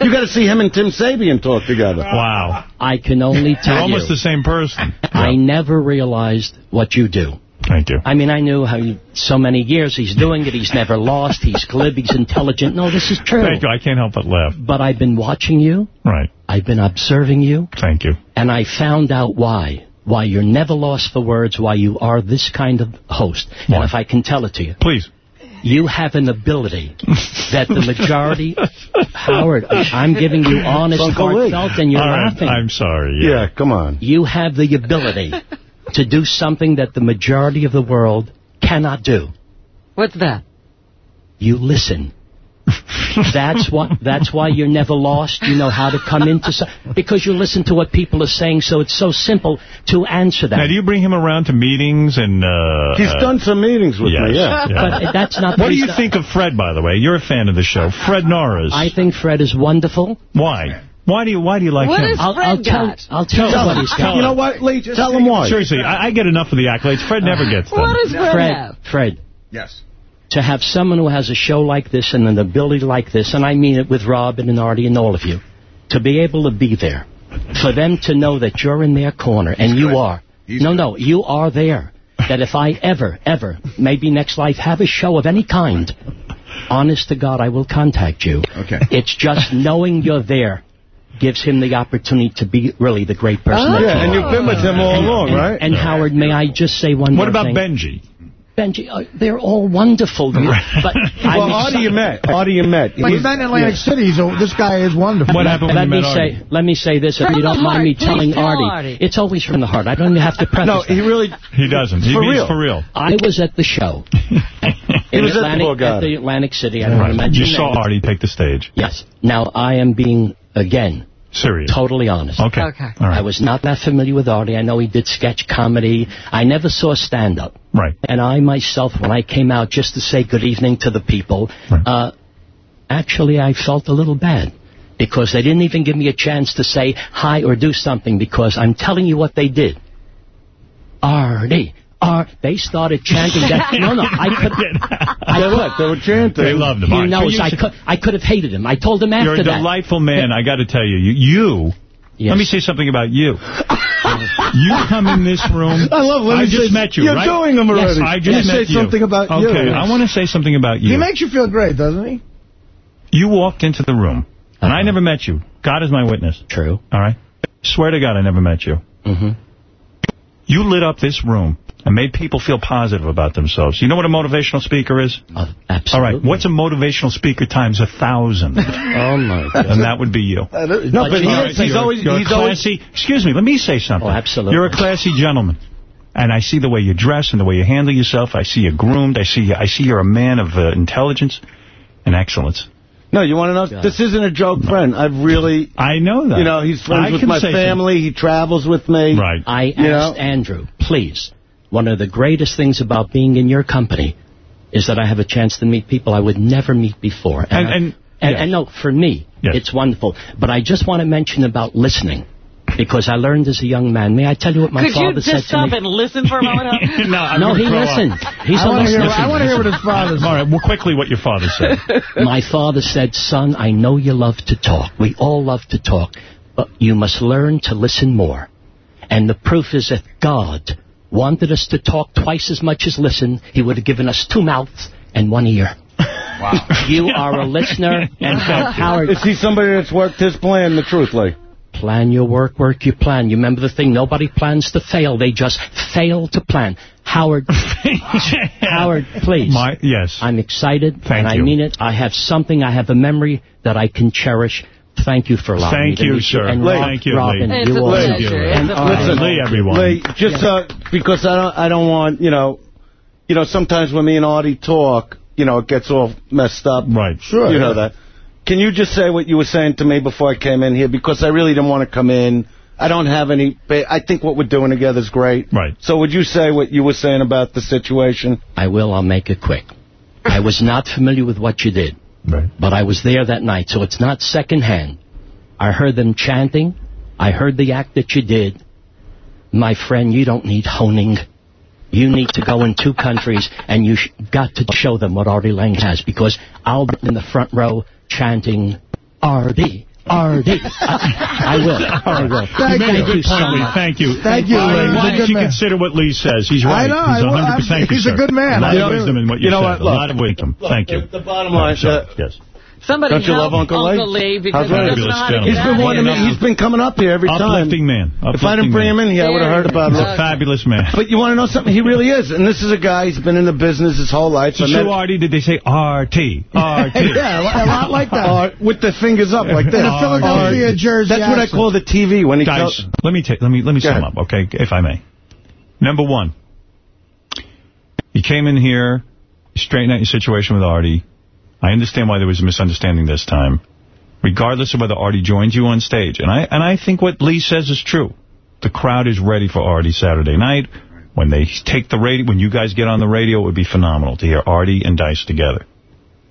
You got to see him and Tim Sabean talk together. Wow. I can only tell You're tell you, almost the same person. I never realized what you do. Thank you. I mean, I knew how you, so many years he's doing it. He's never lost. He's glib. He's intelligent. No, this is true. Thank you. I can't help but laugh. But I've been watching you. Right. I've been observing you. Thank you. And I found out why. Why you're never lost for words. Why you are this kind of host. Why? And if I can tell it to you. Please. You have an ability that the majority... Howard, I'm giving you honest, Uncle Lee. heartfelt, and you're All right. laughing. I'm sorry. Yeah, come on. You have the ability to do something that the majority of the world cannot do. What's that? You listen. that's what. That's why you're never lost. You know how to come into so, because you listen to what people are saying. So it's so simple to answer that. Now, do you bring him around to meetings and... Uh, He's uh, done some meetings with yes, me, yeah. But that's not. What do you think of Fred, by the way? You're a fan of the show. Fred Norris. I think Fred is wonderful. Why? Why do you Why do you like What him? is I'll, I'll Fred tell. got? I'll tell you Tell what him. he's Tell got. You know what, Lee? Tell him why. Seriously, I, I get enough of the accolades. Fred never gets them. What does Fred, Fred. have? Fred. Yes. to have someone who has a show like this and an ability like this, and I mean it with Robin and Artie and all of you, to be able to be there, for them to know that you're in their corner, and you are. no, no, you are there. That if I ever, ever, maybe next life, have a show of any kind, honest to God, I will contact you. Okay. It's just knowing you're there gives him the opportunity to be really the great person. that Yeah, and you've been with him all And- along, and- right? And Howard, may I just say one more thing. What about? Benji? Benji, uh, they're all wonderful. But I'm well, Artie you met. Artie you met. But he's not in Atlantic Yeah. City, so this guy is wonderful. What happened when let you me met say, Artie? let me say this, if From you don't mind heart. me telling tell Artie, Artie. it's always from the heart. I don't even have to preface No, he really... He doesn't. He For means real. for real. I was at the show. He in was at the Atlantic, at the Atlantic City. I don't want to Right. mention You saw names. Artie take the stage. Yes. Now, I am being, again, Serious. totally honest. Okay. Okay. All right. I was not that familiar with Artie. I know he did sketch comedy. I never saw stand-up. Right. And I myself, when I came out just to say good evening to the people, Right. uh, actually I felt a little bad. Because they didn't even give me a chance to say hi or do something because I'm telling you what they did. Artie, Ar they started chanting that. No, no, I could. I They could- what? They were chanting. They loved him. All He right. knows I could. I could have hated him. I told him after that. You're a that. delightful man. I got to tell you. You, you Yes. let me say something about you. you come in this room. I love when I he just says, met you, You're right? doing them Yes, already. I just you met say you. something about you. Okay, I want to say something about you. He makes you feel great, doesn't he? You walked into the room, and I Uh-huh. never met you. God is my witness. True. All right? Swear to God I never met you. Mm -hmm. You lit up this room and made people feel positive about themselves. You know what a motivational speaker is? Uh, absolutely. right, what's a motivational speaker times a thousand? Oh my God. and that would be you. No, but you he know, is, he's you're, always... you're He's a always classy... Excuse me, let me say something. Oh, absolutely. You're a classy gentleman. And I see the way you dress and the way you handle yourself. I see you're groomed. I see you, I see you're a man of uh, intelligence and excellence. No, you want to know? This isn't a joke, friend. I've really... I know that. You know, he's friends I with can my say family. He travels with me. Right. I You asked know? Andrew, please, one of the greatest things about being in your company is that I have a chance to meet people I would never meet before. And- I- and- and, yes. and no, for me, Yes. it's wonderful. But I just want to mention about listening. Because I learned as a young man. May I tell you what my Could father you just stop and listen for a moment? No, I'm no, he throw up. listened. He's I a want to hear, listener. I want to hear what his father said. All right, well, quickly what your father said. My father said, son, I know you love to talk. We all love to talk. But you must learn to listen more. And the proof is that God wanted us to talk twice as much as listen. He would have given us two mouths and one ear. Wow. You are a listener, and Howard, Is he somebody that's worked his plan the truth, Lee? plan your work, work your plan. You remember the thing, nobody plans to fail. They just fail to plan. Howard, Howard, please. My, yes. I'm excited, Thank and I mean it. I have something, I have a memory that I can cherish. Thank you for allowing me Thank to you, meet sir. And Lee. Rob- Thank you, Robin, Lee. It's you a also. pleasure. And, It's a uh, pleasure. Lee, everyone. Lee, just uh, because I don't, I don't want, you know, you know, sometimes when me and Artie talk, you know, it gets all messed up. Right. Sure. You yeah. know that. Can you just say what you were saying to me before I came in here? Because I really didn't want to come in. I don't have any... I think what we're doing together is great. Right. So would you say what you were saying about the situation? I will, I'll make it quick. I was not familiar with what you did, Right. but I was there that night, so it's not secondhand. I heard them chanting. I heard the act that you did. My friend, you don't need honing. You need to go in two countries, and you got to show them what Artie Lang has, because I'll be in the front row chanting, R.D., R.D. I, I will. I will. You made a you good point, Lee. Thank you. Thank you, Why, Lee. Why don't you man. consider what Lee says? He's right. I know. He's I- 100% I'm- thank you, he's a good man. A lot I of wisdom in what you, You know said. what? A Look, lot of wisdom. Thank you. The, the bottom Oh, line... sorry. uh, yes. Somebody Don't you love Uncle Lee? Uncle Lee because How's he that? doesn't know how to Fabulous get He's been out of wanting here. He's been coming up here every time. Uplifting man. If I didn't bring him in here, I would have heard about He's him. a fabulous man. But you want to know something? He really is. And this is a guy, he's been in the business his whole life. So I met- true, Artie, did they say R-T? R-T. Yeah, a lot like that. Uh, with the fingers up like this. And a Philadelphia jersey That's what I call the TV when he Guys, let me let me let me sum up, okay, if I may. Number one, you came in here, straighten out your situation with Artie. I understand why there was a misunderstanding this time. Regardless of whether Artie joins you on stage, and I and I think what Lee says is true. The crowd is ready for Artie Saturday night. When they take the radio, when you guys get on the radio, it would be phenomenal to hear Artie and Dice together.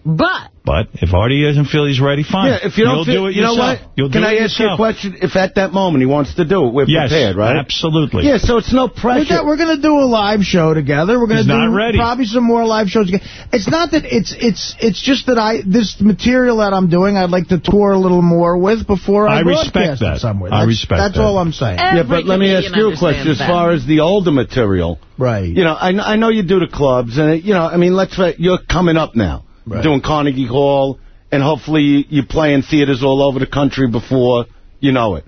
But But if Artie doesn't feel he's ready, fine. Yeah, if you don't You'll feel, do it you know yourself. what? You'll Can do I it ask you a question? If at that moment he wants to do it, we're Yes, prepared, right? absolutely. Yeah, so it's no We pressure. we're going to do a live show together. We're going He's to do not ready. probably some more live shows. together. It's not that it's it's it's just that I this material that I'm doing, I'd like to tour a little more with before I, I respect broadcast that. it somewhere. I That's, respect That's that. all I'm saying. yeah, but let me ask you a question. As far as the older material, right? You know, I, I know you do the clubs, and it, you know, I mean, let's say you're coming up now, Right. doing Carnegie Hall, and hopefully you, play in theaters all over the country before you know it.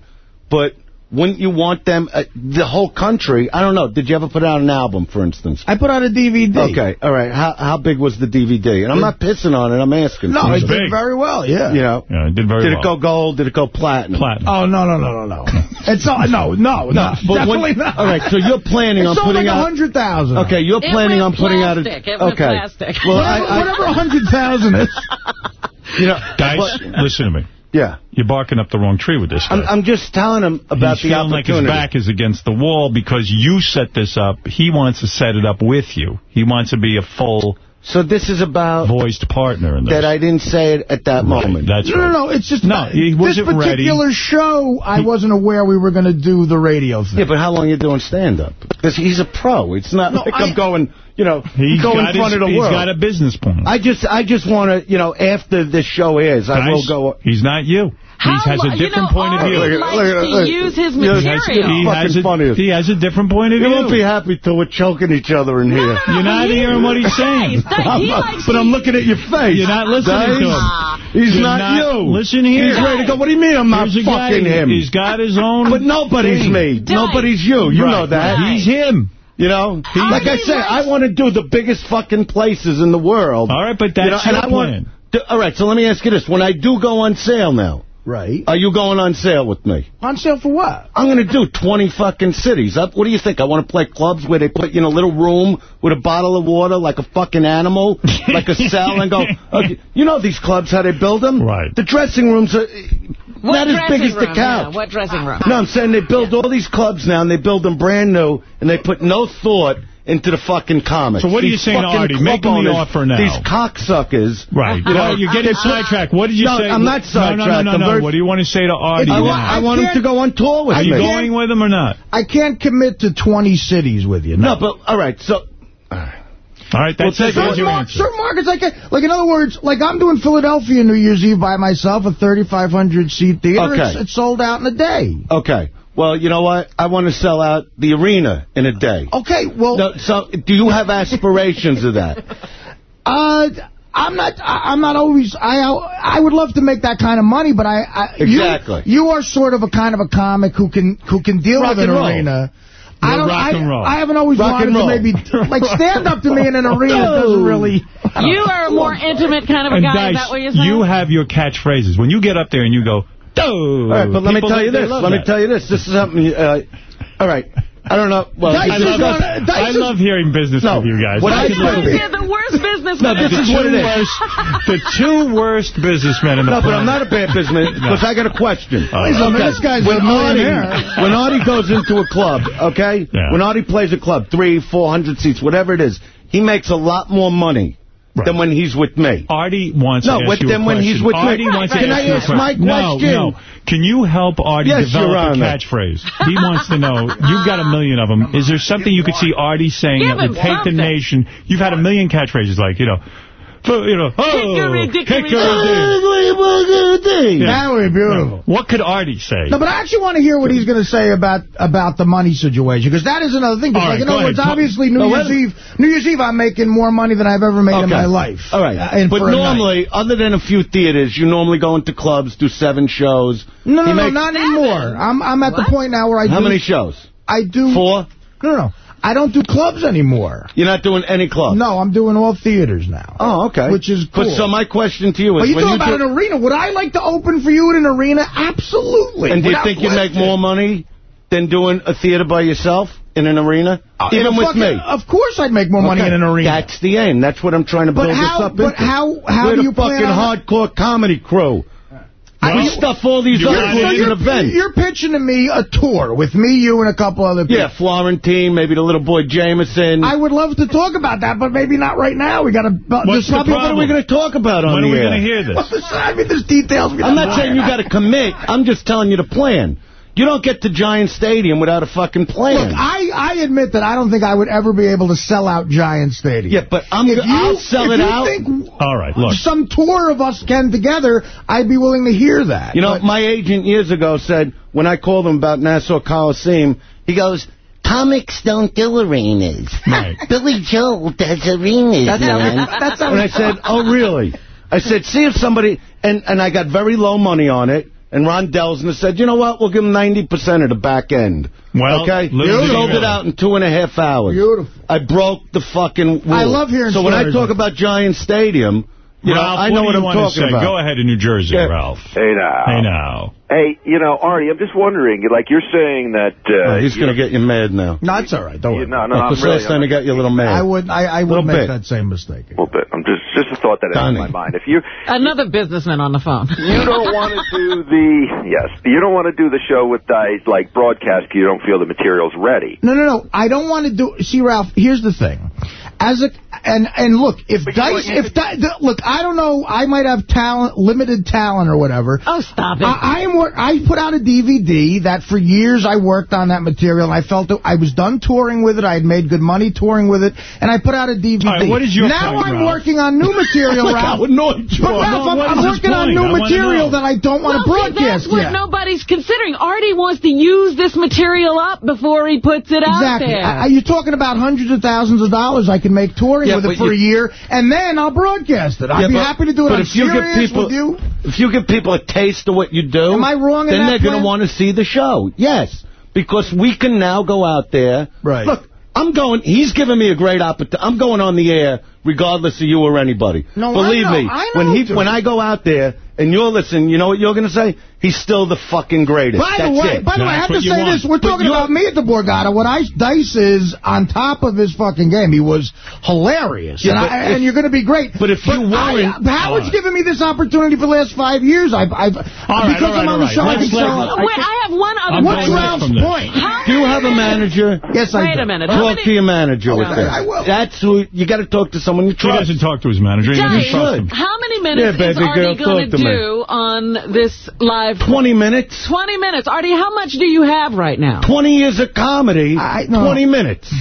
But wouldn't you want them, uh, the whole country? I don't know. Did you ever put out an album, for instance? I put out a DVD. Okay, all right. How how big was the DVD? And I'm not pissing on it. I'm asking. No, it did very well. Yeah. You know, Yeah, it did very did well. it go gold? Did it go platinum? Platinum. Oh no no no no no! It's all, no no no but definitely when- not. All right, so you're planning on putting like out. a hundred thousand. Okay, you're It planning on went putting out a. plastic. It went okay. plastic. Well, whatever, I, I, whatever a hundred thousand is. you know, Guys, but- listen to me. Yeah. You're barking up the wrong tree with this guy. I'm, I'm just telling him about He's the feeling like his back is against the wall because you set this up. He wants to set it up with you. He wants to be a full So this is about voiced partner in this. that I didn't say it at that moment. That's No, right. no, no. It's just No, he this wasn't ready. particular show. I wasn't aware we were going to do the radio thing. Yeah, but how long are you doing stand-up? Because he's a pro. It's not No, like I- I'm going, you know, He's go in front his, of the he's world. got a business plan. I just, I just want to, you know, after this show airs, I will Guys, go. He's not you. How he has a different point of view. Artie likes use his He has, material. he, has a, funny. he has a different point of You view. won't be happy till we're choking each other in here. You're not hearing what he's saying. Guys, that- I'm he but I'm looking at your face. You're not listening to him. He's not, not- you. listen here. He's ready to go. What do you mean I'm not Here's a guy, fucking him? He's got his own... But nobody's thing. me. Dave. Nobody's you. You Right, know that. right. He's him. You know, like I said, likes- I want to do the biggest fucking places in the world. All right, but that's you know, and your I plan. Want, to- all right, so let me ask you this: When I do go on sale now, Right. are you going on sale with me? On sale for what? I'm going to do 20 fucking cities. Up. What do you think? I want to play clubs where they put you in a little room with a bottle of water like a fucking animal, like a cell, and go, okay, you know these clubs, how they build them? Right. The dressing rooms are What not as big dressing as the room? couch. Yeah, what dressing room? No, I'm saying they build all these clubs now, and they build them brand new, and they put no thought into the fucking comics. So what are you These saying to Artie? Make the owners, offer now. These cocksuckers. Right. You know, You're getting sidetracked. What did you No, say? I'm not sidetracked. no, no, no, no. What do you want to say to Artie I want, I want him to go on tour with Are me. Are you going with him or not? I can't commit to 20 cities with you. No, but, all right, so... All right, that's Well, it. Certain, mar- certain markets, like, like in other words, like I'm doing Philadelphia New Year's Eve by myself, a 3,500 seat theater. Okay. It's, it's sold out in a day. Okay. Well, you know what? I want to sell out the arena in a day. Okay, well, No, so, do you have aspirations of that? uh, I'm not. I, I'm not always. I I would love to make that kind of money, but I, I Exactly. You, you are sort of a kind of a comic who can who can deal Rock with an roll. arena. You're I don't. rock I, and roll. I haven't always Rock wanted to maybe like stand up to me in an arena doesn't really. You are a more intimate kind of a And guy. Dice, Is that what you're saying? you have your catchphrases. When you get up there and you go, "Doh!" All right, but let me tell you this. love Let me tell you this. This is something... Uh, all right. I don't know. Well, I is love, one- I is- love hearing business No, with you guys. what I I can do- listen to You're the worst businessman. No, this the is what two it is. worst, the two worst businessmen in the world. No, but. I'm not a bad businessman because I got a question. Oh. Please, I mean, this guy's when a Artie, when Artie goes into a club, okay? Yeah. When Artie plays a club, three, four hundred seats, whatever it is, he makes a lot more money than when he's with me. Artie wants No, to ask with you them a when he's question. with me. Artie wants to Can ask I you a ask my question. No, no. Can you help Artie Yes, develop a catchphrase? He wants to know. You've got a million of them. Is there something you could see Artie saying Give that would take the nation? You've had a million catchphrases like, you know, f- you know, oh, Hickory dickory hickory-dickory. Yeah. That would be beautiful. What could Artie say? No, but I actually want to hear what he's going to say about about the money situation, because that is another thing. 'Cause, All like, right, in go other words, ahead. obviously, New No, Year's Eve, New Year's Eve, I'm making more money than I've ever made in my life. All right. Uh, but for night. normally, other than a few theaters, you normally go into clubs, do seven shows. No, no, no, makes- not anymore. I'm I'm at the point now where I How do. many shows? I do. Four? No, no, no. I don't do clubs anymore. You're not doing any clubs? No, I'm doing all theaters now. Oh, okay. Which is cool. But so my question to you is, But you when talk you about do, an arena. Would I like to open for you at an arena? Absolutely. and do you think you'd make more money than doing a theater by yourself in an arena? Uh, Even with fucking- me? Of course I'd make more money Okay. in an arena. That's the aim. That's what I'm trying to But build how- this up but into. how- how We're do you fucking hardcore comedy crew. Well, we stuff all these other groups in. You're pitching to me a tour with me, you, and a couple other people. Yeah, Florentine, maybe the little boy Jameson. I would love to talk about that, but maybe not right now. We got to. Uh, What's the problem? What are we going to talk about on when When are we going to hear this? Well, this I mean, there's details. I'm not saying you got to commit. I'm just telling you to plan. You don't get to Giant Stadium without a fucking plan. Look, I, I admit that I don't think I would ever be able to sell out Giant Stadium. Yeah, but I'm if you, I'll sell it out. Think All right, look. Some tour of us can together, I'd be willing to hear that. You know, but my agent years ago said, when I called him about Nassau Coliseum, he goes, Comics don't do arenas. Right. Billy Joel does arenas, that's man. How, that's how and I said, oh, really? I said, see if somebody, and, and I got very low money on it. And Ron Delsener said, you know what? We'll give him 90% of the back end. Well, okay? You sold it out in two and a half hours. Beautiful. I broke the fucking rule. I love hearing So when I talk about Giant Stadium, you Ralph, know, I know what, what I'm talking say? about. Go ahead to New Jersey, yeah. Ralph. Hey, now. Hey, now. Hey, you know, Artie, I'm just wondering, like, you're saying that... Uh, oh, he's going to get you mad now. No, it's all right. Don't worry. Yeah, no, no, no, last time he got you a little mad. I would, I, I would make bit. that same mistake. A little bit. I'm just, thought that my mind. If you Another businessman on the phone. you don't want to do the, yes, you don't want to do the show with Dice, like broadcast, you don't feel the material's ready. No, no, no. I don't want to do, see, Ralph, here's the thing as a and and look if but dice if di look I don't know I might have talent limited talent or whatever. Oh stop it! I, I am I put out a DVD that for years I worked on that material. I felt that I was done touring with it. I had made good money touring with it, and I put out a DVD. Right, what is your now point, I'm Ralph? working on new material, Ralph. but Ralph, I'm, I'm working on new I material that I don't want to well, broadcast. That's what yet. nobody's considering. Artie wants to use this material up before he puts it exactly. out there. Exactly. You're talking about hundreds of thousands of dollars. I can make touring yeah, with it for you, a year, and then I'll broadcast it. I'd yeah, be but, happy to do it. But I'm if you give people, you. If you give people a taste of what you do, Am I wrong then they're going to want to see the show. Yes, because we can now go out there. Right. Look, I'm going, he's giving me a great opportunity. I'm going on the air regardless of you or anybody. No, Believe I know, me, I know, when, he, when I go out there and you're listening, you know what you're going to say? He's still the fucking greatest. By That's the way, it. by the way, I have to say this. We're but talking about me at the Borgata. What I Dice is on top of his fucking game. He was hilarious. Yeah, and, I, if, and, you're going to be great. But if but you weren't... Uh, Howard's given me this opportunity for the last five years. I've, I've Because I'm on the show, I. Wait, I have one other What's Ralph's point? Do you have a manager? Yes, I do. Wait a minute. Talk to your manager with this. I will. That's who... You got to talk to someone you trust. He doesn't talk to his manager. He doesn't trust him. How many minutes is Artie going to do on this live 20 minutes? 20 minutes. Artie, how much do you have right now? 20 years of comedy, I, no. 20 minutes.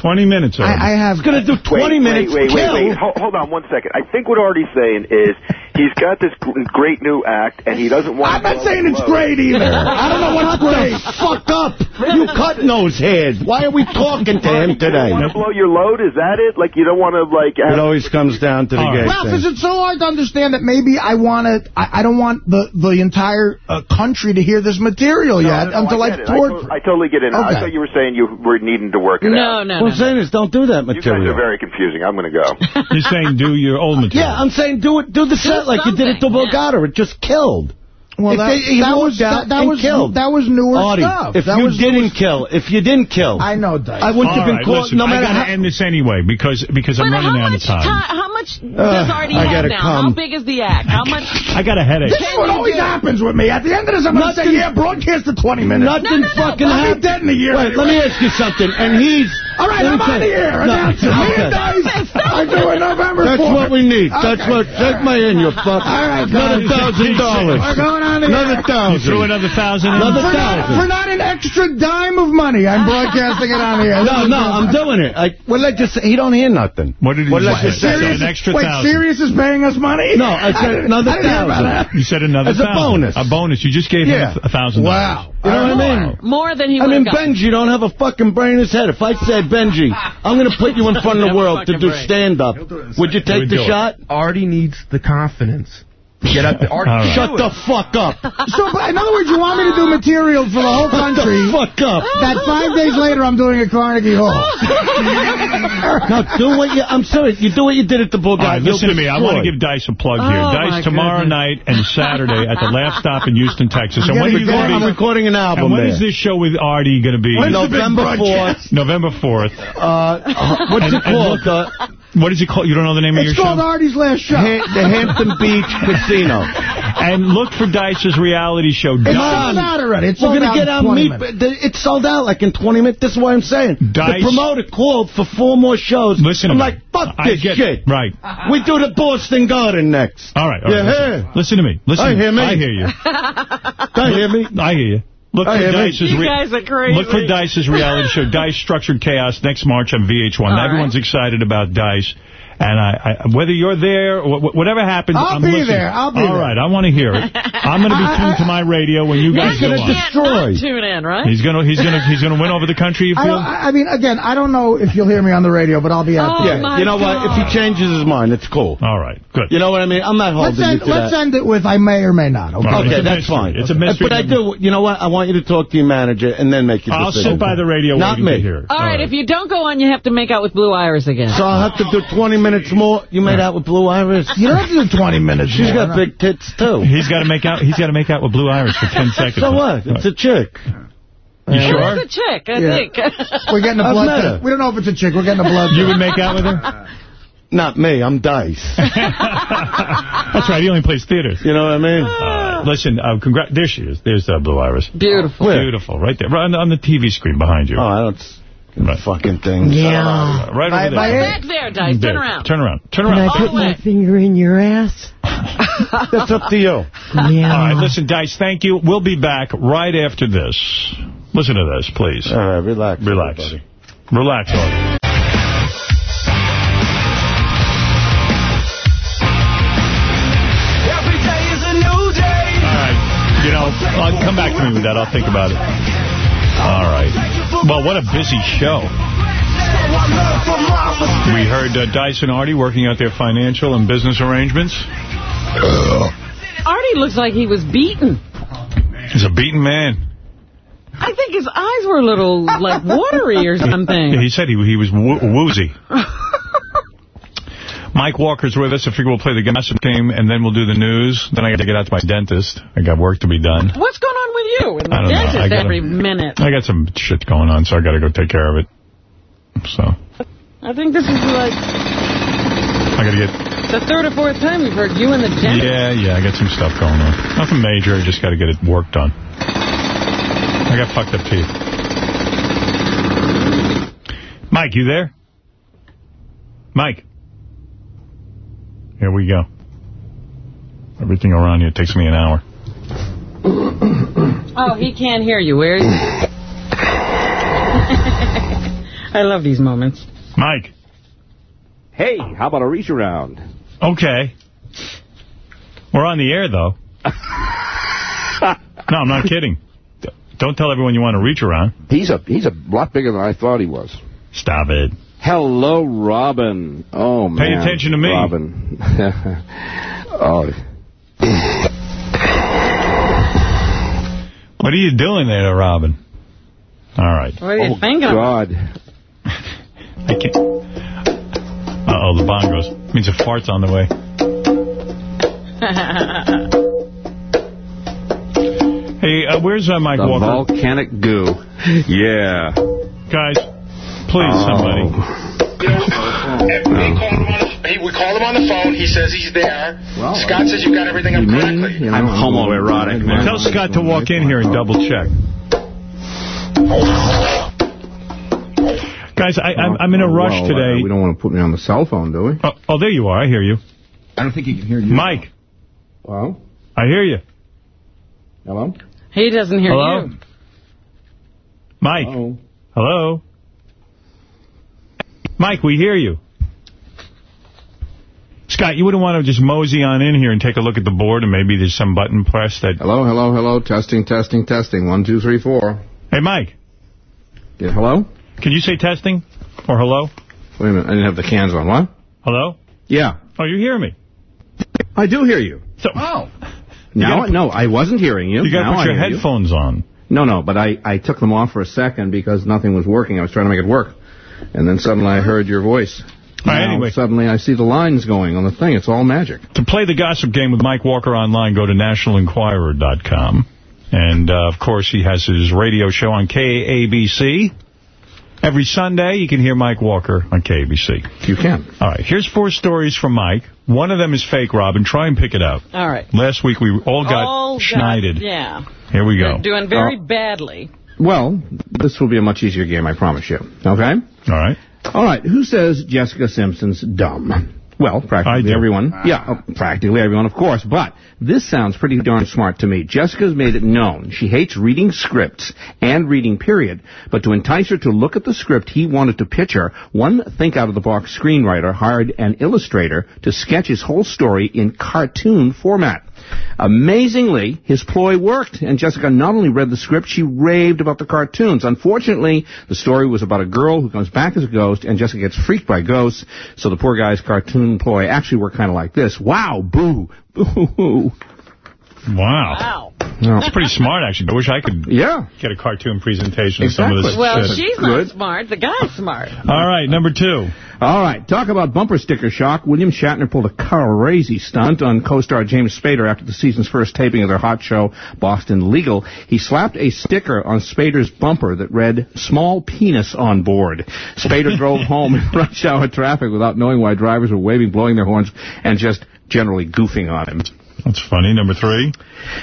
20 minutes. Already. I, I have. It's going to do 20 wait, minutes. Wait, wait, wait, wait. Hold on one second. I think what Artie's saying is he's got this great new act, and he doesn't want. I'm not saying it's great either. I don't know what's great. Fuck up. You cutting those hairs. Why are we talking to him today? You want to blow your load? Is that it? Like you don't want to like. It always comes down to the right. gay. Ralph, thing. is it so hard to understand that maybe I want to? I, I, don't want the the entire uh, country to hear this material no, yet no, no, until I, I, I, toward... I, totally get it. Okay. I thought you were saying you were needing to work it out. No, no. What I'm saying is don't do that material. You guys are very confusing. I'm going to go. You're saying do your old material. Yeah, I'm saying do it. Do the like Something, you did it to Dobogato. Yeah. It just killed. Well, that, they, that, was, that, that, was that was newer Artie, stuff. If that you was, didn't was, kill, if you didn't kill, I know that. I wouldn't All have been caught. No matter I got to end this anyway because because but I'm running out of time. How much does Artie uh, have now? Come. How big is the act? How much? I got a headache. This is what always happens with me. At the end of this, I'm going to say, yeah, broadcast the 20 minutes. Nothing fucking happened. dead in a year. Wait, let me ask you something. And he's. All right, I'm out of here. Announce. Me and I do it November 4th. That's what we need. That's what. Take my in, you fuck. All right, guys. $1,000 on the Another thousand. You threw another thousand Another for thousand. Not, for not an extra dime of money, I'm ah. broadcasting it on here. No, no, I'm doing it. I, well, let just he don't hear nothing. What did he well, say? Serious, an extra wait, thousand. Sirius is paying us money? No, I said I, another I thousand. You said another As thousand. As a bonus. A bonus. You just gave yeah. him a thousand Wow. You know what I mean? More than he would I mean, Benji don't have a fucking brain in his head. If I said, Benji, I'm going to put you in front of the world to do stand-up, would you take the shot? Artie needs the confidence Get up, Art. Right. Shut the fuck up. So, in other words, you want me to do material for the whole country. The fuck up. That five days later, I'm doing at Carnegie Hall. now, do what you... I'm sorry. You do what you did at the Bull Guy. Right, listen to me. I want to give Dice a plug oh, here. Oh, Dice tomorrow goodness. night and Saturday at the Laff Stop in Houston, Texas. I'm and when are you going. I'm recording an album And when there. is this show with Artie going to be? November 4th. November 4th. Uh, uh, what's and, it called? Uh, what is it called? You don't know the name it's of your show? It's called Artie's Last Show. Ha the Hampton Beach casino. And look for Dice's reality show. It's Dice. sold out already. It's We're gonna get out meet. It's sold out like in 20 minutes. This is what I'm saying. Dice- The promoter called for four more shows. Listen I'm to me. fuck I this get- shit. Right. We do the Boston Garden next. All right. All right You listen, hear? listen to me. Listen. I hear me. I hear you. I hear me. I hear you. Look for. Dice's You guys are crazy. Look for Dice's reality show, Dice Structured Chaos, next March on VH1. All Everyone's right. excited about Dice. And I, I, whether you're there or wh- whatever happens, I'll I'm be listening. there. I'll be All there. right, I want to hear it. I'm going to be tuned to my radio when you guys you go on. can't not tune in, right? He's going to he's going to he's going to win over the country. You I, feel? I I mean, again, I don't know if you'll hear me on the radio, but I'll be out Oh, there. my You know what? If he changes his mind, it's cool. All right, good. You know what I mean? I'm not Let's holding end, you to let's that. end it with I may or may not. Okay. All right, Okay, that's mystery. fine. It's a mystery. But I do, you know what? I want you to talk to your manager and then make your I'll decision. sit by the radio Not me. to hear it. All right, if you don't go on, you have to make out with Blue Iris again. So I'll have to do 20 minutes more. You made out with Blue Iris? You don't have to do 20 minutes. She's more. got big tits, too. He's got to make out. He's got to make out with Blue Iris for 10 seconds. So what? It's a chick. You It sure? is a chick, I Yeah. think. We're getting a I've blood met test. We don't know if it's a chick. We're getting a blood You test. would make out with her? Not me. I'm Dice. That's right. He only plays theaters. You know what I mean? Uh, listen, uh, congrat. There she is. There's uh, Blue Iris. Beautiful. Where? Beautiful, right there, right on the, on the TV screen behind you. Oh, I don't... s- Right. Fucking thing. Yeah. right By- over by there. it- Back there, Dice. There. Turn around. Turn around. Turn Can around. I put All the way. my finger in your ass? That's up to you. Yeah. All right, listen, Dice, thank you. We'll be back right after this. Listen to this, please. All right, relax. Relax. everybody. Relax, audience. Every day is a new day. All right. You know, I'll come back to me with that. I'll think about it. All right. Well, what a busy show. We heard uh, Dyson Artie working out their financial and business arrangements. Artie looks like he was beaten. He's a beaten man. I think his eyes were a little, like, watery or Yeah, something. he said he, he was wo woozy. Mike Walker's with us. I figure we'll play the gossip game, and then we'll do the news. Then I got to get out to my dentist. I got work to be done. What's going on with you? And the dentist every minute. I got some shit going on, so I got to go take care of it. So I think this is like I got to get... the third or fourth time we've heard you and the dentist. Yeah, yeah, I got some stuff going on. Nothing major. I just got to get it work done. I got fucked up teeth. Mike, you there? Mike. Here we go. Everything around you takes me an hour. Oh, he can't hear you. Where is he? I love these moments. Mike. Hey, how about a reach around? Okay. We're on the air, though. no, I'm not kidding. Don't tell everyone you want to reach around. He's a he's a lot bigger than I thought he was. Stop it. Hello, Robin. Oh man. Pay attention to me. Robin. oh. What are you doing there, Robin? All right. What are you oh thinking God. I can't. Uh-oh, the bomb goes. Means a fart's on the way. Hey, uh, where's uh, Mike The Walker? volcanic goo. Yeah. Guys, please, Oh. somebody. Hey, we called him on the phone. He says he's there. Scott says you've got everything up correctly. I'm homoerotic, man. Tell Scott to walk in here and double check. Guys, I, I'm, I'm in a rush Well, uh, today. we don't want to put me on the cell phone, do we? Oh, oh, there you are. I hear you. I don't think he can hear you. Mike, Hello? I hear you. Hello? he doesn't hear Hello? you. Mike. Hello? Hello? Mike, we hear you. Scott, you wouldn't want to just mosey on in here and take a look at the board and maybe there's some button pressed that... Hello, hello, hello. Testing, testing, testing. One, two, three, four. Hey, Mike, Yeah, hello? can you say testing or hello? Wait a minute. I didn't have the cans on. What? Hello? Yeah. Oh, you hear me? I do hear you. So, oh. Now, gotta put- no, I wasn't hearing you. You got to put your hear you. headphones on. No, no, but I, I took them off for a second because nothing was working. I was trying to make it work. And then suddenly I heard your voice. All right, Now anyway. Suddenly I see the lines going on the thing. It's all magic. To play the gossip game with Mike Walker online, go to nationalenquirer.com. And, uh, of course, he has his radio show on KABC. Every Sunday, you can hear Mike Walker on KABC. You can. All right, here's four stories from Mike. One of them is fake, Robin. Try and pick it out. All right. Last week, we all got All got- Yeah. Here we go. They're doing very badly. Well, this will be a much easier game, I promise you. Okay? All right. All right. Who says Jessica Simpson's dumb? Well, practically everyone. Yeah, uh, practically everyone, of course. But this sounds pretty darn smart to me. Jessica's made it known she hates reading scripts and reading, period. But to entice her to look at the script he wanted to pitch her, one think-out-of-the-box screenwriter hired an illustrator to sketch his whole story in cartoon format. Amazingly, his ploy worked, and Jessica not only read the script, she raved about the cartoons. Unfortunately, the story was about a girl who comes back as a ghost, and Jessica gets freaked by ghosts, so the poor guy's cartoon ploy actually worked kind of like this. Wow, boo, boo. Wow. No. That's pretty smart, actually. I wish I could yeah. get a cartoon presentation of some of this Well, shit. she's not smart. The guy's smart. All right, number two. All right, talk about bumper sticker shock. William Shatner pulled a crazy stunt on co-star James Spader after the season's first taping of their hot show, Boston Legal. He slapped a sticker on Spader's bumper that read, small penis on board. Spader drove home in rush hour traffic without knowing why drivers were waving, blowing their horns, and just generally goofing on him. That's funny. Number three.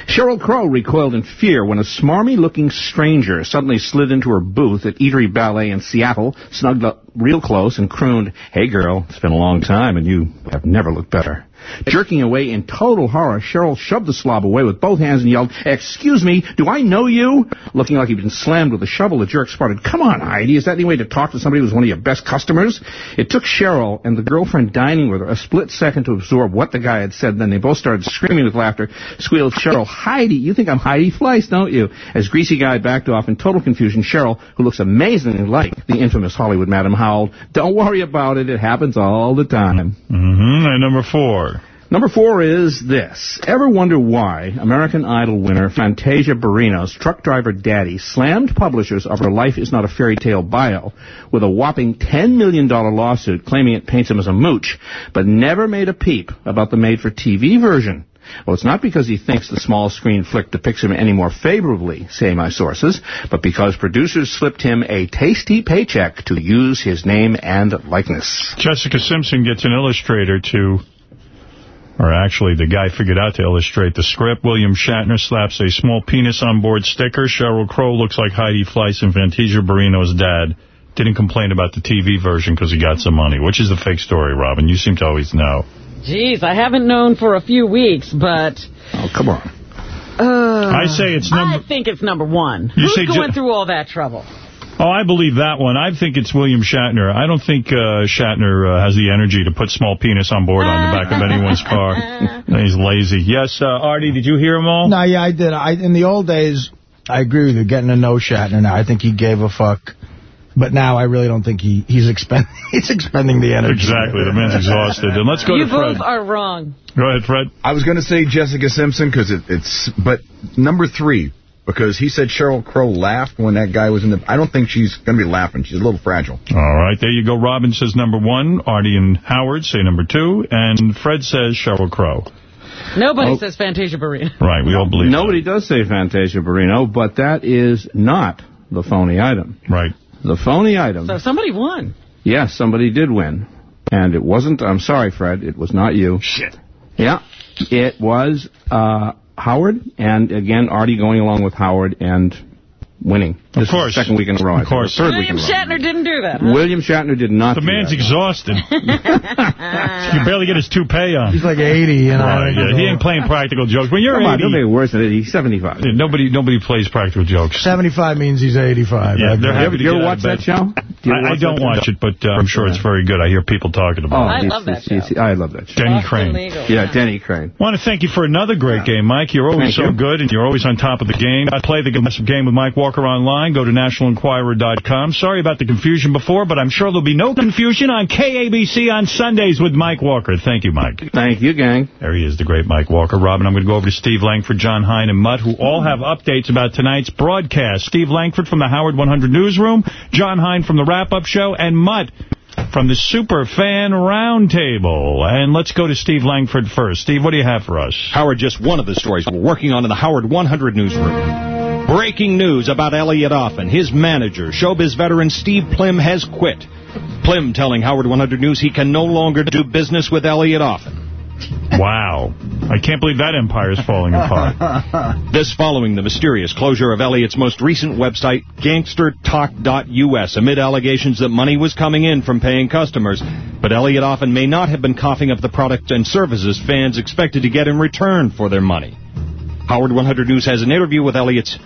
Sheryl Crow recoiled in fear when a smarmy-looking stranger suddenly slid into her booth at Eatery Ballet in Seattle, snugged up real close, and crooned, Hey girl, it's been a long time and you have never looked better. Jerking away in total horror, Sheryl shoved the slob away with both hands and yelled, Excuse me, do I know you? Looking like he'd been slammed with a shovel, the jerk sputtered, Come on, Heidi, is that any way to talk to somebody who's one of your best customers? It took Sheryl and the girlfriend dining with her a split second to absorb what the guy had said, then they both started screaming with laughter, squealed Sheryl, Heidi, you think I'm Heidi Fleiss, don't you? As Greasy Guy backed off in total confusion, Sheryl, who looks amazingly like the infamous Hollywood Madam, howled, Don't worry about it, it happens all the time. Mm-hmm. And number four. Number four is this. Ever wonder why American Idol winner Fantasia Barrino's truck driver daddy slammed publishers of her Life is Not a Fairy Tale bio with a whopping $10 million lawsuit claiming it paints him as a mooch, but never made a peep about the made-for-TV version? Well, it's not because he thinks the small screen flick depicts him any more favorably, say my sources, but because producers slipped him a tasty paycheck to use his name and likeness. Jessica Simpson gets an illustrator to, or actually the guy figured out to illustrate the script. William Shatner slaps a small penis on board sticker. Sheryl Crow looks like Heidi Fleiss and Fantasia Barrino's dad. Didn't complain about the TV version because he got some money. Which is the fake story, Robin? You seem to always know. Jeez, I haven't known for a few weeks, but... Oh, come on. Uh, I say it's number... I think it's number one. You Who's say going through all that trouble? Oh, I believe that one. I think it's William Shatner. I don't think uh, Shatner uh, has the energy to put small penis on board on the back of anyone's car. He's lazy. Yes, uh, Artie, did you hear them all? No, yeah, I did. I In the old days, I agree with you, getting to know Shatner now. I think he gave a fuck. But now I really don't think he he's expend he's expending the energy. Exactly. The man's exhausted. And let's go you to Fred. both are wrong. Go ahead, Fred. I was going to say Jessica Simpson because it, it's, but number three, because he said Sheryl Crow laughed when that guy was in the, I don't think she's going to be laughing. She's a little fragile. All right, there you go. Robin says number one. Artie and Howard say number two. And Fred says Sheryl Crow. Nobody Oh. says Fantasia Barrino. Right, we all believe Nobody does say Fantasia Barrino, but that is not the phony item. Right. The phony item. So somebody won. Yes, somebody did win. And it wasn't, I'm sorry, Fred, it was not you. Shit. Yeah, it was uh, Howard, and again, Artie going along with Howard and winning. This is the course. second week in a row. I Of course. Third week William in a row. Shatner didn't do that. Huh? William Shatner did not The do man's that. exhausted. you can barely get his toupee on. He's like 80, you know. Right, yeah, he ain't playing practical jokes. When you're Come on, 80, don't make worse than it. He's 75. yeah, nobody nobody plays practical jokes. 75 means he's 85. Yeah, I they're agree. happy to you get ever out watch that show? Do you ever I, I don't watch it, but uh, I'm sure it's very good. I hear people talking Oh, about I it. love that it's- show. I love that show. Denny Crane. Yeah, Denny Crane. want to thank you for another great game, Mike. You're always so good, and you're always on top of the game. I play the game with Mike Walker online. Go to nationalenquirer.com. Sorry about the confusion before, but I'm sure there'll be no confusion on KABC on Sundays with Mike Walker. Thank you, Mike. Thank you, gang. There he is, the great Mike Walker. Robin, I'm going to go over to Steve Langford, Jon Hein, and Mutt, who all have updates about tonight's broadcast. Steve Langford from the Howard 100 Newsroom, Jon Hein from the Wrap-Up Show, and Mutt from the Super Fan Roundtable. And let's go to Steve Langford first. Steve, what do you have for us? Howard, just one of the stories we're working on in the Howard 100 newsroom. Breaking news about Elliot Offen. His manager, showbiz veteran Steve Plim, has quit. Plim telling Howard 100 News he can no longer do business with Elliot Offen. Wow. I can't believe that empire is falling apart. This following the mysterious closure of Elliot's most recent website, gangstertalk.us, amid allegations that money was coming in from paying customers. But Elliot Offen may not have been coughing up the products and services fans expected to get in return for their money. Howard 100 News has an interview with Elliot's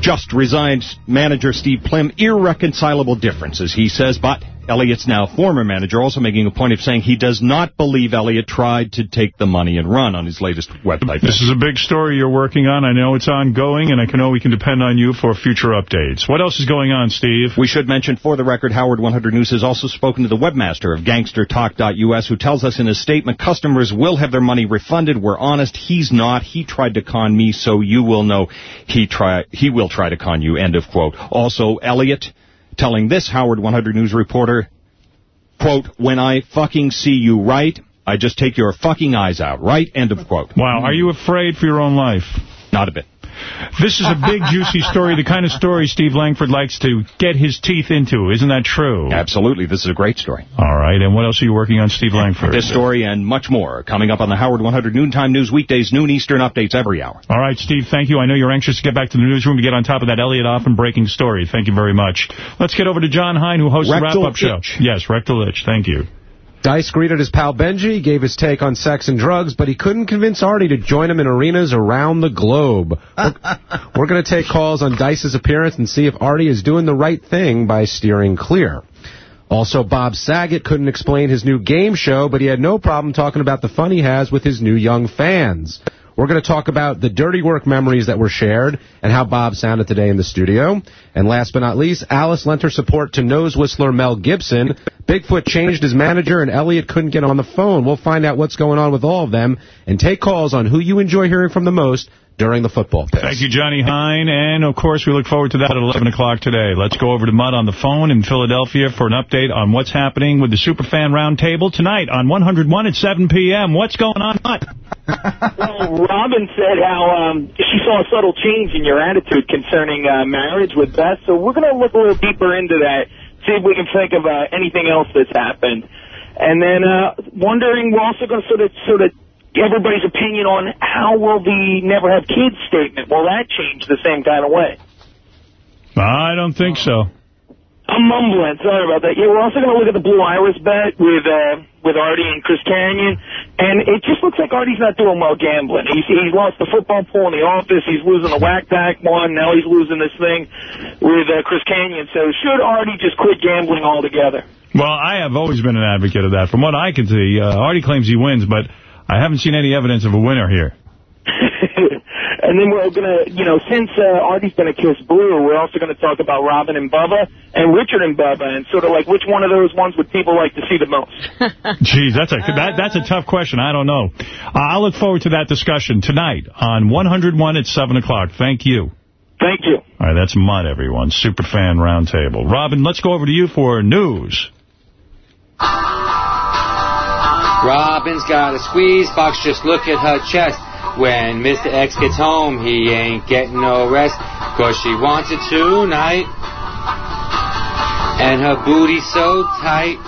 just resigned manager Steve Plim. Irreconcilable differences, he says, but Elliot's now former manager also making a point of saying he does not believe Elliot tried to take the money and run on his latest website. This is a big story you're working on. I know it's ongoing, and I know we can depend on you for future updates. What else is going on, Steve? We should mention, for the record, Howard 100 News has also spoken to the webmaster of GangsterTalk.us, who tells us in his statement, customers will have their money refunded. We're honest. He's not. He tried to con me, so you will know he try he will try to con you. End of quote. Also, Elliot telling this Howard 100 News reporter, quote, when I fucking see you right, I just take your fucking eyes out, right? End of quote. Wow, are you afraid for your own life? Not a bit. This is a big, juicy story, the kind of story Steve Langford likes to get his teeth into. Isn't that true? Absolutely. This is a great story. All right. And what else are you working on, Steve Langford? This story and much more coming up on the Howard 100 Noontime News weekdays, noon Eastern updates every hour. All right, Steve, thank you. I know you're anxious to get back to the newsroom to get on top of that Elliot Offen breaking story. Thank you very much. Let's get over to Jon Hein, who hosts Rectal the wrap-up show. Yes, Rectal Itch. Thank you. Dice greeted his pal Benji, gave his take on sex and drugs, but he couldn't convince Artie to join him in arenas around the globe. We're, we're going to take calls on Dice's appearance and see if Artie is doing the right thing by steering clear. Also, Bob Saget couldn't explain his new game show, but he had no problem talking about the fun he has with his new young fans. We're going to talk about the dirty work memories that were shared and how Bob sounded today in the studio. And last but not least, Alice lent her support to nose whistler Mel Gibson. Bigfoot changed his manager and Elliot couldn't get on the phone. We'll find out what's going on with all of them and take calls on who you enjoy hearing from the most during the football piss. Thank you, Johnny Hein. And, of course, we look forward to that at 11 o'clock today. Let's go over to Mudd on the phone in Philadelphia for an update on what's happening with the Superfan Roundtable tonight on 101 at 7 p.m. What's going on, Mudd? Well, Robin said how um, she saw a subtle change in your attitude concerning uh, marriage with Beth, so we're going to look a little deeper into that, see if we can think of uh, anything else that's happened. And then uh, wondering, we're also going to sort of sort of get everybody's opinion on how will the never have kids statement, will that change the same kind of way? I don't think so. I'm mumbling. Sorry about that. Yeah, we're also going to look at the Blue Iris bet with uh, with Artie and Chris Kanyon, and it just looks like Artie's not doing well gambling. He's he's lost the football pool in the office. He's losing the whack pack one. Now he's losing this thing with uh, Chris Kanyon. So should Artie just quit gambling altogether? Well, I have always been an advocate of that. From what I can see, uh, Artie claims he wins, but I haven't seen any evidence of a winner here. And then we're going to, you know, since uh, Artie's going to kiss Blue, we're also going to talk about Robin and Bubba and Richard and Bubba and sort of like which one of those ones would people like to see the most? Jeez, that's a that, that's a tough question. I don't know. Uh, I'll look forward to that discussion tonight on 101 at 7 o'clock. Thank you. Thank you. All right, that's Mudd, everyone. Superfan Roundtable. Robin, let's go over to you for news. Robin's got a squeeze box, just look at her chest. When Mr. X gets home, he ain't getting no rest, cause she wants it tonight. And her booty's so tight.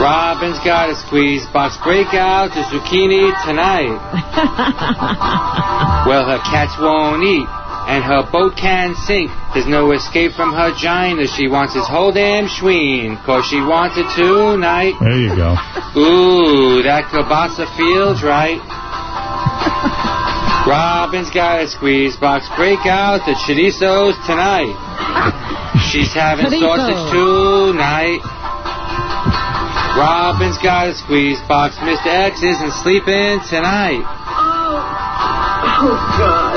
Robin's got a squeeze box, break out the zucchini tonight. well, her cats won't eat, and her boat can't sink. There's no escape from her gina. She wants his whole damn schween, cause she wants it tonight. There you go. Ooh, that kielbasa feels right. Robin's got a squeeze box. Break out the chorizos tonight. She's having Chorizo. sausage tonight. Robin's got a squeeze box. Mr. X isn't sleeping tonight. Oh, Oh, God.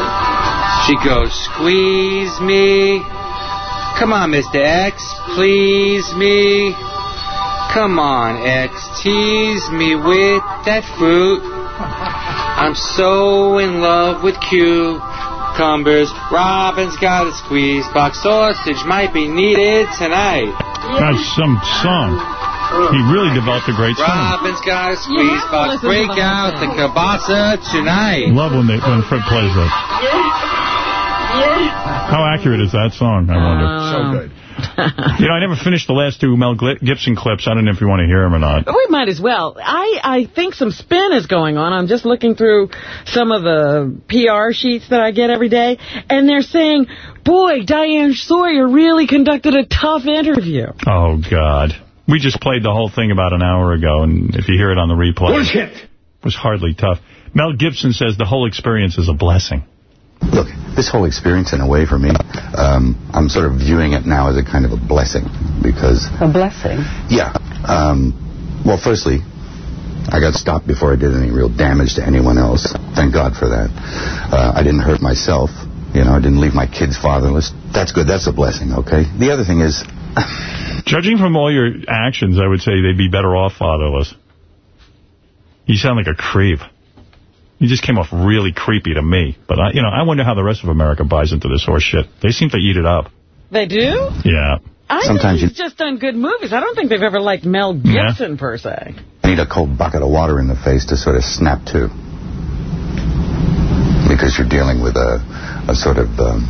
She goes, squeeze me. Come on, Mr. X, please me. Come on, X, tease me with that fruit. I'm so in love with cucumbers. Robin's got a squeeze box. Sausage might be needed tonight. That's some song. He really developed a great song. Robin's got a squeeze Yeah, box. Break out the thing. kielbasa tonight. Love when they when Fred plays that. How accurate is that song, I wonder? Um, so good. You know, I never finished the last two Mel Gibson clips. I don't know if you want to hear them or not. We might as well. I, I think some spin is going on. I'm just looking through some of the PR sheets that I get every day, and they're saying, boy, Diane Sawyer really conducted a tough interview. Oh, God. We just played the whole thing about an hour ago, and if you hear it on the replay... Bullshit. It was hardly tough. Mel Gibson says the whole experience is a blessing. Look, this whole experience, in a way, for me, um, I'm sort of viewing it now as a kind of a blessing because, A blessing. yeah, um, well, firstly, I got stopped before I did any real damage to anyone else. Thank God for that. Uh, I didn't hurt myself. You know, I didn't leave my kids fatherless. That's good. That's a blessing, okay? The other thing is, Judging from all your actions, I would say they'd be better off fatherless. You sound like a creep. You just came off really creepy to me. But, I, you know, I wonder how the rest of America buys into this horse shit. They seem to eat it up. They do? Yeah. I Sometimes think he's just done good movies. I don't think they've ever liked Mel Gibson, per se. I need a cold bucket of water in the face to sort of snap to. Because you're dealing with a, a sort of um,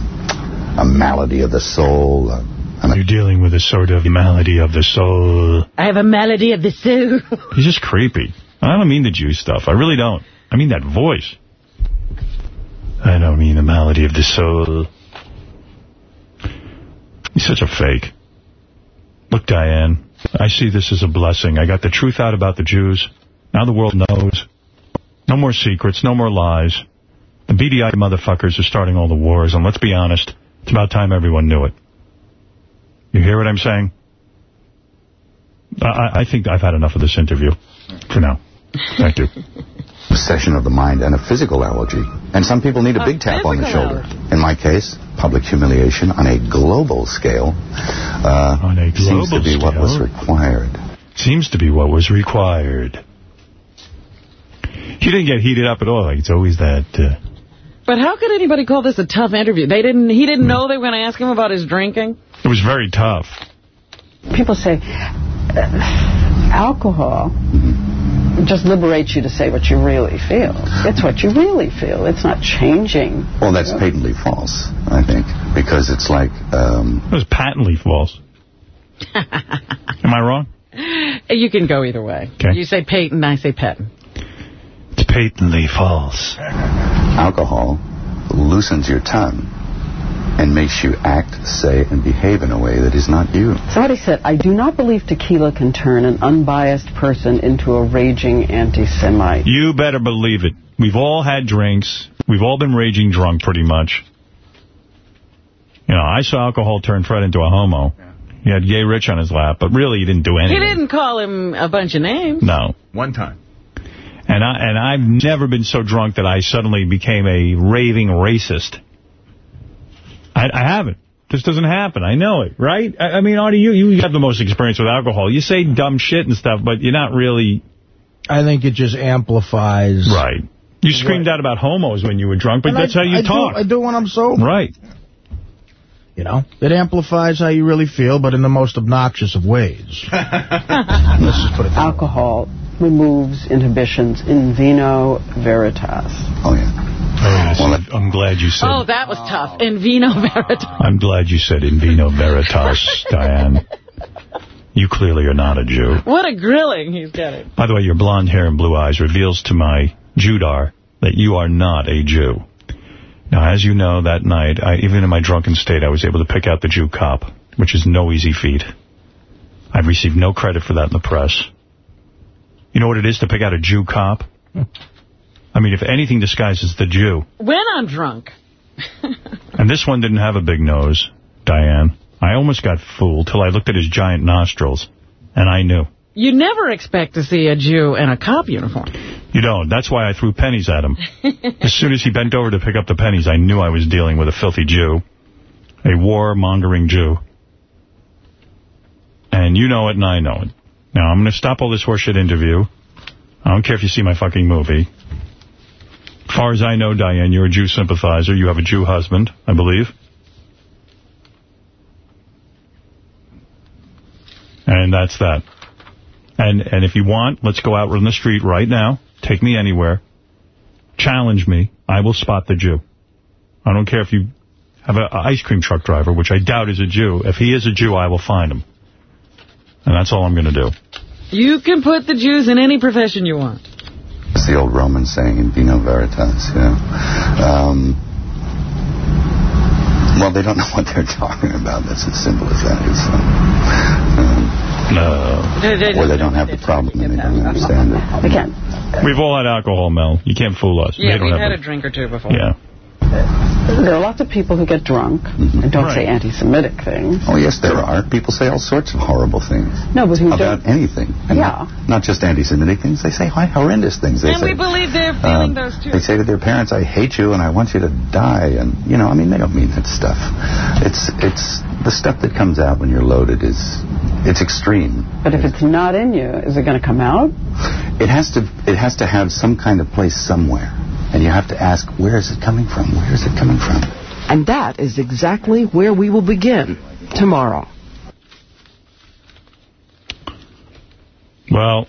a malady of the soul. Uh, You're dealing with a sort of malady of the soul. I have a malady of the soul. He's just creepy. I don't mean the Jew stuff. I really don't. I mean that voice. I don't mean the malady of the soul. He's such a fake. Look, Diane, I see this as a blessing. I got the truth out about the Jews. Now the world knows. No more secrets, no more lies. The BDI motherfuckers are starting all the wars, and let's be honest, it's about time everyone knew it. You hear what I'm saying? I, I think I've had enough of this interview for now. Thank you. obsession of the mind and a physical allergy. And some people need a, A big tap on the physical shoulder. In my case, public humiliation on a global scale uh, On a global seems to global be what was required. Seems to be what was required. He didn't get heated up at all. Like it's always that. Uh, But how could anybody call this a tough interview? They didn't. He didn't know they were going to ask him about his drinking. it was very tough. People say uh, alcohol just liberates you to say what you really feel. It's what you really feel. It's not changing. Well, that's patently false, I think, because it's like... Um, It was patently false. Am I wrong? You can go either way. Okay. You say Peyton, I say Patton. It's patently false. alcohol loosens your tongue and makes you act, say, and behave in a way that is not you. Somebody said, I do not believe tequila can turn an unbiased person into a raging anti-Semite. You better believe it. We've all had drinks. We've all been raging drunk pretty much. You know, I saw alcohol turn Fred into a homo. He had gay Rich on his lap, but really he didn't do anything. He didn't call him a bunch of names. No. One time. And I and I've never been so drunk that I suddenly became a raving racist. I, I haven't. This doesn't happen. I know it, right? I, I mean, Artie, you you have the most experience with alcohol. You say dumb shit and stuff, but you're not really. I think it just amplifies. Right. You screamed out about homos when you were drunk, but And that's I, how you I talk. Do, I do when I'm sober. Right. You know, it amplifies how you really feel, but in the most obnoxious of ways. Let's just put it. Alcohol removes inhibitions in vino veritas. Oh, yeah. Oh, yes. I'm glad you said. Oh, that was tough. In vino veritas. I'm glad you said in vino veritas, Diane. You clearly are not a Jew. What a grilling he's getting. By the way, your blonde hair and blue eyes reveals to my Judar that you are not a Jew. Now, as you know, that night, I, even in my drunken state, I was able to pick out the Jew cop, which is no easy feat. I've received no credit for that in the press. You know what it is to pick out a Jew cop? I mean, if anything disguises the Jew, When I'm drunk. and this one didn't have a big nose, Diane. I almost got fooled till I looked at his giant nostrils, and I knew. You never expect to see a Jew in a cop uniform. You don't. That's why I threw pennies at him. as soon as he bent over to pick up the pennies, I knew I was dealing with a filthy Jew. A war-mongering Jew. And you know it and I know it. Now, I'm going to stop all this horseshit interview. I don't care if you see my fucking movie. Far as I know, Diane, you're a Jew sympathizer. You have a Jew husband, I believe. And that's that. And and if you want, let's go out on the street right now. Take me anywhere. Challenge me. I will spot the Jew. I don't care if you have an ice cream truck driver, which I doubt is a Jew. If he is a Jew, I will find him. And that's all I'm going to do. You can put the Jews in any profession you want. It's the old Roman saying, in vino veritas, you know. Um, well, they don't know what they're talking about. That's as simple as that is. So, um, no. Or they don't have the problem and they don't understand it. Again. We've all had alcohol, Mel. You can't fool us. Yeah, They we've had it. a drink or two before. Yeah. There are lots of people who get drunk and don't say anti-Semitic things. Oh, yes, there are. People say all sorts of horrible things. No, but who About don't. anything. And Yeah. Not just anti-Semitic things. They say horrendous things. They And say, we believe they're feeling um, those too. They say to their parents, I hate you and I want you to die. And, you know, I mean, they don't mean that stuff. It's, it's, the stuff that comes out when you're loaded is, it's extreme. But if it's not in you, is it going to come out? It has to, it has to have some kind of place somewhere. And you have to ask, where is it coming from? Where is it coming from? And that is exactly where we will begin tomorrow. Well,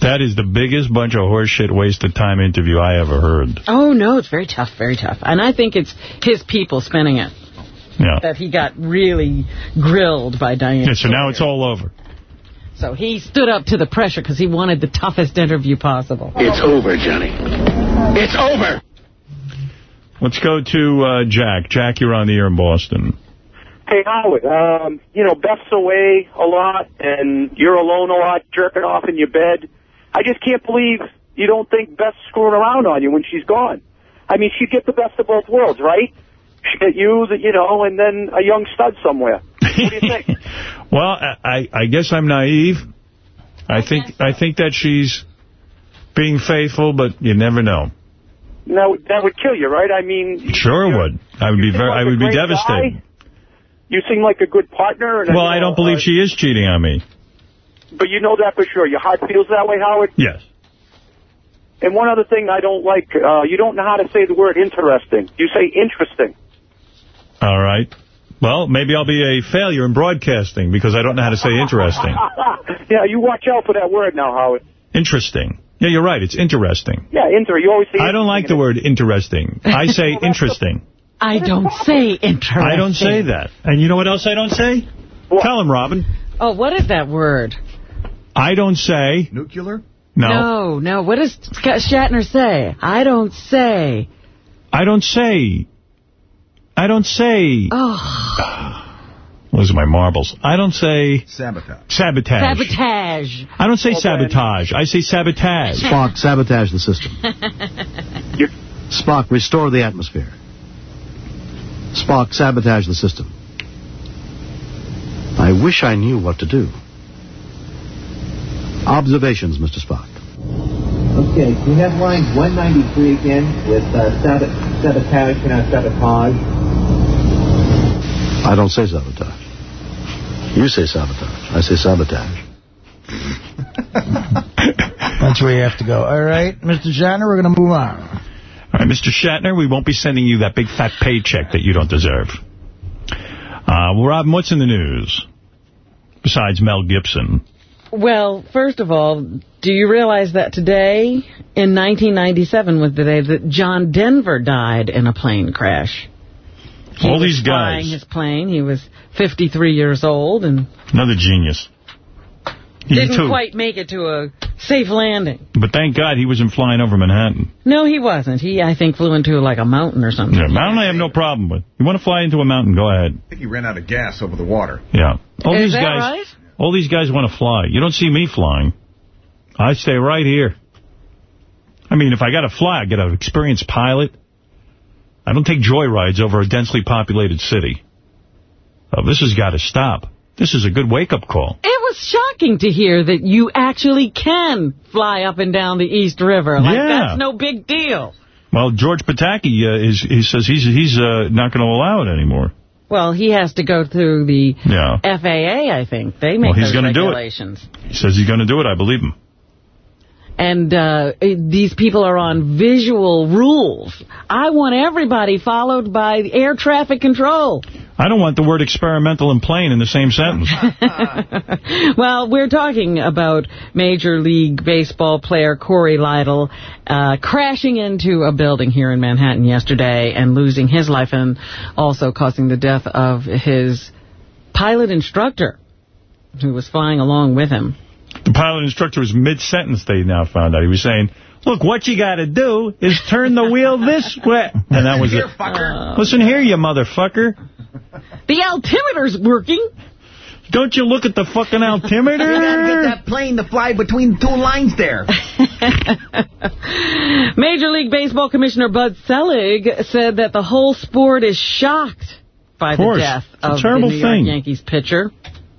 that is the biggest bunch of horseshit waste of time interview I ever heard. Oh, no, it's very tough, very tough. And I think it's his people spinning it. Yeah. That he got really grilled by Diane. Yeah, so now it's all over. So he stood up to the pressure because he wanted the toughest interview possible. It's over, Johnny. It's over. Let's go to uh, Jack. Jack, you're on the air in Boston. Hey, Howard, um, you know, Beth's away a lot, and you're alone a lot, jerking off in your bed. I just can't believe you don't think Beth's screwing around on you when she's gone. I mean, she'd get the best of both worlds, right? She'd get you, the- you know, and then a young stud somewhere. What do you think? Well, I, I I guess I'm naive. I think I think that she's being faithful, but you never know. Now, that would kill you, right? I mean, Sure would. I would be very. I like a would be devastated. guy. you seem like a good partner. And Well, you I don't believe uh, she is cheating on me. But you know that for sure. Your heart feels that way, Howard? Yes. And one other thing I don't like, uh, you don't know how to say the word interesting. You say interesting. All right. Well, maybe I'll be a failure in broadcasting because I don't know how to say interesting. yeah, you watch out for that word now, Howard. Interesting. Yeah, you're right. It's interesting. Yeah, inter. You always say I don't like the word interesting. I say interesting. I don't say interesting. I don't say that. And you know what else I don't say? Tell him, Robin. Oh, what is that word? I don't say... Nuclear? No. No, no. What does Scott Shatner say? I don't say. I don't say... I don't say... Oh, Those are my marbles. I don't say... Sabotage. Sabotage. sabotage. I don't say sabotage. I say sabotage. Spock, sabotage the system. Spock, restore the atmosphere. Spock, sabotage the system. I wish I knew what to do. Observations, Mr. Spock. Okay, we have line 193 again with uh, sabot sabotage, you sabotage? I don't say sabotage. You say sabotage. I say sabotage. That's where you have to go. All right, Mr. Shatner, we're going to move on. All right, Mr. Shatner, we won't be sending you that big fat paycheck that you don't deserve. Uh, well, Robin, what's in the news besides Mel Gibson? Well, first of all, do you realize that today, in 1997, was the day that John Denver died in a plane crash? He All was these flying his plane. He was 53 years old and Another genius. He didn't too. quite make it to a safe landing. But thank God he wasn't flying over Manhattan. No, he wasn't. He, I think, flew into like a mountain or something. Yeah, mountain I have no problem with. You want to fly into a mountain, go ahead. I think he ran out of gas over the water. Yeah. All Is these that guys, right? all these guys want to fly. You don't see me flying. I stay right here. I mean, if I got to fly, I get an experienced pilot. I don't take joyrides over a densely populated city. Oh, this has got to stop. This is a good wake-up call. It was shocking to hear that you actually can fly up and down the East River. Like, Yeah. that's no big deal. Well, George Pataki uh, is he says he's he's uh, not going to allow it anymore. Well, he has to go through the Yeah. FAA, I think. They make Well, he's those gonna do it. regulations. He says he's going to do it. I believe him. And uh, these people are on visual rules. I want everybody followed by air traffic control. I don't want the word experimental and plane in the same sentence. well, we're talking about Major League Baseball player Cory Lidle uh, crashing into a building here in Manhattan yesterday and losing his life and also causing the death of his pilot instructor who was flying along with him. The pilot instructor was mid-sentence, they now found out. He was saying, look, what you got to do is turn the wheel this way. And that was it. Uh, Listen here, you motherfucker. The altimeter's working. Don't you look at the fucking altimeter? You gotta get that plane to fly between two lines there. Major League Baseball Commissioner Bud Selig said that the whole sport is shocked by the death It's a of the terrible New York thing. Yankees pitcher.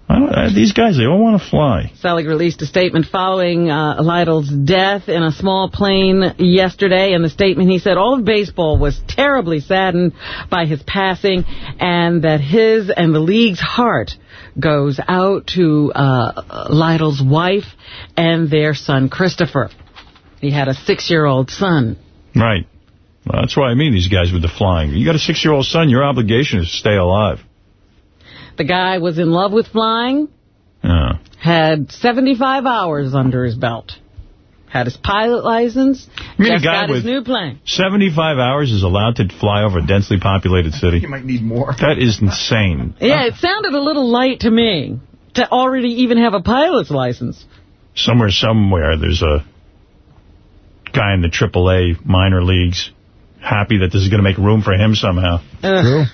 I uh, these guys, they all want to fly. Selig released a statement following uh, Lidle's death in a small plane yesterday. In the statement, he said all of baseball was terribly saddened by his passing and that his and the league's heart goes out to uh, Lidle's wife and their son, Christopher. He had a six-year-old son. Right. Well, that's why I mean these guys with the flying. You got a six-year-old son, your obligation is to stay alive. The guy was in love with flying, Yeah. had 75 hours under his belt, had his pilot license, I mean, a guy got his new plane. 75 hours is allowed to fly over a densely populated city. You might need more. That is insane. Yeah, it sounded a little light to me to already even have a pilot's license. Somewhere, somewhere, there's a guy in the AAA minor leagues happy that this is going to make room for him somehow. Ugh.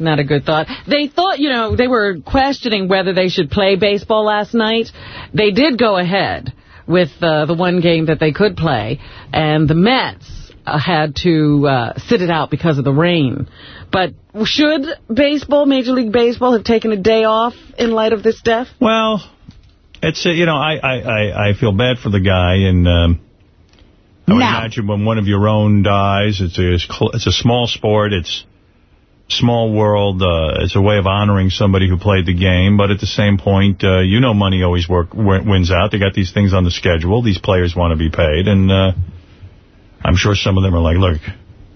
Not a good thought. They thought, you know, they were questioning whether they should play baseball last night. They did go ahead with uh, the one game that they could play, and the Mets uh, had to uh, sit it out because of the rain. But should baseball, Major League Baseball, have taken a day off in light of this death? Well, it's, uh, you know, I, I, I, I feel bad for the guy, and um, I would No. imagine when one of your own dies, it's a, it's it's a small sport, it's small world, uh, it's a way of honoring somebody who played the game, but at the same point, uh, you know money always work wins out. They got these things on the schedule. These players want to be paid, and uh, I'm sure some of them are like, look,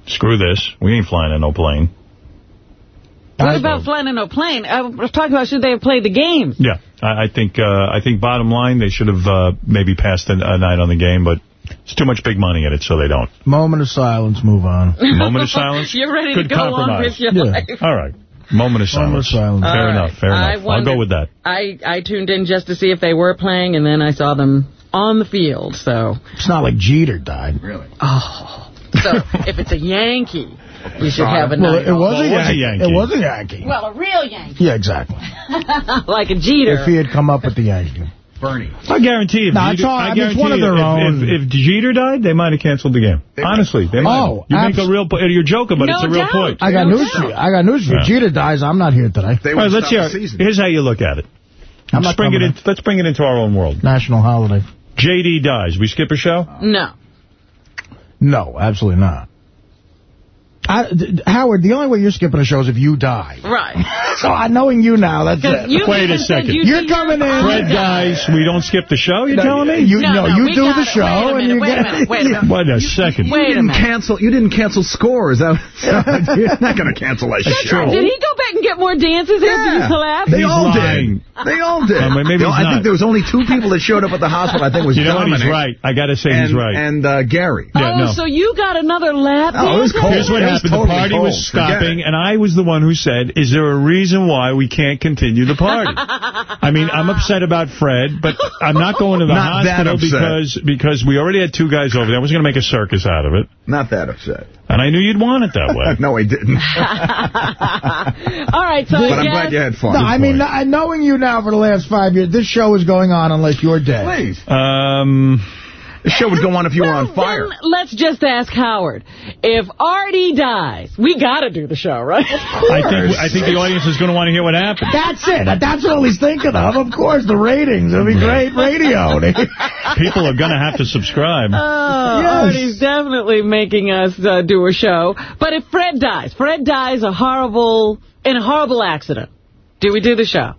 screw this. We ain't flying in no plane. What about flying in a plane? I was talking about should they have played the game. Yeah, I, I think uh, I think bottom line, they should have uh, maybe passed a, a night on the game, but it's too much big money in it, so they don't. Moment of silence, move on. Moment of silence? You're ready Good to go on compromise. with your Yeah. life. All right. Moment of silence. Moment of silence. Fair All enough, fair I enough. I'll go with that. I, I tuned in just to see if they were playing, and then I saw them on the field, so... It's not like Jeter died. Really? Oh. So, if it's a Yankee, you should have a Well, it was, off. a, Yankee. It was a Yankee. Well, a real Yankee. Yeah, exactly. like a Jeter. If he had come up with the Yankee. Bernie. I guarantee if No, Jeter, all- I I mean, it's guarantee one of their if, own. If, if Jeter died, they might have canceled the game. Honestly, they might. Oh, have. you make a real point. You're joking, but No it's a real doubt. point. I got No news for you. I got news for you. Yeah. Jeter dies. I'm not here today. They All right, let's hear. the. Here's how you look at it. I'm Let's not bring it in. Let's bring it into our own world. National holiday. JD dies. We skip a show. No. No, absolutely not. I, d- Howard, the only way you're skipping a show is if you die. Right. So I knowing you now, that's 'Cause it. you Wait a second. you You're coming in. Fred dies. We don't skip the show. You're No, telling me? You, No, no, no, you do the it. show. Wait a and minute, you wait a get, minute, wait a minute. What a second. Wait a you didn't minute. cancel. You didn't cancel scores. That was, you're not going to cancel that show. Did he go back and get more dances yeah. after you collapsed? They He's all lying. did. They all did. Uh, maybe No, I think there was only two people that showed up at the hospital. I think it was You know what? He's right. I got to say and, he's right. and uh, Gary. Yeah, oh, no. so you got another lap Oh, it was dance? cold. Here's what It was happened. totally the party cold. was stopping, and I was the one who said, is there a reason why we can't continue the party? I mean, I'm upset about Fred, but I'm not going to the Not hospital because because we already had two guys over there. I was going to make a circus out of it, Not that upset. and I knew you'd want it that way. no, I didn't. All right, so but I I'm glad you had fun. No, I mean, knowing you now for the last five years, this show is going on unless you're dead. Please. Um, The show would go on if you were on fire. then let's just ask Howard. If Artie dies, we got to do the show, right? I think I think the audience is going to want to hear what happens. That's it. That's all he's thinking of. Of course, the ratings. It'll be great radio. People are going to have to subscribe. Oh, Yes. Artie's definitely making us uh, do a show. But if Fred dies, Fred dies a horrible in a horrible accident. Do we do the show?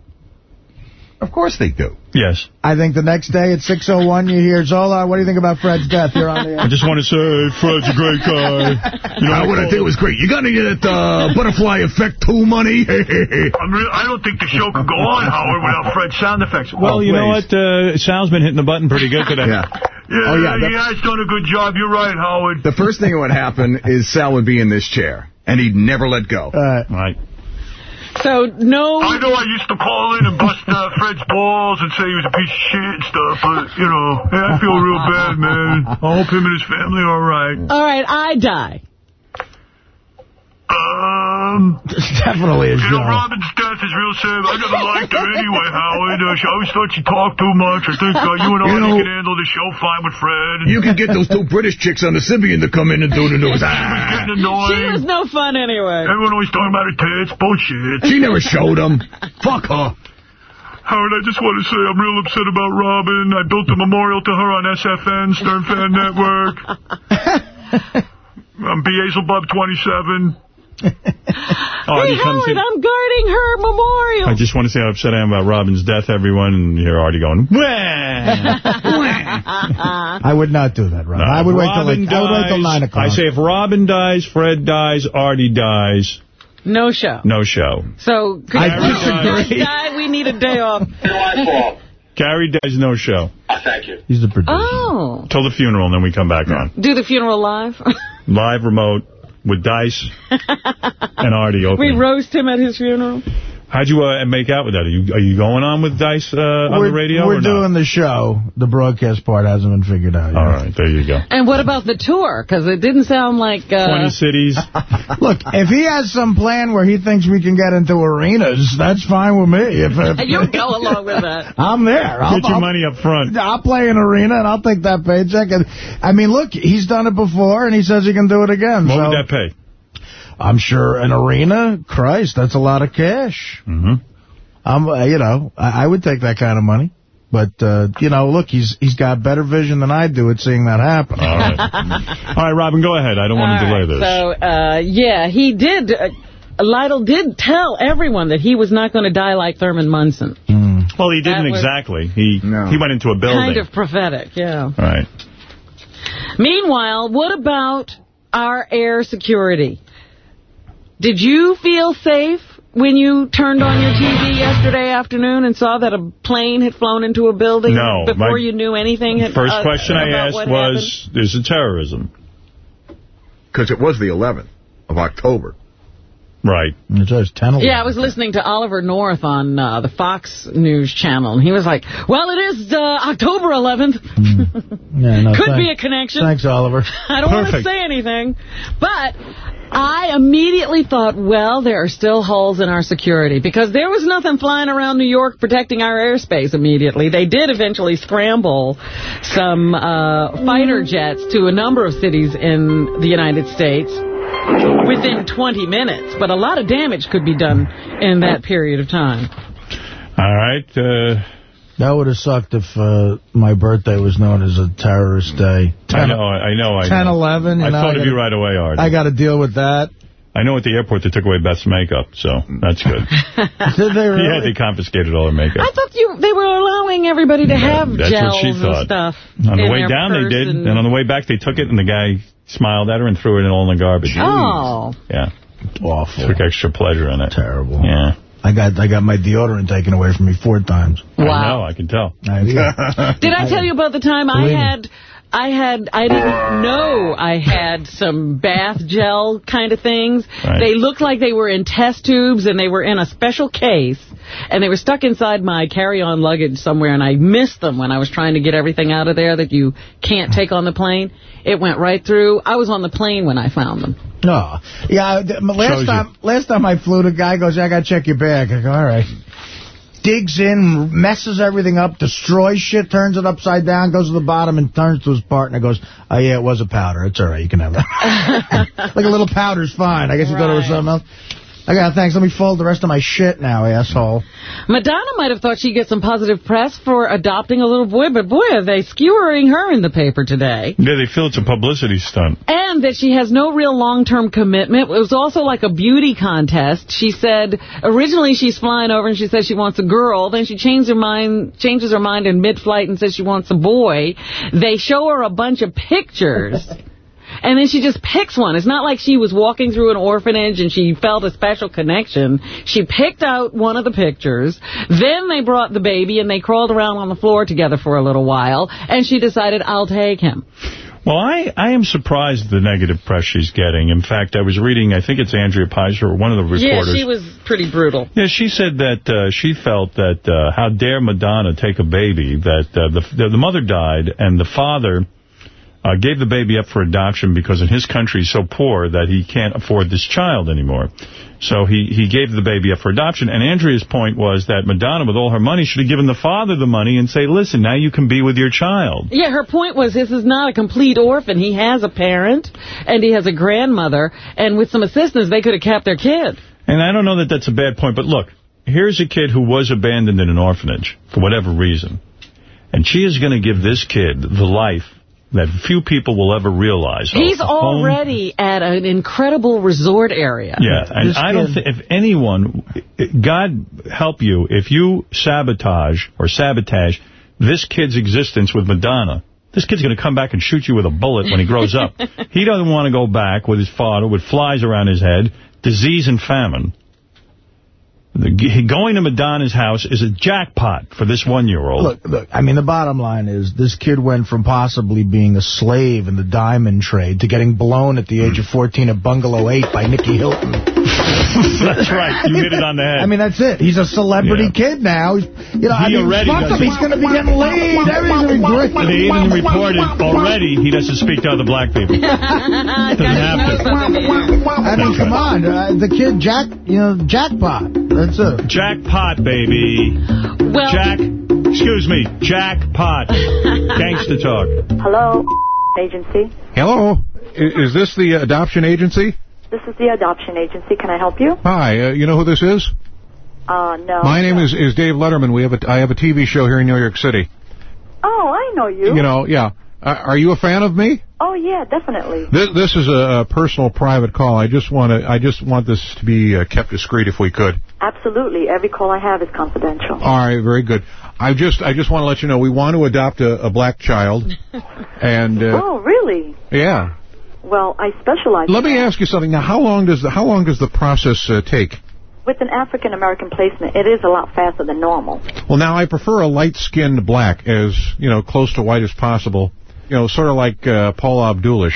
Of course they do. Yes. I think the next day at 6.01 you hear, Zola, what do you think about Fred's death? You're on the air. I just want to say Fred's a great guy. You know what I think was great? You got to get that uh, butterfly effect too money? I'm I don't think the show could go on, Howard, without Fred's sound effects. Well, Oh, you know what? Uh, Sal's been hitting the button pretty good today. Yeah. Yeah, Oh, yeah, he the- has done a good job. You're right, Howard. The first thing that would happen is Sal would be in this chair, and he'd never let go. right. So, no... I know I used to call in and bust uh, Fred's balls and say he was a piece of shit and stuff, but, you know, hey, I feel real bad, man. I hope him and his family are all right. All right, I die. Um, Definitely a you know, show. Robin's death is real sad. I never liked her anyway, Howard. Uh, she always thought she talked too much. I think uh, you and You know- can handle the show fine with Fred. You could get those two British chicks on the Sybian to come in and do the news. Ah. getting She annoying. was no fun anyway. Everyone always talking about her tits. Bullshit. She never showed them. Fuck her. Howard, I just want to say I'm real upset about Robin. I built a memorial to her on SFN, Stern Fan Network. I'm B. Hazelbub 27. Oh, hey, Howard, I'm guarding her memorial. I just want to say how upset I am about Robin's death, everyone, and you're already going, Wah! I would not do that, Rob. I would wait till like, Robin I would wait till dies. 9 o'clock. I say if Robin dies, Fred dies, Artie dies, No show. no show. So, could I you disagree. die? We need a day off. Gary dies, no show. Uh, thank you. He's the producer. Oh. Till the funeral, and then we come back on. Do the funeral live? Live remote with Dice and Artie we opening. roast him at his funeral? How'd you uh, make out with that? Are you are you going on with Dice uh, on the radio We're or doing the show. The broadcast part hasn't been figured out yet. All right, there you go. And what about the tour? Because it didn't sound like... Uh, 20 cities. Look, if he has some plan where he thinks we can get into arenas, that's fine with me. If, if You'll go along with that. I'm there. I'll, Get your I'll- money up front. I'll play an arena and I'll take that paycheck. And I mean, look, he's done it before and he says he can do it again. What so would that pay? I'm sure an arena, Christ, that's a lot of cash. Mm-hmm. I'm, uh, you know, I, I would take that kind of money. But, uh, you know, look, he's he's got better vision than I do at seeing that happen. All right. All right, Robin, go ahead. I don't want to delay right, this. So, uh, yeah, he did... Uh, Lidle did tell everyone that he was not going to die like Thurman Munson. Well, he didn't That exactly. He he went into a building. Kind of prophetic, yeah. All right. Meanwhile, what about our air security? Did you feel safe when you turned on your TV yesterday afternoon and saw that a plane had flown into a building No, before you knew anything? had- first uh, question I asked what was, is it terrorism? Because it was the 11th of October. Right. It says 10 happened? Yeah, I was listening to Oliver North on uh, the Fox News channel, and he was like, well, it is uh, October 11th. Yeah, no, Could thanks. be a connection. Thanks, Oliver. I don't want to say anything, but I immediately thought, well, there are still holes in our security because there was nothing flying around New York protecting our airspace immediately. They did eventually scramble some uh, fighter jets to a number of cities in the United States within 20 minutes, but a lot of damage could be done in that period of time. All right. Uh, that would have sucked if uh, my birthday was known as a terrorist day. I know, I know. I 10, know. 11. I you know, thought of gotta- you right away, Art. I got to deal with that. I know at the airport they took away Beth's makeup, so that's good. Did they Yeah, they confiscated all her makeup. I thought you they were allowing everybody to have That's gels what she thought. and stuff. On the way down, they did, and- and on the way back, they took it, and the guy smiled at her and threw it all in the garbage. Oh. Yeah. Awful. Took extra pleasure in it. Terrible. Yeah. I got I got my deodorant taken away from me four times. I know, I can tell. Did I tell you about the time I Believe me. had, I had, I didn't know I had some bath gel kind of things. Right. They looked like they were in test tubes and they were in a special case. And they were stuck inside my carry-on luggage somewhere, and I missed them when I was trying to get everything out of there that you can't take on the plane. It went right through. I was on the plane when I found them. No. Yeah, th- last Shows you. time last time I flew, the guy goes, yeah, I got to check your bag. I go, all right. Digs in, messes everything up, destroys shit, turns it upside down, goes to the bottom and turns to his partner goes, oh, yeah, it was a powder. It's all right. You can have that. like a little powder's fine. I guess you thought it was Right. something else. I got thanks. Let me fold the rest of my shit now, asshole. Madonna might have thought she'd get some positive press for adopting a little boy, but boy, are they skewering her in the paper today. Yeah, they feel it's a publicity stunt. And that she has no real long-term commitment. It was also like a beauty contest. She said, originally she's flying over and she says she wants a girl. Then she changes her mind, changes her mind in mid-flight and says she wants a boy. They show her a bunch of pictures. And then she just picks one. It's not like she was walking through an orphanage and she felt a special connection. She picked out one of the pictures. Then they brought the baby and they crawled around on the floor together for a little while. And she decided, I'll take him. Well, I, I am surprised at the negative press she's getting. In fact, I was reading, I think it's Andrea Peiser, or one of the reporters. Yeah, she was pretty brutal. Yeah, she said that uh, she felt that uh, how dare Madonna take a baby, that uh, the, the mother died and the father uh, gave the baby up for adoption because in his country he's so poor that he can't afford this child anymore. So he, he gave the baby up for adoption. And Andrea's point was that Madonna, with all her money, should have given the father the money and say, listen, now you can be with your child. Yeah, her point was this is not a complete orphan. He has a parent and he has a grandmother. And with some assistance, they could have kept their kid. And I don't know that that's a bad point, but look, here's a kid who was abandoned in an orphanage for whatever reason. And she is going to give this kid the life that few people will ever realize. He's A home- already at an incredible resort area. Yeah, and I don't think, if anyone, God help you, if you sabotage or sabotage this kid's existence with Madonna, this kid's going to come back and shoot you with a bullet when he grows up. he doesn't want to go back with his father with flies around his head, disease and famine. The, going to Madonna's house is a jackpot for this one-year-old. Look, look, I mean, the bottom line is this kid went from possibly being a slave in the diamond trade to getting blown at the age of 14 at Bungalow 8 by Nicky Hilton. That's right. You hit it on the head. I mean, that's it. He's a celebrity kid now. He's, you know, I He mean, already fuck does him. He's going to be getting laid. Everything's going to be great. They even reported already he doesn't speak to other black people. Doesn't have to. I mean, come on. Uh, the kid, Jack, you know, jackpot. That's it. Jackpot, baby. Well, Jack, excuse me, jackpot. Gangsta talk. Hello, agency. Hello. Is this the adoption agency? This is the adoption agency. Can I help you? Hi. Uh, you know who this is? Uh, no. My name is, is Dave Letterman. We have a, I have a TV show here in New York City. Oh, I know you. You know, yeah. Uh, are you a fan of me? Oh, yeah, definitely. This, this is a, a personal, private call. I just want to. I just want this to be uh, kept discreet if we could. Absolutely. Every call I have is confidential. All right, very good. I just, I just want to let you know we want to adopt a, a black child, and uh, oh, really? yeah. Well, I specialize Let me ask you something. Now, how long does the how long does the process uh, take? With an African American placement, it is a lot faster than normal. Well, now I prefer a light-skinned black, as you know, close to white as possible. You know, sort of like uh, Paul Abdulish.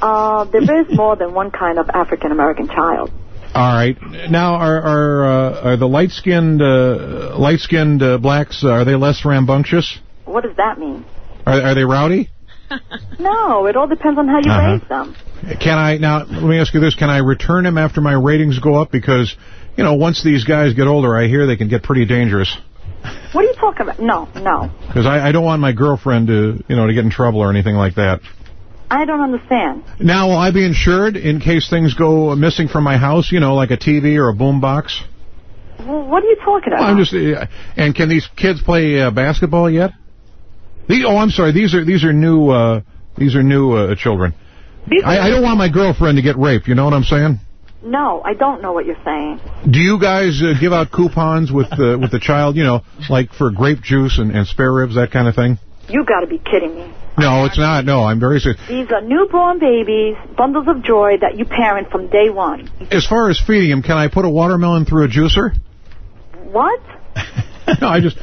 Uh, there is more than one kind of African American child. All right. Now, are are uh, are the light-skinned uh, light-skinned uh, blacks uh, are they less rambunctious? What does that mean? Are are they rowdy? No, it all depends on how you Uh-huh. raise them. Can I now? Let me ask you this: Can I return them after my ratings go up? Because you know, once these guys get older, I hear they can get pretty dangerous. What are you talking about? No, no. Because I, I don't want my girlfriend to you know to get in trouble or anything like that. I don't understand. Now, will I be insured in case things go missing from my house? You know, like a TV or a boombox? Well, what are you talking about? I'm just. Uh, and can these kids play uh, basketball yet? The, oh, I'm sorry. These are these are new. Uh, these are new uh, children. I, I don't want my girlfriend to get raped. You know what I'm saying? No, I don't know what you're saying. Do you guys uh, give out coupons with uh, with the child? You know, like for grape juice and, and spare ribs, that kind of thing. You got to be kidding me. No, it's not. No, I'm very serious. These are newborn babies, bundles of joy that you parent from day one. As far as feeding them, can I put a watermelon through a juicer? What? no, I just.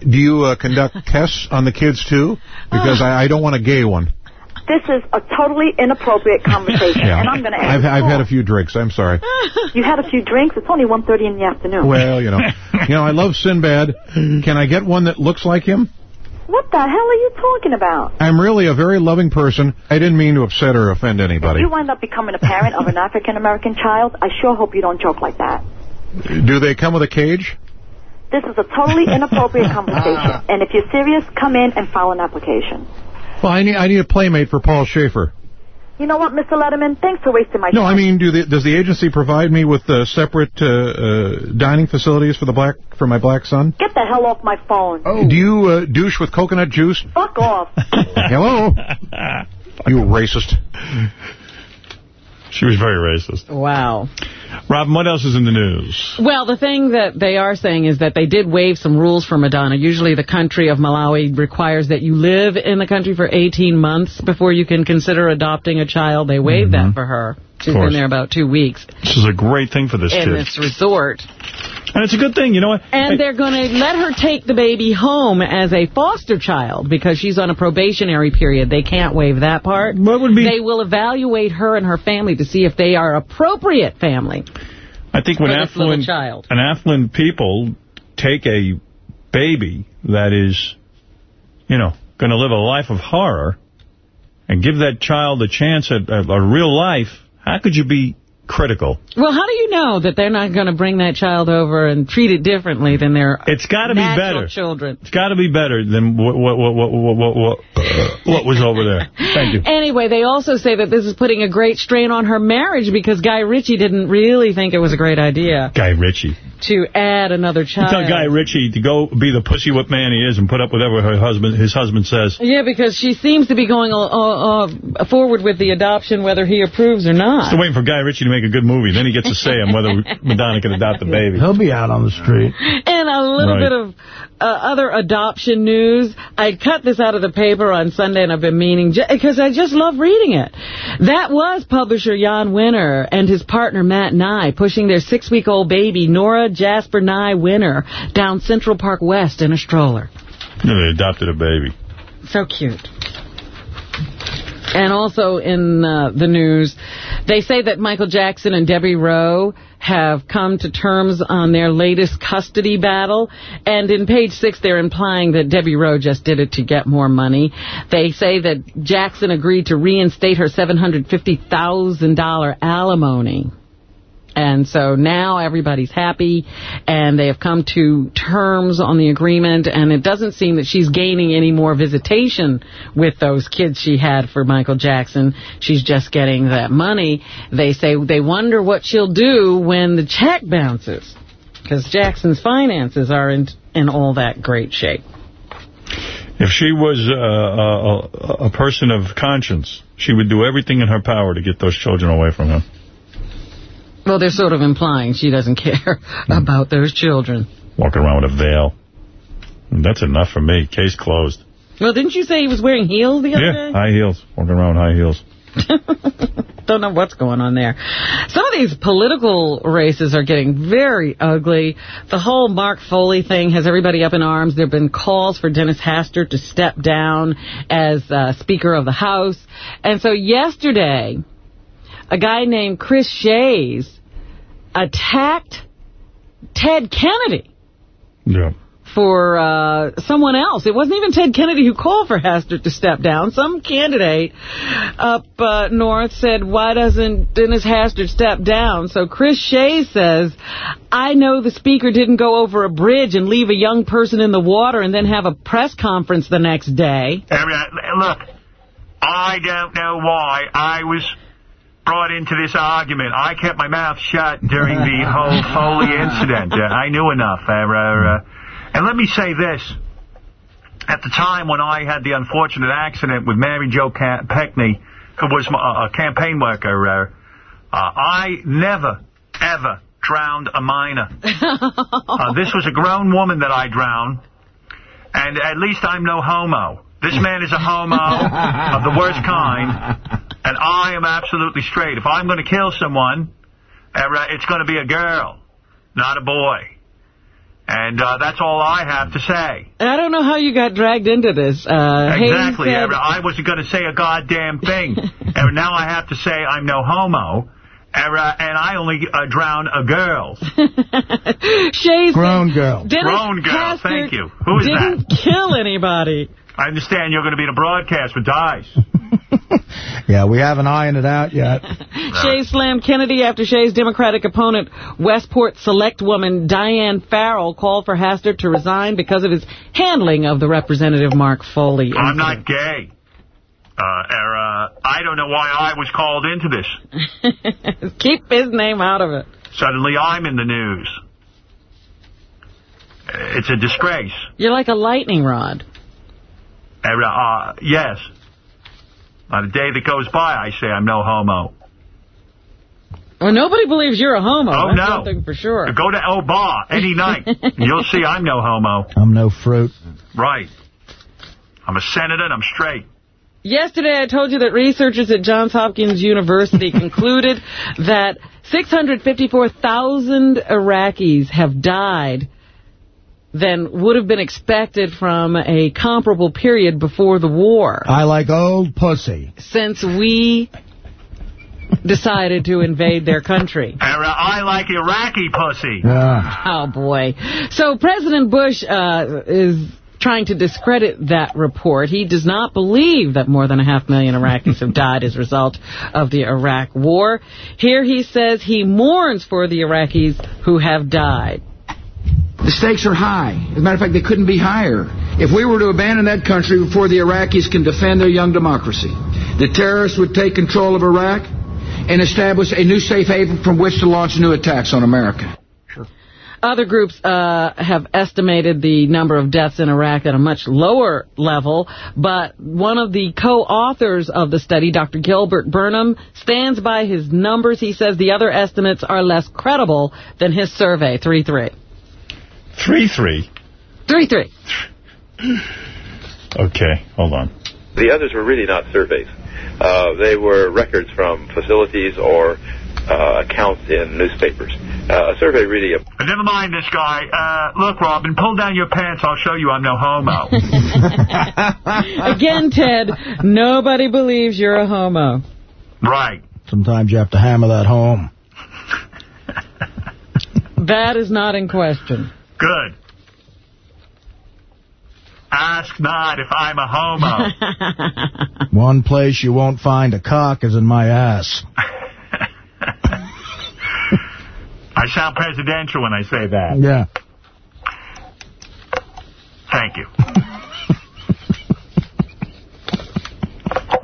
Do you uh, conduct tests on the kids too? Because I, I don't want a gay one. This is a totally inappropriate conversation, Yeah. and I'm going to I've I've had a few drinks. I'm sorry. You had a few drinks? It's only 1.30 in the afternoon. Well, you know, you know, I love Sinbad. Can I get one that looks like him? What the hell are you talking about? I'm really a very loving person. I didn't mean to upset or offend anybody. If You wind up becoming a parent of an African-American child, I sure hope you don't joke like that. Do they come with a cage? This is a totally inappropriate conversation, and if you're serious, come in and file an application. Well, I need I need a playmate for Paul Shaffer. You know what, Mr. Letterman? Thanks for wasting my No, time. No, I mean, do the, does the agency provide me with uh, separate uh, uh, dining facilities for the black for my black son? Get the hell off my phone. Oh. Do you uh, douche with coconut juice? Fuck off. Hello? you racist. She was very racist. Wow. Robin, what else is in the news? Well, the thing that they are saying is that they did waive some rules for Madonna. Usually the country of Malawi requires that you live in the country for 18 months before you can consider adopting a child. They waived that mm-hmm. for her. She's been there about two weeks This is a great thing for this in kid. this resort. And it's a good thing, you know what? And they're going to let her take the baby home as a foster child because she's on a probationary period. They can't waive that part. What would be? They will evaluate her and her family to see if they are appropriate family. I think when for this little affluent, child. an affluent people take a baby that is, you know, going to live a life of horror and give that child a chance at a, a real life, how could you be critical? Well, how do you know that they're not going to bring that child over and treat it differently than their It's got to be better. children? It's got to be better than what what what what what what, what, was over there. Thank you. Anyway, they also say that this is putting a great strain on her marriage because Guy Ritchie didn't really think it was a great idea Guy Ritchie. to add another You child. tell Guy Ritchie to go be the pussy whip man he is and put up with whatever her husband his husband says. Yeah, because she seems to be going uh, uh, forward with the adoption whether he approves or not. Still waiting for Guy Ritchie to make a good movie. Then he gets to say on whether Madonna can adopt the baby. He'll be out on the street. And a little Right. bit of uh, other adoption news. I cut this out of the paper on Sunday, and I've been meaning, because I just love reading it. That was publisher Jann Wenner and his partner Matt Nye pushing their six-week-old baby, Nora Jasper Nye Wenner, down Central Park West in a stroller. No, they adopted a baby. So cute. And also in uh, the news, they say that Michael Jackson and Debbie Rowe have come to terms on their latest custody battle. And in page six, they're implying that Debbie Rowe just did it to get more money. They say that Jackson agreed to reinstate her $750,000 alimony. And so now everybody's happy, and they have come to terms on the agreement, and it doesn't seem that she's gaining any more visitation with those kids she had for Michael Jackson. She's just getting that money. They say they wonder what she'll do when the check bounces, because Jackson's finances are in, all that great shape. If she was uh, a, a, a person of conscience, she would do everything in her power to get those children away from him. Well, they're sort of implying she doesn't care about those children. Walking around with a veil. That's enough for me. Case closed. Well, didn't you say he was wearing heels the other Yeah, day? high heels. Walking around with high heels. Don't know what's going on there. Some of these political races are getting very ugly. The whole Mark Foley thing has everybody up in arms. There have been calls for Dennis Hastert to step down as uh, Speaker of the House. And so yesterday, a guy named Chris Shays attacked Ted Kennedy Yeah. for uh, someone else. It wasn't even Ted Kennedy who called for Hastert to step down. Some candidate up uh, north said, why doesn't Dennis Hastert step down? So Chris Shays says, I know the speaker didn't go over a bridge and leave a young person in the water and then have a press conference the next day. Look, I don't know why I was brought into this argument. I kept my mouth shut during the whole Foley incident. Uh, I knew enough. Uh, uh, and let me say this. At the time when I had the unfortunate accident with Mary Jo Kopechne, who was my, a campaign worker, uh, uh, I never, ever drowned a minor. Uh, this was a grown woman that I drowned, and at least I'm no homo. This man is a homo of the worst kind, and I am absolutely straight. If I'm going to kill someone, it's going to be a girl, not a boy. And uh, that's all I have to say. I don't know how you got dragged into this. Uh, Exactly. said- Ever. I wasn't going to say a goddamn thing. and now I have to say I'm no homo. Ever, and I only uh, drown a girl. Shays Grown girl. Dennis Grown girl. Hastert Thank you. Who is didn't that? kill anybody. I understand you're going to be in a broadcast with Dice. Yeah, we haven't ironed it out yet. Shays slammed Kennedy after Shays' Democratic opponent, Westport select woman Diane Farrell, called for Hastert to resign because of his handling of the Representative Mark Foley. I'm not gay. Uh, era, uh, I don't know why I was called into this. Keep his name out of it. Suddenly I'm in the news. It's a disgrace. You're like a lightning rod. Uh, uh, yes. Not a day that goes by, I say I'm no homo. Well, nobody believes you're a homo. Oh, That's no. one thing for sure. Go to El Bar any night, and you'll see I'm no homo. I'm no fruit. Right. I'm a senator, and I'm straight. Yesterday, I told you that researchers at Johns Hopkins University concluded that 654,000 Iraqis have died than would have been expected from a comparable period before the war. I like old pussy. Since we decided to invade their country. I like Iraqi pussy. Oh, boy. So President Bush uh, is trying to discredit that report. He does not believe that more than a half million Iraqis have died as a result of the Iraq war. Here he says he mourns for the Iraqis who have died. The stakes are high. As a matter of fact, they couldn't be higher. If we were to abandon that country before the Iraqis can defend their young democracy, the terrorists would take control of Iraq and establish a new safe haven from which to launch new attacks on America. Other groups uh, have estimated the number of deaths in Iraq at a much lower level, but one of the co-authors of the study, Dr. Gilbert Burnham, stands by his numbers. He says the other estimates are less credible than his survey, 3-3. 3-3? 3-3. Okay, hold on. The others were really not surveys. Uh, they were records from facilities or uh, accounts in newspapers. Uh, a survey really... But never mind this guy. Uh, look, Robin, pull down your pants. I'll show you I'm no homo. Again, Ted, nobody believes you're a homo. Right. Sometimes you have to hammer that home. That is not in question. Good. Ask not if I'm a homo. One place you won't find a cock is in my ass. I sound presidential when I say that. Yeah. Thank you.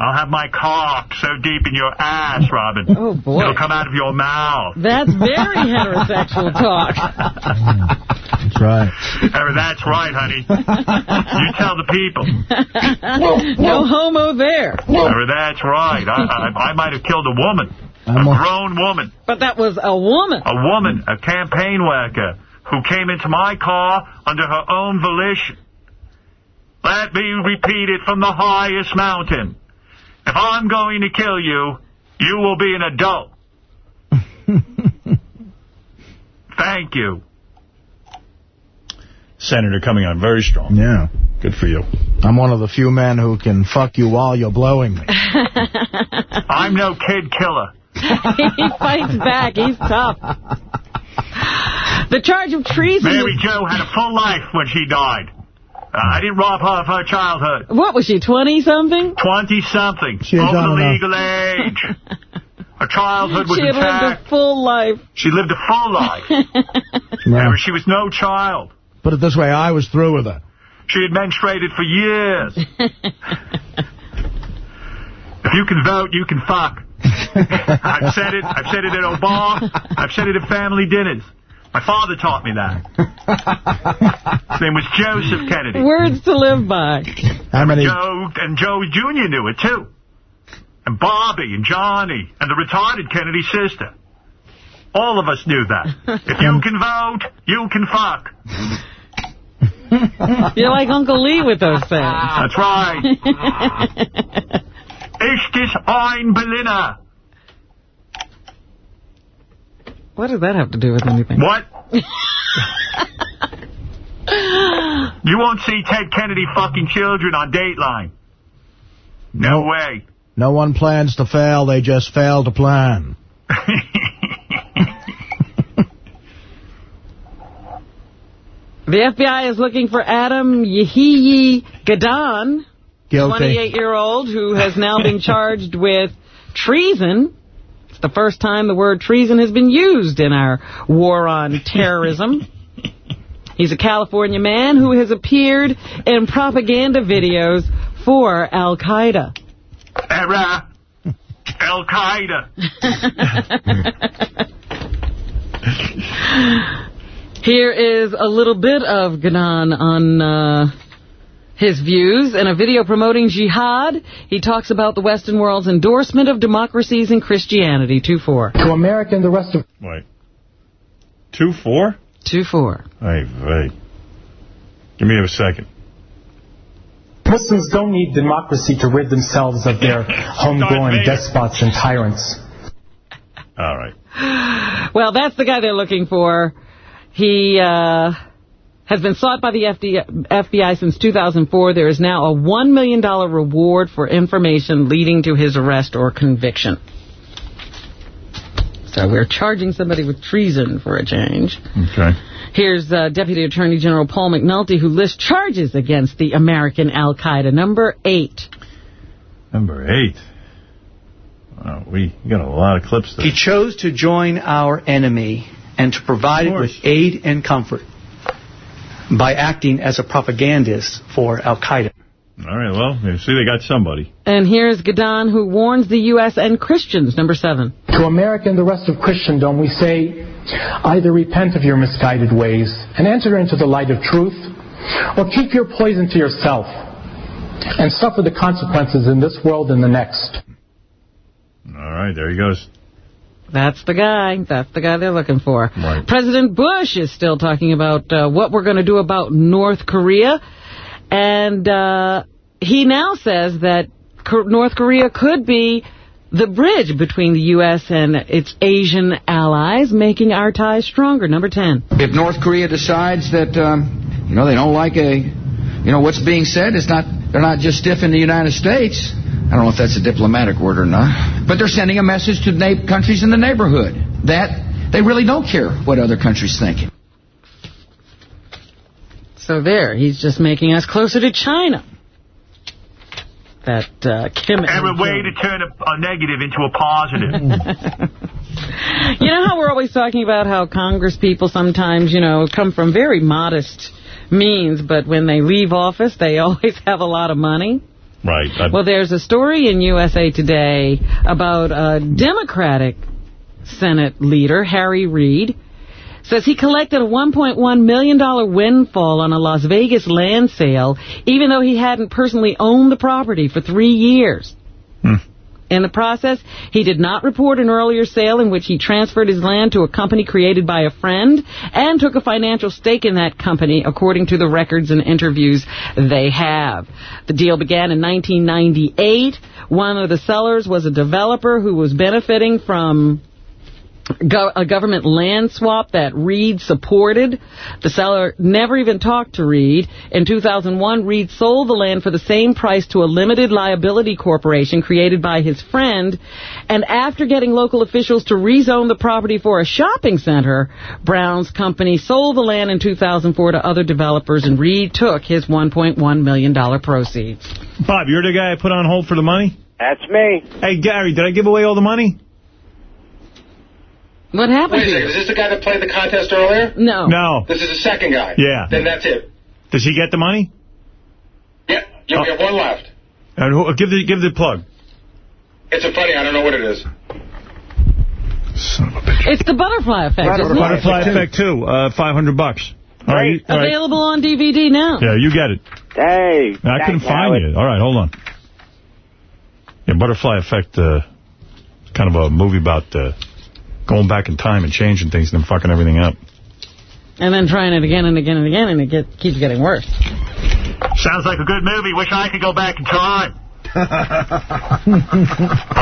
I'll have my cock so deep in your ass, Robin. Oh, boy. It'll come out of your mouth. That's very heterosexual talk. That's right. Uh, That's right, honey. You tell the people. no homo there. Uh, That's right. I, I, I might have killed a woman. A grown woman. But that was a woman. A woman, a campaign worker, who came into my car under her own volition. Let me repeat it from the highest mountain. If I'm going to kill you, you will be an adult. Thank you. Senator coming on very strong. Yeah. Good for you. I'm one of the few men who can fuck you while you're blowing me. I'm no kid killer. he fights back. He's tough. The charge of treason... Mary Jo had a full life when she died. Uh, I didn't rob her of her childhood. What was she, 20-something? 20-something. She had Over done the legal age. Her childhood was She had lived a full life. She lived a full life. Yeah. She was no child. Put it this way, I was through with her. She had menstruated for years. if you can vote, you can fuck. I've said it. I've said it at Obama. I've said it at family dinners. My father taught me that. His name was Joseph Kennedy. Words to live by. How many? Joe and Joe Jr. knew it, too. And Bobby and Johnny and the retarded Kennedy sister. All of us knew that. If you can vote, you can fuck. You're like Uncle Lee with those things. That's right. Ist es ein Berliner? What does that have to do with anything? What? You won't see Ted Kennedy fucking children on Dateline. No way. No one plans to fail, they just fail to plan. The FBI is looking for Adam Yahiye Gadahn, Guilty. 28-year-old, who has now been charged with treason. It's the first time the word treason has been used in our war on terrorism. He's a California man who has appeared in propaganda videos for Al-Qaeda. Error. Al-Qaeda. Here is a little bit of Ghanan on uh, his views. In a video promoting jihad, he talks about the Western world's endorsement of democracies and Christianity. 2-4. To America and the rest of... Wait. 2-4? 2-4. Hey, hey. Give me a second. Muslims don't need democracy to rid themselves of their homegrown despots and tyrants. All right. Well, that's the guy they're looking for. He uh, has been sought by the FD FBI since 2004. There is now a $1 million reward for information leading to his arrest or conviction. So we're charging somebody with treason for a change. Okay. Here's uh, Deputy Attorney General Paul McNulty, who lists charges against the American al-Qaeda. Number eight. Number eight. Wow, we got a lot of clips there. He chose to join our enemy and to provide it with aid and comfort by acting as a propagandist for al-Qaeda. All right, well, you see they got somebody. And here's Gadahn, who warns the U.S. and Christians. Number seven. To America and the rest of Christendom, we say, either repent of your misguided ways and enter into the light of truth, or keep your poison to yourself and suffer the consequences in this world and the next. All right, there he goes. That's the guy. That's the guy they're looking for. Right. President Bush is still talking about uh, what we're going to do about North Korea. And uh, he now says that North Korea could be the bridge between the U.S. and its Asian allies, making our ties stronger. Number 10. If North Korea decides that, um, you know, they don't like a, you know, what's being said, it's not, they're not just stiff in the United States. I don't know if that's a diplomatic word or not. But they're sending a message to na- countries in the neighborhood that they really don't care what other countries think. So there, he's just making us closer to China. That uh, Kim... And a way to turn a, a negative into a positive. You know how we're always talking about how Congress people sometimes, you know, come from very modest means, but when they leave office, they always have a lot of money? Right. I- Well, there's a story in USA Today about a Democratic Senate leader, Harry Reid, says he collected a $1.1 million windfall on a Las Vegas land sale, even though he hadn't personally owned the property for three years. Hmm. In the process, he did not report an earlier sale in which he transferred his land to a company created by a friend and took a financial stake in that company, according to the records and interviews they have. The deal began in 1998. One of the sellers was a developer who was benefiting from go a government land swap that Reed supported. The seller never even talked to Reed. In 2001, Reed sold the land for the same price to a limited liability corporation created by his friend. And after getting local officials to rezone the property for a shopping center, Brown's company sold the land in 2004 to other developers, and Reed took his $1.1 million proceeds. Bob, you're the guy I put on hold for the money? That's me. Hey, Gary, did I give away all the money? What happened Wait a second, is this the guy that played the contest earlier? No. No. This is the second guy. Yeah. Then that's it. Does he get the money? Yeah, you Oh. have one left. And who, give the give the plug. It's a funny, I don't know what it is. Son of a bitch. It's the butterfly effect, isn't it? Butterfly Effect 2, uh, 500 bucks. All right. All right. Available on DVD now. Yeah, you get it. Hey. I couldn't find Howard. you. All right, hold on. Yeah, Butterfly Effect, uh, kind of a movie about uh, going back in time and changing things and then fucking everything up. And then trying it again and again and again, and it get, keeps getting worse. Sounds like a good movie. Wish I could go back in time. I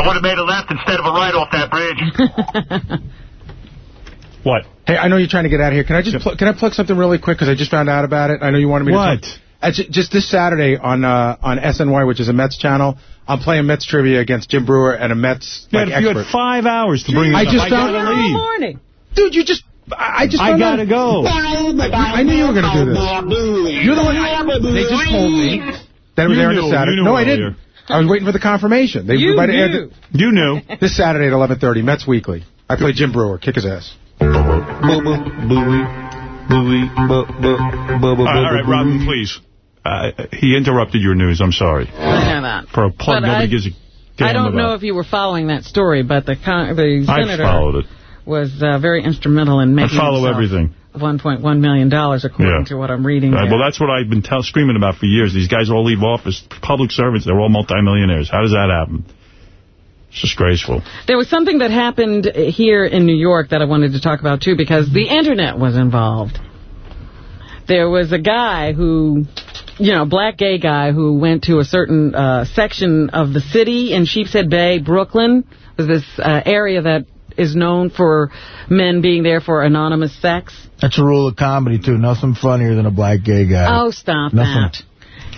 would have made a left instead of a right off that bridge. What? Hey, I know you're trying to get out of here. Can I just pl can I plug something really quick because I just found out about it. I know you wanted me What? to. What? Just this Saturday on uh, on SNY, which is a Mets channel, I'm playing Mets trivia against Jim Breuer and a Mets Yeah, like, if you had expert. five hours to bring I this up. just I found gotta leave. morning. Dude, you just. I I just. I gotta out. go. I knew you were going to do this. You're the one. They just told me that it was You airing this Saturday. no, I didn't. I was waiting for the confirmation. They You might knew. it- You knew. This Saturday at 11:30, Mets Weekly. I play Jim Breuer. Kick his ass. All right, all right, Robin, please. Uh, he interrupted your news. I'm sorry. I know that. For a plug, But nobody I- gives a damn I don't about. know if you were following that story, but the the senator it. was uh, very instrumental in I making follow himself everything. $1.1 million, dollars, according Yeah. to what I'm reading. Well, that's what I've been tell screaming about for years. These guys all leave office. Public servants, they're all multimillionaires. How does that happen? It's disgraceful. There was something that happened here in New York that I wanted to talk about, too, because the Internet was involved. There was a guy who, you know, black gay guy who went to a certain uh, section of the city in Sheepshead Bay, Brooklyn. Was this uh, area that is known for men being there for anonymous sex. That's a rule of comedy, too. Nothing funnier than a black gay guy. Oh, stop Nothing. that.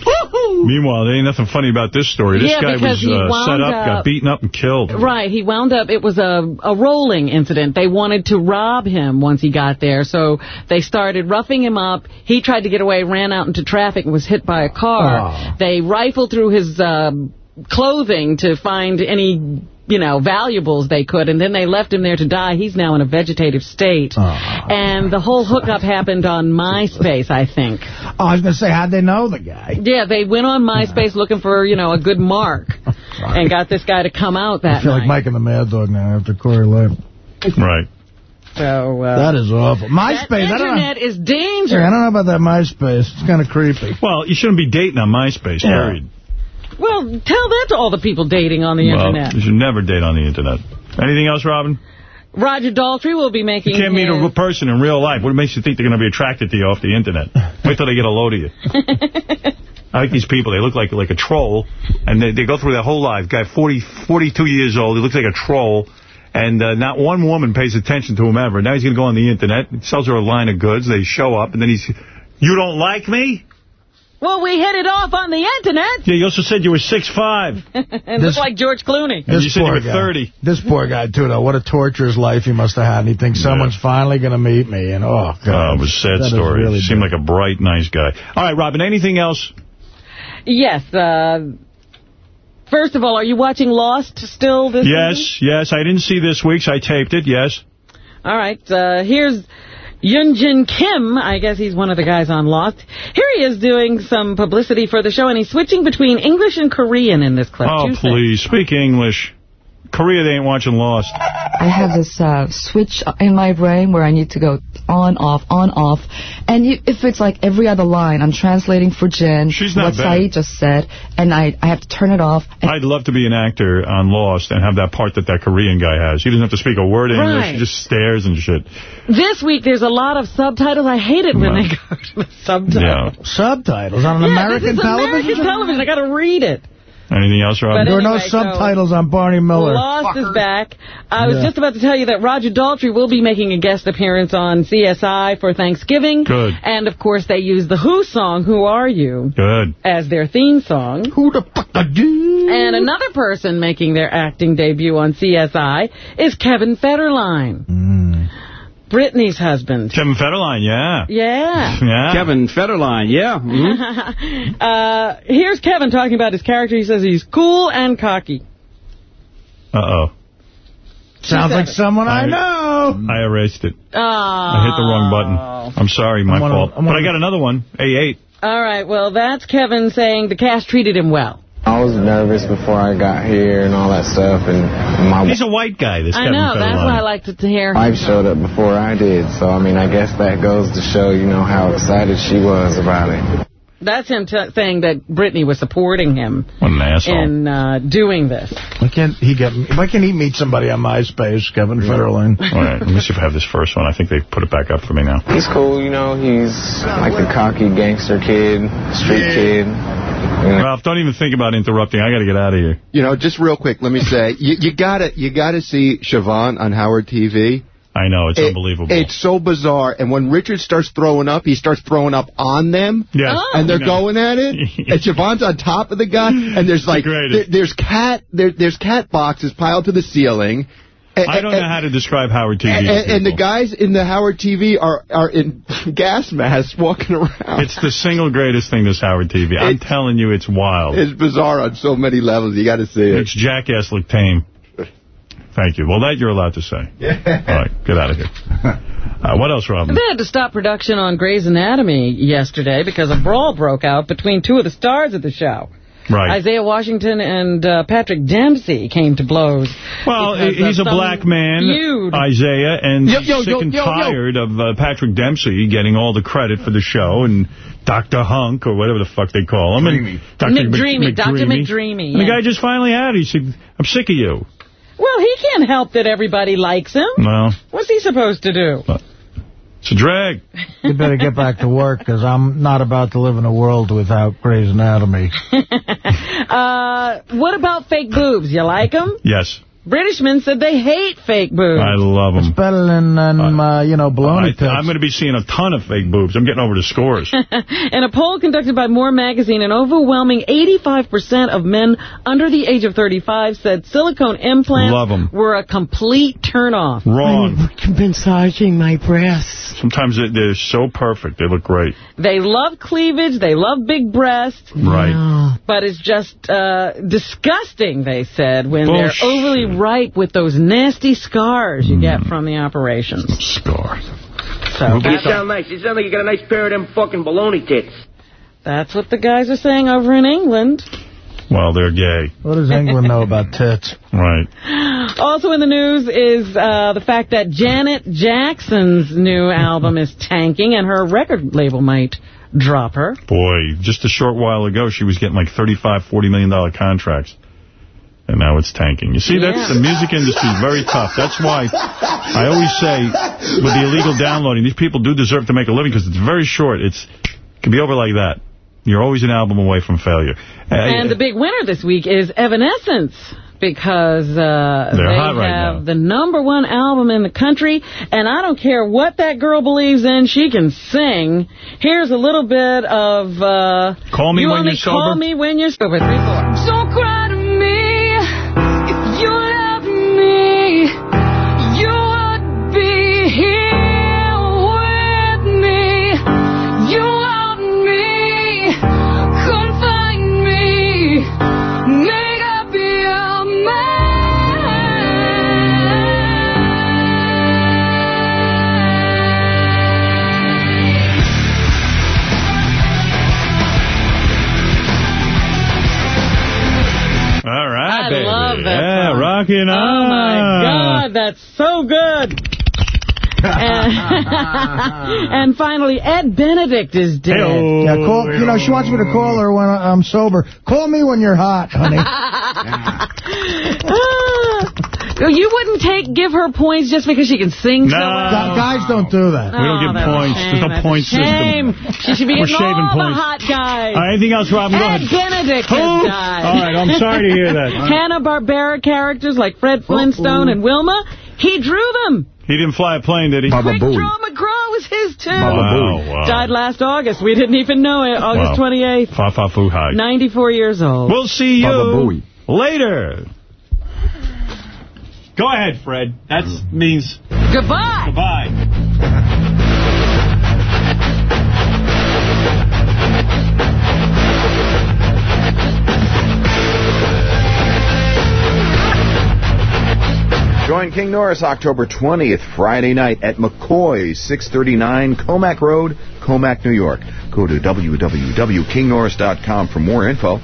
Meanwhile, there ain't nothing funny about this story. This Yeah, guy was uh, set up, up- got beaten up, and killed. Right, he wound up, it was a, a rolling incident. They wanted to rob him once he got there, so they started roughing him up. He tried to get away, ran out into traffic, and was hit by a car. They rifled through his um clothing to find any, you know, valuables they could, and then they left him there to die. He's now in a vegetative state. And the whole hookup happened on MySpace, I think. Oh, I was going to say, how'd they know the guy? Yeah, they went on MySpace looking for, you know, a good mark, and got this guy to come out that night. I feel night. like Mike and the Mad Dog now after Corey left. Right. So uh, That is awful. MySpace, that I don't know. internet is dangerous. Yeah, I don't know about that MySpace. It's kind of creepy. Well, you shouldn't be dating on MySpace, Yeah. period. Well, tell that to all the people dating on the well, internet. you should never date on the Internet. Anything else, Robin? Roger Daltrey will be making You can't meet a person in real life. What makes you think they're going to be attracted to you off the Internet? Wait till they get a load of you. I like these people. They look like like a troll, and they, they go through their whole life. Guy, 40, 42 years old. He looks like a troll, and uh, not one woman pays attention to him ever. Now he's going to go on the Internet. He sells her a line of goods. They show up, and then he's, you don't like me? Well, we hit it off on the internet. Yeah, you also said you were 6'5". and look like George Clooney. And you said you poor were guy. 30. This poor guy, too, though. What a torturous life he must have had. And he thinks someone's finally going to meet me. And, oh, God. Oh, it was a sad That is story. really he seemed bad. like a bright, nice guy. All right, Robin, anything else? Yes. Uh, first of all, are you watching Lost still this season? Yes, yes. I didn't see this week's. I taped it, yes. All right. Uh, here's Yunjin Kim. I guess he's one of the guys on Lost. Here he is doing some publicity for the show, and he's switching between English and Korean in this clip. Oh, please, speak English. Korea, they ain't watching Lost. I have this uh, switch in my brain where I need to go on, off, on, off. And you, if it's like every other line, I'm translating for Jen, She's not what bad. Saeed just said, and I, I have to turn it off. I'd love to be an actor on Lost and have that part that that Korean guy has. He doesn't have to speak a word English. Right. He just stares and shit. This week, there's a lot of subtitles. I hate it when they go to the subtitles. Yeah. Subtitles on an Yeah, American this is television? American television. I got to read it. Anything else, Robin? But There are no anyway, so- subtitles on Barney Miller. Lost is back. I was Yeah. just about to tell you that Roger Daltrey will be making a guest appearance on CSI for Thanksgiving. Good. And, of course, they use the Who song, Who Are You, Good. as their theme song. Who the fuck are you? And another person making their acting debut on CSI is Kevin Federline. Hmm. Britney's husband. Kevin Federline, yeah. Yeah. Yeah. Kevin Federline, yeah. mhm. uh, here's Kevin talking about his character. He says he's cool and cocky. Uh-oh. Sounds like someone I, I- know. I erased it. Oh. I hit the wrong button. I'm sorry, my I'm one of- fault. I'm but I got another one, A8. All right, well, that's Kevin saying the cast treated him well. I was nervous before I got here and all that stuff, and my He's a white guy, this I Kevin know, that's Federline. why I liked it to hear. wife showed up before I did, so I mean, I guess that goes to show, you know, how excited she was about it. That's him t saying that Britney was supporting him What an asshole. in uh, doing this. Why can't he get? Why can't he meet somebody on MySpace, Kevin Federline? All right, let me see if I have this first one. I think they put it back up for me now. He's cool, you know, he's like the cocky gangster kid, street kid. Ralph, don't even think about interrupting. I got to get out of here. You know, just real quick, let me say, you, you gotta, you gotta see Siobhan on Howard TV. I know, it's It- unbelievable. It's so bizarre. And when Richard starts throwing up, he starts throwing up on them. Yes. Oh. And they're I going at it. and Siobhan's on top of the guy. And there's like, there, there's cat, there, there's cat boxes piled to the ceiling. And, I don't know how to describe Howard TV. and, and, and the guys in the Howard TV are, are in gas masks walking around. It's the single greatest thing, this Howard TV. I'm telling you, it's wild. It's bizarre on so many levels. You got to see it. Makes Jackass look tame. Thank you. Well, that you're allowed to say. All right, get out of here. Uh, what else, Robin? They had to stop production on Grey's Anatomy yesterday because a brawl broke out between two of the stars of the show. Right. Isaiah Washington and uh, Patrick Dempsey came to blows. Well, he's a black man, feud. Isaiah, and Yo, yo, sick yo, and yo, yo. tired of uh, Patrick Dempsey getting all the credit for the show and Dr. Hunk, or whatever the fuck they call him. Dreamy. And Dr. McDreamy, Mc- Dr. McDreamy, And the guy just finally had it. He said, I'm sick of you. Well, he can't help that everybody likes him. Well, What's he supposed to do? it's a drag. You better get back to work, because I'm not about to live in a world without Grey's Anatomy. Uh, what about fake boobs? You like them? Yes. British men said they hate fake boobs. I love them. It's better than, than uh, you know, baloney I, tits. I'm going to be seeing a ton of fake boobs. I'm getting over the scores. In a poll conducted by More Magazine, an overwhelming 85% of men under the age of 35 said silicone implants Love 'em. were a complete turnoff. Wrong. massaging my breasts. Sometimes they- they're so perfect. They look great. They love cleavage. They love big breasts. Right. But it's just uh, disgusting, they said, when Bullshit. they're overly ripe with those nasty scars you get from the operations. Scars. So You that's, sound nice. You sound like you got a nice pair of them fucking baloney tits. that's what the guys are saying over in England. Well, they're gay. What does England know about tits? Right. Also in the news is uh, the fact that Janet Jackson's new album is tanking and her record label might drop her. Boy, just a short while ago, she was getting like 35, $40 million contracts. And now it's tanking. You see, that's the music industry is very tough. That's why I always say with the illegal downloading, these people do deserve to make a living because it's very short. It's it can be over like that. You're always an album away from failure. Uh, And the big winner this week is Evanescence because uh, They're right have now. the number one album in the country. And I don't care what that girl believes in, she can sing. Here's a little bit of... Uh, Call Me you When You're Sober. Call me when you're sober. Three, four. Don't cry Yeah, song. rocking on. Oh, my ah. God, that's so good. and, and finally, Ed Benedict is dead. Yeah, call, you know, she wants me to call her when I'm sober. Call me when you're hot, honey. Ah. You wouldn't take give her points just because she can sing so No. well. Gu- Guys don't do that. We don't Oh, give that's a points. There's no shame. That's point shame. system. She should be We're getting shaving all points. the hot guys. All right, anything else, Robin? Go Ed ahead. Benedict Who? has died. All right, I'm sorry to hear that. Hanna-Barbera characters like Fred Flintstone and Wilma, he drew them. He didn't fly a plane, did he? Quick Draw McGraw was his too. Wow, wow. Died last August. We didn't even know it. August Wow. 28th. Fa fa foo hi. 94 years old. We'll see you Booey. later. Go ahead, Fred. That mm. means Goodbye. goodbye. Join King Norris October 20th, Friday night at McCoy's, 639 Commack Road, Commack, New York. Go to www.kingnorris.com for more info.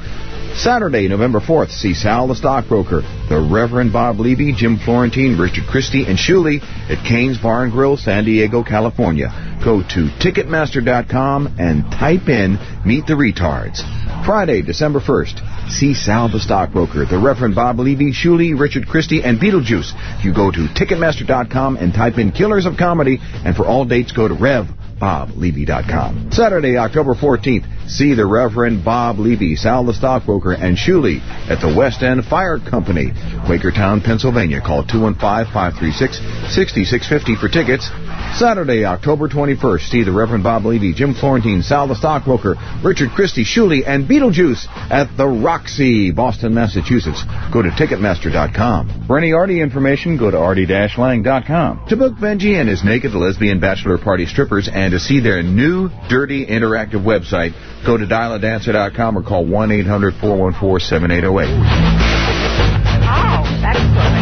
Saturday, November 4th, see Sal the Stockbroker, the Reverend Bob Levy, Jim Florentine, Richard Christie, and Shuli at Kane's Bar and Grill, San Diego, California. Go to Ticketmaster.com and type in Meet the Retards. Friday, December 1st, see Sal the Stockbroker, the Reverend Bob Levy, Shuli, Richard Christie, and Beetlejuice. You go to Ticketmaster.com and type in Killers of Comedy, and for all dates, go to Rev. BobLevy.com. Saturday, October 14th, see the Reverend Bob Levy, Sal the Stockbroker, and Shuli at the West End Fire Company, Quakertown, Pennsylvania. Call 215-536-6650 for tickets. Saturday, October 21st, see the Reverend Bob Levy, Jim Florentine, Sal the Stockbroker, Richard Christie, Shuli, and Beetlejuice at the Roxy, Boston, Massachusetts. Go to Ticketmaster.com. For any Artie information, go to artie-lang.com. To book Benji and his naked lesbian bachelor party strippers and to see their new, dirty, interactive website, Go to dialadancer.com or call 1-800-414-7808. Oh, that's good.